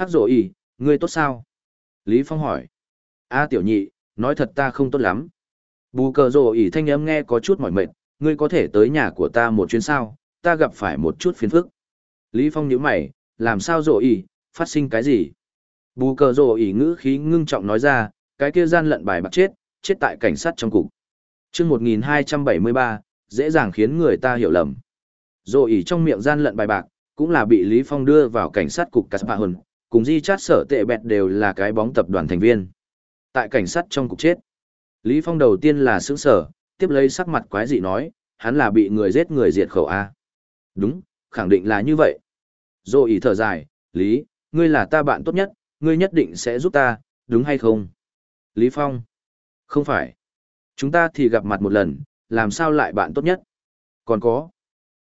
Hắc rổ ý, ngươi tốt sao? Lý Phong hỏi. A tiểu nhị, nói thật ta không tốt lắm. Bù cờ rổ ý thanh âm nghe có chút mỏi mệt, ngươi có thể tới nhà của ta một chuyến sao, ta gặp phải một chút phiền phức. Lý Phong nhíu mày, làm sao rổ ý, phát sinh cái gì? Bù cờ rổ ý ngữ khí ngưng trọng nói ra, cái kia gian lận bài bạc chết, chết tại cảnh sát trong cục. Trước 1273, dễ dàng khiến người ta hiểu lầm. Rổ ý trong miệng gian lận bài bạc, cũng là bị Lý Phong đưa vào cảnh sát cục Caspahun, cùng di chát sở tệ bẹt đều là cái bóng tập đoàn thành viên. Tại cảnh sát trong cục chết, Lý Phong đầu tiên là sững sở, tiếp lấy sắc mặt quái dị nói, hắn là bị người giết người diệt khẩu A. Đúng, khẳng định là như vậy. Rồi ý thở dài, Lý, ngươi là ta bạn tốt nhất, ngươi nhất định sẽ giúp ta, đúng hay không? Lý Phong, không phải. Chúng ta thì gặp mặt một lần, làm sao lại bạn tốt nhất? Còn có,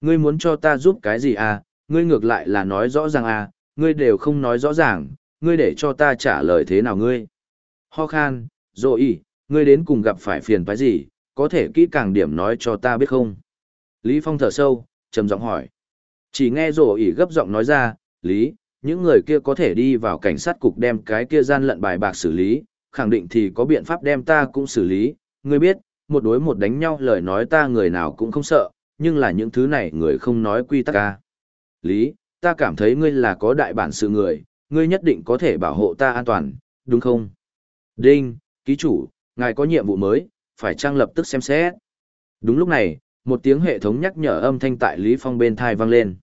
ngươi muốn cho ta giúp cái gì à, ngươi ngược lại là nói rõ ràng à, ngươi đều không nói rõ ràng, ngươi để cho ta trả lời thế nào ngươi? Ho khan, rồi ý, ngươi đến cùng gặp phải phiền phải gì, có thể kỹ càng điểm nói cho ta biết không? Lý Phong thở sâu, trầm giọng hỏi. Chỉ nghe rổ ỉ gấp giọng nói ra, Lý, những người kia có thể đi vào cảnh sát cục đem cái kia gian lận bài bạc xử lý, khẳng định thì có biện pháp đem ta cũng xử lý, ngươi biết, một đối một đánh nhau lời nói ta người nào cũng không sợ, nhưng là những thứ này người không nói quy tắc ca. Lý, ta cảm thấy ngươi là có đại bản sự người, ngươi nhất định có thể bảo hộ ta an toàn, đúng không? Đinh, ký chủ, ngài có nhiệm vụ mới, phải trang lập tức xem xét. Đúng lúc này, một tiếng hệ thống nhắc nhở âm thanh tại Lý Phong bên thai vang lên.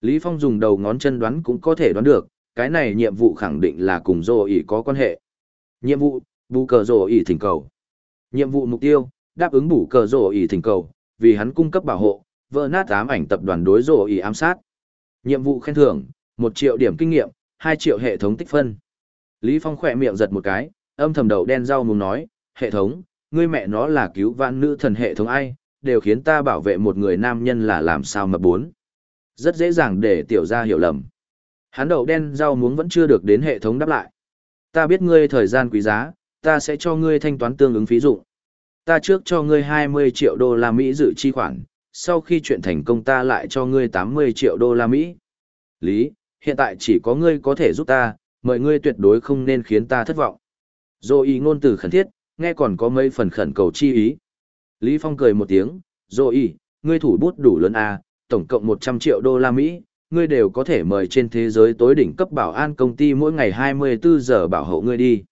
Lý Phong dùng đầu ngón chân đoán cũng có thể đoán được, cái này nhiệm vụ khẳng định là cùng rồ ỉ có quan hệ. Nhiệm vụ, bù cờ rồ ỉ thỉnh cầu. Nhiệm vụ mục tiêu, đáp ứng bù cờ rồ ỉ thỉnh cầu, vì hắn cung cấp bảo hộ, vỡ nát ám ảnh tập đoàn đối rồ ỉ ám sát. Nhiệm vụ khen thưởng, 1 triệu điểm kinh nghiệm, 2 triệu hệ thống tích phân. Lý Phong khỏe miệng giật một cái, âm thầm đầu đen rau mùng nói, hệ thống, ngươi mẹ nó là cứu vãn nữ thần hệ thống ai, đều khiến ta bảo vệ một người nam nhân là làm sao mà bốn. Rất dễ dàng để tiểu gia hiểu lầm. Hắn đầu đen rau muống vẫn chưa được đến hệ thống đáp lại. Ta biết ngươi thời gian quý giá, ta sẽ cho ngươi thanh toán tương ứng phí dụng. Ta trước cho ngươi 20 triệu đô la Mỹ dự chi khoản, sau khi chuyện thành công ta lại cho ngươi 80 triệu đô la Mỹ. Lý, hiện tại chỉ có ngươi có thể giúp ta, mời ngươi tuyệt đối không nên khiến ta thất vọng. Dô ý ngôn từ khẩn thiết, nghe còn có mấy phần khẩn cầu chi ý. Lý Phong cười một tiếng, dô ý, ngươi thủ bút đủ lớn à, tổng cộng 100 triệu đô la Mỹ, ngươi đều có thể mời trên thế giới tối đỉnh cấp bảo an công ty mỗi ngày 24 giờ bảo hộ ngươi đi.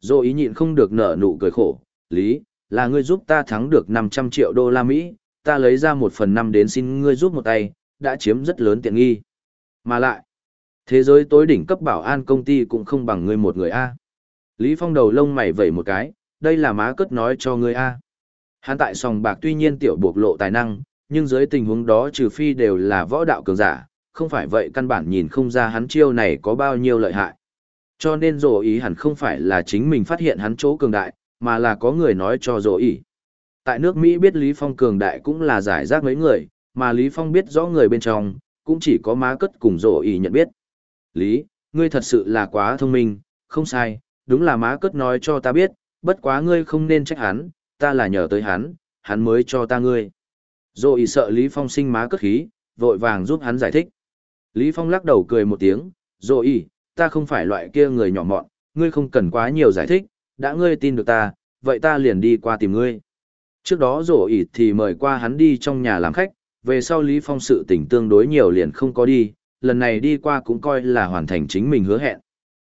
Dô ý nhịn không được nở nụ cười khổ, Lý, là ngươi giúp ta thắng được 500 triệu đô la Mỹ, ta lấy ra một phần năm đến xin ngươi giúp một tay, đã chiếm rất lớn tiện nghi. Mà lại, thế giới tối đỉnh cấp bảo an công ty cũng không bằng ngươi một người A. Lý Phong đầu lông mày vẩy một cái, đây là má cất nói cho ngươi A. Hắn tại sòng bạc tuy nhiên tiểu buộc lộ tài năng, nhưng dưới tình huống đó trừ phi đều là võ đạo cường giả, không phải vậy căn bản nhìn không ra hắn chiêu này có bao nhiêu lợi hại. Cho nên rồ ý hẳn không phải là chính mình phát hiện hắn chỗ cường đại, mà là có người nói cho rồ ý. Tại nước Mỹ biết Lý Phong cường đại cũng là giải rác mấy người, mà Lý Phong biết rõ người bên trong, cũng chỉ có má cất cùng rổ ý nhận biết. Lý, ngươi thật sự là quá thông minh, không sai, đúng là má cất nói cho ta biết, bất quá ngươi không nên trách hắn, ta là nhờ tới hắn, hắn mới cho ta ngươi. Rổ ý sợ Lý Phong sinh má cất khí, vội vàng giúp hắn giải thích. Lý Phong lắc đầu cười một tiếng, rổ ý, ta không phải loại kia người nhỏ mọn, ngươi không cần quá nhiều giải thích, đã ngươi tin được ta, vậy ta liền đi qua tìm ngươi. Trước đó rổ ỉ thì mời qua hắn đi trong nhà làm khách, về sau Lý Phong sự tình tương đối nhiều liền không có đi, lần này đi qua cũng coi là hoàn thành chính mình hứa hẹn.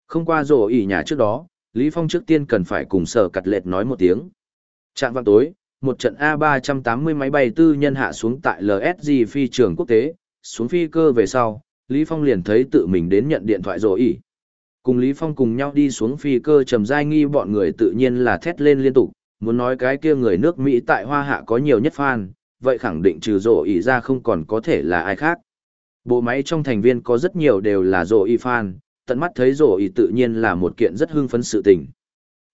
Không qua rổ ỉ nhà trước đó, Lý Phong trước tiên cần phải cùng sở cặt lệt nói một tiếng. Trạng vào tối, một trận A380 máy bay tư nhân hạ xuống tại LSG phi trường quốc tế, xuống phi cơ về sau, Lý Phong liền thấy tự mình đến nhận điện thoại rồi ỉ. Cùng Lý Phong cùng nhau đi xuống phi cơ trầm giai nghi bọn người tự nhiên là thét lên liên tục, muốn nói cái kia người nước Mỹ tại Hoa Hạ có nhiều nhất fan, vậy khẳng định trừ rổ ý ra không còn có thể là ai khác. Bộ máy trong thành viên có rất nhiều đều là rổ Y fan, tận mắt thấy rổ ý tự nhiên là một kiện rất hưng phấn sự tình.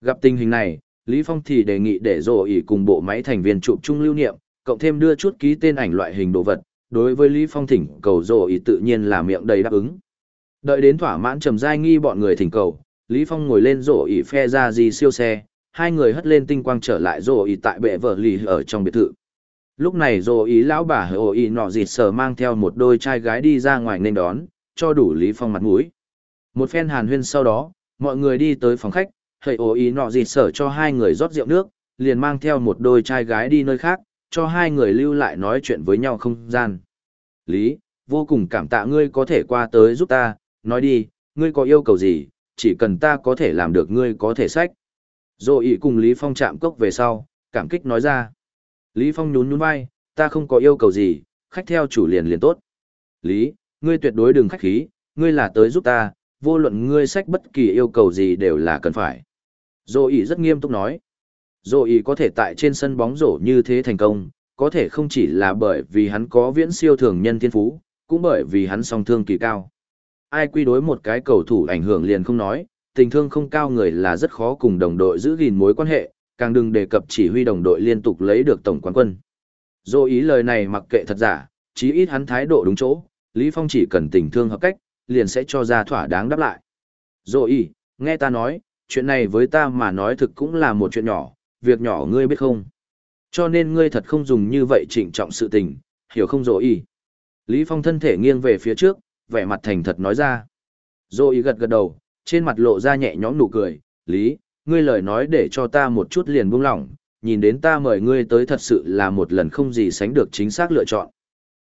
Gặp tình hình này, Lý Phong thì đề nghị để rổ ý cùng bộ máy thành viên chụp chung lưu niệm, cộng thêm đưa chút ký tên ảnh loại hình đồ vật. Đối với Lý Phong thỉnh cầu rổ ý tự nhiên là miệng đầy đáp ứng. Đợi đến thỏa mãn trầm giai nghi bọn người thỉnh cầu, Lý Phong ngồi lên rổ ý phe ra gì siêu xe, hai người hất lên tinh quang trở lại rồ ý tại bệ vợ lì ở trong biệt thự. Lúc này rồ ý lão bà hồ ý nọ dịt sờ mang theo một đôi trai gái đi ra ngoài nên đón, cho đủ Lý Phong mặt mũi. Một phen hàn huyên sau đó, mọi người đi tới phòng khách, thầy ồ ý nọ dịt sở cho hai người rót rượu nước, liền mang theo một đôi trai gái đi nơi khác, cho hai người lưu lại nói chuyện với nhau không gian. Lý, vô cùng cảm tạ ngươi có thể qua tới giúp ta, nói đi, ngươi có yêu cầu gì, chỉ cần ta có thể làm được ngươi có thể sách. Rồi ý cùng Lý Phong chạm cốc về sau, cảm kích nói ra. Lý Phong nhún nhún vai, ta không có yêu cầu gì, khách theo chủ liền liền tốt. Lý, ngươi tuyệt đối đừng khách khí, ngươi là tới giúp ta, vô luận ngươi sách bất kỳ yêu cầu gì đều là cần phải. Dô ý rất nghiêm túc nói. Dô ý có thể tại trên sân bóng rổ như thế thành công, có thể không chỉ là bởi vì hắn có viễn siêu thường nhân thiên phú, cũng bởi vì hắn song thương kỳ cao. Ai quy đối một cái cầu thủ ảnh hưởng liền không nói, tình thương không cao người là rất khó cùng đồng đội giữ gìn mối quan hệ, càng đừng đề cập chỉ huy đồng đội liên tục lấy được tổng quán quân. Dô ý lời này mặc kệ thật giả, chí ít hắn thái độ đúng chỗ, Lý Phong chỉ cần tình thương hợp cách, liền sẽ cho ra thỏa đáng đáp lại. Dô ý, nghe ta nói, chuyện này với ta mà nói thực cũng là một chuyện nhỏ, việc nhỏ ngươi biết không? Cho nên ngươi thật không dùng như vậy trịnh trọng sự tình, hiểu không dô ý? Lý Phong thân thể nghiêng về phía trước, vẻ mặt thành thật nói ra. Dô ý gật gật đầu, trên mặt lộ ra nhẹ nhõm nụ cười, Lý, ngươi lời nói để cho ta một chút liền buông lỏng, nhìn đến ta mời ngươi tới thật sự là một lần không gì sánh được chính xác lựa chọn.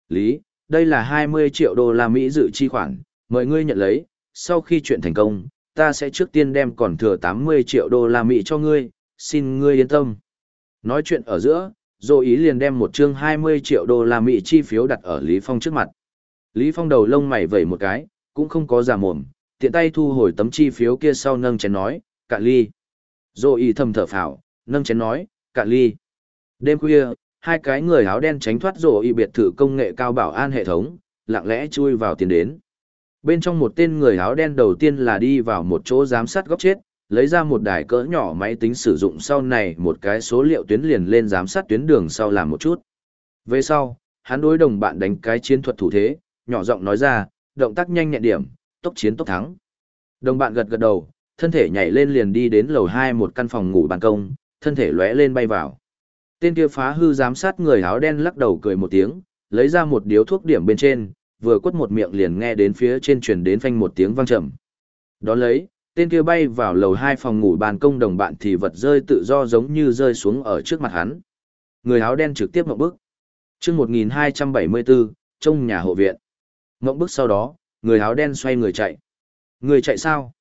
Lý, đây là 20 triệu đô la Mỹ dự chi khoản, mời ngươi nhận lấy, sau khi chuyện thành công, ta sẽ trước tiên đem còn thừa 80 triệu đô la Mỹ cho ngươi, xin ngươi yên tâm. Nói chuyện ở giữa, Dô ý liền đem một chương 20 triệu đô la Mỹ chi phiếu đặt ở Lý Phong trước mặt. Lý Phong đầu lông mày vẩy một cái, cũng không có giả mồm, tiện tay thu hồi tấm chi phiếu kia sau nâng chén nói, cạn ly. Dô ý thầm thở phào, nâng chén nói, cạn ly. Đêm khuya, hai cái người áo đen tránh thoát rổ y biệt thự công nghệ cao bảo an hệ thống, lặng lẽ chui vào tiền đến. Bên trong một tên người áo đen đầu tiên là đi vào một chỗ giám sát góc chết, lấy ra một đài cỡ nhỏ máy tính sử dụng sau này một cái số liệu tuyến liền lên giám sát tuyến đường sau làm một chút. Về sau, hắn đối đồng bạn đánh cái chiến thuật thủ thế, nhỏ giọng nói ra, động tác nhanh nhẹn điểm, tốc chiến tốc thắng. Đồng bạn gật gật đầu, thân thể nhảy lên liền đi đến lầu 2 một căn phòng ngủ ban công, thân thể lóe lên bay vào. Tên kia phá hư giám sát người áo đen lắc đầu cười một tiếng, lấy ra một điếu thuốc điểm bên trên, vừa quất một miệng liền nghe đến phía trên truyền đến phanh một tiếng vang trầm. đó lấy, tên kia bay vào lầu hai phòng ngủ ban công đồng bạn thì vật rơi tự do giống như rơi xuống ở trước mặt hắn. Người áo đen trực tiếp ngậm bức. Chương 1274, trong nhà hộ viện. Ngậm bức sau đó, người áo đen xoay người chạy. Người chạy sao?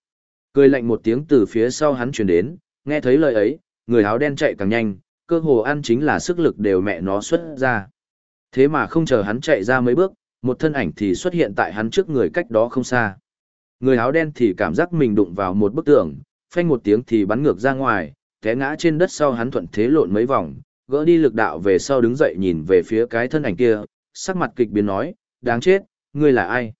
Cười lạnh một tiếng từ phía sau hắn truyền đến, nghe thấy lời ấy, người áo đen chạy càng nhanh, cơ hồ ăn chính là sức lực đều mẹ nó xuất ra. Thế mà không chờ hắn chạy ra mấy bước, một thân ảnh thì xuất hiện tại hắn trước người cách đó không xa. Người áo đen thì cảm giác mình đụng vào một bức tường, phanh một tiếng thì bắn ngược ra ngoài, té ngã trên đất sau hắn thuận thế lộn mấy vòng, gỡ đi lực đạo về sau đứng dậy nhìn về phía cái thân ảnh kia, sắc mặt kịch biến nói, đáng chết, ngươi là ai?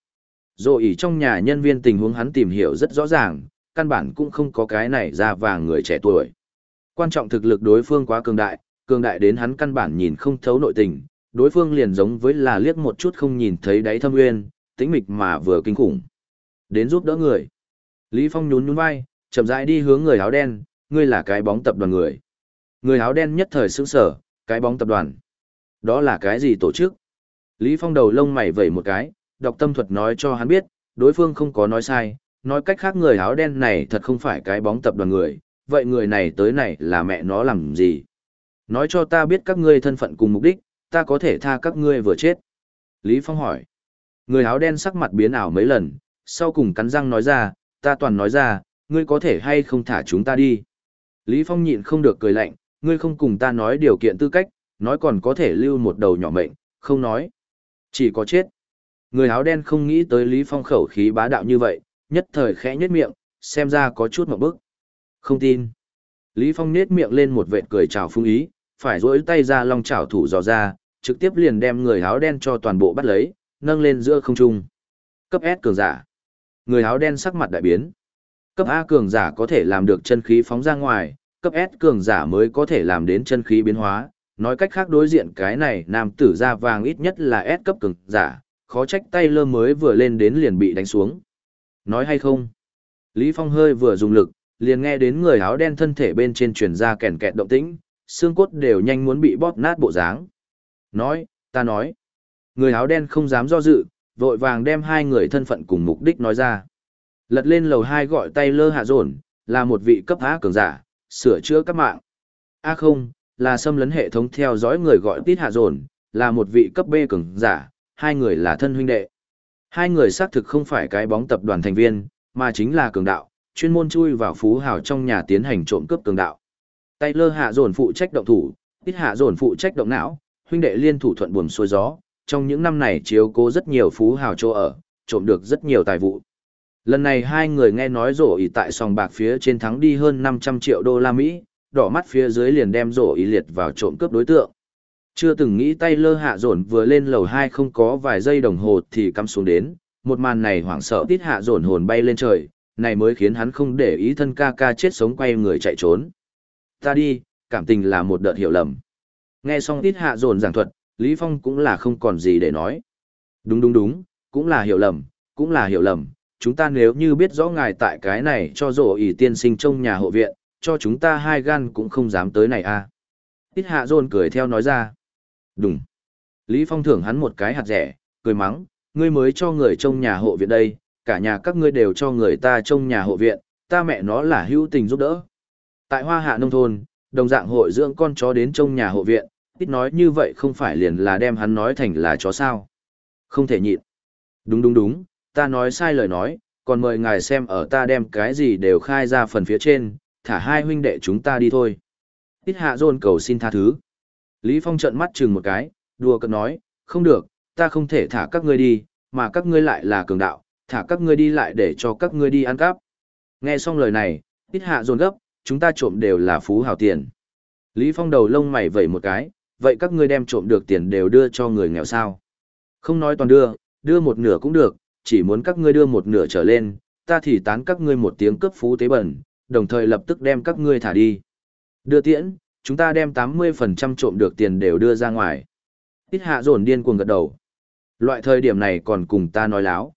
Rồi ý trong nhà nhân viên tình huống hắn tìm hiểu rất rõ ràng, căn bản cũng không có cái này ra vàng người trẻ tuổi. Quan trọng thực lực đối phương quá cường đại, cường đại đến hắn căn bản nhìn không thấu nội tình, đối phương liền giống với là liếc một chút không nhìn thấy đáy thâm nguyên, tĩnh mịch mà vừa kinh khủng. Đến giúp đỡ người. Lý Phong nhún nhún vai, chậm rãi đi hướng người áo đen, ngươi là cái bóng tập đoàn người. Người áo đen nhất thời sững sở, cái bóng tập đoàn. Đó là cái gì tổ chức? Lý Phong đầu lông mày vẩy một cái, đọc tâm thuật nói cho hắn biết, đối phương không có nói sai, nói cách khác người áo đen này thật không phải cái bóng tập đoàn người, vậy người này tới này là mẹ nó làm gì? Nói cho ta biết các ngươi thân phận cùng mục đích, ta có thể tha các ngươi vừa chết. Lý Phong hỏi. Người áo đen sắc mặt biến ảo mấy lần, sau cùng cắn răng nói ra, ta toàn nói ra, ngươi có thể hay không thả chúng ta đi. Lý Phong nhịn không được cười lạnh, ngươi không cùng ta nói điều kiện tư cách, nói còn có thể lưu một đầu nhỏ mệnh, không nói. Chỉ có chết. Người áo đen không nghĩ tới Lý Phong khẩu khí bá đạo như vậy, nhất thời khẽ nhếch miệng, xem ra có chút một bức. Không tin. Lý Phong nết miệng lên một vệt cười chào phung ý, phải rỗi tay ra long chảo thủ dò ra, trực tiếp liền đem người áo đen cho toàn bộ bắt lấy, nâng lên giữa không trung. Cấp S cường giả. Người áo đen sắc mặt đại biến. Cấp A cường giả có thể làm được chân khí phóng ra ngoài, cấp S cường giả mới có thể làm đến chân khí biến hóa. Nói cách khác đối diện cái này nam tử da vàng ít nhất là S cấp cường giả, khó trách tay lơ mới vừa lên đến liền bị đánh xuống. Nói hay không? Lý Phong hơi vừa dùng lực, liền nghe đến người áo đen thân thể bên trên truyền ra kèn kẹt động tĩnh, xương cốt đều nhanh muốn bị bóp nát bộ dáng. Nói, ta nói. Người áo đen không dám do dự, vội vàng đem hai người thân phận cùng mục đích nói ra. Lật lên lầu hai gọi tay lơ hạ dồn, là một vị cấp há cường giả, sửa chữa các mạng. A không, là xâm lấn hệ thống theo dõi người gọi tít hạ dồn, là một vị cấp B cường giả, hai người là thân huynh đệ. Hai người xác thực không phải cái bóng tập đoàn thành viên, mà chính là cường đạo, chuyên môn chui vào phú hào trong nhà tiến hành trộm cướp cường đạo. Taylor hạ dồn phụ trách động thủ, ít hạ dồn phụ trách động não, huynh đệ liên thủ thuận buồm xuôi gió, trong những năm này chiếu cố rất nhiều phú hào chỗ ở, trộm được rất nhiều tài vụ. Lần này hai người nghe nói rổ ý tại sòng bạc phía trên thắng đi hơn 500 triệu đô la Mỹ, đỏ mắt phía dưới liền đem rổ ý liệt vào trộm cướp đối tượng. Chưa từng nghĩ tay lơ hạ dồn vừa lên lầu hai không có vài giây đồng hồ thì cắm xuống đến, một màn này hoảng sợ tít hạ dồn hồn bay lên trời, này mới khiến hắn không để ý thân ca ca chết sống quay người chạy trốn. Ta đi, cảm tình là một đợt hiểu lầm. Nghe xong tít hạ dồn giảng thuật, Lý Phong cũng là không còn gì để nói. Đúng đúng đúng, cũng là hiểu lầm, cũng là hiểu lầm. Chúng ta nếu như biết rõ ngài tại cái này cho rổ ỷ tiên sinh trong nhà hộ viện, cho chúng ta hai gan cũng không dám tới này a. À. Tít hạ dồn cười theo nói ra. Đúng. Lý Phong thưởng hắn một cái hạt rẻ, cười mắng, ngươi mới cho người trông nhà hộ viện đây, cả nhà các ngươi đều cho người ta trông nhà hộ viện, ta mẹ nó là hữu tình giúp đỡ. Tại Hoa Hạ Nông Thôn, đồng dạng hội dưỡng con chó đến trông nhà hộ viện, ít nói như vậy không phải liền là đem hắn nói thành là chó sao. Không thể nhịn. Đúng đúng đúng, ta nói sai lời nói, còn mời ngài xem ở ta đem cái gì đều khai ra phần phía trên, thả hai huynh đệ chúng ta đi thôi. Ít hạ dồn cầu xin tha thứ. Lý Phong trợn mắt chừng một cái, đùa cợt nói, không được, ta không thể thả các ngươi đi, mà các ngươi lại là cường đạo, thả các ngươi đi lại để cho các ngươi đi ăn cắp. Nghe xong lời này, ít hạ dồn gấp, chúng ta trộm đều là phú hào tiền. Lý Phong đầu lông mày vẩy một cái, vậy các ngươi đem trộm được tiền đều đưa cho người nghèo sao? Không nói toàn đưa, đưa một nửa cũng được, chỉ muốn các ngươi đưa một nửa trở lên, ta thì tán các ngươi một tiếng cướp phú tế bẩn, đồng thời lập tức đem các ngươi thả đi. Đưa tiễn, chúng ta đem 80% trộm được tiền đều đưa ra ngoài. Ít hạ dồn điên cuồng gật đầu. Loại thời điểm này còn cùng ta nói láo.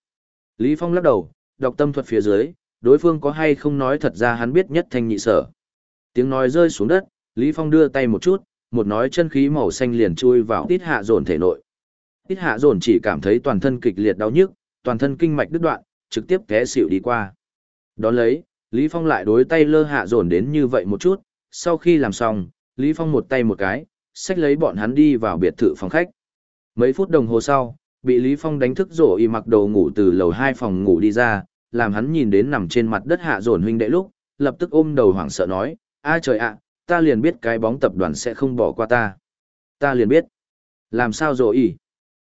Lý Phong lắc đầu, đọc tâm thuật phía dưới, đối phương có hay không nói thật ra hắn biết nhất thanh nhị sở. Tiếng nói rơi xuống đất, Lý Phong đưa tay một chút, một nói chân khí màu xanh liền chui vào tít hạ dồn thể nội. Tít hạ dồn chỉ cảm thấy toàn thân kịch liệt đau nhức, toàn thân kinh mạch đứt đoạn, trực tiếp té xỉu đi qua. Đón lấy, Lý Phong lại đối tay lơ hạ dồn đến như vậy một chút, sau khi làm xong, Lý Phong một tay một cái, xách lấy bọn hắn đi vào biệt thự phòng khách. Mấy phút đồng hồ sau, bị Lý Phong đánh thức rổ y mặc đồ ngủ từ lầu hai phòng ngủ đi ra, làm hắn nhìn đến nằm trên mặt đất hạ dồn huynh đệ lúc, lập tức ôm đầu hoảng sợ nói, a trời ạ, ta liền biết cái bóng tập đoàn sẽ không bỏ qua ta. Ta liền biết. Làm sao rổ y?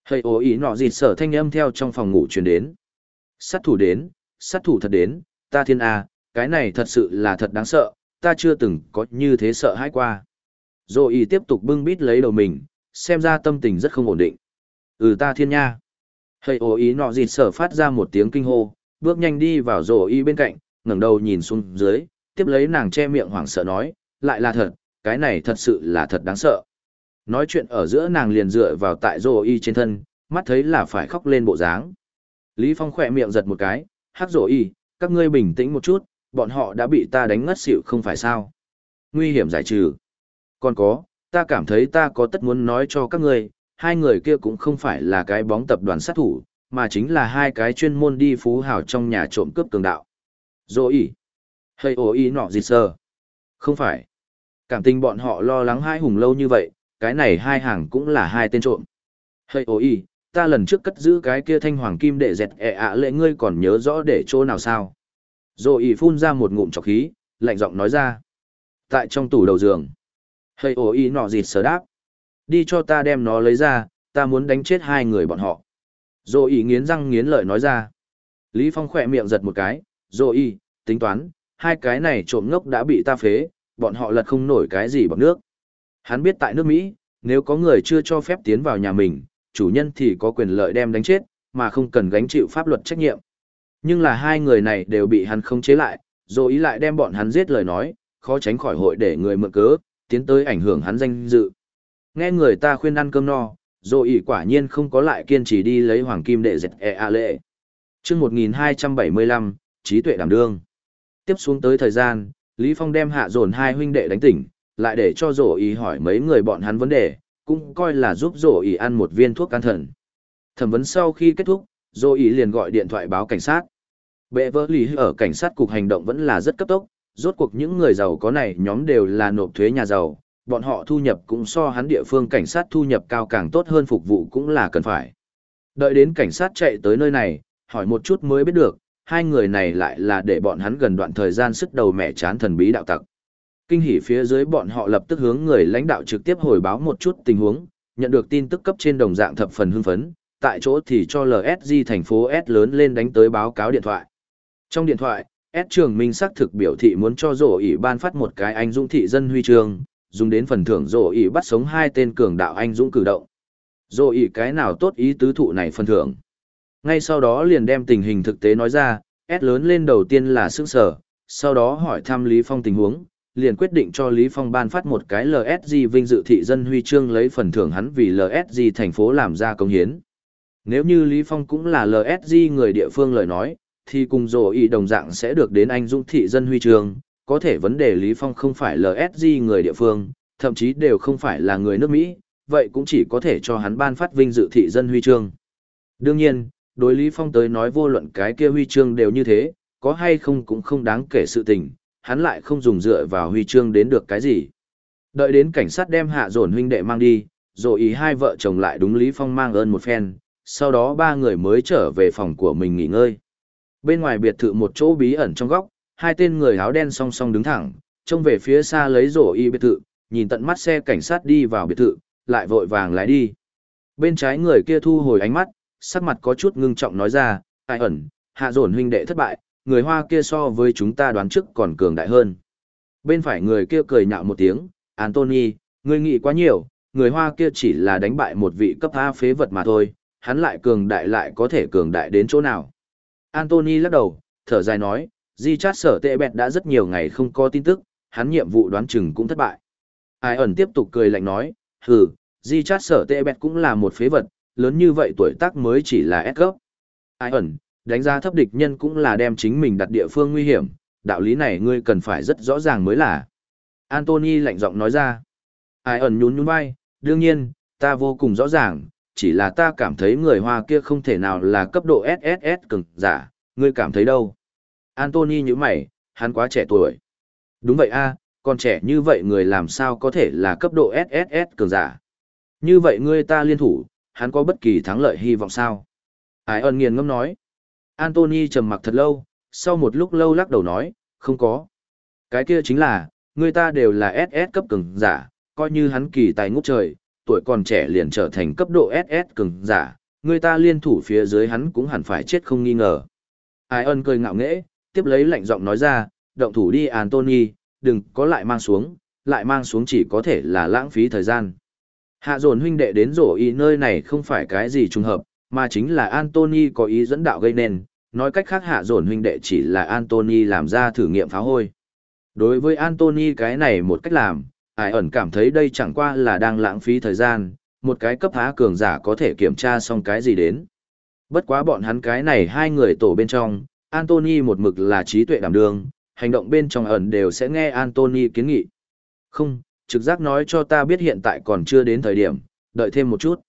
Hây ố ý nọ gì sở thanh âm theo trong phòng ngủ truyền đến. Sát thủ đến, sát thủ thật đến, ta thiên a, cái này thật sự là thật đáng sợ, ta chưa từng có như thế sợ hãi qua. Rồi y tiếp tục bưng bít lấy đầu mình, xem ra tâm tình rất không ổn định. Ừ ta thiên nha. Hây ố ý nọ gì sở phát ra một tiếng kinh hô, bước nhanh đi vào rổ y bên cạnh, ngẩng đầu nhìn xuống dưới, tiếp lấy nàng che miệng hoảng sợ nói, lại là thật, cái này thật sự là thật đáng sợ. Nói chuyện ở giữa nàng liền dựa vào tại rổ y trên thân, mắt thấy là phải khóc lên bộ dáng. Lý Phong khỏe miệng giật một cái, hắc rổ y, các ngươi bình tĩnh một chút, bọn họ đã bị ta đánh ngất xỉu không phải sao. Nguy hiểm giải trừ. Còn có, ta cảm thấy ta có tất muốn nói cho các ngươi, hai người kia cũng không phải là cái bóng tập đoàn sát thủ, mà chính là hai cái chuyên môn đi phú hào trong nhà trộm cướp cường đạo. Dô ý. Hay ồ ý nọ gì sơ. Không phải. Cảm tình bọn họ lo lắng hai hùng lâu như vậy, cái này hai hàng cũng là hai tên trộm. Hay ồ ý, ta lần trước cất giữ cái kia thanh hoàng kim để dẹt ẹ ạ lệ ngươi còn nhớ rõ để chỗ nào sao. Dô ý phun ra một ngụm trọc khí, lạnh giọng nói ra. Tại trong tủ đầu giường. Hây ồ y nọ dịt sơ đáp. Đi cho ta đem nó lấy ra, ta muốn đánh chết hai người bọn họ. Dô ý nghiến răng nghiến lợi nói ra. Lý Phong khỏe miệng giật một cái, dô y tính toán, hai cái này trộm ngốc đã bị ta phế, bọn họ lật không nổi cái gì bằng nước. Hắn biết tại nước Mỹ, nếu có người chưa cho phép tiến vào nhà mình, chủ nhân thì có quyền lợi đem đánh chết, mà không cần gánh chịu pháp luật trách nhiệm. Nhưng là hai người này đều bị hắn không chế lại, rồi ý lại đem bọn hắn giết lời nói, khó tránh khỏi hội để người mượn cớ, tiến tới ảnh hưởng hắn danh dự. Nghe người ta khuyên ăn cơm no, rồi ý quả nhiên không có lại kiên trì đi lấy hoàng kim đệ dệt e a lệ. Trước 1275, trí tuệ đảm đương. Tiếp xuống tới thời gian, Lý Phong đem hạ dồn hai huynh đệ đánh tỉnh, lại để cho rổ ý hỏi mấy người bọn hắn vấn đề, cũng coi là giúp rổ ý ăn một viên thuốc can thần. Thẩm vấn sau khi kết thúc, rổ ý liền gọi điện thoại báo cảnh sát. Bệ vỡ lý ở cảnh sát cục hành động vẫn là rất cấp tốc, rốt cuộc những người giàu có này nhóm đều là nộp thuế nhà giàu, bọn họ thu nhập cũng so hắn địa phương cảnh sát thu nhập cao càng tốt hơn phục vụ cũng là cần phải. Đợi đến cảnh sát chạy tới nơi này, hỏi một chút mới biết được, hai người này lại là để bọn hắn gần đoạn thời gian sức đầu mẹ chán thần bí đạo tặc. Kinh hỉ phía dưới bọn họ lập tức hướng người lãnh đạo trực tiếp hồi báo một chút tình huống, nhận được tin tức cấp trên đồng dạng thập phần hưng phấn, tại chỗ thì cho LSG thành phố S lớn lên đánh tới báo cáo điện thoại. Trong điện thoại, S trường minh xác thực biểu thị muốn cho rổ ỉ ban phát một cái anh dũng thị dân huy chương, dùng đến phần thưởng rổ ỉ bắt sống hai tên cường đạo anh dũng cử động. Rổ ỉ cái nào tốt ý tứ thụ này phần thưởng. Ngay sau đó liền đem tình hình thực tế nói ra, S lớn lên đầu tiên là sức sở, sau đó hỏi thăm Lý Phong tình huống, liền quyết định cho Lý Phong ban phát một cái LSG vinh dự thị dân huy chương lấy phần thưởng hắn vì LSG thành phố làm ra công hiến. Nếu như Lý Phong cũng là LSG người địa phương lời nói, thì cùng rổ ý đồng dạng sẽ được đến anh dũng thị dân huy chương, có thể vấn đề Lý Phong không phải LSG người địa phương, thậm chí đều không phải là người nước Mỹ, vậy cũng chỉ có thể cho hắn ban phát vinh dự thị dân huy chương. Đương nhiên, đối Lý Phong tới nói vô luận cái kia huy chương đều như thế, có hay không cũng không đáng kể sự tình, hắn lại không dùng dựa vào huy chương đến được cái gì. Đợi đến cảnh sát đem hạ dồn huynh đệ mang đi, rồi ý hai vợ chồng lại đúng Lý Phong mang ơn một phen, sau đó ba người mới trở về phòng của mình nghỉ ngơi. Bên ngoài biệt thự một chỗ bí ẩn trong góc, hai tên người áo đen song song đứng thẳng, trông về phía xa lấy rổ y biệt thự, nhìn tận mắt xe cảnh sát đi vào biệt thự, lại vội vàng lái đi. Bên trái người kia thu hồi ánh mắt, sắc mặt có chút ngưng trọng nói ra, ai ẩn, hạ dồn huynh đệ thất bại, người hoa kia so với chúng ta đoán trước còn cường đại hơn. Bên phải người kia cười nhạo một tiếng, Anthony, ngươi nghĩ quá nhiều, người hoa kia chỉ là đánh bại một vị cấp A phế vật mà thôi, hắn lại cường đại lại có thể cường đại đến chỗ nào. Anthony lắc đầu, thở dài nói, Di chát sở tệ bẹt đã rất nhiều ngày không có tin tức, hắn nhiệm vụ đoán chừng cũng thất bại. Ai ẩn tiếp tục cười lạnh nói, hừ, Di chát sở tệ bẹt cũng là một phế vật, lớn như vậy tuổi tác mới chỉ là S cấp. Ai ẩn, đánh giá thấp địch nhân cũng là đem chính mình đặt địa phương nguy hiểm, đạo lý này ngươi cần phải rất rõ ràng mới là. Anthony lạnh giọng nói ra. Ai ẩn nhún nhún vai, đương nhiên, ta vô cùng rõ ràng, chỉ là ta cảm thấy người Hoa kia không thể nào là cấp độ SSS cường giả, ngươi cảm thấy đâu? Anthony như mày, hắn quá trẻ tuổi. Đúng vậy a, còn trẻ như vậy người làm sao có thể là cấp độ SSS cường giả? Như vậy ngươi ta liên thủ, hắn có bất kỳ thắng lợi hy vọng sao? Ái ơn nghiền ngâm nói. Anthony trầm mặc thật lâu, sau một lúc lâu lắc đầu nói, không có. Cái kia chính là, người ta đều là SS cấp cường giả, coi như hắn kỳ tài ngút trời, tuổi còn trẻ liền trở thành cấp độ SS cường giả, người ta liên thủ phía dưới hắn cũng hẳn phải chết không nghi ngờ. Ai ân cười ngạo nghễ, tiếp lấy lạnh giọng nói ra, động thủ đi Anthony, đừng có lại mang xuống, lại mang xuống chỉ có thể là lãng phí thời gian. Hạ dồn huynh đệ đến rổ ý nơi này không phải cái gì trùng hợp, mà chính là Anthony có ý dẫn đạo gây nên, nói cách khác hạ dồn huynh đệ chỉ là Anthony làm ra thử nghiệm phá hôi. Đối với Anthony cái này một cách làm, ai ẩn cảm thấy đây chẳng qua là đang lãng phí thời gian, một cái cấp há cường giả có thể kiểm tra xong cái gì đến. Bất quá bọn hắn cái này hai người tổ bên trong, Anthony một mực là trí tuệ đảm đương, hành động bên trong ẩn đều sẽ nghe Anthony kiến nghị. Không, trực giác nói cho ta biết hiện tại còn chưa đến thời điểm, đợi thêm một chút.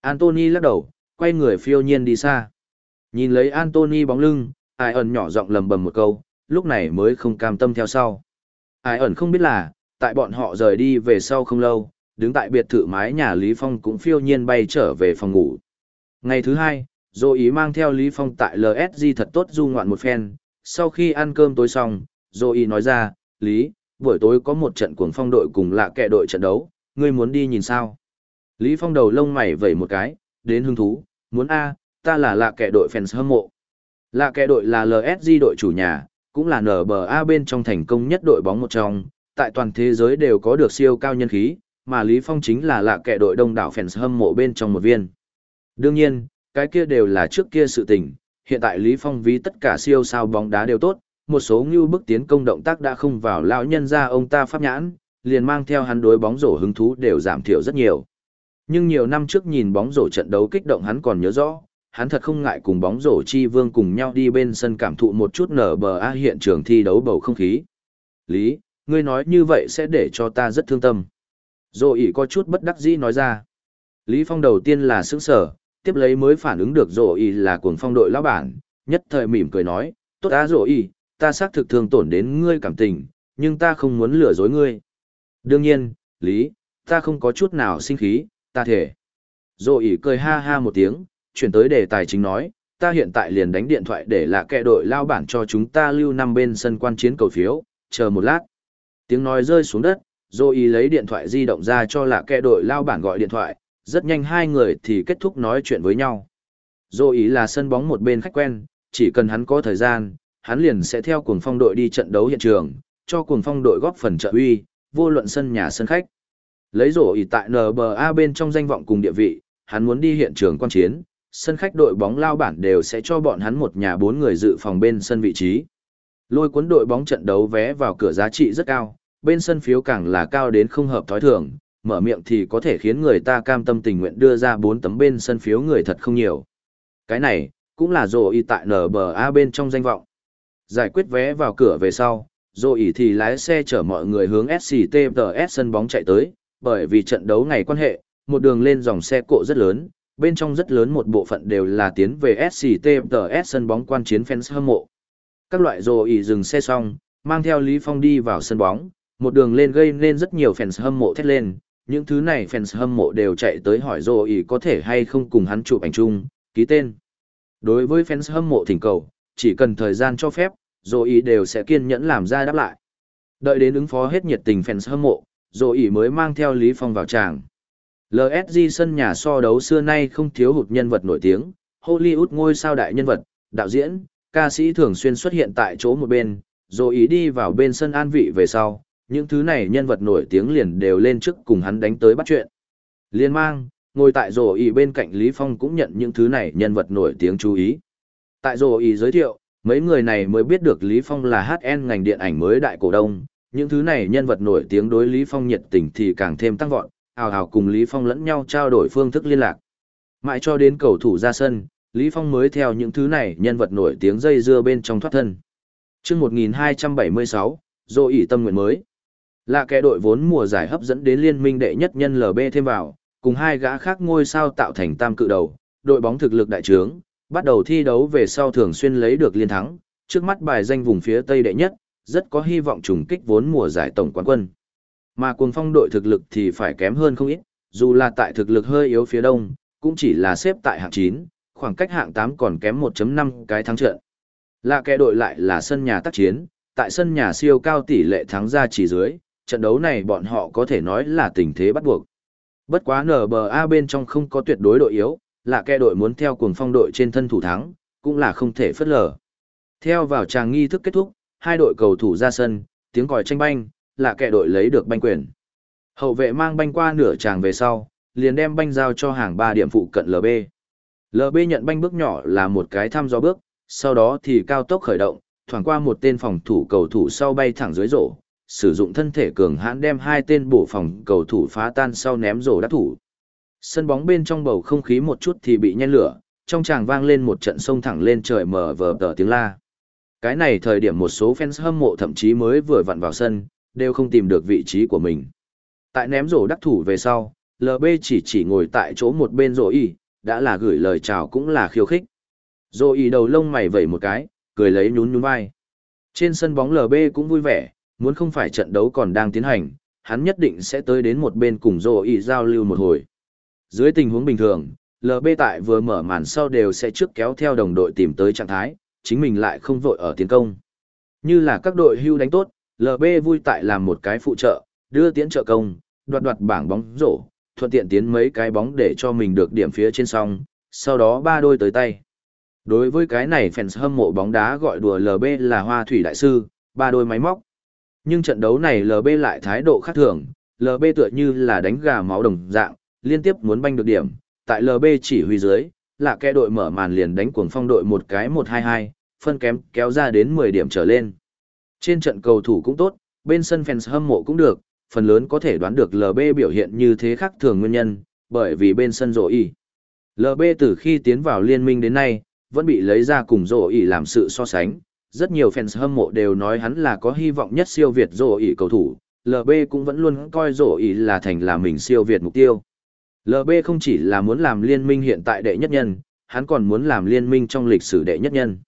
Anthony lắc đầu, quay người phiêu nhiên đi xa. Nhìn lấy Anthony bóng lưng, ai ẩn nhỏ giọng lầm bầm một câu, lúc này mới không cam tâm theo sau. Ai ẩn không biết là, tại bọn họ rời đi về sau không lâu, đứng tại biệt thự mái nhà Lý Phong cũng phiêu nhiên bay trở về phòng ngủ. Ngày thứ hai, Dô ý mang theo Lý Phong tại LSG thật tốt du ngoạn một phen, sau khi ăn cơm tối xong, Dô ý nói ra, Lý, buổi tối có một trận cuồng phong đội cùng lạ kẹ đội trận đấu, ngươi muốn đi nhìn sao? Lý Phong đầu lông mày vẩy một cái, đến hứng thú, muốn A, ta là lạ kẻ đội fans hâm mộ. Lạ kẻ đội là LSG đội chủ nhà, cũng là NBA bên trong thành công nhất đội bóng một trong, tại toàn thế giới đều có được siêu cao nhân khí, mà Lý Phong chính là lạ kẻ đội đông đảo fans hâm mộ bên trong một viên. Đương nhiên, cái kia đều là trước kia sự tình, hiện tại Lý Phong ví tất cả siêu sao bóng đá đều tốt, một số như bước tiến công động tác đã không vào lão nhân ra ông ta pháp nhãn, liền mang theo hắn đối bóng rổ hứng thú đều giảm thiểu rất nhiều. Nhưng nhiều năm trước nhìn bóng rổ trận đấu kích động hắn còn nhớ rõ, hắn thật không ngại cùng bóng rổ chi vương cùng nhau đi bên sân cảm thụ một chút nở bờ a hiện trường thi đấu bầu không khí. Lý, ngươi nói như vậy sẽ để cho ta rất thương tâm. Dô ý có chút bất đắc dĩ nói ra. Lý Phong đầu tiên là sững sở, tiếp lấy mới phản ứng được dô ý là cuồng phong đội lão bản, nhất thời mỉm cười nói, Tốt á rổ ý, ta xác thực thương tổn đến ngươi cảm tình, nhưng ta không muốn lừa dối ngươi. Đương nhiên, Lý, ta không có chút nào sinh khí, ta thể. Rổ ý cười ha ha một tiếng, chuyển tới đề tài chính nói, ta hiện tại liền đánh điện thoại để là kẻ đội lao bản cho chúng ta lưu năm bên sân quan chiến cầu phiếu, chờ một lát. Tiếng nói rơi xuống đất, Zoe lấy điện thoại di động ra cho là kẻ đội lao bản gọi điện thoại, rất nhanh hai người thì kết thúc nói chuyện với nhau. Zoe là sân bóng một bên khách quen, chỉ cần hắn có thời gian, hắn liền sẽ theo cuồng phong đội đi trận đấu hiện trường, cho cuồng phong đội góp phần trợ uy, vô luận sân nhà sân khách. Lấy rổ ý tại NBA bên trong danh vọng cùng địa vị, hắn muốn đi hiện trường quan chiến, sân khách đội bóng lao bản đều sẽ cho bọn hắn một nhà bốn người dự phòng bên sân vị trí. Lôi cuốn đội bóng trận đấu vé vào cửa giá trị rất cao, bên sân phiếu càng là cao đến không hợp thói thường, mở miệng thì có thể khiến người ta cam tâm tình nguyện đưa ra bốn tấm bên sân phiếu người thật không nhiều. Cái này, cũng là dồ y tại NBA bên trong danh vọng. Giải quyết vé vào cửa về sau, dồ y thì lái xe chở mọi người hướng SCTVS sân bóng chạy tới, bởi vì trận đấu ngày quan hệ, một đường lên dòng xe cộ rất lớn, bên trong rất lớn một bộ phận đều là tiến về SCTVS sân bóng quan chiến fans hâm mộ. Các loại rồ ỉ dừng xe xong, mang theo Lý Phong đi vào sân bóng, một đường lên gây nên rất nhiều fans hâm mộ thét lên, những thứ này fans hâm mộ đều chạy tới hỏi rồ ỉ có thể hay không cùng hắn chụp ảnh chung, ký tên. Đối với fans hâm mộ thỉnh cầu, chỉ cần thời gian cho phép, rồ ỉ đều sẽ kiên nhẫn làm ra đáp lại. Đợi đến ứng phó hết nhiệt tình fans hâm mộ, rồ ỉ mới mang theo Lý Phong vào tràng. LSG sân nhà so đấu xưa nay không thiếu hụt nhân vật nổi tiếng, Hollywood ngôi sao đại nhân vật, đạo diễn, ca sĩ thường xuyên xuất hiện tại chỗ một bên, rồi ý đi vào bên sân an vị về sau, những thứ này nhân vật nổi tiếng liền đều lên trước cùng hắn đánh tới bắt chuyện. Liên mang, ngồi tại rổ ý bên cạnh Lý Phong cũng nhận những thứ này nhân vật nổi tiếng chú ý. Tại rổ ý giới thiệu, mấy người này mới biết được Lý Phong là HN ngành điện ảnh mới đại cổ đông, những thứ này nhân vật nổi tiếng đối Lý Phong nhiệt tình thì càng thêm tăng vọt, ào ào cùng Lý Phong lẫn nhau trao đổi phương thức liên lạc. Mãi cho đến cầu thủ ra sân, Lý Phong mới theo những thứ này nhân vật nổi tiếng dây dưa bên trong thoát thân. Trước 1276, dô ỉ tâm nguyện mới. Là kẻ đội vốn mùa giải hấp dẫn đến liên minh đệ nhất nhân LB thêm vào, cùng hai gã khác ngôi sao tạo thành tam cự đầu, đội bóng thực lực đại trướng, bắt đầu thi đấu về sau thường xuyên lấy được liên thắng, trước mắt bài danh vùng phía Tây đệ nhất, rất có hy vọng trùng kích vốn mùa giải tổng quán quân. Mà cuồng phong đội thực lực thì phải kém hơn không ít, dù là tại thực lực hơi yếu phía đông, cũng chỉ là xếp tại hạng 9, khoảng cách hạng 8 còn kém 1.5 cái thắng trận. Là kẻ đội lại là sân nhà tác chiến, tại sân nhà siêu cao tỷ lệ thắng ra chỉ dưới, trận đấu này bọn họ có thể nói là tình thế bắt buộc. Bất quá NBA bên trong không có tuyệt đối đội yếu, là kẻ đội muốn theo cuồng phong đội trên thân thủ thắng, cũng là không thể phất lờ. Theo vào tràng nghi thức kết thúc, hai đội cầu thủ ra sân, tiếng còi tranh banh, là kẻ đội lấy được banh quyền. Hậu vệ mang banh qua nửa tràng về sau, liền đem banh giao cho hàng 3 điểm phụ cận LB. LB nhận banh bước nhỏ là một cái thăm dò bước, sau đó thì cao tốc khởi động, thoảng qua một tên phòng thủ cầu thủ sau bay thẳng dưới rổ, sử dụng thân thể cường hãn đem hai tên bổ phòng cầu thủ phá tan sau ném rổ đắc thủ. Sân bóng bên trong bầu không khí một chút thì bị nhen lửa, trong tràng vang lên một trận sông thẳng lên trời mở vờ tờ tiếng la. Cái này thời điểm một số fans hâm mộ thậm chí mới vừa vặn vào sân, đều không tìm được vị trí của mình. Tại ném rổ đắc thủ về sau, LB chỉ chỉ ngồi tại chỗ một bên rổ y, đã là gửi lời chào cũng là khiêu khích. Rổ y đầu lông mày vẩy một cái, cười lấy nhún nhún vai. Trên sân bóng LB cũng vui vẻ, muốn không phải trận đấu còn đang tiến hành, hắn nhất định sẽ tới đến một bên cùng Dô y giao lưu một hồi. Dưới tình huống bình thường, LB tại vừa mở màn sau đều sẽ trước kéo theo đồng đội tìm tới trạng thái, chính mình lại không vội ở tiến công. Như là các đội hưu đánh tốt, LB vui tại làm một cái phụ trợ, đưa tiến trợ công, đoạt đoạt bảng bóng rổ, thuận tiện tiến mấy cái bóng để cho mình được điểm phía trên song, sau đó ba đôi tới tay. Đối với cái này fans hâm mộ bóng đá gọi đùa LB là hoa thủy đại sư, ba đôi máy móc. Nhưng trận đấu này LB lại thái độ khác thường, LB tựa như là đánh gà máu đồng dạng, liên tiếp muốn banh được điểm, tại LB chỉ huy dưới, là kẻ đội mở màn liền đánh cuồng phong đội một cái 1-2-2, phân kém kéo ra đến 10 điểm trở lên. Trên trận cầu thủ cũng tốt, bên sân fans hâm mộ cũng được, phần lớn có thể đoán được LB biểu hiện như thế khác thường nguyên nhân, bởi vì bên sân rổ ý. LB từ khi tiến vào liên minh đến nay, vẫn bị lấy ra cùng rổ Ý làm sự so sánh. Rất nhiều fans hâm mộ đều nói hắn là có hy vọng nhất siêu việt rổ Ý cầu thủ, LB cũng vẫn luôn coi rổ Ý là thành là mình siêu việt mục tiêu. LB không chỉ là muốn làm liên minh hiện tại đệ nhất nhân, hắn còn muốn làm liên minh trong lịch sử đệ nhất nhân.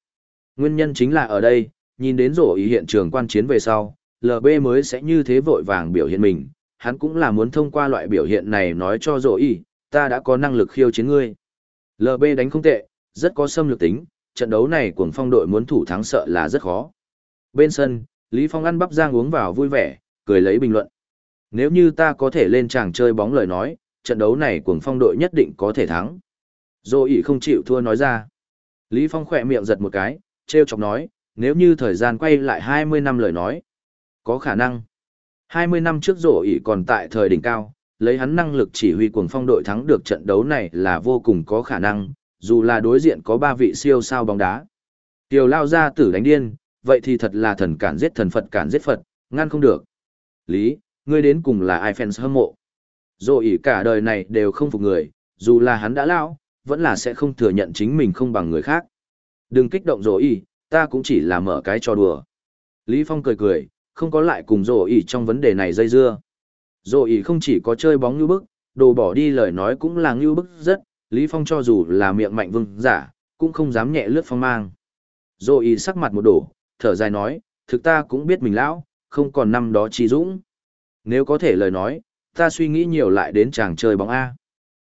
Nguyên nhân chính là ở đây, nhìn đến rổ ý hiện trường quan chiến về sau, LB mới sẽ như thế vội vàng biểu hiện mình, hắn cũng là muốn thông qua loại biểu hiện này nói cho rổ ý, ta đã có năng lực khiêu chiến ngươi. LB đánh không tệ, rất có xâm lược tính, trận đấu này cuồng phong đội muốn thủ thắng sợ là rất khó. Bên sân, Lý Phong ăn bắp giang uống vào vui vẻ, cười lấy bình luận. Nếu như ta có thể lên tràng chơi bóng lời nói, trận đấu này cuồng phong đội nhất định có thể thắng. Dô ỉ không chịu thua nói ra. Lý Phong khỏe miệng giật một cái, treo chọc nói, nếu như thời gian quay lại 20 năm lời nói. Có khả năng. 20 năm trước rổ ỉ còn tại thời đỉnh cao, lấy hắn năng lực chỉ huy cuồng phong đội thắng được trận đấu này là vô cùng có khả năng, dù là đối diện có ba vị siêu sao bóng đá. Tiểu lao ra tử đánh điên, vậy thì thật là thần cản giết thần Phật cản giết Phật, ngăn không được. Lý, ngươi đến cùng là ai fans hâm mộ. Rổ ỉ cả đời này đều không phục người, dù là hắn đã lao, vẫn là sẽ không thừa nhận chính mình không bằng người khác. Đừng kích động rổ ỉ, ta cũng chỉ là mở cái trò đùa. Lý Phong cười cười, không có lại cùng rổ ỉ trong vấn đề này dây dưa. Rổ ỉ không chỉ có chơi bóng như bức, đồ bỏ đi lời nói cũng là như bức rất, Lý Phong cho dù là miệng mạnh vương giả, cũng không dám nhẹ lướt phong mang. Rổ ỉ sắc mặt một đổ, thở dài nói, thực ta cũng biết mình lão, không còn năm đó chi dũng. Nếu có thể lời nói, ta suy nghĩ nhiều lại đến chàng chơi bóng A.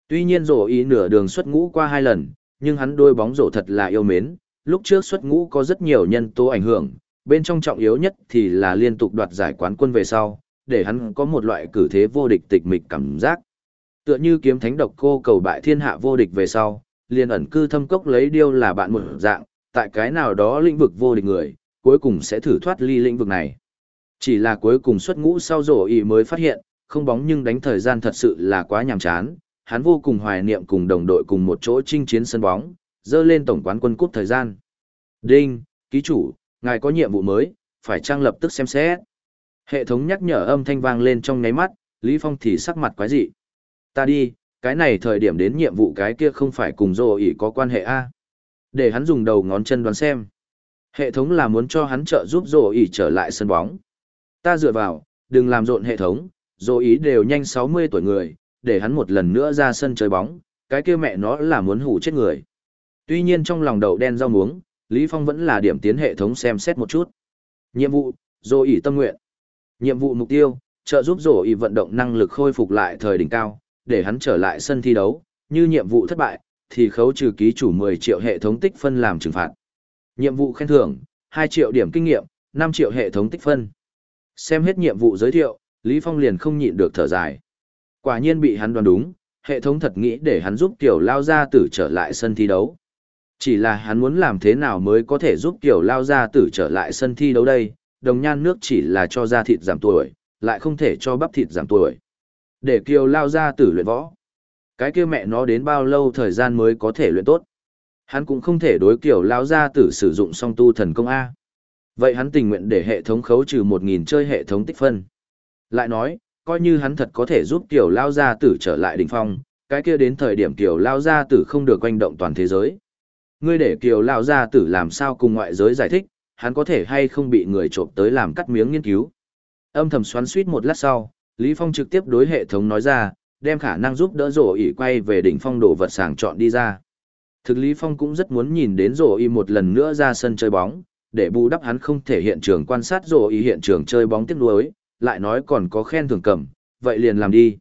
Tuy nhiên rổ ý nửa đường xuất ngũ qua hai lần, nhưng hắn đôi bóng rổ thật là yêu mến, lúc trước xuất ngũ có rất nhiều nhân tố ảnh hưởng, bên trong trọng yếu nhất thì là liên tục đoạt giải quán quân về sau, để hắn có một loại cử thế vô địch tịch mịch cảm giác. Tựa như kiếm thánh độc cô cầu bại thiên hạ vô địch về sau, liền ẩn cư thâm cốc lấy điêu là bạn một dạng, tại cái nào đó lĩnh vực vô địch người, cuối cùng sẽ thử thoát ly lĩnh vực này. Chỉ là cuối cùng xuất ngũ sau rổ ý mới phát hiện, không bóng nhưng đánh thời gian thật sự là quá nhàm chán, hắn vô cùng hoài niệm cùng đồng đội cùng một chỗ chinh chiến sân bóng, dơ lên tổng quán quân cúp thời gian. Đinh, ký chủ, ngài có nhiệm vụ mới, phải trang lập tức xem xét. Hệ thống nhắc nhở âm thanh vang lên trong nháy mắt, Lý Phong thì sắc mặt quái dị. Ta đi, cái này thời điểm đến nhiệm vụ cái kia không phải cùng dô ý có quan hệ a Để hắn dùng đầu ngón chân đoán xem. Hệ thống là muốn cho hắn trợ giúp dô ý trở lại sân bóng. Ta dựa vào, đừng làm rộn hệ thống, dô ý đều nhanh 60 tuổi người, để hắn một lần nữa ra sân chơi bóng, cái kia mẹ nó là muốn hủ chết người. Tuy nhiên trong lòng đầu đen rau muống, Lý Phong vẫn là điểm tiến hệ thống xem xét một chút. Nhiệm vụ, Dô ỉ tâm nguyện. Nhiệm vụ mục tiêu, trợ giúp rồ ỉ vận động năng lực khôi phục lại thời đỉnh cao, để hắn trở lại sân thi đấu, như nhiệm vụ thất bại, thì khấu trừ ký chủ 10 triệu hệ thống tích phân làm trừng phạt. Nhiệm vụ khen thưởng, 2 triệu điểm kinh nghiệm, 5 triệu hệ thống tích phân. Xem hết nhiệm vụ giới thiệu, Lý Phong liền không nhịn được thở dài. Quả nhiên bị hắn đoán đúng, hệ thống thật nghĩ để hắn giúp tiểu lao gia tử trở lại sân thi đấu. Chỉ là hắn muốn làm thế nào mới có thể giúp tiểu lao gia tử trở lại sân thi đấu đây, đồng nhan nước chỉ là cho da thịt giảm tuổi, lại không thể cho bắp thịt giảm tuổi. Để kiều lao gia tử luyện võ. Cái kia mẹ nó đến bao lâu thời gian mới có thể luyện tốt. Hắn cũng không thể đối kiểu lao gia tử sử dụng song tu thần công A. Vậy hắn tình nguyện để hệ thống khấu trừ 1.000 chơi hệ thống tích phân. Lại nói, coi như hắn thật có thể giúp tiểu lao gia tử trở lại đỉnh phong, cái kia đến thời điểm tiểu lao gia tử không được quanh động toàn thế giới. Ngươi để Kiều lao gia tử làm sao cùng ngoại giới giải thích, hắn có thể hay không bị người trộm tới làm cắt miếng nghiên cứu. Âm thầm xoắn suýt một lát sau, Lý Phong trực tiếp đối hệ thống nói ra, đem khả năng giúp đỡ rổ ỉ quay về đỉnh phong đồ vật sàng chọn đi ra. Thực Lý Phong cũng rất muốn nhìn đến rổ ỉ một lần nữa ra sân chơi bóng, để bù đắp hắn không thể hiện trường quan sát rổ ỉ hiện trường chơi bóng tiếp nối, lại nói còn có khen thưởng cầm, vậy liền làm đi.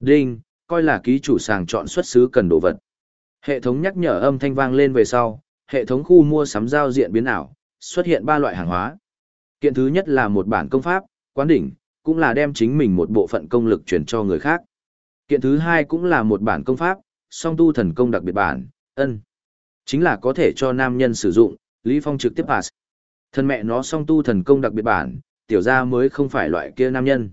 Đinh, coi là ký chủ sàng chọn xuất xứ cần đồ vật. Hệ thống nhắc nhở âm thanh vang lên về sau, hệ thống khu mua sắm giao diện biến ảo, xuất hiện ba loại hàng hóa. Kiện thứ nhất là một bản công pháp, quán đỉnh, cũng là đem chính mình một bộ phận công lực chuyển cho người khác. Kiện thứ hai cũng là một bản công pháp, song tu thần công đặc biệt bản, ân. Chính là có thể cho nam nhân sử dụng, Lý Phong trực tiếp pass. Thân mẹ nó song tu thần công đặc biệt bản, tiểu gia mới không phải loại kia nam nhân.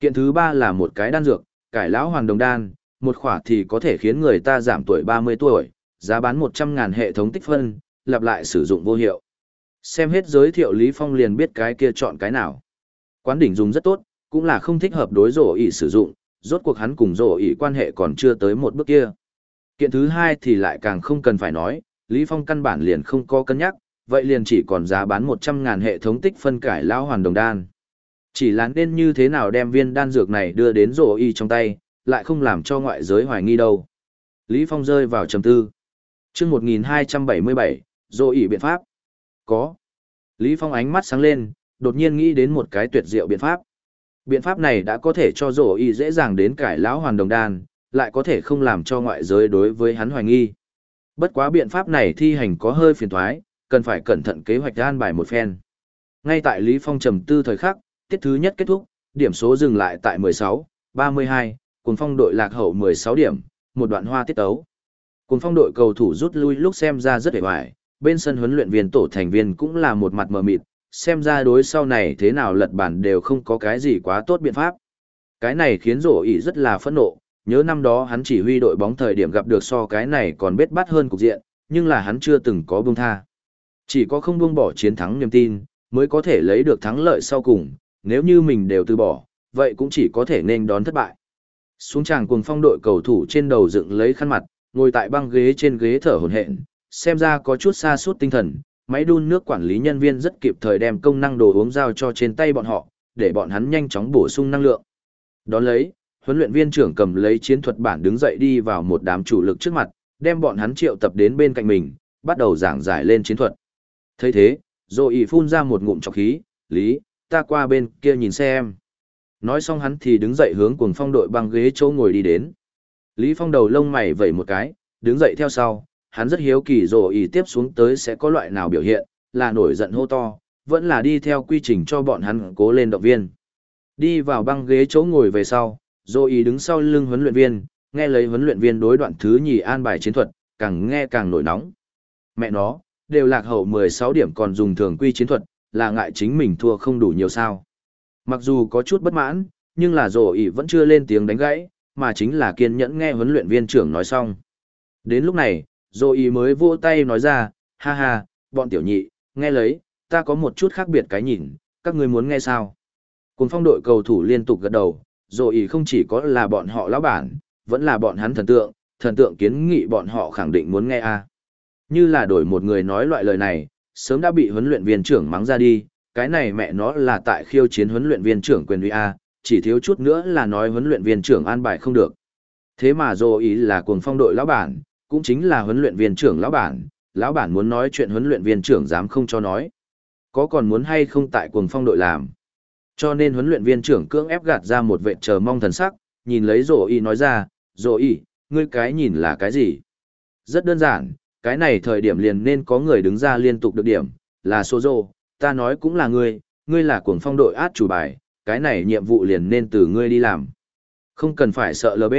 Kiện thứ ba là một cái đan dược, cải lão hoàng đồng đan, một khỏa thì có thể khiến người ta giảm tuổi 30 tuổi, giá bán 100.000 hệ thống tích phân, lặp lại sử dụng vô hiệu. Xem hết giới thiệu Lý Phong liền biết cái kia chọn cái nào. Quán đỉnh dùng rất tốt, cũng là không thích hợp đối rổ ỉ sử dụng, rốt cuộc hắn cùng rổ ỉ quan hệ còn chưa tới một bước kia. Kiện thứ hai thì lại càng không cần phải nói, Lý Phong căn bản liền không có cân nhắc, vậy liền chỉ còn giá bán 100.000 hệ thống tích phân cải lão hoàn đồng đan. Chỉ là nên như thế nào đem viên đan dược này đưa đến rổ y trong tay, lại không làm cho ngoại giới hoài nghi đâu. Lý Phong rơi vào trầm tư. chương 1277, rổ y biện pháp. Có. Lý Phong ánh mắt sáng lên, đột nhiên nghĩ đến một cái tuyệt diệu biện pháp. Biện pháp này đã có thể cho rổ y dễ dàng đến cải lão hoàn đồng đan, lại có thể không làm cho ngoại giới đối với hắn hoài nghi. Bất quá biện pháp này thi hành có hơi phiền toái, cần phải cẩn thận kế hoạch an bài một phen. Ngay tại Lý Phong trầm tư thời khắc, tiết thứ nhất kết thúc, điểm số dừng lại tại 16, 32, cùng phong đội lạc hậu 16 điểm, một đoạn hoa tiết tấu. Cùng phong đội cầu thủ rút lui lúc xem ra rất hề hoài, bên sân huấn luyện viên tổ thành viên cũng là một mặt mờ mịt, xem ra đối sau này thế nào lật bản đều không có cái gì quá tốt biện pháp. Cái này khiến rổ ý rất là phẫn nộ, nhớ năm đó hắn chỉ huy đội bóng thời điểm gặp được so cái này còn bết bát hơn cục diện, nhưng là hắn chưa từng có buông tha. Chỉ có không buông bỏ chiến thắng niềm tin, mới có thể lấy được thắng lợi sau cùng, nếu như mình đều từ bỏ, vậy cũng chỉ có thể nên đón thất bại. Xuống tràng cuồng phong đội cầu thủ trên đầu dựng lấy khăn mặt, ngồi tại băng ghế trên ghế thở hổn hển, xem ra có chút xa suốt tinh thần, máy đun nước quản lý nhân viên rất kịp thời đem công năng đồ uống giao cho trên tay bọn họ, để bọn hắn nhanh chóng bổ sung năng lượng. Đón lấy, huấn luyện viên trưởng cầm lấy chiến thuật bản đứng dậy đi vào một đám chủ lực trước mặt, đem bọn hắn triệu tập đến bên cạnh mình, bắt đầu giảng giải lên chiến thuật. thấy thế, rồi ỉ phun ra một ngụm trọc khí, lý, ta qua bên kia nhìn xem. Nói xong hắn thì đứng dậy hướng cuồng phong đội băng ghế chỗ ngồi đi đến. Lý Phong đầu lông mày vẩy một cái, đứng dậy theo sau, hắn rất hiếu kỳ rồi ý tiếp xuống tới sẽ có loại nào biểu hiện, là nổi giận hô to, vẫn là đi theo quy trình cho bọn hắn cố lên động viên. Đi vào băng ghế chỗ ngồi về sau, rồi ý đứng sau lưng huấn luyện viên, nghe lấy huấn luyện viên đối đoạn thứ nhì an bài chiến thuật, càng nghe càng nổi nóng. Mẹ nó, đều lạc hậu 16 điểm còn dùng thường quy chiến thuật, là ngại chính mình thua không đủ nhiều sao. Mặc dù có chút bất mãn, nhưng là rổ ỉ vẫn chưa lên tiếng đánh gãy, mà chính là kiên nhẫn nghe huấn luyện viên trưởng nói xong. Đến lúc này, rổ ỉ mới vỗ tay nói ra, ha ha, bọn tiểu nhị, nghe lấy, ta có một chút khác biệt cái nhìn, các ngươi muốn nghe sao? Cùng phong đội cầu thủ liên tục gật đầu, rổ ỉ không chỉ có là bọn họ lão bản, vẫn là bọn hắn thần tượng, thần tượng kiến nghị bọn họ khẳng định muốn nghe a. Như là đổi một người nói loại lời này, sớm đã bị huấn luyện viên trưởng mắng ra đi, cái này mẹ nó là tại khiêu chiến huấn luyện viên trưởng quyền uy A, chỉ thiếu chút nữa là nói huấn luyện viên trưởng an bài không được. Thế mà dô ý là cuồng phong đội lão bản, cũng chính là huấn luyện viên trưởng lão bản, lão bản muốn nói chuyện huấn luyện viên trưởng dám không cho nói. Có còn muốn hay không tại cuồng phong đội làm. Cho nên huấn luyện viên trưởng cưỡng ép gạt ra một vệ chờ mong thần sắc, nhìn lấy dô ý nói ra, dô ý, ngươi cái nhìn là cái gì? Rất đơn giản, cái này thời điểm liền nên có người đứng ra liên tục được điểm, là số rô, ta nói cũng là ngươi, ngươi là cuồng phong đội át chủ bài, cái này nhiệm vụ liền nên từ ngươi đi làm. Không cần phải sợ LB,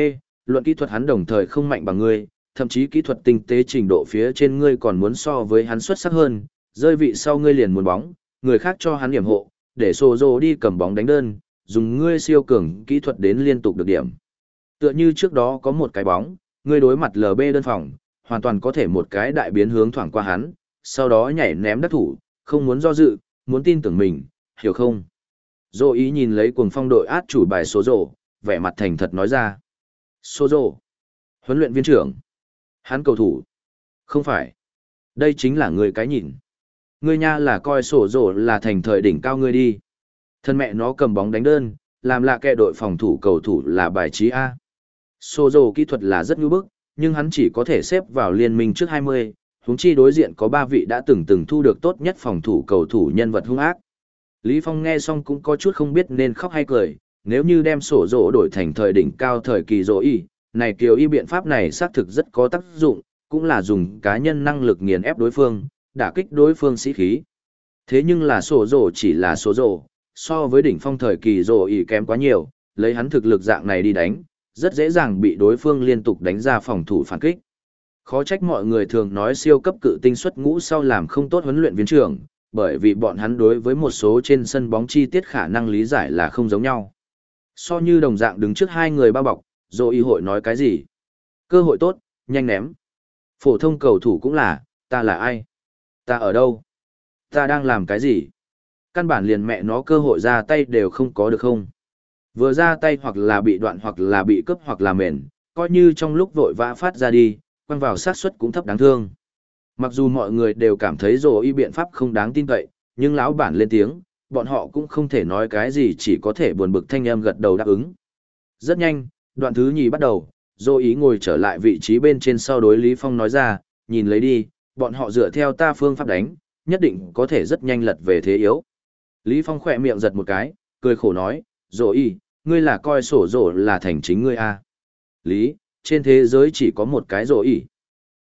luận kỹ thuật hắn đồng thời không mạnh bằng ngươi, thậm chí kỹ thuật tinh tế trình độ phía trên ngươi còn muốn so với hắn xuất sắc hơn, rơi vị sau ngươi liền muốn bóng, người khác cho hắn điểm hộ, để Sô đi cầm bóng đánh đơn, dùng ngươi siêu cường kỹ thuật đến liên tục được điểm. Tựa như trước đó có một cái bóng, ngươi đối mặt LB đơn phòng, hoàn toàn có thể một cái đại biến hướng thoảng qua hắn, sau đó nhảy ném đắc thủ, không muốn do dự, muốn tin tưởng mình, hiểu không? Dô ý nhìn lấy cuồng phong đội át chủ bài số rổ, vẻ mặt thành thật nói ra. Số rổ. Huấn luyện viên trưởng. Hắn cầu thủ. Không phải. Đây chính là người cái nhìn. Ngươi nha là coi sổ rổ là thành thời đỉnh cao ngươi đi. Thân mẹ nó cầm bóng đánh đơn, làm lạ kẻ đội phòng thủ cầu thủ là bài trí A. Sô dồ kỹ thuật là rất ngư bức, nhưng hắn chỉ có thể xếp vào liên minh trước 20, huống chi đối diện có ba vị đã từng từng thu được tốt nhất phòng thủ cầu thủ nhân vật hung ác. Lý Phong nghe xong cũng có chút không biết nên khóc hay cười, nếu như đem sổ rổ đổi thành thời đỉnh cao thời kỳ rổ y, này kiều y biện pháp này xác thực rất có tác dụng, cũng là dùng cá nhân năng lực nghiền ép đối phương, đả kích đối phương sĩ khí. Thế nhưng là sổ rổ chỉ là sổ rổ, so với đỉnh phong thời kỳ rổ y kém quá nhiều, lấy hắn thực lực dạng này đi đánh, rất dễ dàng bị đối phương liên tục đánh ra phòng thủ phản kích. Khó trách mọi người thường nói siêu cấp cự tinh xuất ngũ sau làm không tốt huấn luyện viên trưởng, bởi vì bọn hắn đối với một số trên sân bóng chi tiết khả năng lý giải là không giống nhau. So như đồng dạng đứng trước hai người bao bọc, rồi y hội nói cái gì? Cơ hội tốt, nhanh ném. Phổ thông cầu thủ cũng là, ta là ai? Ta ở đâu? Ta đang làm cái gì? Căn bản liền mẹ nó cơ hội ra tay đều không có được không? Vừa ra tay hoặc là bị đoạn hoặc là bị cướp hoặc là mền, coi như trong lúc vội vã phát ra đi, quăng vào sát suất cũng thấp đáng thương. Mặc dù mọi người đều cảm thấy rồ y biện pháp không đáng tin cậy, nhưng lão bản lên tiếng, bọn họ cũng không thể nói cái gì chỉ có thể buồn bực thanh em gật đầu đáp ứng. Rất nhanh, đoạn thứ nhì bắt đầu, dô ý ngồi trở lại vị trí bên trên sau đối Lý Phong nói ra, nhìn lấy đi, bọn họ dựa theo ta phương pháp đánh, nhất định có thể rất nhanh lật về thế yếu. Lý Phong khỏe miệng giật một cái, cười khổ nói, Dỗ y, ngươi là coi sổ rổ là thành chính ngươi à. Lý, trên thế giới chỉ có một cái Dỗ y.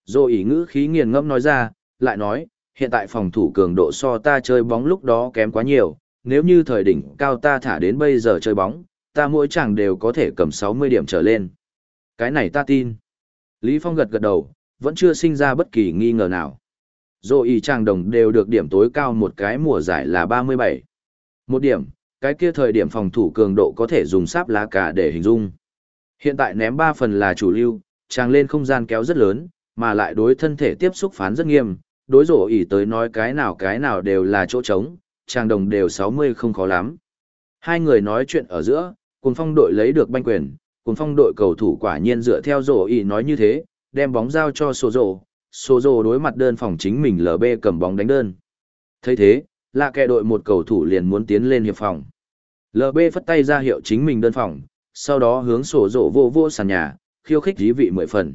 Dỗ y ngữ khí nghiền ngẫm nói ra, lại nói, hiện tại phòng thủ cường độ so ta chơi bóng lúc đó kém quá nhiều, nếu như thời đỉnh cao ta thả đến bây giờ chơi bóng, ta mỗi chàng đều có thể cầm 60 điểm trở lên. Cái này ta tin. Lý Phong gật gật đầu, vẫn chưa sinh ra bất kỳ nghi ngờ nào. Dù ý chàng đồng đều được điểm tối cao một cái mùa giải là 37. Một điểm, cái kia thời điểm phòng thủ cường độ có thể dùng sáp lá cả để hình dung. Hiện tại ném 3 phần là chủ lưu, chàng lên không gian kéo rất lớn, mà lại đối thân thể tiếp xúc phán rất nghiêm, đối rổ ỉ tới nói cái nào cái nào đều là chỗ trống, chàng đồng đều 60 không khó lắm. Hai người nói chuyện ở giữa, cùng phong đội lấy được banh quyền, cùng phong đội cầu thủ quả nhiên dựa theo rổ ỉ nói như thế, đem bóng giao cho sổ rổ, sổ rổ đối mặt đơn phòng chính mình LB cầm bóng đánh đơn. thấy thế, là kẻ đội một cầu thủ liền muốn tiến lên hiệp phòng. LB phất tay ra hiệu chính mình đơn phòng, sau đó hướng sổ rộ vô vô sàn nhà, khiêu khích dí vị mười phần.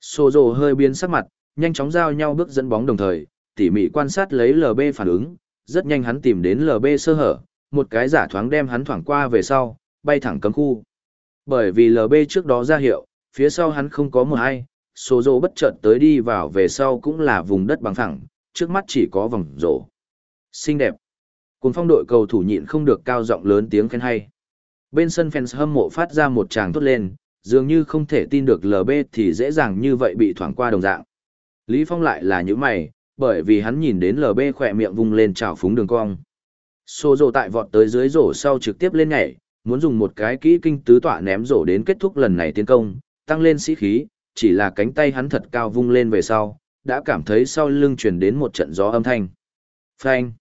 Sổ rộ hơi biến sắc mặt, nhanh chóng giao nhau bước dẫn bóng đồng thời, tỉ mỉ quan sát lấy LB phản ứng, rất nhanh hắn tìm đến LB sơ hở, một cái giả thoáng đem hắn thoảng qua về sau, bay thẳng cấm khu. Bởi vì LB trước đó ra hiệu, phía sau hắn không có một ai, số rộ bất chợt tới đi vào về sau cũng là vùng đất bằng phẳng, trước mắt chỉ có vòng rổ. Xinh đẹp. Cùng phong đội cầu thủ nhịn không được cao giọng lớn tiếng khen hay. Bên sân fans hâm mộ phát ra một tràng thốt lên, dường như không thể tin được LB thì dễ dàng như vậy bị thoảng qua đồng dạng. Lý Phong lại là những mày, bởi vì hắn nhìn đến LB khỏe miệng vung lên trào phúng đường cong. Xô rổ tại vọt tới dưới rổ sau trực tiếp lên nhảy, muốn dùng một cái kỹ kinh tứ tọa ném rổ đến kết thúc lần này tiến công, tăng lên sĩ khí, chỉ là cánh tay hắn thật cao vung lên về sau, đã cảm thấy sau lưng truyền đến một trận gió âm thanh. Phanh!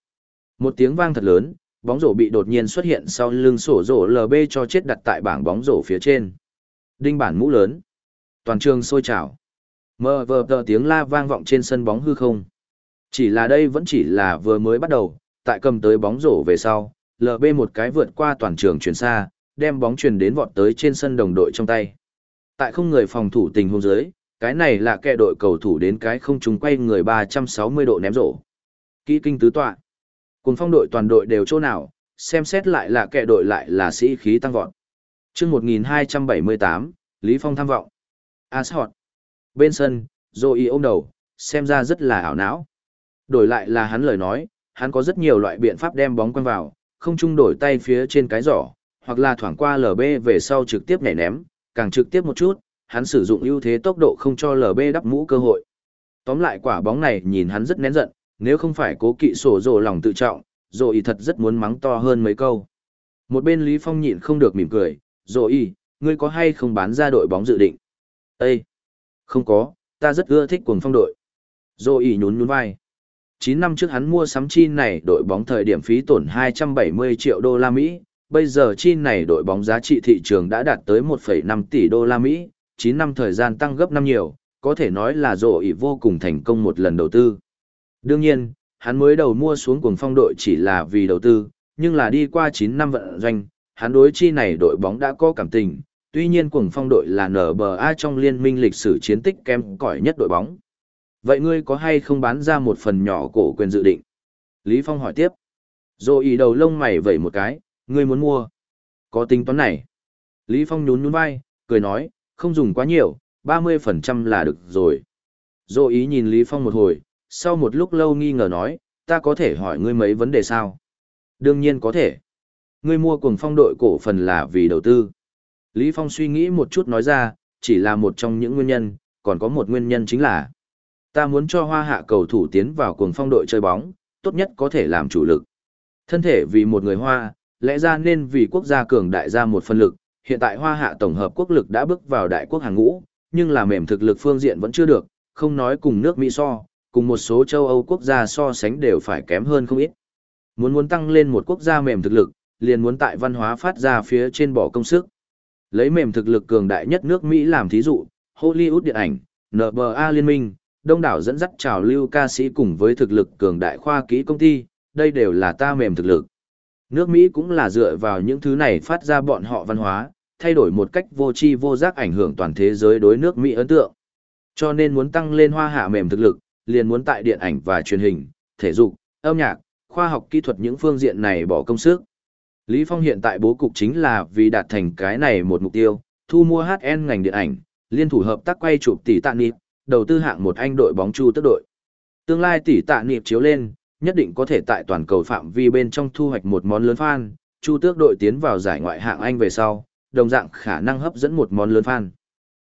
Một tiếng vang thật lớn, bóng rổ bị đột nhiên xuất hiện sau lưng sổ rổ LB cho chết đặt tại bảng bóng rổ phía trên. Đinh bản mũ lớn. Toàn trường sôi trào. Mờ vờ tờ tiếng la vang vọng trên sân bóng hư không. Chỉ là đây vẫn chỉ là vừa mới bắt đầu, tại cầm tới bóng rổ về sau, LB một cái vượt qua toàn trường chuyển xa, đem bóng truyền đến vọt tới trên sân đồng đội trong tay. Tại không người phòng thủ tình huống dưới, cái này là kẻ đội cầu thủ đến cái không trùng quay người 360 độ ném rổ. Kỹ kinh tứ tọa. Cùng phong đội toàn đội đều chỗ nào, xem xét lại là kẻ đội lại là sĩ khí tăng vọt. chương 1278, Lý Phong tham vọng. Ashot. Bên sân, Zoe ôm đầu, xem ra rất là ảo não. Đổi lại là hắn lời nói, hắn có rất nhiều loại biện pháp đem bóng quăng vào, không chung đổi tay phía trên cái giỏ, hoặc là thoảng qua LB về sau trực tiếp nhảy ném, càng trực tiếp một chút, hắn sử dụng ưu thế tốc độ không cho LB đắp mũ cơ hội. Tóm lại quả bóng này nhìn hắn rất nén giận, nếu không phải cố kỵ sổ rồ lòng tự trọng, rồ y thật rất muốn mắng to hơn mấy câu. Một bên Lý Phong nhịn không được mỉm cười, rồ y, ngươi có hay không bán ra đội bóng dự định? Ê! Không có, ta rất ưa thích cuồng phong đội. Rồ y nhún nhún vai. 9 năm trước hắn mua sắm chi này đội bóng thời điểm phí tổn 270 triệu đô la Mỹ, bây giờ chi này đội bóng giá trị thị trường đã đạt tới 1,5 tỷ đô la Mỹ, 9 năm thời gian tăng gấp năm nhiều, có thể nói là rồ y vô cùng thành công một lần đầu tư. Đương nhiên, hắn mới đầu mua xuống cuồng phong đội chỉ là vì đầu tư, nhưng là đi qua 9 năm vận doanh, hắn đối chi này đội bóng đã có cảm tình, tuy nhiên cuồng phong đội là NBA trong liên minh lịch sử chiến tích kém cỏi nhất đội bóng. Vậy ngươi có hay không bán ra một phần nhỏ cổ quyền dự định? Lý Phong hỏi tiếp. Rồi ý đầu lông mày vẩy một cái, ngươi muốn mua. Có tính toán này. Lý Phong nhún nhún vai, cười nói, không dùng quá nhiều, 30% là được rồi. Rồi ý nhìn Lý Phong một hồi, sau một lúc lâu nghi ngờ nói, ta có thể hỏi ngươi mấy vấn đề sao? Đương nhiên có thể. Ngươi mua cùng phong đội cổ phần là vì đầu tư. Lý Phong suy nghĩ một chút nói ra, chỉ là một trong những nguyên nhân, còn có một nguyên nhân chính là ta muốn cho hoa hạ cầu thủ tiến vào cuồng phong đội chơi bóng, tốt nhất có thể làm chủ lực. Thân thể vì một người hoa, lẽ ra nên vì quốc gia cường đại ra một phân lực, hiện tại hoa hạ tổng hợp quốc lực đã bước vào đại quốc hàng ngũ, nhưng là mềm thực lực phương diện vẫn chưa được, không nói cùng nước Mỹ so, cùng một số châu Âu quốc gia so sánh đều phải kém hơn không ít. Muốn muốn tăng lên một quốc gia mềm thực lực, liền muốn tại văn hóa phát ra phía trên bỏ công sức. Lấy mềm thực lực cường đại nhất nước Mỹ làm thí dụ, Hollywood điện ảnh, NBA liên minh, đông đảo dẫn dắt trào lưu ca sĩ cùng với thực lực cường đại khoa kỹ công ty, đây đều là ta mềm thực lực. Nước Mỹ cũng là dựa vào những thứ này phát ra bọn họ văn hóa, thay đổi một cách vô tri vô giác ảnh hưởng toàn thế giới đối nước Mỹ ấn tượng. Cho nên muốn tăng lên hoa hạ mềm thực lực, liền muốn tại điện ảnh và truyền hình, thể dục, âm nhạc, khoa học kỹ thuật những phương diện này bỏ công sức. Lý Phong hiện tại bố cục chính là vì đạt thành cái này một mục tiêu, thu mua HN ngành điện ảnh, liên thủ hợp tác quay chụp tỷ tạ nịp, đầu tư hạng một anh đội bóng chu tức đội. Tương lai tỷ tạ nịp chiếu lên, nhất định có thể tại toàn cầu phạm vi bên trong thu hoạch một món lớn fan, chu tước đội tiến vào giải ngoại hạng Anh về sau, đồng dạng khả năng hấp dẫn một món lớn fan.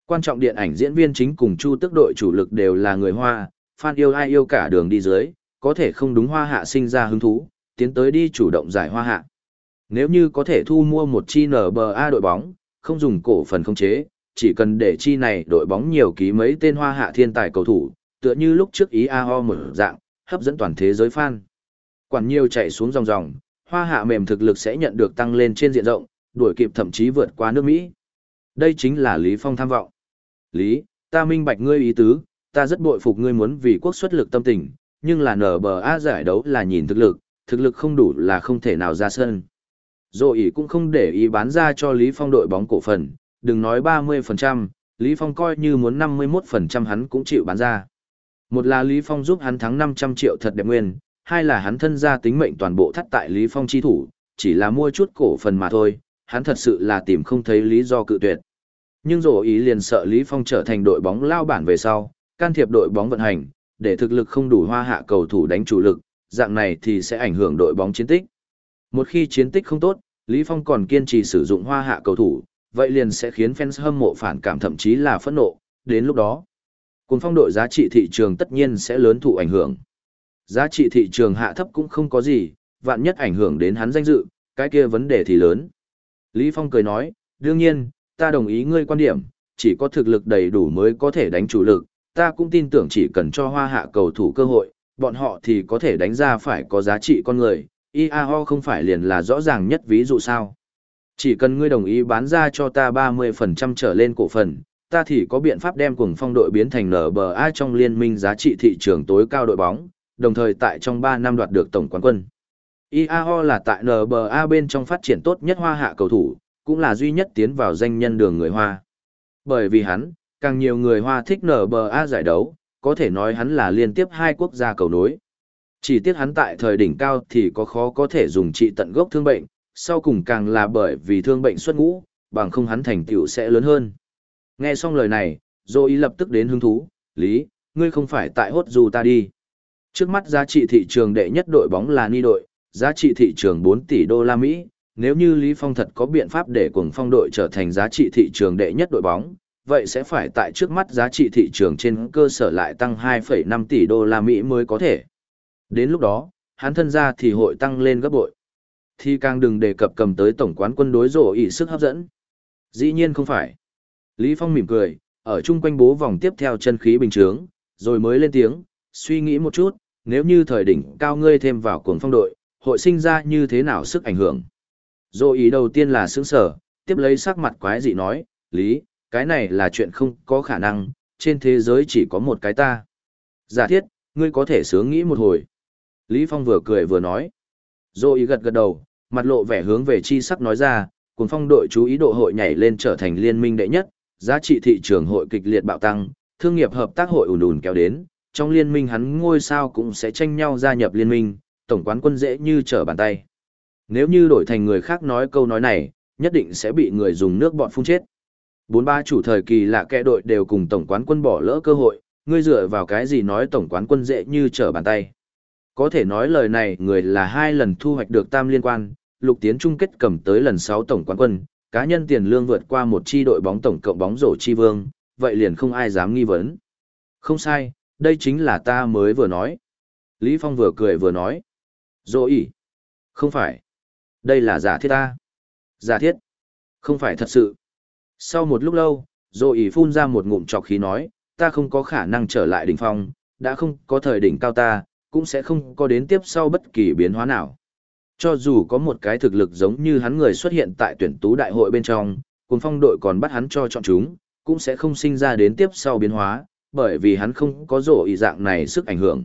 Quan trọng điện ảnh diễn viên chính cùng chu tước đội chủ lực đều là người Hoa, fan yêu ai yêu cả đường đi dưới, có thể không đúng Hoa hạ sinh ra hứng thú, tiến tới đi chủ động giải Hoa hạ. Nếu như có thể thu mua một chi NBA đội bóng, không dùng cổ phần không chế, chỉ cần để chi này đội bóng nhiều ký mấy tên Hoa hạ thiên tài cầu thủ, tựa như lúc trước ý AO một dạng, hấp dẫn toàn thế giới fan. Quản nhiều chạy xuống dòng dòng, hoa hạ mềm thực lực sẽ nhận được tăng lên trên diện rộng, đuổi kịp thậm chí vượt qua nước Mỹ. Đây chính là Lý Phong tham vọng. Lý, ta minh bạch ngươi ý tứ, ta rất bội phục ngươi muốn vì quốc xuất lực tâm tình, nhưng là nở bờ A giải đấu là nhìn thực lực, thực lực không đủ là không thể nào ra sân. Rồi ý cũng không để ý bán ra cho Lý Phong đội bóng cổ phần, đừng nói 30%, Lý Phong coi như muốn 51% hắn cũng chịu bán ra. Một là Lý Phong giúp hắn thắng 500 triệu thật đẹp nguyên, hai là hắn thân ra tính mệnh toàn bộ thắt tại Lý Phong chi thủ, chỉ là mua chút cổ phần mà thôi, hắn thật sự là tìm không thấy lý do cự tuyệt. Nhưng rổ ý liền sợ Lý Phong trở thành đội bóng lao bản về sau, can thiệp đội bóng vận hành, để thực lực không đủ hoa hạ cầu thủ đánh chủ lực, dạng này thì sẽ ảnh hưởng đội bóng chiến tích. Một khi chiến tích không tốt, Lý Phong còn kiên trì sử dụng hoa hạ cầu thủ, vậy liền sẽ khiến fans hâm mộ phản cảm thậm chí là phẫn nộ, đến lúc đó, cùng phong đội giá trị thị trường tất nhiên sẽ lớn thụ ảnh hưởng. Giá trị thị trường hạ thấp cũng không có gì, vạn nhất ảnh hưởng đến hắn danh dự, cái kia vấn đề thì lớn. Lý Phong cười nói, đương nhiên, ta đồng ý ngươi quan điểm, chỉ có thực lực đầy đủ mới có thể đánh chủ lực, ta cũng tin tưởng chỉ cần cho hoa hạ cầu thủ cơ hội, bọn họ thì có thể đánh ra phải có giá trị con người, IAO không phải liền là rõ ràng nhất ví dụ sao. Chỉ cần ngươi đồng ý bán ra cho ta 30% trở lên cổ phần, ta thì có biện pháp đem cuồng phong đội biến thành NBA trong liên minh giá trị thị trường tối cao đội bóng, đồng thời tại trong 3 năm đoạt được tổng quán quân. IAO là tại NBA bên trong phát triển tốt nhất hoa hạ cầu thủ, cũng là duy nhất tiến vào danh nhân đường người Hoa. Bởi vì hắn, càng nhiều người Hoa thích NBA giải đấu, có thể nói hắn là liên tiếp hai quốc gia cầu nối. Chỉ tiếc hắn tại thời đỉnh cao thì có khó có thể dùng trị tận gốc thương bệnh, sau cùng càng là bởi vì thương bệnh xuất ngũ, bằng không hắn thành tựu sẽ lớn hơn. Nghe xong lời này, Dô ý lập tức đến hứng thú, Lý, ngươi không phải tại hốt dù ta đi. Trước mắt giá trị thị trường đệ nhất đội bóng là Ni đội, giá trị thị trường 4 tỷ đô la Mỹ. Nếu như Lý Phong thật có biện pháp để cùng phong đội trở thành giá trị thị trường đệ nhất đội bóng, vậy sẽ phải tại trước mắt giá trị thị trường trên cơ sở lại tăng 2,5 tỷ đô la Mỹ mới có thể. Đến lúc đó, hắn thân ra thì hội tăng lên gấp bội. Thì càng đừng đề cập cầm tới tổng quán quân đối rổ ý sức hấp dẫn. Dĩ nhiên không phải. Lý Phong mỉm cười, ở chung quanh bố vòng tiếp theo chân khí bình trướng, rồi mới lên tiếng, suy nghĩ một chút, nếu như thời đỉnh cao ngươi thêm vào cuồng phong đội, hội sinh ra như thế nào sức ảnh hưởng. Rổ ý đầu tiên là sướng sở, tiếp lấy sắc mặt quái dị nói, Lý, cái này là chuyện không có khả năng, trên thế giới chỉ có một cái ta. Giả thiết, ngươi có thể sướng nghĩ một hồi. Lý Phong vừa cười vừa nói. Dô ý gật gật đầu, mặt lộ vẻ hướng về chi sắc nói ra, cùng phong đội chú ý độ hội nhảy lên trở thành liên minh đệ nhất, giá trị thị trường hội kịch liệt bạo tăng, thương nghiệp hợp tác hội ùn ùn kéo đến, trong liên minh hắn ngôi sao cũng sẽ tranh nhau gia nhập liên minh, tổng quán quân dễ như trở bàn tay. Nếu như đổi thành người khác nói câu nói này, nhất định sẽ bị người dùng nước bọn phun chết. Bốn ba chủ thời kỳ là kẻ đội đều cùng tổng quán quân bỏ lỡ cơ hội, ngươi dựa vào cái gì nói tổng quán quân dễ như trở bàn tay. Có thể nói lời này người là hai lần thu hoạch được tam liên quan, lục tiến chung kết cầm tới lần sáu tổng quán quân, cá nhân tiền lương vượt qua một chi đội bóng tổng cộng bóng rổ chi vương, vậy liền không ai dám nghi vấn. Không sai, đây chính là ta mới vừa nói. Lý Phong vừa cười vừa nói. Dỗ ỉ. Không phải. Đây là giả thiết ta. Giả thiết. Không phải thật sự. Sau một lúc lâu, Dỗ ỉ phun ra một ngụm trọc khí nói, ta không có khả năng trở lại đỉnh phong, đã không có thời đỉnh cao ta, cũng sẽ không có đến tiếp sau bất kỳ biến hóa nào. Cho dù có một cái thực lực giống như hắn người xuất hiện tại tuyển tú đại hội bên trong, cùng phong đội còn bắt hắn cho chọn chúng, cũng sẽ không sinh ra đến tiếp sau biến hóa, bởi vì hắn không có rổ ý dạng này sức ảnh hưởng.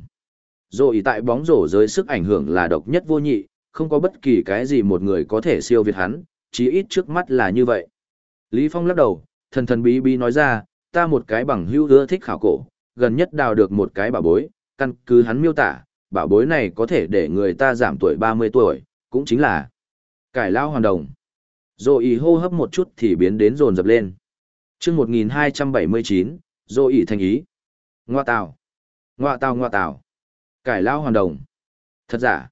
Rổ ý tại bóng rổ giới sức ảnh hưởng là độc nhất vô nhị, không có bất kỳ cái gì một người có thể siêu việt hắn, chí ít trước mắt là như vậy. Lý Phong lắc đầu, thần thần bí bí nói ra, ta một cái bằng hữu ưa thích khảo cổ, gần nhất đào được một cái bảo bối, căn cứ hắn miêu tả, bảo bối này có thể để người ta giảm tuổi 30 tuổi, cũng chính là cải lao hoàn đồng. Rồi ý hô hấp một chút thì biến đến rồn dập lên. chương 1279, rồi ý thành ý. Ngoa tào. Ngoa tào ngoa tào. Cải lao hoàn đồng. Thật giả.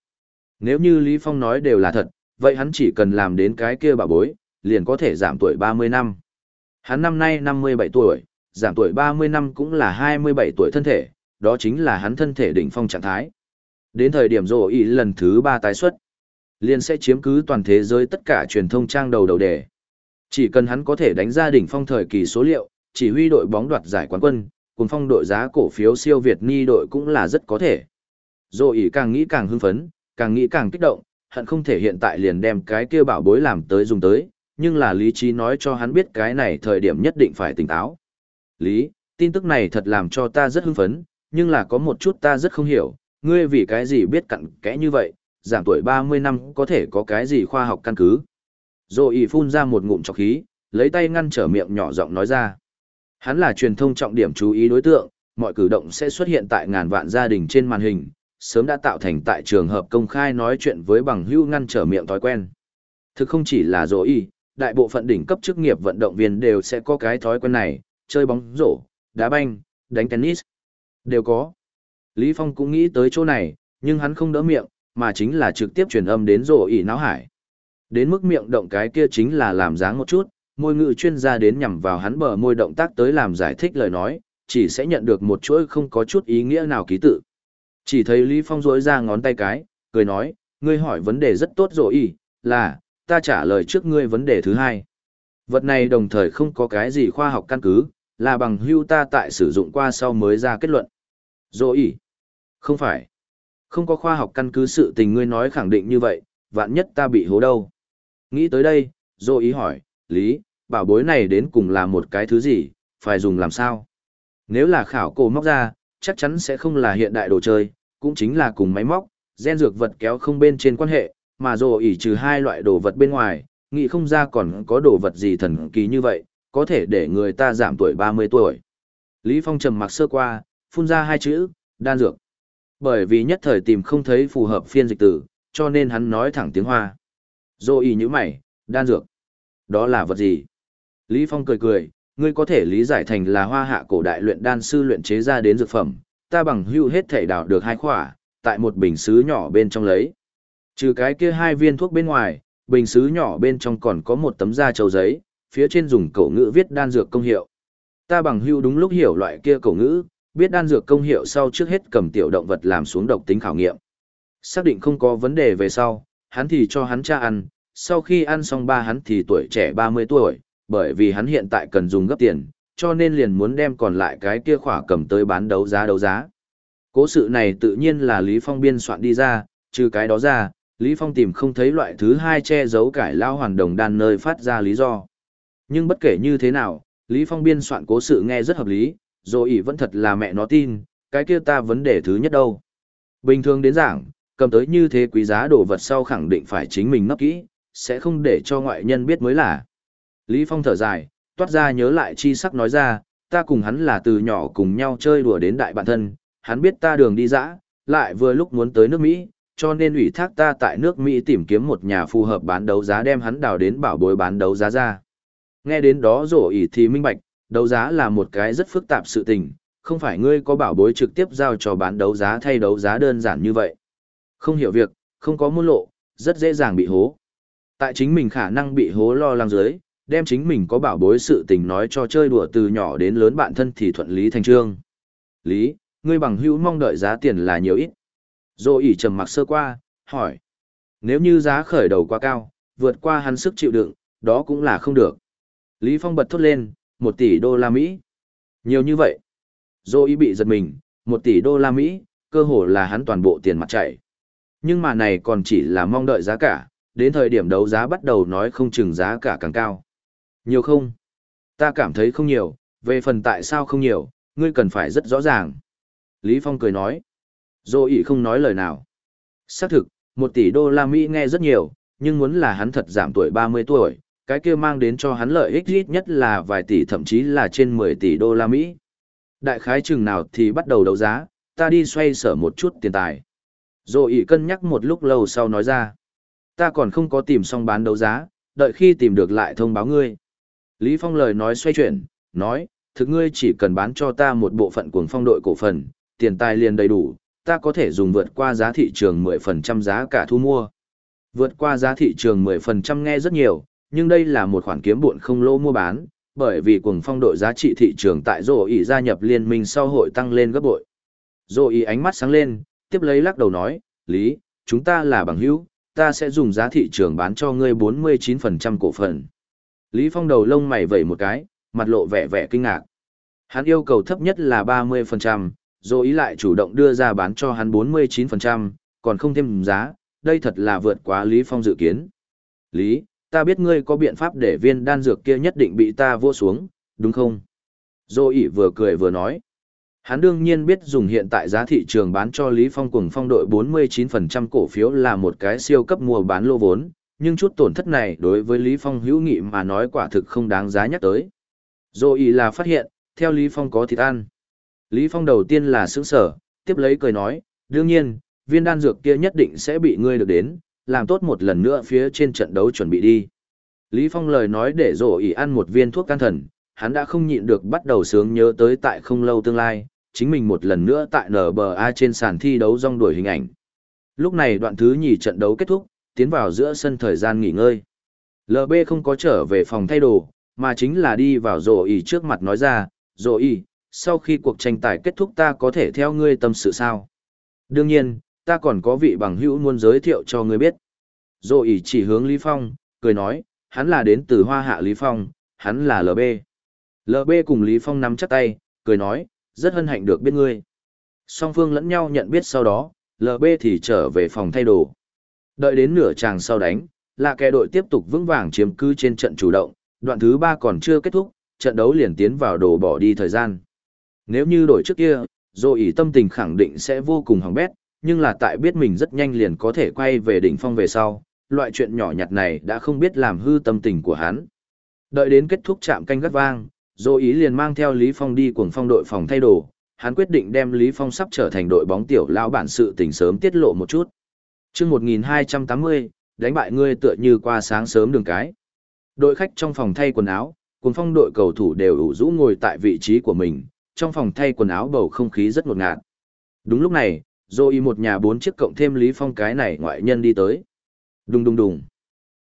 Nếu như Lý Phong nói đều là thật, vậy hắn chỉ cần làm đến cái kia bảo bối, liền có thể giảm tuổi 30 năm. Hắn năm nay 57 tuổi, giảm tuổi 30 năm cũng là 27 tuổi thân thể, đó chính là hắn thân thể đỉnh phong trạng thái. Đến thời điểm rổ ý lần thứ 3 tái xuất, liền sẽ chiếm cứ toàn thế giới tất cả truyền thông trang đầu đầu đề. Chỉ cần hắn có thể đánh ra đỉnh phong thời kỳ số liệu, chỉ huy đội bóng đoạt giải quán quân, cùng phong đội giá cổ phiếu siêu Việt Ni đội cũng là rất có thể. Rồ ý càng nghĩ càng hưng phấn, càng nghĩ càng kích động, hận không thể hiện tại liền đem cái kia bảo bối làm tới dùng tới, nhưng là lý trí nói cho hắn biết cái này thời điểm nhất định phải tỉnh táo. Lý, tin tức này thật làm cho ta rất hưng phấn, nhưng là có một chút ta rất không hiểu, ngươi vì cái gì biết cặn kẽ như vậy, giảm tuổi 30 năm có thể có cái gì khoa học căn cứ. Rồi ý phun ra một ngụm chọc khí, lấy tay ngăn trở miệng nhỏ giọng nói ra. Hắn là truyền thông trọng điểm chú ý đối tượng, mọi cử động sẽ xuất hiện tại ngàn vạn gia đình trên màn hình, sớm đã tạo thành tại trường hợp công khai nói chuyện với bằng hữu ngăn trở miệng thói quen. Thực không chỉ là rồi y đại bộ phận đỉnh cấp chức nghiệp vận động viên đều sẽ có cái thói quen này, chơi bóng rổ, đá banh, đánh tennis. Đều có. Lý Phong cũng nghĩ tới chỗ này, nhưng hắn không đỡ miệng, mà chính là trực tiếp truyền âm đến rổ ỉ náo hải. Đến mức miệng động cái kia chính là làm dáng một chút, môi ngự chuyên gia đến nhằm vào hắn bờ môi động tác tới làm giải thích lời nói, chỉ sẽ nhận được một chuỗi không có chút ý nghĩa nào ký tự. Chỉ thấy Lý Phong rối ra ngón tay cái, cười nói, ngươi hỏi vấn đề rất tốt rồi ý, là, ta trả lời trước ngươi vấn đề thứ hai. Vật này đồng thời không có cái gì khoa học căn cứ, là bằng hưu ta tại sử dụng qua sau mới ra kết luận. Dỗ ý. Không phải. Không có khoa học căn cứ sự tình ngươi nói khẳng định như vậy, vạn nhất ta bị hố đâu. Nghĩ tới đây, dỗ ý hỏi, Lý, bảo bối này đến cùng là một cái thứ gì, phải dùng làm sao? Nếu là khảo cổ móc ra, chắc chắn sẽ không là hiện đại đồ chơi, cũng chính là cùng máy móc, gen dược vật kéo không bên trên quan hệ, mà rồi ỉ trừ hai loại đồ vật bên ngoài, nghĩ không ra còn có đồ vật gì thần kỳ như vậy, có thể để người ta giảm tuổi 30 tuổi. Lý Phong trầm mặc sơ qua, phun ra hai chữ, đan dược. Bởi vì nhất thời tìm không thấy phù hợp phiên dịch từ, cho nên hắn nói thẳng tiếng Hoa. Rồi ý như mày, đan dược. Đó là vật gì? Lý Phong cười cười, ngươi có thể lý giải thành là hoa hạ cổ đại luyện đan sư luyện chế ra đến dược phẩm, ta bằng hưu hết thể đào được hai khỏa, tại một bình sứ nhỏ bên trong lấy. Trừ cái kia hai viên thuốc bên ngoài, bình sứ nhỏ bên trong còn có một tấm da trầu giấy, phía trên dùng cổ ngữ viết đan dược công hiệu. Ta bằng hưu đúng lúc hiểu loại kia cổ ngữ, biết đan dược công hiệu sau trước hết cầm tiểu động vật làm xuống độc tính khảo nghiệm. Xác định không có vấn đề về sau, hắn thì cho hắn cha ăn, sau khi ăn xong ba hắn thì tuổi trẻ 30 tuổi, bởi vì hắn hiện tại cần dùng gấp tiền, cho nên liền muốn đem còn lại cái kia khỏa cầm tới bán đấu giá đấu giá. Cố sự này tự nhiên là Lý Phong biên soạn đi ra, trừ cái đó ra, Lý Phong tìm không thấy loại thứ hai che giấu cải lao hoàn đồng đan nơi phát ra lý do. Nhưng bất kể như thế nào, Lý Phong biên soạn cố sự nghe rất hợp lý, rồi ỷ vẫn thật là mẹ nó tin, cái kia ta vấn đề thứ nhất đâu. Bình thường đến giảng, cầm tới như thế quý giá đồ vật sau khẳng định phải chính mình nấp kỹ, sẽ không để cho ngoại nhân biết mới là. Lý Phong thở dài, toát ra nhớ lại chi sắc nói ra, ta cùng hắn là từ nhỏ cùng nhau chơi đùa đến đại bản thân, hắn biết ta đường đi dã, lại vừa lúc muốn tới nước Mỹ, cho nên ủy thác ta tại nước Mỹ tìm kiếm một nhà phù hợp bán đấu giá đem hắn đào đến bảo bối bán đấu giá ra. Nghe đến đó rổ ỉ thì minh bạch, đấu giá là một cái rất phức tạp sự tình, không phải ngươi có bảo bối trực tiếp giao cho bán đấu giá thay đấu giá đơn giản như vậy. Không hiểu việc, không có môn lộ, rất dễ dàng bị hố. Tại chính mình khả năng bị hố lo lắng dưới, đem chính mình có bảo bối sự tình nói cho chơi đùa từ nhỏ đến lớn bạn thân thì thuận lý thành trương. Lý, ngươi bằng hữu mong đợi giá tiền là nhiều ít. Rồi ỉ trầm mặc sơ qua, hỏi. Nếu như giá khởi đầu quá cao, vượt qua hắn sức chịu đựng, đó cũng là không được. Lý Phong bật thốt lên, một tỷ đô la Mỹ. Nhiều như vậy. Dô ý bị giật mình, một tỷ đô la Mỹ, cơ hồ là hắn toàn bộ tiền mặt chạy. Nhưng mà này còn chỉ là mong đợi giá cả, đến thời điểm đấu giá bắt đầu nói không chừng giá cả càng cao. Nhiều không? Ta cảm thấy không nhiều, về phần tại sao không nhiều, ngươi cần phải rất rõ ràng. Lý Phong cười nói. Dô ý không nói lời nào. Xác thực, một tỷ đô la Mỹ nghe rất nhiều, nhưng muốn là hắn thật giảm tuổi 30 tuổi, cái kia mang đến cho hắn lợi ích ít nhất là vài tỷ thậm chí là trên 10 tỷ đô la Mỹ. Đại khái chừng nào thì bắt đầu đấu giá, ta đi xoay sở một chút tiền tài. Rồi ý cân nhắc một lúc lâu sau nói ra. Ta còn không có tìm xong bán đấu giá, đợi khi tìm được lại thông báo ngươi. Lý Phong lời nói xoay chuyển, nói, thực ngươi chỉ cần bán cho ta một bộ phận cuồng phong đội cổ phần, tiền tài liền đầy đủ, ta có thể dùng vượt qua giá thị trường 10% giá cả thu mua. Vượt qua giá thị trường 10% nghe rất nhiều, nhưng đây là một khoản kiếm buộn không lỗ mua bán, bởi vì cuồng phong đội giá trị thị trường tại rổ ý gia nhập liên minh sau hội tăng lên gấp bội. Rổ ý ánh mắt sáng lên, tiếp lấy lắc đầu nói, Lý, chúng ta là bằng hữu, ta sẽ dùng giá thị trường bán cho ngươi 49% cổ phần. Lý Phong đầu lông mày vẩy một cái, mặt lộ vẻ vẻ kinh ngạc. Hắn yêu cầu thấp nhất là 30%, rồi ý lại chủ động đưa ra bán cho hắn 49%, còn không thêm giá, đây thật là vượt quá Lý Phong dự kiến. Lý, ta biết ngươi có biện pháp để viên đan dược kia nhất định bị ta vô xuống, đúng không? Dô ỉ vừa cười vừa nói. Hắn đương nhiên biết dùng hiện tại giá thị trường bán cho Lý Phong cùng phong đội 49% cổ phiếu là một cái siêu cấp mua bán lô vốn, nhưng chút tổn thất này đối với Lý Phong hữu nghị mà nói quả thực không đáng giá nhắc tới. Dô ỉ là phát hiện, theo Lý Phong có thịt ăn. Lý Phong đầu tiên là sững sở, tiếp lấy cười nói, đương nhiên, viên đan dược kia nhất định sẽ bị ngươi được đến, làm tốt một lần nữa phía trên trận đấu chuẩn bị đi. Lý Phong lời nói để rổ ỉ ăn một viên thuốc can thần, hắn đã không nhịn được bắt đầu sướng nhớ tới tại không lâu tương lai, chính mình một lần nữa tại NBA trên sàn thi đấu rong đuổi hình ảnh. Lúc này đoạn thứ nhì trận đấu kết thúc, tiến vào giữa sân thời gian nghỉ ngơi. LB không có trở về phòng thay đồ, mà chính là đi vào rổ ỉ trước mặt nói ra, rổ ỉ, sau khi cuộc tranh tài kết thúc ta có thể theo ngươi tâm sự sao? Đương nhiên, ta còn có vị bằng hữu muốn giới thiệu cho ngươi biết. Dô ý chỉ hướng Lý Phong, cười nói, hắn là đến từ hoa hạ Lý Phong, hắn là LB. LB cùng Lý Phong nắm chắc tay, cười nói, rất hân hạnh được biết ngươi. Song phương lẫn nhau nhận biết sau đó, LB thì trở về phòng thay đồ. Đợi đến nửa tràng sau đánh, là kẻ đội tiếp tục vững vàng chiếm cứ trên trận chủ động, đoạn thứ ba còn chưa kết thúc, trận đấu liền tiến vào đồ bỏ đi thời gian. Nếu như đổi trước kia, rồi ý tâm tình khẳng định sẽ vô cùng hỏng bét, nhưng là tại biết mình rất nhanh liền có thể quay về đỉnh phong về sau, loại chuyện nhỏ nhặt này đã không biết làm hư tâm tình của hắn. Đợi đến kết thúc chạm canh gắt vang, rồi ý liền mang theo Lý Phong đi cuồng phong đội phòng thay đồ, hắn quyết định đem Lý Phong sắp trở thành đội bóng tiểu lão bản sự tình sớm tiết lộ một chút. Chương 1280, đánh bại ngươi tựa như qua sáng sớm đường cái. Đội khách trong phòng thay quần áo, cuồng phong đội cầu thủ đều ủ rũ ngồi tại vị trí của mình, trong phòng thay quần áo bầu không khí rất ngột ngạt. Đúng lúc này, Dô một nhà bốn chiếc cộng thêm Lý Phong cái này ngoại nhân đi tới. Đùng đùng đùng.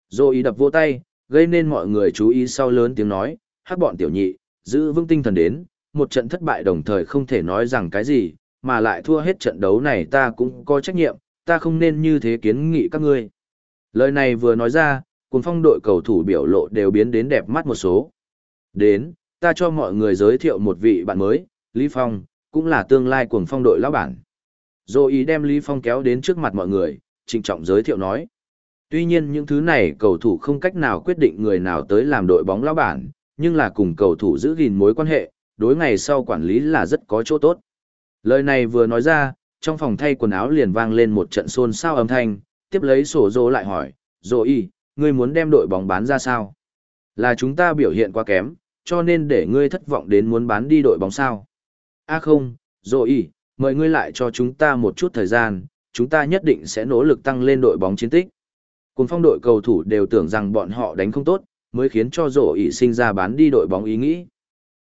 Dô đập vô tay, gây nên mọi người chú ý sau lớn tiếng nói, hát bọn tiểu nhị, giữ vững tinh thần đến, một trận thất bại đồng thời không thể nói rằng cái gì, mà lại thua hết trận đấu này ta cũng có trách nhiệm, ta không nên như thế kiến nghị các ngươi. Lời này vừa nói ra, cùng phong đội cầu thủ biểu lộ đều biến đến đẹp mắt một số. Đến, ta cho mọi người giới thiệu một vị bạn mới, Lý Phong, cũng là tương lai cuồng phong đội lão bản. Dô ý đem Lý Phong kéo đến trước mặt mọi người, trịnh trọng giới thiệu nói. Tuy nhiên những thứ này cầu thủ không cách nào quyết định người nào tới làm đội bóng lão bản, nhưng là cùng cầu thủ giữ gìn mối quan hệ, đối ngày sau quản lý là rất có chỗ tốt. Lời này vừa nói ra, trong phòng thay quần áo liền vang lên một trận xôn xao âm thanh, tiếp lấy sổ dô lại hỏi, dô y, ngươi muốn đem đội bóng bán ra sao? Là chúng ta biểu hiện quá kém, cho nên để ngươi thất vọng đến muốn bán đi đội bóng sao? A không, rồi ý, mời ngươi lại cho chúng ta một chút thời gian, chúng ta nhất định sẽ nỗ lực tăng lên đội bóng chiến tích. Cùng phong đội cầu thủ đều tưởng rằng bọn họ đánh không tốt, mới khiến cho rổ Ý sinh ra bán đi đội bóng ý nghĩ.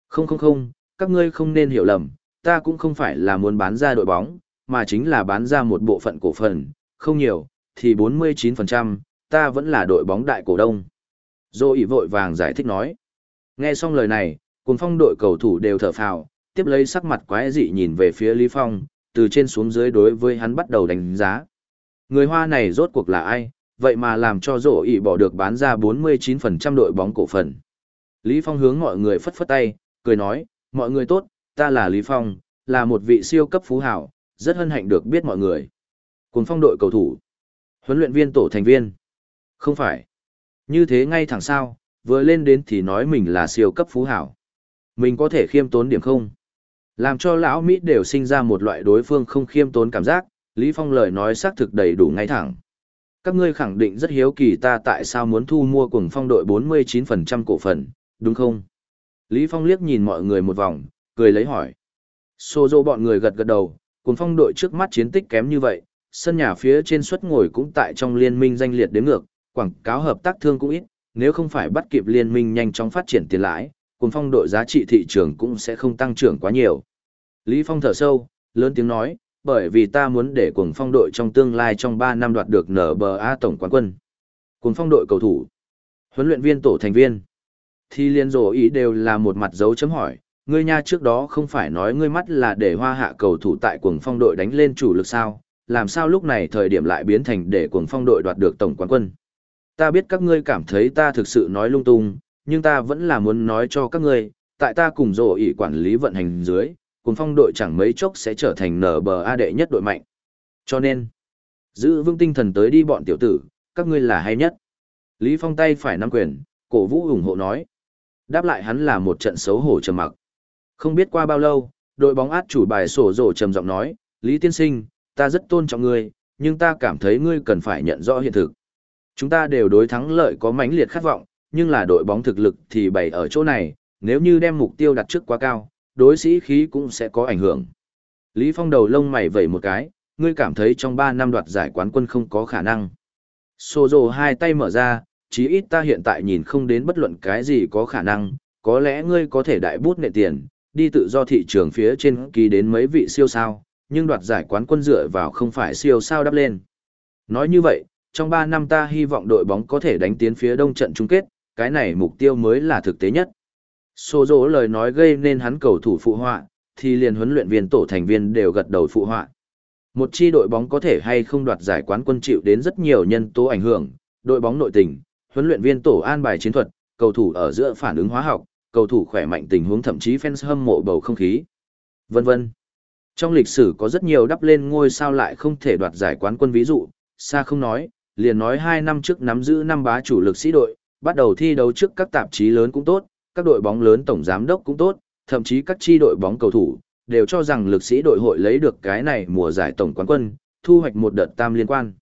Không không không, các ngươi không nên hiểu lầm, ta cũng không phải là muốn bán ra đội bóng, mà chính là bán ra một bộ phận cổ phần, không nhiều, thì 49%, ta vẫn là đội bóng đại cổ đông. Rổ ý vội vàng giải thích nói. Nghe xong lời này, cùng phong đội cầu thủ đều thở phào, tiếp lấy sắc mặt quái dị nhìn về phía Lý Phong, từ trên xuống dưới đối với hắn bắt đầu đánh giá. Người Hoa này rốt cuộc là ai, vậy mà làm cho rổ ỉ bỏ được bán ra 49% đội bóng cổ phần. Lý Phong hướng mọi người phất phất tay, cười nói, mọi người tốt, ta là Lý Phong, là một vị siêu cấp phú hảo, rất hân hạnh được biết mọi người. Cùng phong đội cầu thủ, huấn luyện viên tổ thành viên. Không phải. Như thế ngay thẳng sao, vừa lên đến thì nói mình là siêu cấp phú hảo. Mình có thể khiêm tốn điểm không? Làm cho lão Mỹ đều sinh ra một loại đối phương không khiêm tốn cảm giác, Lý Phong lời nói xác thực đầy đủ ngay thẳng. Các ngươi khẳng định rất hiếu kỳ ta tại sao muốn thu mua cùng phong đội 49% cổ phần, đúng không? Lý Phong liếc nhìn mọi người một vòng, cười lấy hỏi. Xô dô bọn người gật gật đầu, cùng phong đội trước mắt chiến tích kém như vậy, sân nhà phía trên suất ngồi cũng tại trong liên minh danh liệt đến ngược, quảng cáo hợp tác thương cũng ít, nếu không phải bắt kịp liên minh nhanh chóng phát triển tiền lãi, cùng phong đội giá trị thị trường cũng sẽ không tăng trưởng quá nhiều. Lý Phong thở sâu, lớn tiếng nói, bởi vì ta muốn để cùng phong đội trong tương lai trong 3 năm đoạt được NBA tổng quán quân. Cùng phong đội cầu thủ, huấn luyện viên tổ thành viên, thì liên rổ ý đều là một mặt dấu chấm hỏi, ngươi nha trước đó không phải nói ngươi mắt là để hoa hạ cầu thủ tại cuồng phong đội đánh lên chủ lực sao, làm sao lúc này thời điểm lại biến thành để cuồng phong đội đoạt được tổng quán quân. Ta biết các ngươi cảm thấy ta thực sự nói lung tung, nhưng ta vẫn là muốn nói cho các ngươi, tại ta cùng rổ ý quản lý vận hành dưới, cùng phong đội chẳng mấy chốc sẽ trở thành nở bờ A đệ nhất đội mạnh. Cho nên, giữ vững tinh thần tới đi bọn tiểu tử, các ngươi là hay nhất. Lý Phong tay phải nắm quyền, cổ vũ ủng hộ nói. Đáp lại hắn là một trận xấu hổ trầm mặc. Không biết qua bao lâu, đội bóng át chủ bài sổ rổ trầm giọng nói, Lý Tiên Sinh, ta rất tôn trọng ngươi, nhưng ta cảm thấy ngươi cần phải nhận rõ hiện thực. Chúng ta đều đối thắng lợi có mãnh liệt khát vọng, nhưng là đội bóng thực lực thì bày ở chỗ này, nếu như đem mục tiêu đặt trước quá cao, đối sĩ khí cũng sẽ có ảnh hưởng. Lý Phong đầu lông mày vẩy một cái, ngươi cảm thấy trong 3 năm đoạt giải quán quân không có khả năng. Sô dồ hai tay mở ra, chí ít ta hiện tại nhìn không đến bất luận cái gì có khả năng, có lẽ ngươi có thể đại bút nệ tiền, đi tự do thị trường phía trên ký đến mấy vị siêu sao, nhưng đoạt giải quán quân dựa vào không phải siêu sao đắp lên. Nói như vậy, trong 3 năm ta hy vọng đội bóng có thể đánh tiến phía đông trận chung kết, cái này mục tiêu mới là thực tế nhất. Sô dỗ lời nói gây nên hắn cầu thủ phụ họa, thì liền huấn luyện viên tổ thành viên đều gật đầu phụ họa. Một chi đội bóng có thể hay không đoạt giải quán quân chịu đến rất nhiều nhân tố ảnh hưởng, đội bóng nội tình, huấn luyện viên tổ an bài chiến thuật, cầu thủ ở giữa phản ứng hóa học, cầu thủ khỏe mạnh tình huống thậm chí fans hâm mộ bầu không khí. Vân vân. Trong lịch sử có rất nhiều đắp lên ngôi sao lại không thể đoạt giải quán quân ví dụ, xa không nói, liền nói hai năm trước nắm giữ năm bá chủ lực sĩ đội, bắt đầu thi đấu trước các tạp chí lớn cũng tốt, các đội bóng lớn tổng giám đốc cũng tốt, thậm chí các chi đội bóng cầu thủ, đều cho rằng lực sĩ đội hội lấy được cái này mùa giải tổng quán quân, thu hoạch một đợt tam liên quan.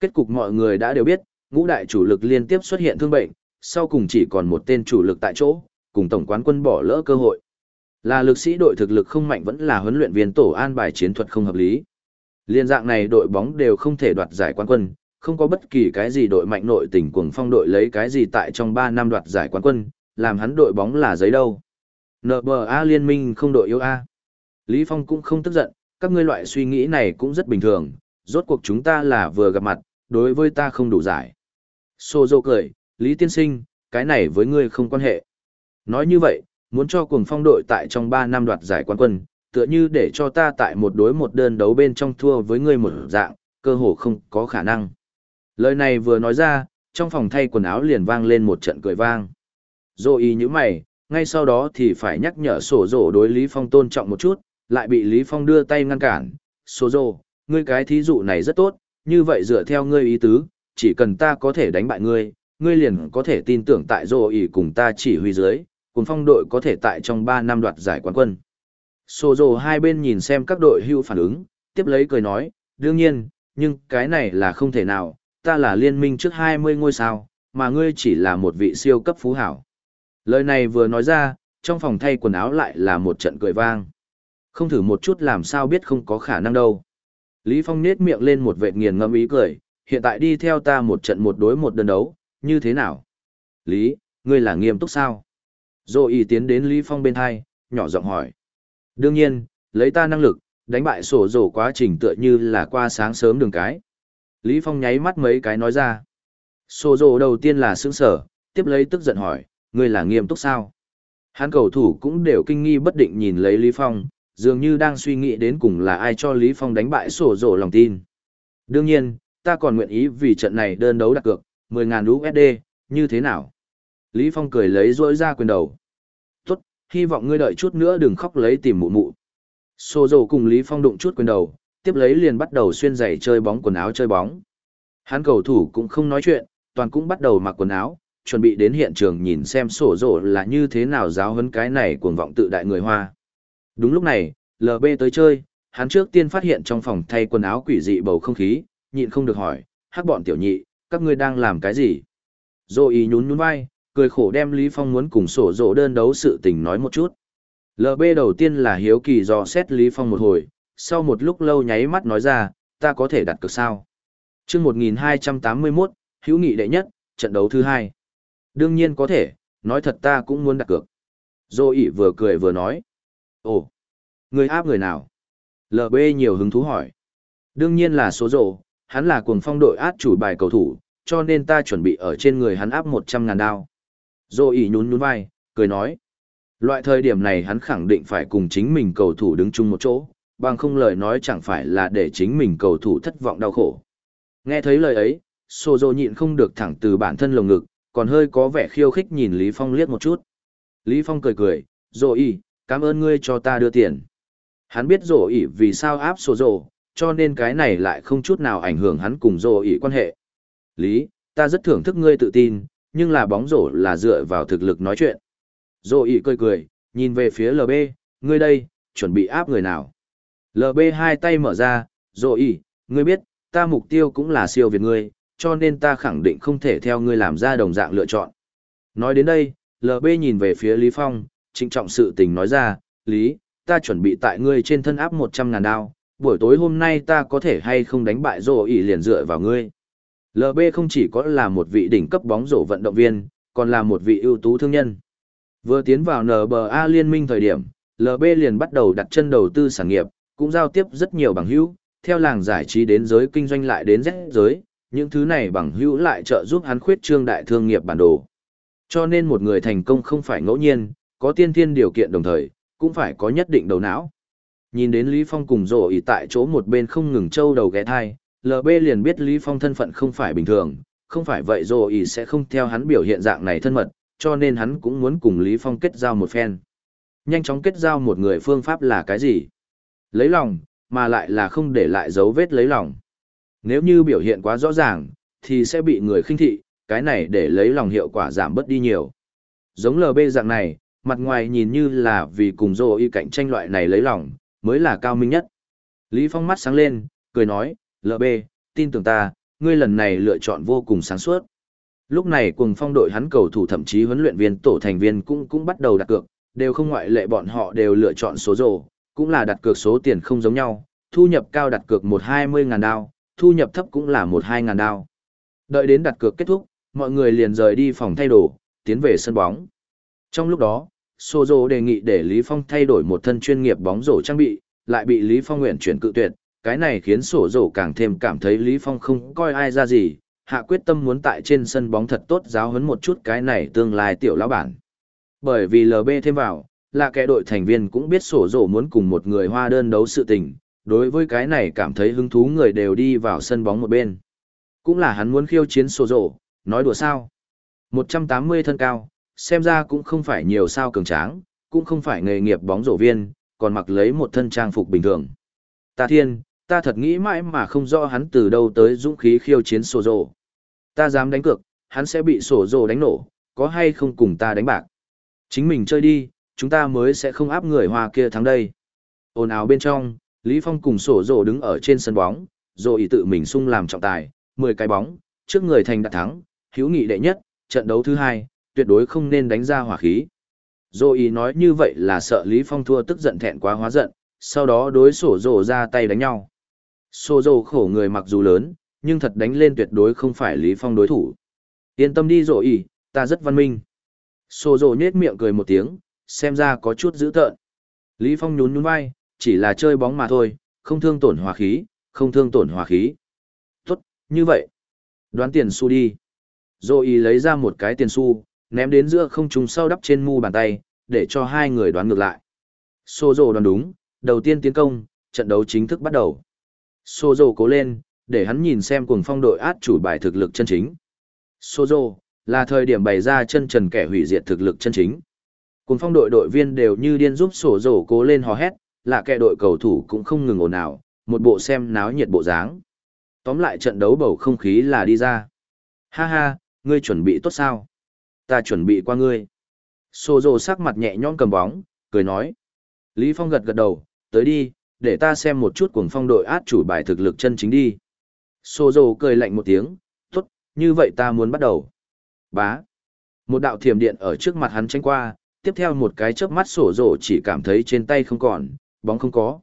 Kết cục mọi người đã đều biết, ngũ đại chủ lực liên tiếp xuất hiện thương bệnh, sau cùng chỉ còn một tên chủ lực tại chỗ, cùng tổng quán quân bỏ lỡ cơ hội. Là lực sĩ đội thực lực không mạnh vẫn là huấn luyện viên tổ an bài chiến thuật không hợp lý. Liên dạng này đội bóng đều không thể đoạt giải quán quân, không có bất kỳ cái gì đội mạnh nội tình cuồng phong đội lấy cái gì tại trong 3 năm đoạt giải quán quân, làm hắn đội bóng là giấy đâu. NBA liên minh không đội yếu A. Lý Phong cũng không tức giận, các ngươi loại suy nghĩ này cũng rất bình thường, rốt cuộc chúng ta là vừa gặp mặt, đối với ta không đủ giải. Sô dô cười, Lý Tiên Sinh, cái này với ngươi không quan hệ. Nói như vậy, muốn cho cuồng phong đội tại trong 3 năm đoạt giải quán quân, tựa như để cho ta tại một đối một đơn đấu bên trong thua với ngươi một dạng, cơ hồ không có khả năng. Lời này vừa nói ra, trong phòng thay quần áo liền vang lên một trận cười vang. Dô y như mày, ngay sau đó thì phải nhắc nhở sổ rổ đối Lý Phong tôn trọng một chút, lại bị Lý Phong đưa tay ngăn cản. Sổ rổ, ngươi cái thí dụ này rất tốt, như vậy dựa theo ngươi ý tứ, chỉ cần ta có thể đánh bại ngươi, ngươi liền có thể tin tưởng tại dô y cùng ta chỉ huy dưới, cùng phong đội có thể tại trong 3 năm đoạt giải quán quân. Sổ rổ hai bên nhìn xem các đội hưu phản ứng, tiếp lấy cười nói, đương nhiên, nhưng cái này là không thể nào, ta là liên minh trước 20 ngôi sao, mà ngươi chỉ là một vị siêu cấp phú hảo. Lời này vừa nói ra, trong phòng thay quần áo lại là một trận cười vang. Không thử một chút làm sao biết không có khả năng đâu. Lý Phong nết miệng lên một vệt nghiền ngẫm ý cười, hiện tại đi theo ta một trận một đối một đơn đấu, như thế nào? Lý, ngươi là nghiêm túc sao? Dô ý tiến đến Lý Phong bên hai, nhỏ giọng hỏi. Đương nhiên, lấy ta năng lực, đánh bại sổ rổ quá trình tựa như là qua sáng sớm đường cái. Lý Phong nháy mắt mấy cái nói ra. Sô rổ đầu tiên là sững sở, tiếp lấy tức giận hỏi, ngươi là nghiêm túc sao? Hán cầu thủ cũng đều kinh nghi bất định nhìn lấy Lý Phong, dường như đang suy nghĩ đến cùng là ai cho Lý Phong đánh bại sổ rổ lòng tin. Đương nhiên, ta còn nguyện ý vì trận này đơn đấu đặt cược, 10.000 USD, như thế nào? Lý Phong cười lấy rỗi ra quyền đầu. Tốt, hy vọng ngươi đợi chút nữa đừng khóc lấy tìm mụ mụ. Sô rổ cùng Lý Phong đụng chút quyền đầu, tiếp lấy liền bắt đầu xuyên giày chơi bóng quần áo chơi bóng. Hắn cầu thủ cũng không nói chuyện, toàn cũng bắt đầu mặc quần áo, chuẩn bị đến hiện trường nhìn xem sổ rổ là như thế nào giáo huấn cái này cuồng vọng tự đại người Hoa. Đúng lúc này, LB tới chơi, hắn trước tiên phát hiện trong phòng thay quần áo quỷ dị bầu không khí, nhịn không được hỏi, hắc bọn tiểu nhị, các ngươi đang làm cái gì? Dô ý nhún nhún vai, cười khổ đem Lý Phong muốn cùng sổ rổ đơn đấu sự tình nói một chút. LB đầu tiên là hiếu kỳ dò xét Lý Phong một hồi, sau một lúc lâu nháy mắt nói ra, ta có thể đặt cược sao? chương 1281, hữu nghị đệ nhất, trận đấu thứ hai. Đương nhiên có thể, nói thật ta cũng muốn đặt cược. Dô ỉ vừa cười vừa nói. Ồ, người áp người nào? LB nhiều hứng thú hỏi. Đương nhiên là số rộ, hắn là cuồng phong đội át chủ bài cầu thủ, cho nên ta chuẩn bị ở trên người hắn áp 100 ngàn đao. Dô ỉ nhún nhún vai, cười nói. Loại thời điểm này hắn khẳng định phải cùng chính mình cầu thủ đứng chung một chỗ, bằng không lời nói chẳng phải là để chính mình cầu thủ thất vọng đau khổ. Nghe thấy lời ấy, Sô Dô nhịn không được thẳng từ bản thân lồng ngực, còn hơi có vẻ khiêu khích nhìn Lý Phong liếc một chút. Lý Phong cười cười, Dô y, cảm ơn ngươi cho ta đưa tiền. Hắn biết Dô y vì sao áp Sô Dô, cho nên cái này lại không chút nào ảnh hưởng hắn cùng Dô y quan hệ. Lý, ta rất thưởng thức ngươi tự tin, nhưng là bóng rổ là dựa vào thực lực nói chuyện. Dô y cười cười, nhìn về phía LB, ngươi đây, chuẩn bị áp người nào. LB hai tay mở ra, rồi y, ngươi biết, ta mục tiêu cũng là siêu việt ngươi, cho nên ta khẳng định không thể theo ngươi làm ra đồng dạng lựa chọn. Nói đến đây, LB nhìn về phía Lý Phong, trịnh trọng sự tình nói ra, Lý, ta chuẩn bị tại ngươi trên thân áp 100 ngàn đao, buổi tối hôm nay ta có thể hay không đánh bại rổ ỉ liền dựa vào ngươi. LB không chỉ có là một vị đỉnh cấp bóng rổ vận động viên, còn là một vị ưu tú thương nhân. Vừa tiến vào NBA liên minh thời điểm, LB liền bắt đầu đặt chân đầu tư sản nghiệp, cũng giao tiếp rất nhiều bằng hữu, theo làng giải trí đến giới kinh doanh lại đến Z giới, những thứ này bằng hữu lại trợ giúp hắn khuyết trương đại thương nghiệp bản đồ. Cho nên một người thành công không phải ngẫu nhiên, có tiên thiên điều kiện đồng thời, cũng phải có nhất định đầu não. Nhìn đến Lý Phong cùng rộ ý tại chỗ một bên không ngừng trâu đầu ghé thai, LB liền biết Lý Phong thân phận không phải bình thường, không phải vậy rộ ý sẽ không theo hắn biểu hiện dạng này thân mật, cho nên hắn cũng muốn cùng Lý Phong kết giao một phen. Nhanh chóng kết giao một người phương pháp là cái gì? Lấy lòng, mà lại là không để lại dấu vết lấy lòng. Nếu như biểu hiện quá rõ ràng, thì sẽ bị người khinh thị, cái này để lấy lòng hiệu quả giảm bớt đi nhiều. Giống LB dạng này, mặt ngoài nhìn như là vì cùng dô y cạnh tranh loại này lấy lòng, mới là cao minh nhất. Lý Phong mắt sáng lên, cười nói, LB, tin tưởng ta, ngươi lần này lựa chọn vô cùng sáng suốt. Lúc này cùng phong đội hắn cầu thủ thậm chí huấn luyện viên tổ thành viên cũng cũng bắt đầu đặt cược, đều không ngoại lệ bọn họ đều lựa chọn số rồ, cũng là đặt cược số tiền không giống nhau, thu nhập cao đặt cược một hai mươi ngàn đao, thu nhập thấp cũng là một hai ngàn đao. Đợi đến đặt cược kết thúc, mọi người liền rời đi phòng thay đồ, tiến về sân bóng. Trong lúc đó, Sozo đề nghị để Lý Phong thay đổi một thân chuyên nghiệp bóng rổ trang bị, lại bị Lý Phong nguyện chuyển cự tuyệt, cái này khiến sổ rổ càng thêm cảm thấy Lý Phong không coi ai ra gì, hạ quyết tâm muốn tại trên sân bóng thật tốt giáo huấn một chút cái này tương lai tiểu lão bản. Bởi vì LB thêm vào, là kẻ đội thành viên cũng biết sổ rổ muốn cùng một người hoa đơn đấu sự tình, đối với cái này cảm thấy hứng thú người đều đi vào sân bóng một bên. Cũng là hắn muốn khiêu chiến sổ rổ, nói đùa sao. 180 thân cao, xem ra cũng không phải nhiều sao cường tráng, cũng không phải nghề nghiệp bóng rổ viên, còn mặc lấy một thân trang phục bình thường. Ta thiên, ta thật nghĩ mãi mà không rõ hắn từ đâu tới dũng khí khiêu chiến sổ rổ. Ta dám đánh cược, hắn sẽ bị sổ rổ đánh nổ, có hay không cùng ta đánh bạc. Chính mình chơi đi, chúng ta mới sẽ không áp người hoa kia thắng đây. Ồn ào bên trong, Lý Phong cùng sổ rổ đứng ở trên sân bóng, rồi ý tự mình sung làm trọng tài, 10 cái bóng, trước người thành đã thắng, hữu nghị đệ nhất, trận đấu thứ hai, tuyệt đối không nên đánh ra hỏa khí. Rồi ý nói như vậy là sợ Lý Phong thua tức giận thẹn quá hóa giận, sau đó đối sổ rổ ra tay đánh nhau. Sổ rổ khổ người mặc dù lớn, nhưng thật đánh lên tuyệt đối không phải Lý Phong đối thủ. Yên tâm đi rồi ý, ta rất văn minh. Sổ rổ nhếch miệng cười một tiếng, xem ra có chút dữ tợn. Lý Phong nhún nhún vai, chỉ là chơi bóng mà thôi, không thương tổn hòa khí, không thương tổn hòa khí. Tốt, như vậy. Đoán tiền xu đi. Rồi y lấy ra một cái tiền xu, ném đến giữa không trung sau đắp trên mu bàn tay, để cho hai người đoán ngược lại. Sô rồ đoán đúng, đầu tiên tiến công, trận đấu chính thức bắt đầu. Sô rồ cố lên, để hắn nhìn xem cùng phong đội át chủ bài thực lực chân chính. Sô rồ, là thời điểm bày ra chân trần kẻ hủy diệt thực lực chân chính. Cùng phong đội đội viên đều như điên giúp sổ rổ cố lên hò hét, là kẻ đội cầu thủ cũng không ngừng ồn ào, một bộ xem náo nhiệt bộ dáng. Tóm lại trận đấu bầu không khí là đi ra. Ha ha, ngươi chuẩn bị tốt sao? Ta chuẩn bị qua ngươi. Sô dồ sắc mặt nhẹ nhõm cầm bóng, cười nói. Lý Phong gật gật đầu, tới đi, để ta xem một chút cuồng phong đội át chủ bài thực lực chân chính đi. Sô dồ cười lạnh một tiếng, tốt, như vậy ta muốn bắt đầu. Bá. Một đạo thiểm điện ở trước mặt hắn tranh qua, tiếp theo một cái chớp mắt sổ rổ chỉ cảm thấy trên tay không còn, bóng không có.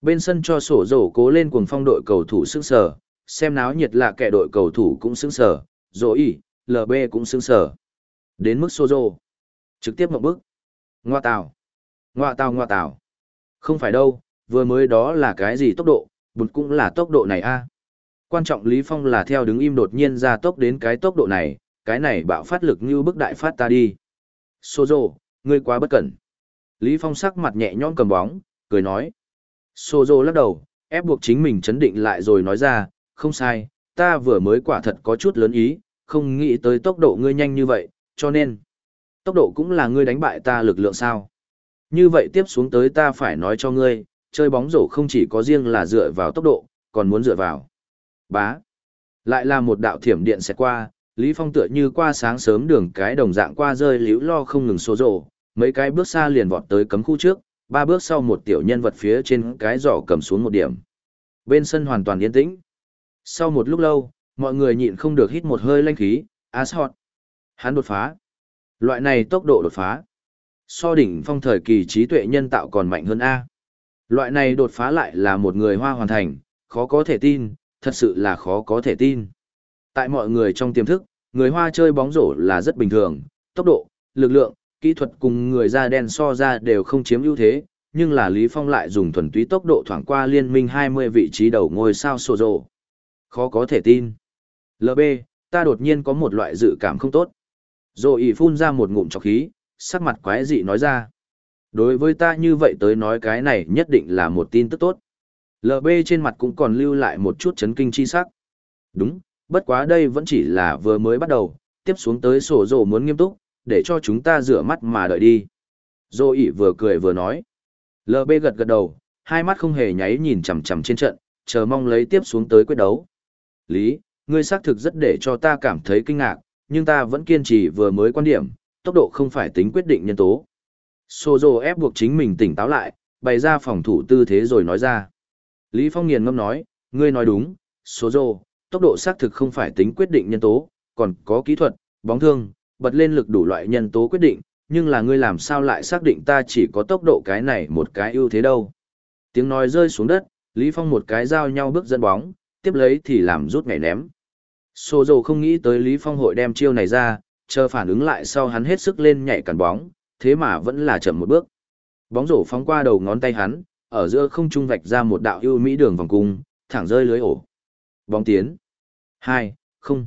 Bên sân cho sổ rổ cố lên cuồng phong đội cầu thủ sững sờ, xem náo nhiệt là kẻ đội cầu thủ cũng sững sờ, rổ y, LB cũng sững sờ. Đến mức sổ rổ. Trực tiếp một bước. Ngoa tào. Ngoa tào ngoa tào. Không phải đâu, vừa mới đó là cái gì tốc độ, bụt cũng là tốc độ này a. Quan trọng Lý Phong là theo đứng im đột nhiên ra tốc đến cái tốc độ này, cái này bạo phát lực như bức đại phát ta đi. Sô rồ, ngươi quá bất cẩn. Lý Phong sắc mặt nhẹ nhõm cầm bóng, cười nói. Sô Dô lắc đầu, ép buộc chính mình chấn định lại rồi nói ra, không sai, ta vừa mới quả thật có chút lớn ý, không nghĩ tới tốc độ ngươi nhanh như vậy, cho nên, tốc độ cũng là ngươi đánh bại ta lực lượng sao. Như vậy tiếp xuống tới ta phải nói cho ngươi, chơi bóng rổ không chỉ có riêng là dựa vào tốc độ, còn muốn dựa vào. Bá. Lại là một đạo thiểm điện sẽ qua, Lý Phong tựa như qua sáng sớm đường cái đồng dạng qua rơi liễu lo không ngừng số rổ, mấy cái bước xa liền vọt tới cấm khu trước, ba bước sau một tiểu nhân vật phía trên cái giỏ cầm xuống một điểm. Bên sân hoàn toàn yên tĩnh. Sau một lúc lâu, mọi người nhịn không được hít một hơi lanh khí, Ashot. Hắn đột phá. Loại này tốc độ đột phá. So đỉnh phong thời kỳ trí tuệ nhân tạo còn mạnh hơn A. Loại này đột phá lại là một người hoa hoàn thành, khó có thể tin, thật sự là khó có thể tin. Tại mọi người trong tiềm thức, người hoa chơi bóng rổ là rất bình thường, tốc độ, lực lượng, kỹ thuật cùng người da đen so ra đều không chiếm ưu thế, nhưng là Lý Phong lại dùng thuần túy tốc độ thoảng qua liên minh 20 vị trí đầu ngôi sao sổ rổ. Khó có thể tin. LB, ta đột nhiên có một loại dự cảm không tốt. Rồi ỉ phun ra một ngụm chọc khí, sắc mặt quái dị nói ra. Đối với ta như vậy tới nói cái này nhất định là một tin tức tốt. LB trên mặt cũng còn lưu lại một chút chấn kinh chi sắc. Đúng, bất quá đây vẫn chỉ là vừa mới bắt đầu, tiếp xuống tới sổ rồ muốn nghiêm túc, để cho chúng ta rửa mắt mà đợi đi. Dô ỉ vừa cười vừa nói. LB gật gật đầu, hai mắt không hề nháy nhìn chằm chằm trên trận, chờ mong lấy tiếp xuống tới quyết đấu. Lý, ngươi xác thực rất để cho ta cảm thấy kinh ngạc, nhưng ta vẫn kiên trì vừa mới quan điểm, tốc độ không phải tính quyết định nhân tố. Sozo ép buộc chính mình tỉnh táo lại, bày ra phòng thủ tư thế rồi nói ra. Lý Phong nghiền ngâm nói, ngươi nói đúng, Sozo, tốc độ xác thực không phải tính quyết định nhân tố, còn có kỹ thuật, bóng thương, bật lên lực đủ loại nhân tố quyết định, nhưng là ngươi làm sao lại xác định ta chỉ có tốc độ cái này một cái ưu thế đâu. Tiếng nói rơi xuống đất, Lý Phong một cái giao nhau bước dẫn bóng, tiếp lấy thì làm rút ngày ném. Sozo không nghĩ tới Lý Phong hội đem chiêu này ra, chờ phản ứng lại sau hắn hết sức lên nhảy cản bóng, thế mà vẫn là chậm một bước. Bóng rổ phóng qua đầu ngón tay hắn, ở giữa không trung vạch ra một đạo ưu mỹ đường vòng cung, thẳng rơi lưới ổ. Bóng tiến. 2, không.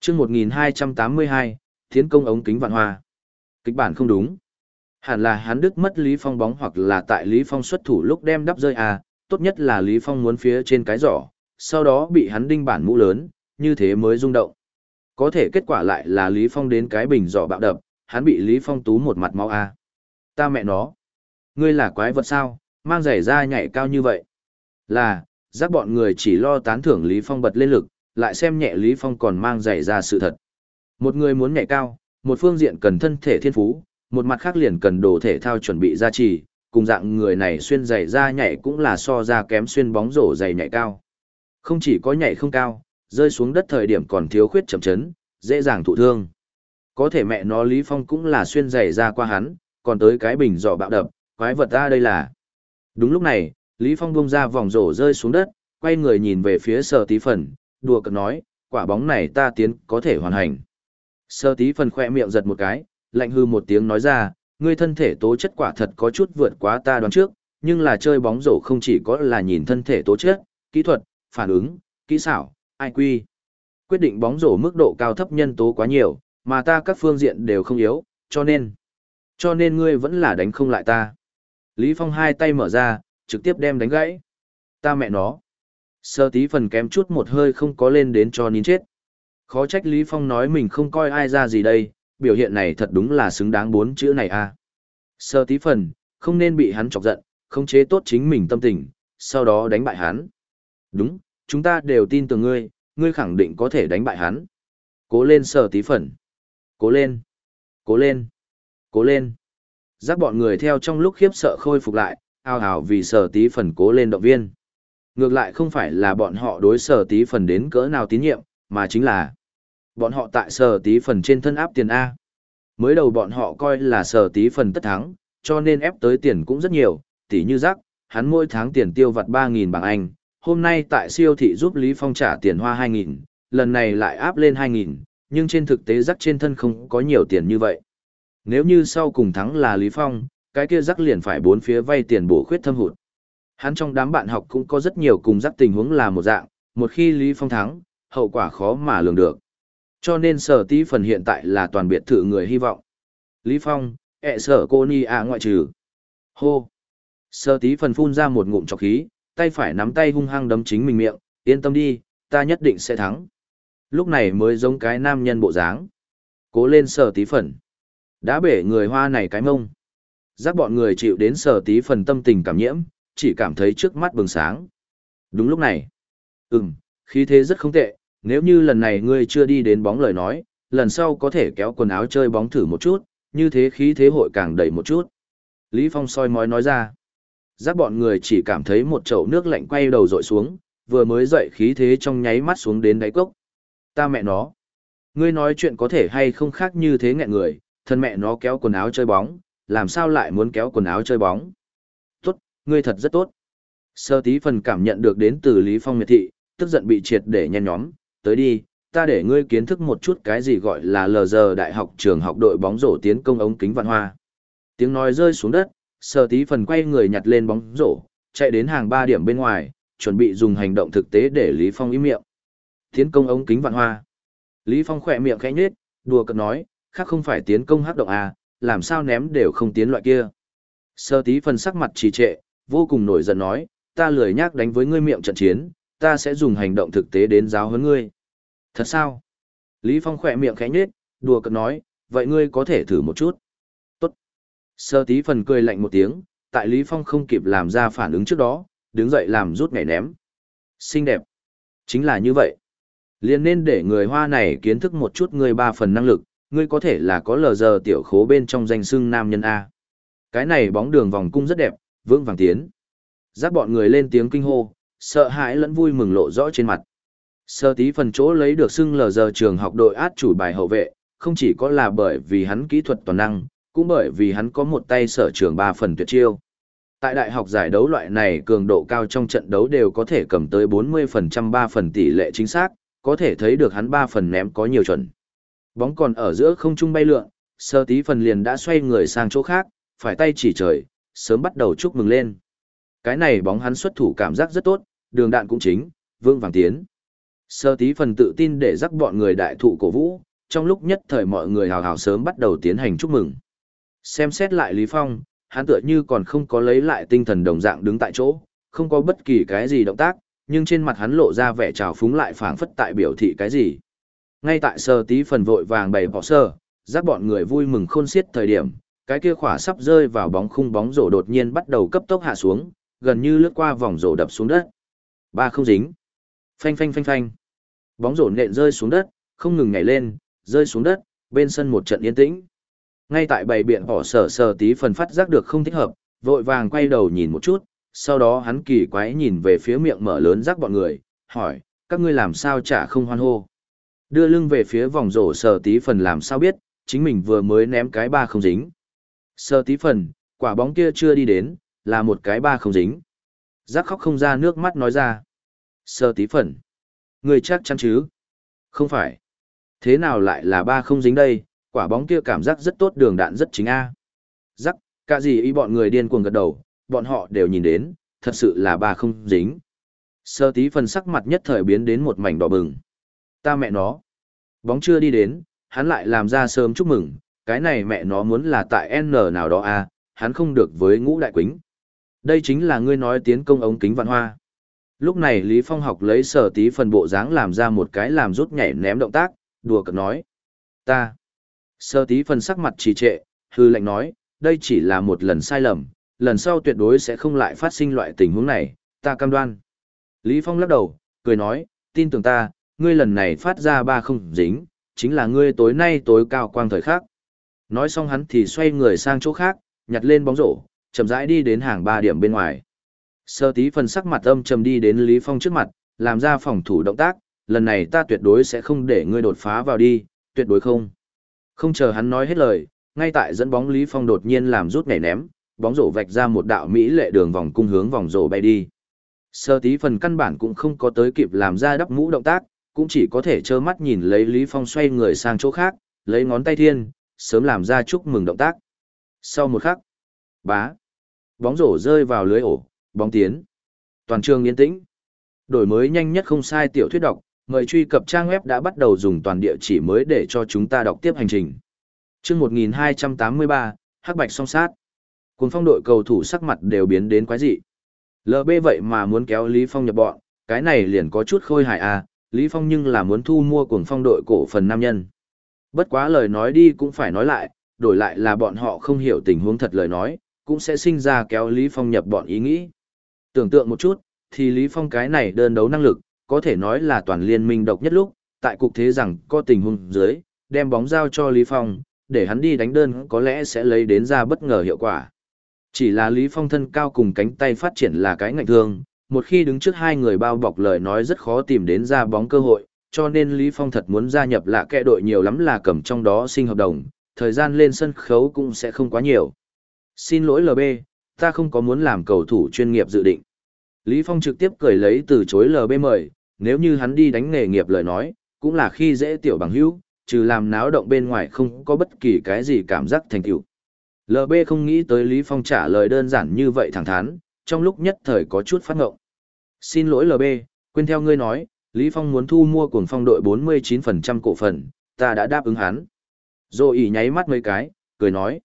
Trước 1282, tiến công ống kính vạn hoa. Kịch bản không đúng. Hẳn là hắn đức mất Lý Phong bóng hoặc là tại Lý Phong xuất thủ lúc đem đắp rơi à, tốt nhất là Lý Phong muốn phía trên cái giỏ, sau đó bị hắn đinh bản mũ lớn, như thế mới rung động. Có thể kết quả lại là Lý Phong đến cái bình giỏ bạo đập, hắn bị Lý Phong tú một mặt máu à Ta mẹ nó. Ngươi là quái vật sao, mang giày da nhảy cao như vậy. Là, giác bọn người chỉ lo tán thưởng Lý Phong bật lên lực, lại xem nhẹ Lý Phong còn mang giày da sự thật. Một người muốn nhảy cao, một phương diện cần thân thể thiên phú, một mặt khác liền cần đồ thể thao chuẩn bị gia trì, cùng dạng người này xuyên giày ra nhảy cũng là so ra kém xuyên bóng rổ giày nhảy cao. Không chỉ có nhảy không cao, rơi xuống đất thời điểm còn thiếu khuyết chậm chấn, dễ dàng thụ thương. Có thể mẹ nó Lý Phong cũng là xuyên giày ra qua hắn, còn tới cái bình giỏ bạo đập, quái vật ra đây là. Đúng lúc này, Lý Phong bung ra vòng rổ rơi xuống đất, quay người nhìn về phía sở tí phần, đùa cợt nói, quả bóng này ta tiến có thể hoàn thành sơ tí phần khỏe miệng giật một cái, lạnh hư một tiếng nói ra, ngươi thân thể tố chất quả thật có chút vượt quá ta đoán trước, nhưng là chơi bóng rổ không chỉ có là nhìn thân thể tố chất, kỹ thuật, phản ứng, kỹ xảo, IQ. Quyết định bóng rổ mức độ cao thấp nhân tố quá nhiều, mà ta các phương diện đều không yếu, cho nên, cho nên ngươi vẫn là đánh không lại ta. Lý Phong hai tay mở ra, trực tiếp đem đánh gãy. Ta mẹ nó. Sơ tí phần kém chút một hơi không có lên đến cho nín chết. Khó trách Lý Phong nói mình không coi ai ra gì đây, biểu hiện này thật đúng là xứng đáng bốn chữ này a. À. Sơ tí phần, không nên bị hắn chọc giận, không chế tốt chính mình tâm tình, sau đó đánh bại hắn. Đúng, chúng ta đều tin tưởng ngươi, ngươi khẳng định có thể đánh bại hắn. Cố lên sơ tí phần. Cố lên! Cố lên! Cố lên! Giác bọn người theo trong lúc khiếp sợ khôi phục lại, ao ào vì sở tí phần cố lên động viên. Ngược lại không phải là bọn họ đối sở tí phần đến cỡ nào tín nhiệm, mà chính là bọn họ tại sở tí phần trên thân áp tiền A. Mới đầu bọn họ coi là sở tí phần tất thắng, cho nên ép tới tiền cũng rất nhiều, tỷ như rắc, hắn mỗi tháng tiền tiêu vặt 3.000 bảng Anh, hôm nay tại siêu thị giúp Lý Phong trả tiền hoa 2.000, lần này lại áp lên 2.000, nhưng trên thực tế rắc trên thân không có nhiều tiền như vậy. Nếu như sau cùng thắng là Lý Phong, cái kia rắc liền phải bốn phía vay tiền bổ khuyết thâm hụt. Hắn trong đám bạn học cũng có rất nhiều cùng rắc tình huống là một dạng, một khi Lý Phong thắng, hậu quả khó mà lường được. Cho nên sở tí phần hiện tại là toàn biệt thự người hy vọng. Lý Phong, ẹ sở cô ni à ngoại trừ. Hô. Sở tí phần phun ra một ngụm trọc khí, tay phải nắm tay hung hăng đấm chính mình miệng, yên tâm đi, ta nhất định sẽ thắng. Lúc này mới giống cái nam nhân bộ dáng. Cố lên sở tí phần. Đã bể người hoa này cái mông. Giác bọn người chịu đến sở tí phần tâm tình cảm nhiễm, chỉ cảm thấy trước mắt bừng sáng. Đúng lúc này. Ừm, khí thế rất không tệ, nếu như lần này ngươi chưa đi đến bóng lời nói, lần sau có thể kéo quần áo chơi bóng thử một chút, như thế khí thế hội càng đầy một chút. Lý Phong soi mói nói ra. Giác bọn người chỉ cảm thấy một chậu nước lạnh quay đầu dội xuống, vừa mới dậy khí thế trong nháy mắt xuống đến đáy cốc. Ta mẹ nó. Ngươi nói chuyện có thể hay không khác như thế nghẹn người, thân mẹ nó kéo quần áo chơi bóng, làm sao lại muốn kéo quần áo chơi bóng. Tốt, ngươi thật rất tốt. Sơ tí phần cảm nhận được đến từ Lý Phong miệt thị, tức giận bị triệt để nhen nhóm, tới đi, ta để ngươi kiến thức một chút cái gì gọi là lờ giờ đại học trường học đội bóng rổ tiến công ống kính vạn hoa. Tiếng nói rơi xuống đất, sơ tí phần quay người nhặt lên bóng rổ, chạy đến hàng ba điểm bên ngoài, chuẩn bị dùng hành động thực tế để Lý Phong im miệng. Tiến công ống kính vạn hoa. Lý Phong khỏe miệng khẽ nhếch, đùa cợt nói, khác không phải tiến công hắc động à, làm sao ném đều không tiến loại kia. Sơ tí phần sắc mặt trì trệ, vô cùng nổi giận nói, ta lười nhác đánh với ngươi miệng trận chiến, ta sẽ dùng hành động thực tế đến giáo huấn ngươi. Thật sao? Lý Phong khỏe miệng khẽ nhếch, đùa cợt nói, vậy ngươi có thể thử một chút. Tốt. Sơ tí phần cười lạnh một tiếng, tại Lý Phong không kịp làm ra phản ứng trước đó, đứng dậy làm rút nhảy ném. Xinh đẹp. Chính là như vậy. Liên nên để người hoa này kiến thức một chút ngươi ba phần năng lực, ngươi có thể là có lờ giờ tiểu khố bên trong danh xưng nam nhân A. Cái này bóng đường vòng cung rất đẹp, vững vàng tiến. giáp bọn người lên tiếng kinh hô, sợ hãi lẫn vui mừng lộ rõ trên mặt. Sơ tí phần chỗ lấy được xưng lờ giờ trường học đội át chủ bài hậu vệ, không chỉ có là bởi vì hắn kỹ thuật toàn năng, cũng bởi vì hắn có một tay sở trường ba phần tuyệt chiêu. Tại đại học giải đấu loại này cường độ cao trong trận đấu đều có thể cầm tới 40% 3 phần tỷ lệ chính xác, có thể thấy được hắn 3 phần ném có nhiều chuẩn. Bóng còn ở giữa không trung bay lượn, sơ tí phần liền đã xoay người sang chỗ khác, phải tay chỉ trời, sớm bắt đầu chúc mừng lên. Cái này bóng hắn xuất thủ cảm giác rất tốt, đường đạn cũng chính, vương vàng tiến. Sơ tí phần tự tin để dắt bọn người đại thụ cổ vũ, trong lúc nhất thời mọi người hào hào sớm bắt đầu tiến hành chúc mừng. Xem xét lại Lý Phong, hắn tựa như còn không có lấy lại tinh thần đồng dạng đứng tại chỗ, không có bất kỳ cái gì động tác, nhưng trên mặt hắn lộ ra vẻ trào phúng lại phảng phất tại biểu thị cái gì. Ngay tại sơ tí phần vội vàng bày bỏ sơ, dắt bọn người vui mừng khôn xiết thời điểm, cái kia khỏa sắp rơi vào bóng khung bóng rổ đột nhiên bắt đầu cấp tốc hạ xuống, gần như lướt qua vòng rổ đập xuống đất. Ba không dính. Phanh phanh phanh phanh. Bóng rổ nện rơi xuống đất, không ngừng nhảy lên, rơi xuống đất, bên sân một trận yên tĩnh. Ngay tại bầy biện bỏ sở sở tí phần phát giác được không thích hợp, vội vàng quay đầu nhìn một chút, sau đó hắn kỳ quái nhìn về phía miệng mở lớn rắc bọn người, hỏi, các ngươi làm sao chả không hoan hô. Đưa lưng về phía vòng rổ sở tí phần làm sao biết, chính mình vừa mới ném cái ba không dính. Sở tí phần, quả bóng kia chưa đi đến, là một cái ba không dính. Giác khóc không ra nước mắt nói ra. sơ tí phần. Người chắc chắn chứ? Không phải. Thế nào lại là ba không dính đây, quả bóng kia cảm giác rất tốt đường đạn rất chính a. Rắc, cả gì ý bọn người điên cuồng gật đầu, bọn họ đều nhìn đến, thật sự là ba không dính. Sơ tí phần sắc mặt nhất thời biến đến một mảnh đỏ bừng. Ta mẹ nó. Bóng chưa đi đến, hắn lại làm ra sớm chúc mừng, cái này mẹ nó muốn là tại N nào đó a, hắn không được với ngũ đại quính. Đây chính là ngươi nói tiến công ống kính vạn hoa. Lúc này Lý Phong học lấy sở tí phần bộ dáng làm ra một cái làm rút nhảy ném động tác, đùa cợt nói. Ta. Sở tí phần sắc mặt trì trệ, hư lệnh nói, đây chỉ là một lần sai lầm, lần sau tuyệt đối sẽ không lại phát sinh loại tình huống này, ta cam đoan. Lý Phong lắc đầu, cười nói, tin tưởng ta, ngươi lần này phát ra ba không dính, chính là ngươi tối nay tối cao quang thời khắc. Nói xong hắn thì xoay người sang chỗ khác, nhặt lên bóng rổ, chậm rãi đi đến hàng ba điểm bên ngoài. Sơ tí phần sắc mặt âm trầm đi đến Lý Phong trước mặt, làm ra phòng thủ động tác, lần này ta tuyệt đối sẽ không để ngươi đột phá vào đi, tuyệt đối không. Không chờ hắn nói hết lời, ngay tại dẫn bóng Lý Phong đột nhiên làm rút nhảy ném, bóng rổ vạch ra một đạo mỹ lệ đường vòng cung hướng vòng rổ bay đi. Sơ tí phần căn bản cũng không có tới kịp làm ra đắp mũ động tác, cũng chỉ có thể trơ mắt nhìn lấy Lý Phong xoay người sang chỗ khác, lấy ngón tay thiên, sớm làm ra chúc mừng động tác. Sau một khắc, bá, bóng rổ rơi vào lưới ổ, bóng tiến. Toàn trường yên tĩnh. Đổi mới nhanh nhất không sai tiểu thuyết đọc, mời truy cập trang web đã bắt đầu dùng toàn địa chỉ mới để cho chúng ta đọc tiếp hành trình. Chương 1283, Hắc Bạch song sát. Cuồng phong đội cầu thủ sắc mặt đều biến đến quái dị. LB vậy mà muốn kéo Lý Phong nhập bọn, cái này liền có chút khôi hài à, Lý Phong nhưng là muốn thu mua cuồng phong đội cổ phần nam nhân. Bất quá lời nói đi cũng phải nói lại, đổi lại là bọn họ không hiểu tình huống thật lời nói, cũng sẽ sinh ra kéo Lý Phong nhập bọn ý nghĩ. Tưởng tượng một chút, thì Lý Phong cái này đơn đấu năng lực, có thể nói là toàn liên minh độc nhất lúc, tại cục thế rằng có tình huống dưới, đem bóng giao cho Lý Phong, để hắn đi đánh đơn có lẽ sẽ lấy đến ra bất ngờ hiệu quả. Chỉ là Lý Phong thân cao cùng cánh tay phát triển là cái ngạnh thương, một khi đứng trước hai người bao bọc lời nói rất khó tìm đến ra bóng cơ hội, cho nên Lý Phong thật muốn gia nhập lạ kẹ đội nhiều lắm là cầm trong đó sinh hợp đồng, thời gian lên sân khấu cũng sẽ không quá nhiều. Xin lỗi LB, ta không có muốn làm cầu thủ chuyên nghiệp dự định. Lý Phong trực tiếp cười lấy từ chối LB mời, nếu như hắn đi đánh nghề nghiệp lời nói, cũng là khi dễ tiểu bằng hữu, trừ làm náo động bên ngoài không có bất kỳ cái gì cảm giác thành tựu. LB không nghĩ tới Lý Phong trả lời đơn giản như vậy thẳng thắn, trong lúc nhất thời có chút phát ngộng. Xin lỗi LB, quên theo ngươi nói, Lý Phong muốn thu mua cuồng phong đội 49% cổ phần, ta đã đáp ứng hắn. Rồi ý nháy mắt mấy cái, cười nói.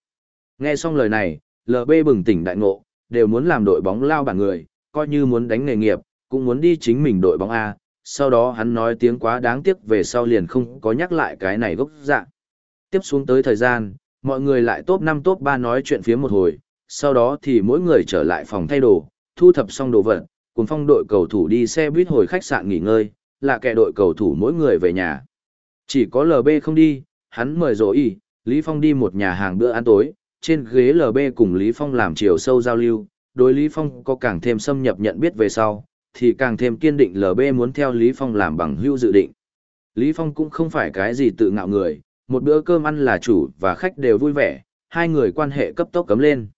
Nghe xong lời này, LB bừng tỉnh đại ngộ, đều muốn làm đội bóng lao bảng người, coi như muốn đánh nghề nghiệp, cũng muốn đi chính mình đội bóng A. Sau đó hắn nói tiếng quá đáng tiếc về sau liền không có nhắc lại cái này gốc dạ. Tiếp xuống tới thời gian, mọi người lại top 5 top 3 nói chuyện phía một hồi, sau đó thì mỗi người trở lại phòng thay đồ, thu thập xong đồ vật, cùng phong đội cầu thủ đi xe buýt hồi khách sạn nghỉ ngơi, là kẻ đội cầu thủ mỗi người về nhà. Chỉ có LB không đi, hắn mời rỗ ý Lý Phong đi một nhà hàng bữa ăn tối, trên ghế LB cùng Lý Phong làm chiều sâu giao lưu, đối Lý Phong có càng thêm xâm nhập nhận biết về sau, thì càng thêm kiên định LB muốn theo Lý Phong làm bằng hữu dự định. Lý Phong cũng không phải cái gì tự ngạo người, một bữa cơm ăn là chủ và khách đều vui vẻ, hai người quan hệ cấp tốc cấm lên.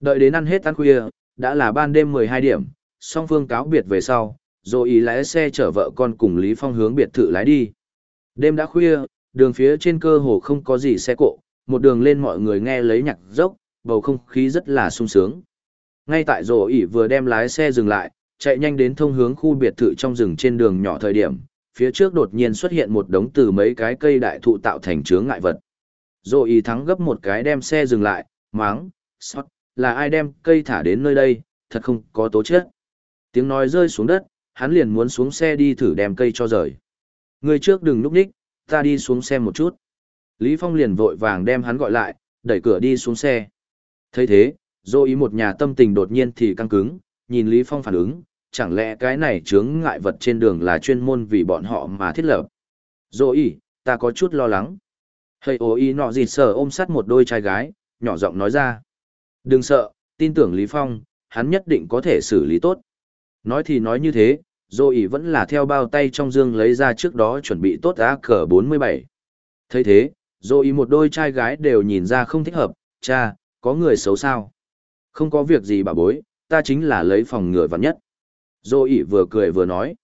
Đợi đến ăn hết ăn khuya, đã là ban đêm 12 điểm, song phương cáo biệt về sau, rồi ý lái xe chở vợ con cùng Lý Phong hướng biệt thự lái đi. Đêm đã khuya, đường phía trên cơ hồ không có gì xe cộ, một đường lên mọi người nghe lấy nhạc dốc, bầu không khí rất là sung sướng. Ngay tại rổ ỉ vừa đem lái xe dừng lại, chạy nhanh đến thông hướng khu biệt thự trong rừng trên đường nhỏ thời điểm, phía trước đột nhiên xuất hiện một đống từ mấy cái cây đại thụ tạo thành chướng ngại vật. Rổ ỉ thắng gấp một cái đem xe dừng lại, máng, sót, là ai đem cây thả đến nơi đây, thật không có tố chết. Tiếng nói rơi xuống đất, hắn liền muốn xuống xe đi thử đem cây cho rời. Người trước đừng núp ních, ta đi xuống xe một chút. Lý Phong liền vội vàng đem hắn gọi lại, đẩy cửa đi xuống xe. thấy thế, dô ý một nhà tâm tình đột nhiên thì căng cứng, nhìn Lý Phong phản ứng, chẳng lẽ cái này chướng ngại vật trên đường là chuyên môn vì bọn họ mà thiết lập. Dô ý, ta có chút lo lắng. Hây ô ý nọ gì sợ ôm sát một đôi trai gái, nhỏ giọng nói ra. Đừng sợ, tin tưởng Lý Phong, hắn nhất định có thể xử lý tốt. Nói thì nói như thế, dô ý vẫn là theo bao tay trong dương lấy ra trước đó chuẩn bị tốt á cờ 47. thấy thế, rồi một đôi trai gái đều nhìn ra không thích hợp, cha, có người xấu sao. Không có việc gì bà bối, ta chính là lấy phòng ngừa vặn nhất. Dô ỉ vừa cười vừa nói.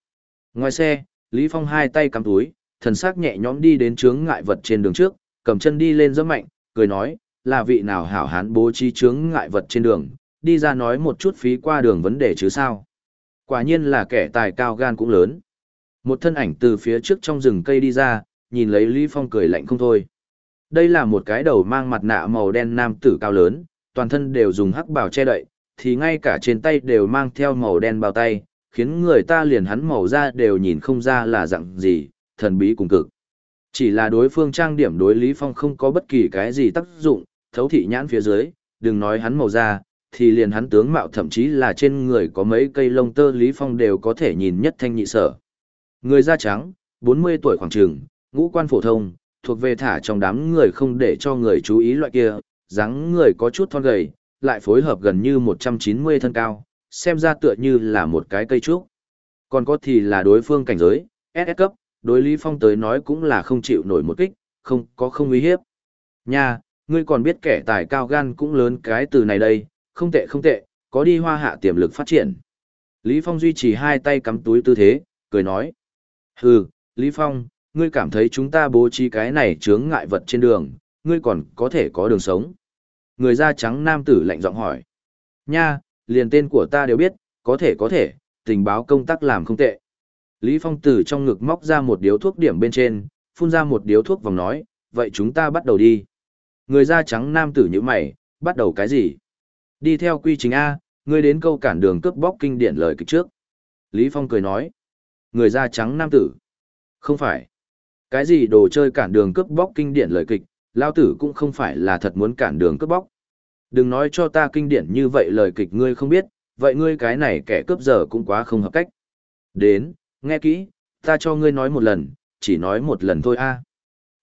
Ngoài xe, Lý Phong hai tay cắm túi, thần sắc nhẹ nhõm đi đến chướng ngại vật trên đường trước, cầm chân đi lên rất mạnh, cười nói, là vị nào hảo hán bố trí chướng ngại vật trên đường, đi ra nói một chút phí qua đường vấn đề chứ sao. Quả nhiên là kẻ tài cao gan cũng lớn. Một thân ảnh từ phía trước trong rừng cây đi ra, nhìn lấy Lý Phong cười lạnh không thôi. Đây là một cái đầu mang mặt nạ màu đen nam tử cao lớn, toàn thân đều dùng hắc bào che đậy, thì ngay cả trên tay đều mang theo màu đen bao tay, khiến người ta liền hắn màu da đều nhìn không ra là dạng gì, thần bí cùng cực. Chỉ là đối phương trang điểm đối Lý Phong không có bất kỳ cái gì tác dụng, thấu thị nhãn phía dưới, đừng nói hắn màu da, thì liền hắn tướng mạo thậm chí là trên người có mấy cây lông tơ Lý Phong đều có thể nhìn nhất thanh nhị sở. Người da trắng, 40 tuổi khoảng trường, ngũ quan phổ thông, thuộc về thả trong đám người không để cho người chú ý loại kia, dáng người có chút thon gầy, lại phối hợp gần như 190 thân cao, xem ra tựa như là một cái cây trúc. Còn có thì là đối phương cảnh giới, SS cấp, đối Lý Phong tới nói cũng là không chịu nổi một kích, không có không uy hiếp. Nha, ngươi còn biết kẻ tài cao gan cũng lớn cái từ này đây, Không tệ không tệ, có đi hoa hạ tiềm lực phát triển. Lý Phong duy trì hai tay cắm túi tư thế, cười nói. Hừ, Lý Phong, ngươi cảm thấy chúng ta bố trí cái này chướng ngại vật trên đường, ngươi còn có thể có đường sống. Người da trắng nam tử lạnh giọng hỏi. Nha, liền tên của ta đều biết, có thể có thể, tình báo công tác làm không tệ. Lý Phong từ trong ngực móc ra một điếu thuốc điểm bên trên, phun ra một điếu thuốc vòng nói, vậy chúng ta bắt đầu đi. Người da trắng nam tử như mày, bắt đầu cái gì? Đi theo quy trình A, ngươi đến câu cản đường cướp bóc kinh điển lời kịch trước. Lý Phong cười nói, người da trắng nam tử. Không phải. Cái gì đồ chơi cản đường cướp bóc kinh điển lời kịch, lao tử cũng không phải là thật muốn cản đường cướp bóc. Đừng nói cho ta kinh điển như vậy lời kịch ngươi không biết, vậy ngươi cái này kẻ cướp giờ cũng quá không hợp cách. Đến, nghe kỹ, ta cho ngươi nói một lần, chỉ nói một lần thôi a.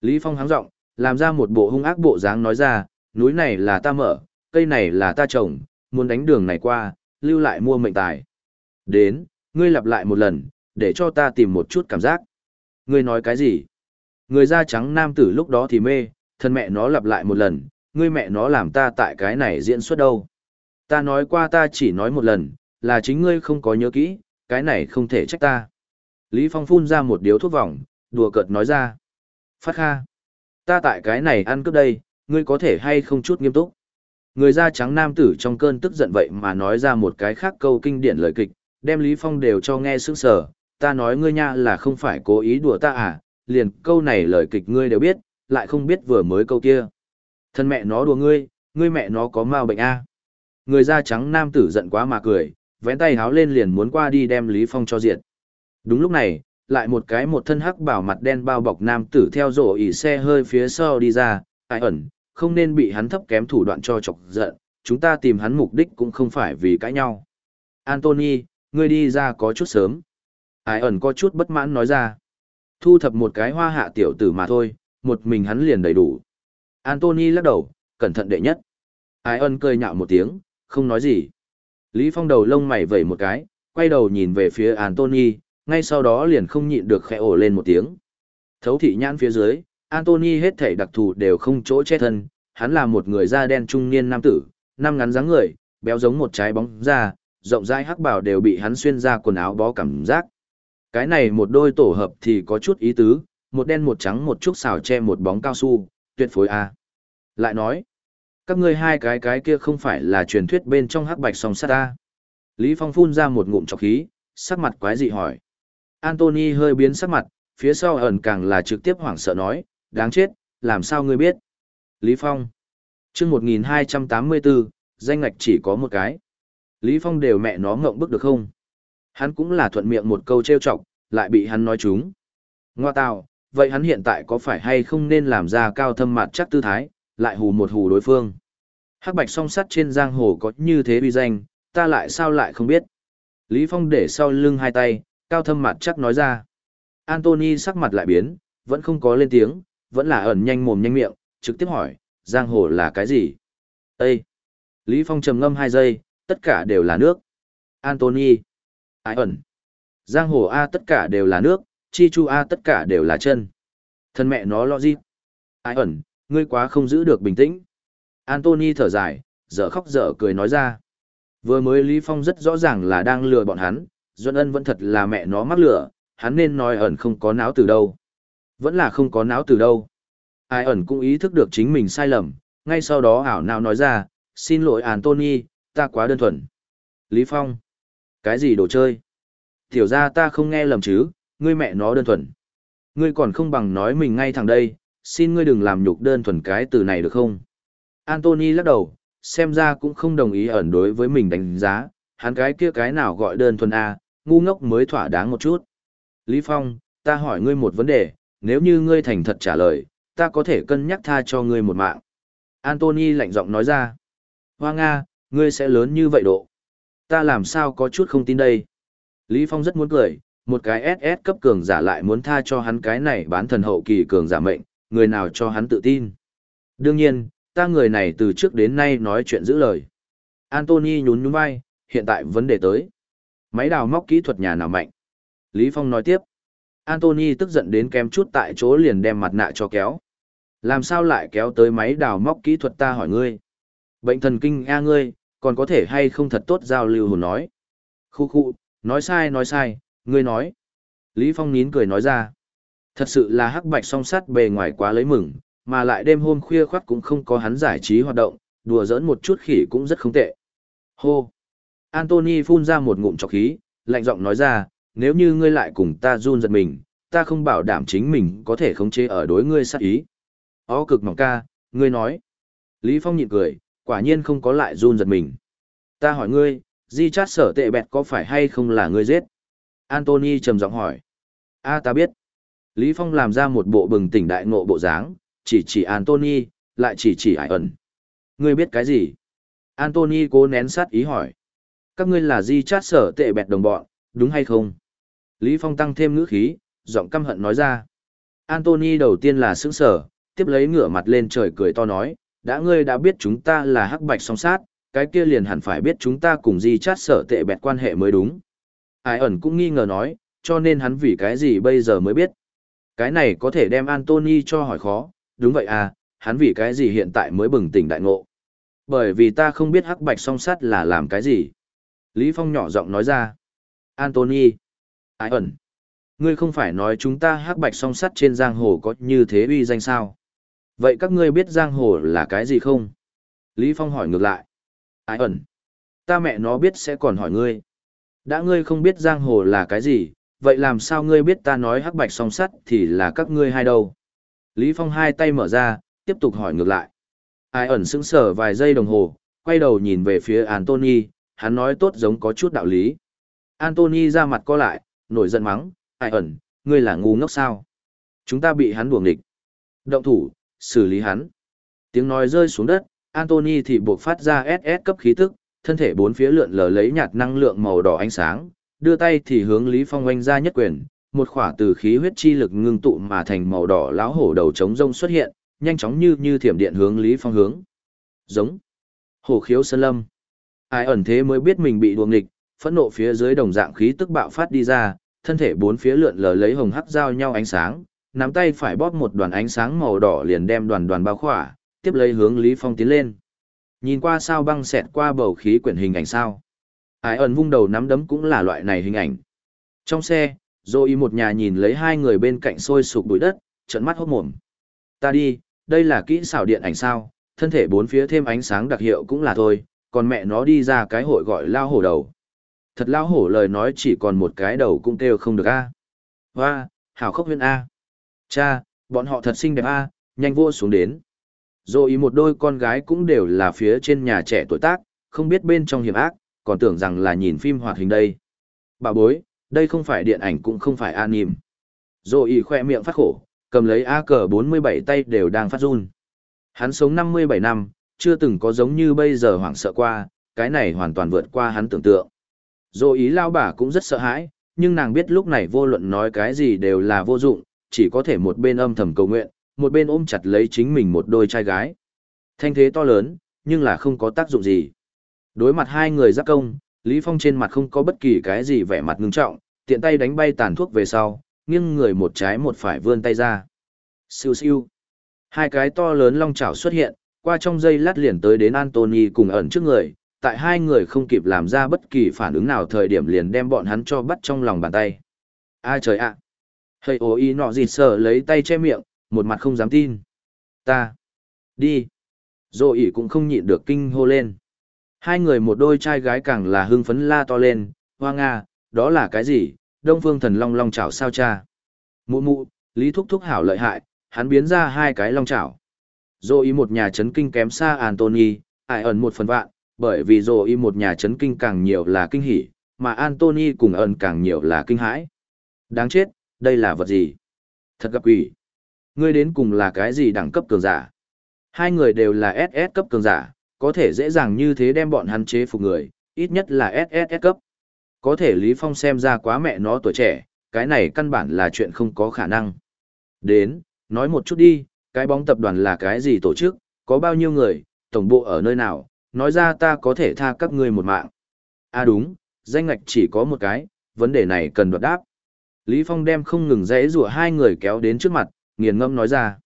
Lý Phong háng giọng, làm ra một bộ hung ác bộ dáng nói ra, núi này là ta mở, cây này là ta trồng, muốn đánh đường này qua, lưu lại mua mệnh tài. Đến, ngươi lặp lại một lần, để cho ta tìm một chút cảm giác. Ngươi nói cái gì? Người da trắng nam tử lúc đó thì mê, thân mẹ nó lặp lại một lần, ngươi mẹ nó làm ta tại cái này diễn xuất đâu. Ta nói qua ta chỉ nói một lần, là chính ngươi không có nhớ kỹ, cái này không thể trách ta. Lý Phong phun ra một điếu thuốc vòng, đùa cợt nói ra. Phát kha. Ta tại cái này ăn cướp đây, ngươi có thể hay không chút nghiêm túc. Người da trắng nam tử trong cơn tức giận vậy mà nói ra một cái khác câu kinh điển lời kịch, đem Lý Phong đều cho nghe sững sờ. Ta nói ngươi nha là không phải cố ý đùa ta à, liền câu này lời kịch ngươi đều biết, lại không biết vừa mới câu kia. Thân mẹ nó đùa ngươi, ngươi mẹ nó có mau bệnh a. À. Người da trắng nam tử giận quá mà cười, vén tay háo lên liền muốn qua đi đem Lý Phong cho diệt. Đúng lúc này, lại một cái một thân hắc bảo mặt đen bao bọc nam tử theo rổ ỉ xe hơi phía sau đi ra, ai ẩn, không nên bị hắn thấp kém thủ đoạn cho chọc giận, chúng ta tìm hắn mục đích cũng không phải vì cãi nhau. Anthony, ngươi đi ra có chút sớm. Ai ẩn có chút bất mãn nói ra. Thu thập một cái hoa hạ tiểu tử mà thôi, một mình hắn liền đầy đủ. Anthony lắc đầu, cẩn thận đệ nhất. Ai ân cười nhạo một tiếng, không nói gì. Lý Phong đầu lông mày vẩy một cái, quay đầu nhìn về phía Anthony, ngay sau đó liền không nhịn được khẽ ổ lên một tiếng. Thấu thị nhãn phía dưới, Anthony hết thảy đặc thù đều không chỗ che thân, hắn là một người da đen trung niên nam tử, năm ngắn dáng người, béo giống một trái bóng da, rộng rãi hắc bảo đều bị hắn xuyên ra quần áo bó cảm giác. Cái này một đôi tổ hợp thì có chút ý tứ, một đen một trắng một chút xào che một bóng cao su, tuyệt phối a. Lại nói, các ngươi hai cái cái kia không phải là truyền thuyết bên trong hắc bạch song sát ta. Lý Phong phun ra một ngụm trọc khí, sắc mặt quái dị hỏi. Anthony hơi biến sắc mặt, phía sau ẩn càng là trực tiếp hoảng sợ nói, đáng chết, làm sao ngươi biết? Lý Phong. chương 1284, danh ngạch chỉ có một cái. Lý Phong đều mẹ nó ngộng bức được không? Hắn cũng là thuận miệng một câu trêu chọc, lại bị hắn nói trúng. Ngoa tào, vậy hắn hiện tại có phải hay không nên làm ra cao thâm mặt chắc tư thái, lại hù một hù đối phương? Hắc bạch song sắt trên giang hồ có như thế uy danh, ta lại sao lại không biết? Lý Phong để sau lưng hai tay, cao thâm mặt chắc nói ra. Anthony sắc mặt lại biến, vẫn không có lên tiếng, vẫn là ẩn nhanh mồm nhanh miệng, trực tiếp hỏi, giang hồ là cái gì? Ê! Lý Phong trầm ngâm hai giây, tất cả đều là nước. Anthony! Ái ẩn! Giang hồ A tất cả đều là nước, chi chu A tất cả đều là chân. Thân mẹ nó lo gì? Ái ẩn, ngươi quá không giữ được bình tĩnh. Anthony thở dài, dở khóc dở cười nói ra. Vừa mới Lý Phong rất rõ ràng là đang lừa bọn hắn, Duân Ân vẫn thật là mẹ nó mắc lửa, hắn nên nói ẩn không có não từ đâu. Vẫn là không có não từ đâu. Ai ẩn cũng ý thức được chính mình sai lầm, ngay sau đó ảo nào nói ra, xin lỗi Anthony, ta quá đơn thuần. Lý Phong. Cái gì đồ chơi? Tiểu ra ta không nghe lầm chứ, ngươi mẹ nó đơn thuần. Ngươi còn không bằng nói mình ngay thẳng đây, xin ngươi đừng làm nhục đơn thuần cái từ này được không? Anthony lắc đầu, xem ra cũng không đồng ý ẩn đối với mình đánh giá, hắn cái kia cái nào gọi đơn thuần A, ngu ngốc mới thỏa đáng một chút. Lý Phong, ta hỏi ngươi một vấn đề, nếu như ngươi thành thật trả lời, ta có thể cân nhắc tha cho ngươi một mạng. Anthony lạnh giọng nói ra. Hoa Nga, ngươi sẽ lớn như vậy độ. Ta làm sao có chút không tin đây. Lý Phong rất muốn cười, một cái SS cấp cường giả lại muốn tha cho hắn cái này bán thần hậu kỳ cường giả mệnh, người nào cho hắn tự tin. Đương nhiên, ta người này từ trước đến nay nói chuyện giữ lời. Anthony nhún nhún vai, hiện tại vấn đề tới. Máy đào móc kỹ thuật nhà nào mạnh? Lý Phong nói tiếp. Anthony tức giận đến kém chút tại chỗ liền đem mặt nạ cho kéo. Làm sao lại kéo tới máy đào móc kỹ thuật ta hỏi ngươi? Bệnh thần kinh a ngươi, còn có thể hay không thật tốt giao lưu hồn nói. Khu khu, nói sai nói sai, ngươi nói. Lý Phong nín cười nói ra. Thật sự là hắc bạch song sắt bề ngoài quá lấy mừng, mà lại đêm hôm khuya khoắt cũng không có hắn giải trí hoạt động, đùa giỡn một chút khỉ cũng rất không tệ. Hô! Anthony phun ra một ngụm trọc khí, lạnh giọng nói ra, nếu như ngươi lại cùng ta run giật mình, ta không bảo đảm chính mình có thể khống chế ở đối ngươi sát ý. Ó cực mỏng ca, ngươi nói. Lý Phong nhịn cười, quả nhiên không có lại run giật mình. Ta hỏi ngươi, di chát sở tệ bẹt có phải hay không là ngươi giết? Anthony trầm giọng hỏi. A ta biết. Lý Phong làm ra một bộ bừng tỉnh đại ngộ bộ dáng, chỉ chỉ Anthony, lại chỉ chỉ ải ẩn. Ngươi biết cái gì? Anthony cố nén sát ý hỏi. Các ngươi là di chát sở tệ bẹt đồng bọn, đúng hay không? Lý Phong tăng thêm ngữ khí, giọng căm hận nói ra. Anthony đầu tiên là sững sở, tiếp lấy ngửa mặt lên trời cười to nói, đã ngươi đã biết chúng ta là hắc bạch song sát, cái kia liền hẳn phải biết chúng ta cùng di chát sở tệ bẹt quan hệ mới đúng. Ai ẩn cũng nghi ngờ nói, cho nên hắn vì cái gì bây giờ mới biết. Cái này có thể đem Anthony cho hỏi khó, đúng vậy à, hắn vì cái gì hiện tại mới bừng tỉnh đại ngộ. Bởi vì ta không biết hắc bạch song sát là làm cái gì. Lý Phong nhỏ giọng nói ra. Anthony. Ai ẩn. Ngươi không phải nói chúng ta hắc bạch song sắt trên giang hồ có như thế uy danh sao? Vậy các ngươi biết giang hồ là cái gì không? Lý Phong hỏi ngược lại. Ai ẩn. Ta mẹ nó biết sẽ còn hỏi ngươi. Đã ngươi không biết giang hồ là cái gì, vậy làm sao ngươi biết ta nói hắc bạch song sắt thì là các ngươi hai đâu? Lý Phong hai tay mở ra, tiếp tục hỏi ngược lại. Ai ẩn sững sờ vài giây đồng hồ, quay đầu nhìn về phía Anthony, hắn nói tốt giống có chút đạo lý. Anthony ra mặt co lại, nổi giận mắng, ai ẩn, ngươi là ngu ngốc sao? Chúng ta bị hắn đuổi nghịch. Động thủ, xử lý hắn. Tiếng nói rơi xuống đất, Anthony thì buộc phát ra SS cấp khí tức, thân thể bốn phía lượn lờ lấy nhạt năng lượng màu đỏ ánh sáng, đưa tay thì hướng Lý Phong oanh ra nhất quyền, một khỏa từ khí huyết chi lực ngưng tụ mà thành màu đỏ lão hổ đầu trống rông xuất hiện, nhanh chóng như như thiểm điện hướng Lý Phong hướng. Giống. Hổ khiếu sơn lâm. Ai ẩn thế mới biết mình bị đuồng nghịch, phẫn nộ phía dưới đồng dạng khí tức bạo phát đi ra, thân thể bốn phía lượn lờ lấy hồng hắc giao nhau ánh sáng, nắm tay phải bóp một đoàn ánh sáng màu đỏ liền đem đoàn đoàn bao khỏa, tiếp lấy hướng Lý Phong tiến lên. Nhìn qua sao băng xẹt qua bầu khí quyển hình ảnh sao. Ai ẩn vung đầu nắm đấm cũng là loại này hình ảnh. Trong xe, Zoe một nhà nhìn lấy hai người bên cạnh sôi sụp bụi đất, trận mắt hốt mồm. Ta đi, đây là kỹ xảo điện ảnh sao, thân thể bốn phía thêm ánh sáng đặc hiệu cũng là thôi, còn mẹ nó đi ra cái hội gọi lao hổ đầu. Thật lao hổ lời nói chỉ còn một cái đầu cũng kêu không được a. Hoa, hảo khốc huyên a. Cha, bọn họ thật xinh đẹp a, nhanh vô xuống đến. Rồi một đôi con gái cũng đều là phía trên nhà trẻ tuổi tác, không biết bên trong hiểm ác, còn tưởng rằng là nhìn phim hoạt hình đây. Bà bối, đây không phải điện ảnh cũng không phải anime. Rồi khoe miệng phát khổ, cầm lấy A cờ 47 tay đều đang phát run. Hắn sống 57 năm, chưa từng có giống như bây giờ hoảng sợ qua, cái này hoàn toàn vượt qua hắn tưởng tượng. Rồi ý lao bà cũng rất sợ hãi, nhưng nàng biết lúc này vô luận nói cái gì đều là vô dụng, chỉ có thể một bên âm thầm cầu nguyện, một bên ôm chặt lấy chính mình một đôi trai gái. Thanh thế to lớn, nhưng là không có tác dụng gì. Đối mặt hai người giáp công, Lý Phong trên mặt không có bất kỳ cái gì vẻ mặt ngưng trọng, tiện tay đánh bay tàn thuốc về sau, nghiêng người một trái một phải vươn tay ra. Siêu siêu. Hai cái to lớn long chảo xuất hiện, qua trong giây lát liền tới đến Anthony cùng ẩn trước người, tại hai người không kịp làm ra bất kỳ phản ứng nào thời điểm liền đem bọn hắn cho bắt trong lòng bàn tay. Ai trời ạ! À. Hây ố y nọ dịt sờ lấy tay che miệng, một mặt không dám tin. Ta! Đi! Dô ỉ cũng không nhịn được kinh hô lên. Hai người một đôi trai gái càng là hưng phấn la to lên, hoa nga, đó là cái gì, đông phương thần long long chảo sao cha. Mụ mụ, lý thúc thúc hảo lợi hại, hắn biến ra hai cái long chảo. Dô ý một nhà chấn kinh kém xa Anthony, ai ẩn một phần vạn, bởi vì dô ý một nhà chấn kinh càng nhiều là kinh hỉ, mà Anthony cùng ẩn càng nhiều là kinh hãi. Đáng chết, đây là vật gì? Thật gặp quỷ. Ngươi đến cùng là cái gì đẳng cấp cường giả? Hai người đều là SS cấp cường giả, có thể dễ dàng như thế đem bọn hắn chế phục người, ít nhất là SSS cấp. Có thể Lý Phong xem ra quá mẹ nó tuổi trẻ, cái này căn bản là chuyện không có khả năng. Đến, nói một chút đi, cái bóng tập đoàn là cái gì tổ chức, có bao nhiêu người, tổng bộ ở nơi nào, nói ra ta có thể tha các ngươi một mạng. À đúng, danh ngạch chỉ có một cái, vấn đề này cần đoạt đáp. Lý Phong đem không ngừng dãy rủa hai người kéo đến trước mặt, nghiền ngâm nói ra.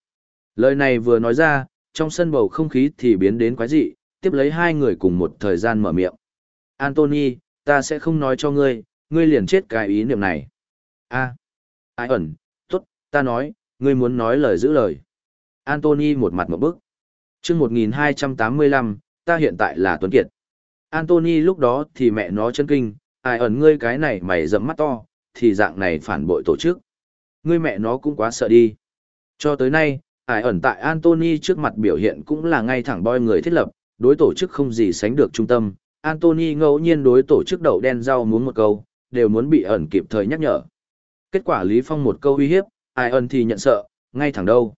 Lời này vừa nói ra, trong sân bầu không khí thì biến đến quái dị, tiếp lấy hai người cùng một thời gian mở miệng. Anthony, ta sẽ không nói cho ngươi, ngươi liền chết cái ý niệm này. a ai ẩn, tốt, ta nói, ngươi muốn nói lời giữ lời. Anthony một mặt một bức. chương 1285, ta hiện tại là Tuấn Kiệt. Anthony lúc đó thì mẹ nó chân kinh, ai ẩn ngươi cái này mày dẫm mắt to, thì dạng này phản bội tổ chức. Ngươi mẹ nó cũng quá sợ đi. Cho tới nay, ai ẩn tại Anthony trước mặt biểu hiện cũng là ngay thẳng boy người thiết lập, đối tổ chức không gì sánh được trung tâm. Anthony ngẫu nhiên đối tổ chức đậu đen rau muốn một câu, đều muốn bị ẩn kịp thời nhắc nhở. Kết quả Lý Phong một câu uy hiếp, ai ẩn thì nhận sợ, ngay thẳng đâu.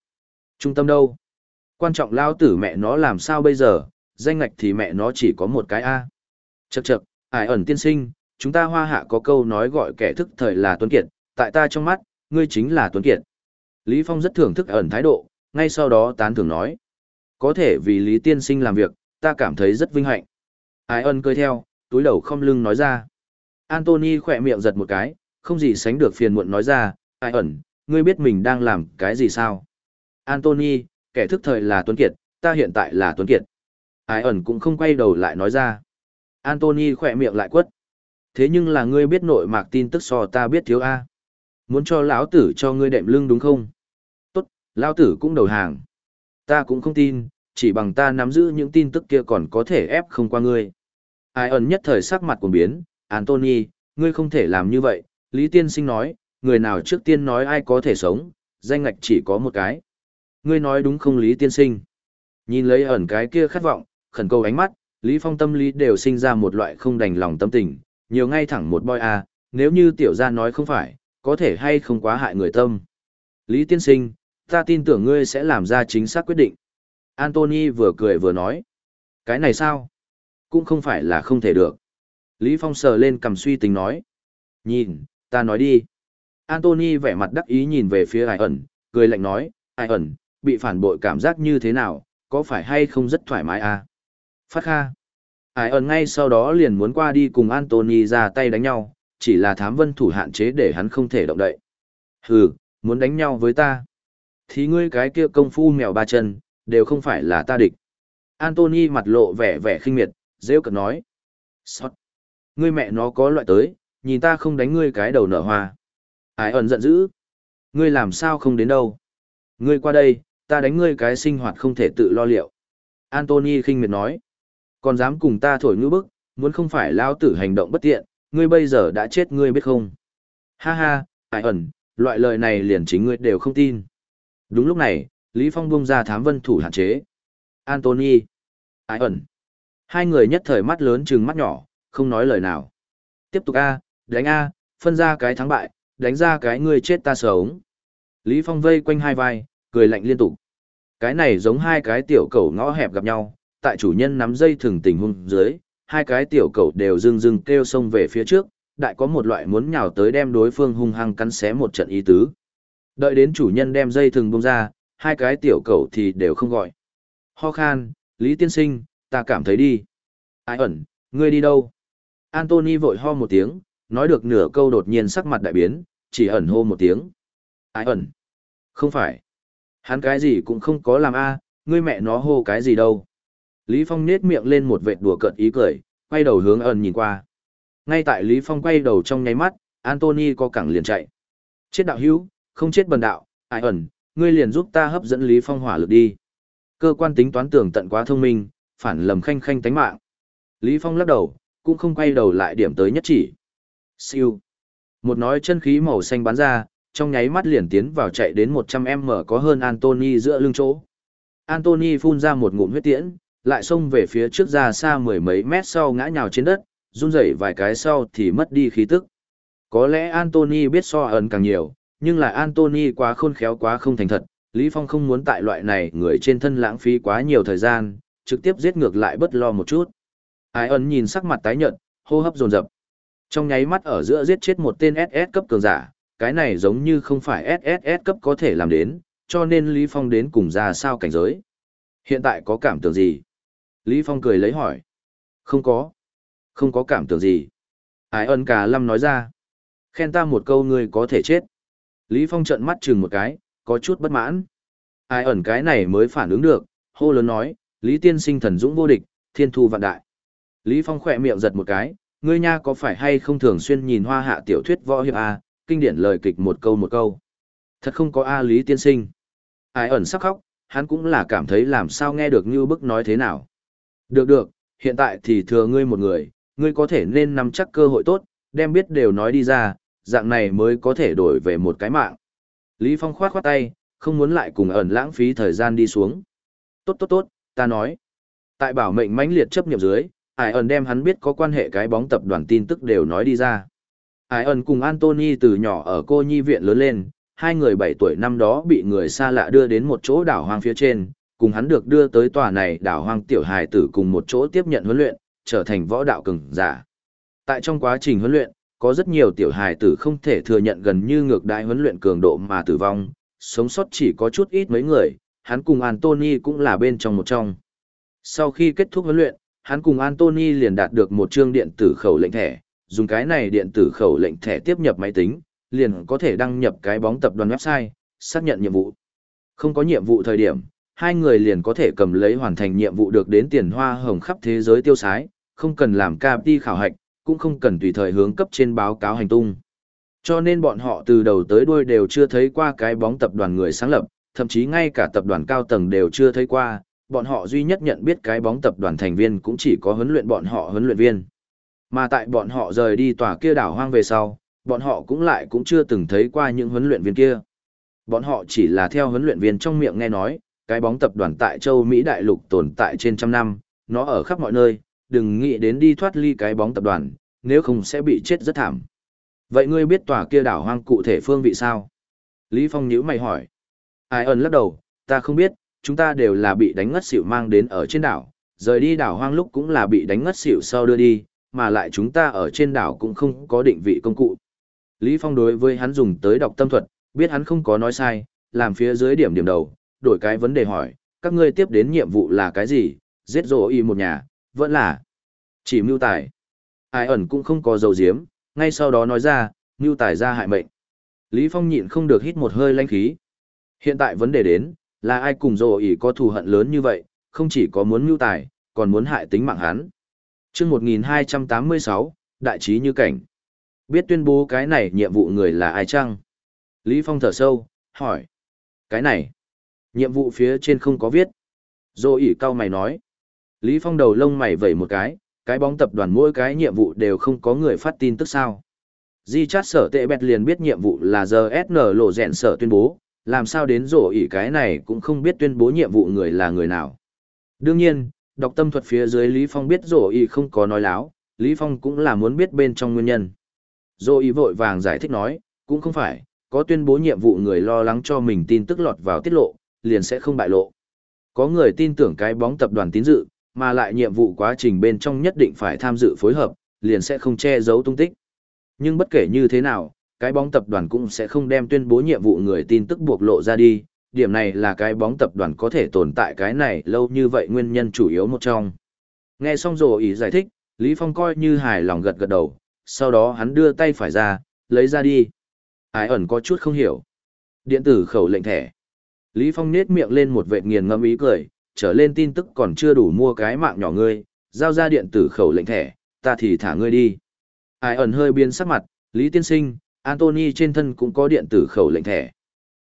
Trung tâm đâu? Quan trọng lao tử mẹ nó làm sao bây giờ, danh ngạch thì mẹ nó chỉ có một cái A. Chậc chậc, ai ẩn tiên sinh, chúng ta hoa hạ có câu nói gọi kẻ thức thời là Tuấn Kiệt, tại ta trong mắt, ngươi chính là Tuấn Kiệt. Lý Phong rất thưởng thức ẩn thái độ, ngay sau đó tán thưởng nói. Có thể vì Lý tiên sinh làm việc, ta cảm thấy rất vinh hạnh. Ai ẩn cười theo, túi đầu không lưng nói ra. Anthony khỏe miệng giật một cái, không gì sánh được phiền muộn nói ra, ai ẩn, ngươi biết mình đang làm cái gì sao? Anthony, kẻ thức thời là Tuấn Kiệt, ta hiện tại là Tuấn Kiệt. Ai ẩn cũng không quay đầu lại nói ra. Anthony khỏe miệng lại quất. Thế nhưng là ngươi biết nội mạc tin tức so ta biết thiếu A. Muốn cho lão tử cho ngươi đệm lưng đúng không? Tốt, lão tử cũng đầu hàng. Ta cũng không tin, chỉ bằng ta nắm giữ những tin tức kia còn có thể ép không qua ngươi. Ai ẩn nhất thời sắc mặt cuồng biến, Anthony, ngươi không thể làm như vậy, Lý Tiên Sinh nói, người nào trước tiên nói ai có thể sống, danh ngạch chỉ có một cái. Ngươi nói đúng không Lý Tiên Sinh? Nhìn lấy ẩn cái kia khát vọng, khẩn cầu ánh mắt, Lý Phong tâm lý đều sinh ra một loại không đành lòng tâm tình, nhiều ngay thẳng một boy à, nếu như tiểu gia nói không phải, có thể hay không quá hại người tâm. Lý Tiên Sinh, ta tin tưởng ngươi sẽ làm ra chính xác quyết định. Anthony vừa cười vừa nói. Cái này sao? Cũng không phải là không thể được. Lý Phong sờ lên cầm suy tính nói. Nhìn, ta nói đi. Anthony vẻ mặt đắc ý nhìn về phía ai ẩn, cười lạnh nói, ai ẩn, bị phản bội cảm giác như thế nào, có phải hay không rất thoải mái à? Phát kha. Ai ẩn ngay sau đó liền muốn qua đi cùng Anthony ra tay đánh nhau, chỉ là thám vân thủ hạn chế để hắn không thể động đậy. Hừ, muốn đánh nhau với ta. Thì ngươi cái kia công phu mèo ba chân, đều không phải là ta địch. Anthony mặt lộ vẻ vẻ khinh miệt, rêu cật nói. Sót. Ngươi mẹ nó có loại tới, nhìn ta không đánh ngươi cái đầu nở hoa. Ai ẩn giận dữ. Ngươi làm sao không đến đâu. Ngươi qua đây, ta đánh ngươi cái sinh hoạt không thể tự lo liệu. Anthony khinh miệt nói. Còn dám cùng ta thổi ngữ bức, muốn không phải lao tử hành động bất tiện, ngươi bây giờ đã chết ngươi biết không? Ha ha, ai ẩn, loại lời này liền chính ngươi đều không tin. Đúng lúc này, Lý Phong buông ra thám vân thủ hạn chế. Anthony, ai ẩn. Hai người nhất thời mắt lớn trừng mắt nhỏ, không nói lời nào. Tiếp tục A, đánh A, phân ra cái thắng bại, đánh ra cái ngươi chết ta sống. Lý Phong vây quanh hai vai, cười lạnh liên tục. Cái này giống hai cái tiểu cầu ngõ hẹp gặp nhau, tại chủ nhân nắm dây thường tình hung dưới, hai cái tiểu cầu đều rưng rưng kêu xông về phía trước, đại có một loại muốn nhào tới đem đối phương hung hăng cắn xé một trận ý tứ. Đợi đến chủ nhân đem dây thừng bông ra, hai cái tiểu cầu thì đều không gọi. Ho khan, Lý Tiên Sinh, ta cảm thấy đi. Ai ẩn, ngươi đi đâu? Anthony vội ho một tiếng, nói được nửa câu đột nhiên sắc mặt đại biến, chỉ ẩn hô một tiếng. Ai ẩn? Không phải. Hắn cái gì cũng không có làm a, ngươi mẹ nó hô cái gì đâu. Lý Phong nết miệng lên một vệt đùa cợt ý cười, quay đầu hướng ẩn nhìn qua. Ngay tại Lý Phong quay đầu trong nháy mắt, Anthony có cẳng liền chạy. Chết đạo hữu, không chết bần đạo, ai ẩn, ngươi liền giúp ta hấp dẫn Lý Phong hỏa lực đi. Cơ quan tính toán tưởng tận quá thông minh, phản lầm khanh khanh tánh mạng. Lý Phong lắc đầu, cũng không quay đầu lại điểm tới nhất chỉ. Siêu. Một nói chân khí màu xanh bắn ra, trong nháy mắt liền tiến vào chạy đến 100m có hơn Anthony giữa lưng chỗ. Anthony phun ra một ngụm huyết tiễn, lại xông về phía trước ra xa mười mấy mét sau ngã nhào trên đất, run rẩy vài cái sau thì mất đi khí tức. Có lẽ Anthony biết so ẩn càng nhiều, nhưng là Anthony quá khôn khéo quá không thành thật, Lý Phong không muốn tại loại này người trên thân lãng phí quá nhiều thời gian, trực tiếp giết ngược lại bất lo một chút. Ai ẩn nhìn sắc mặt tái nhợt, hô hấp dồn dập. Trong nháy mắt ở giữa giết chết một tên SS cấp cường giả, cái này giống như không phải SSS cấp có thể làm đến, cho nên Lý Phong đến cùng ra sao cảnh giới. Hiện tại có cảm tưởng gì? Lý Phong cười lấy hỏi. Không có. Không có cảm tưởng gì. Ái ân cả lâm nói ra. Khen ta một câu ngươi có thể chết. Lý Phong trợn mắt chừng một cái, có chút bất mãn. Ai ẩn cái này mới phản ứng được, hô lớn nói, Lý tiên sinh thần dũng vô địch, thiên thu vạn đại. Lý Phong khỏe miệng giật một cái, ngươi nha có phải hay không thường xuyên nhìn hoa hạ tiểu thuyết võ hiệp A, kinh điển lời kịch một câu một câu. Thật không có A Lý tiên sinh. Ai ẩn sắc khóc, hắn cũng là cảm thấy làm sao nghe được như bức nói thế nào. Được được, hiện tại thì thừa ngươi một người, ngươi có thể nên nắm chắc cơ hội tốt, đem biết đều nói đi ra, dạng này mới có thể đổi về một cái mạng. Lý Phong khoát khoát tay, không muốn lại cùng ẩn lãng phí thời gian đi xuống. Tốt tốt tốt, ta nói. Tại bảo mệnh mãnh liệt chấp nhiệm dưới, Ai ẩn đem hắn biết có quan hệ cái bóng tập đoàn tin tức đều nói đi ra. Ai ẩn cùng Anthony từ nhỏ ở cô nhi viện lớn lên, hai người 7 tuổi năm đó bị người xa lạ đưa đến một chỗ đảo hoang phía trên, cùng hắn được đưa tới tòa này đảo hoang tiểu hài tử cùng một chỗ tiếp nhận huấn luyện, trở thành võ đạo cường giả. Tại trong quá trình huấn luyện, có rất nhiều tiểu hài tử không thể thừa nhận gần như ngược đại huấn luyện cường độ mà tử vong, sống sót chỉ có chút ít mấy người, hắn cùng Anthony cũng là bên trong một trong. Sau khi kết thúc huấn luyện, hắn cùng Anthony liền đạt được một chương điện tử khẩu lệnh thẻ, dùng cái này điện tử khẩu lệnh thẻ tiếp nhập máy tính, liền có thể đăng nhập cái bóng tập đoàn website, xác nhận nhiệm vụ. Không có nhiệm vụ thời điểm, hai người liền có thể cầm lấy hoàn thành nhiệm vụ được đến tiền hoa hồng khắp thế giới tiêu sái, không cần làm KPT khảo hạch, cũng không cần tùy thời hướng cấp trên báo cáo hành tung. Cho nên bọn họ từ đầu tới đuôi đều chưa thấy qua cái bóng tập đoàn người sáng lập, thậm chí ngay cả tập đoàn cao tầng đều chưa thấy qua, bọn họ duy nhất nhận biết cái bóng tập đoàn thành viên cũng chỉ có huấn luyện bọn họ huấn luyện viên. Mà tại bọn họ rời đi tòa kia đảo hoang về sau, bọn họ cũng lại cũng chưa từng thấy qua những huấn luyện viên kia. Bọn họ chỉ là theo huấn luyện viên trong miệng nghe nói, cái bóng tập đoàn tại châu Mỹ đại lục tồn tại trên trăm năm, nó ở khắp mọi nơi, đừng nghĩ đến đi thoát ly cái bóng tập đoàn, nếu không sẽ bị chết rất thảm. Vậy ngươi biết tòa kia đảo hoang cụ thể phương vị sao? Lý Phong nhíu mày hỏi. Ai ẩn lắc đầu, ta không biết, chúng ta đều là bị đánh ngất xỉu mang đến ở trên đảo, rời đi đảo hoang lúc cũng là bị đánh ngất xỉu sau đưa đi, mà lại chúng ta ở trên đảo cũng không có định vị công cụ. Lý Phong đối với hắn dùng tới đọc tâm thuật, biết hắn không có nói sai, làm phía dưới điểm điểm đầu, đổi cái vấn đề hỏi, các ngươi tiếp đến nhiệm vụ là cái gì, giết rổ y một nhà, vẫn là chỉ mưu tài. Ai ẩn cũng không có dầu diếm, ngay sau đó nói ra, mưu tài ra hại mệnh. Lý Phong nhịn không được hít một hơi lanh khí. Hiện tại vấn đề đến, là ai cùng rổ y có thù hận lớn như vậy, không chỉ có muốn mưu tài, còn muốn hại tính mạng hắn. Trước 1286, đại trí như cảnh. Biết tuyên bố cái này nhiệm vụ người là ai chăng? Lý Phong thở sâu, hỏi. Cái này, nhiệm vụ phía trên không có viết. Dô ỉ cao mày nói. Lý Phong đầu lông mày vẩy một cái, cái bóng tập đoàn mỗi cái nhiệm vụ đều không có người phát tin tức sao. Di chát sở tệ bẹt liền biết nhiệm vụ là giờ SN lộ rẹn sở tuyên bố, làm sao đến rổ ỉ cái này cũng không biết tuyên bố nhiệm vụ người là người nào. Đương nhiên, đọc tâm thuật phía dưới Lý Phong biết rổ ỉ không có nói láo, Lý Phong cũng là muốn biết bên trong nguyên nhân. Dô ỉ vội vàng giải thích nói, cũng không phải, có tuyên bố nhiệm vụ người lo lắng cho mình tin tức lọt vào tiết lộ, liền sẽ không bại lộ. Có người tin tưởng cái bóng tập đoàn tín dự, mà lại nhiệm vụ quá trình bên trong nhất định phải tham dự phối hợp, liền sẽ không che giấu tung tích. Nhưng bất kể như thế nào, cái bóng tập đoàn cũng sẽ không đem tuyên bố nhiệm vụ người tin tức buộc lộ ra đi, điểm này là cái bóng tập đoàn có thể tồn tại cái này lâu như vậy nguyên nhân chủ yếu một trong. Nghe xong rồi ý giải thích, Lý Phong coi như hài lòng gật gật đầu, sau đó hắn đưa tay phải ra, lấy ra đi. Ái ẩn có chút không hiểu. Điện tử khẩu lệnh thẻ. Lý Phong nết miệng lên một vệt nghiền ngẫm ý cười, trở lên tin tức còn chưa đủ mua cái mạng nhỏ ngươi, giao ra điện tử khẩu lệnh thẻ, ta thì thả ngươi đi. Ai ẩn hơi biến sắc mặt, Lý Tiên Sinh, Anthony trên thân cũng có điện tử khẩu lệnh thẻ.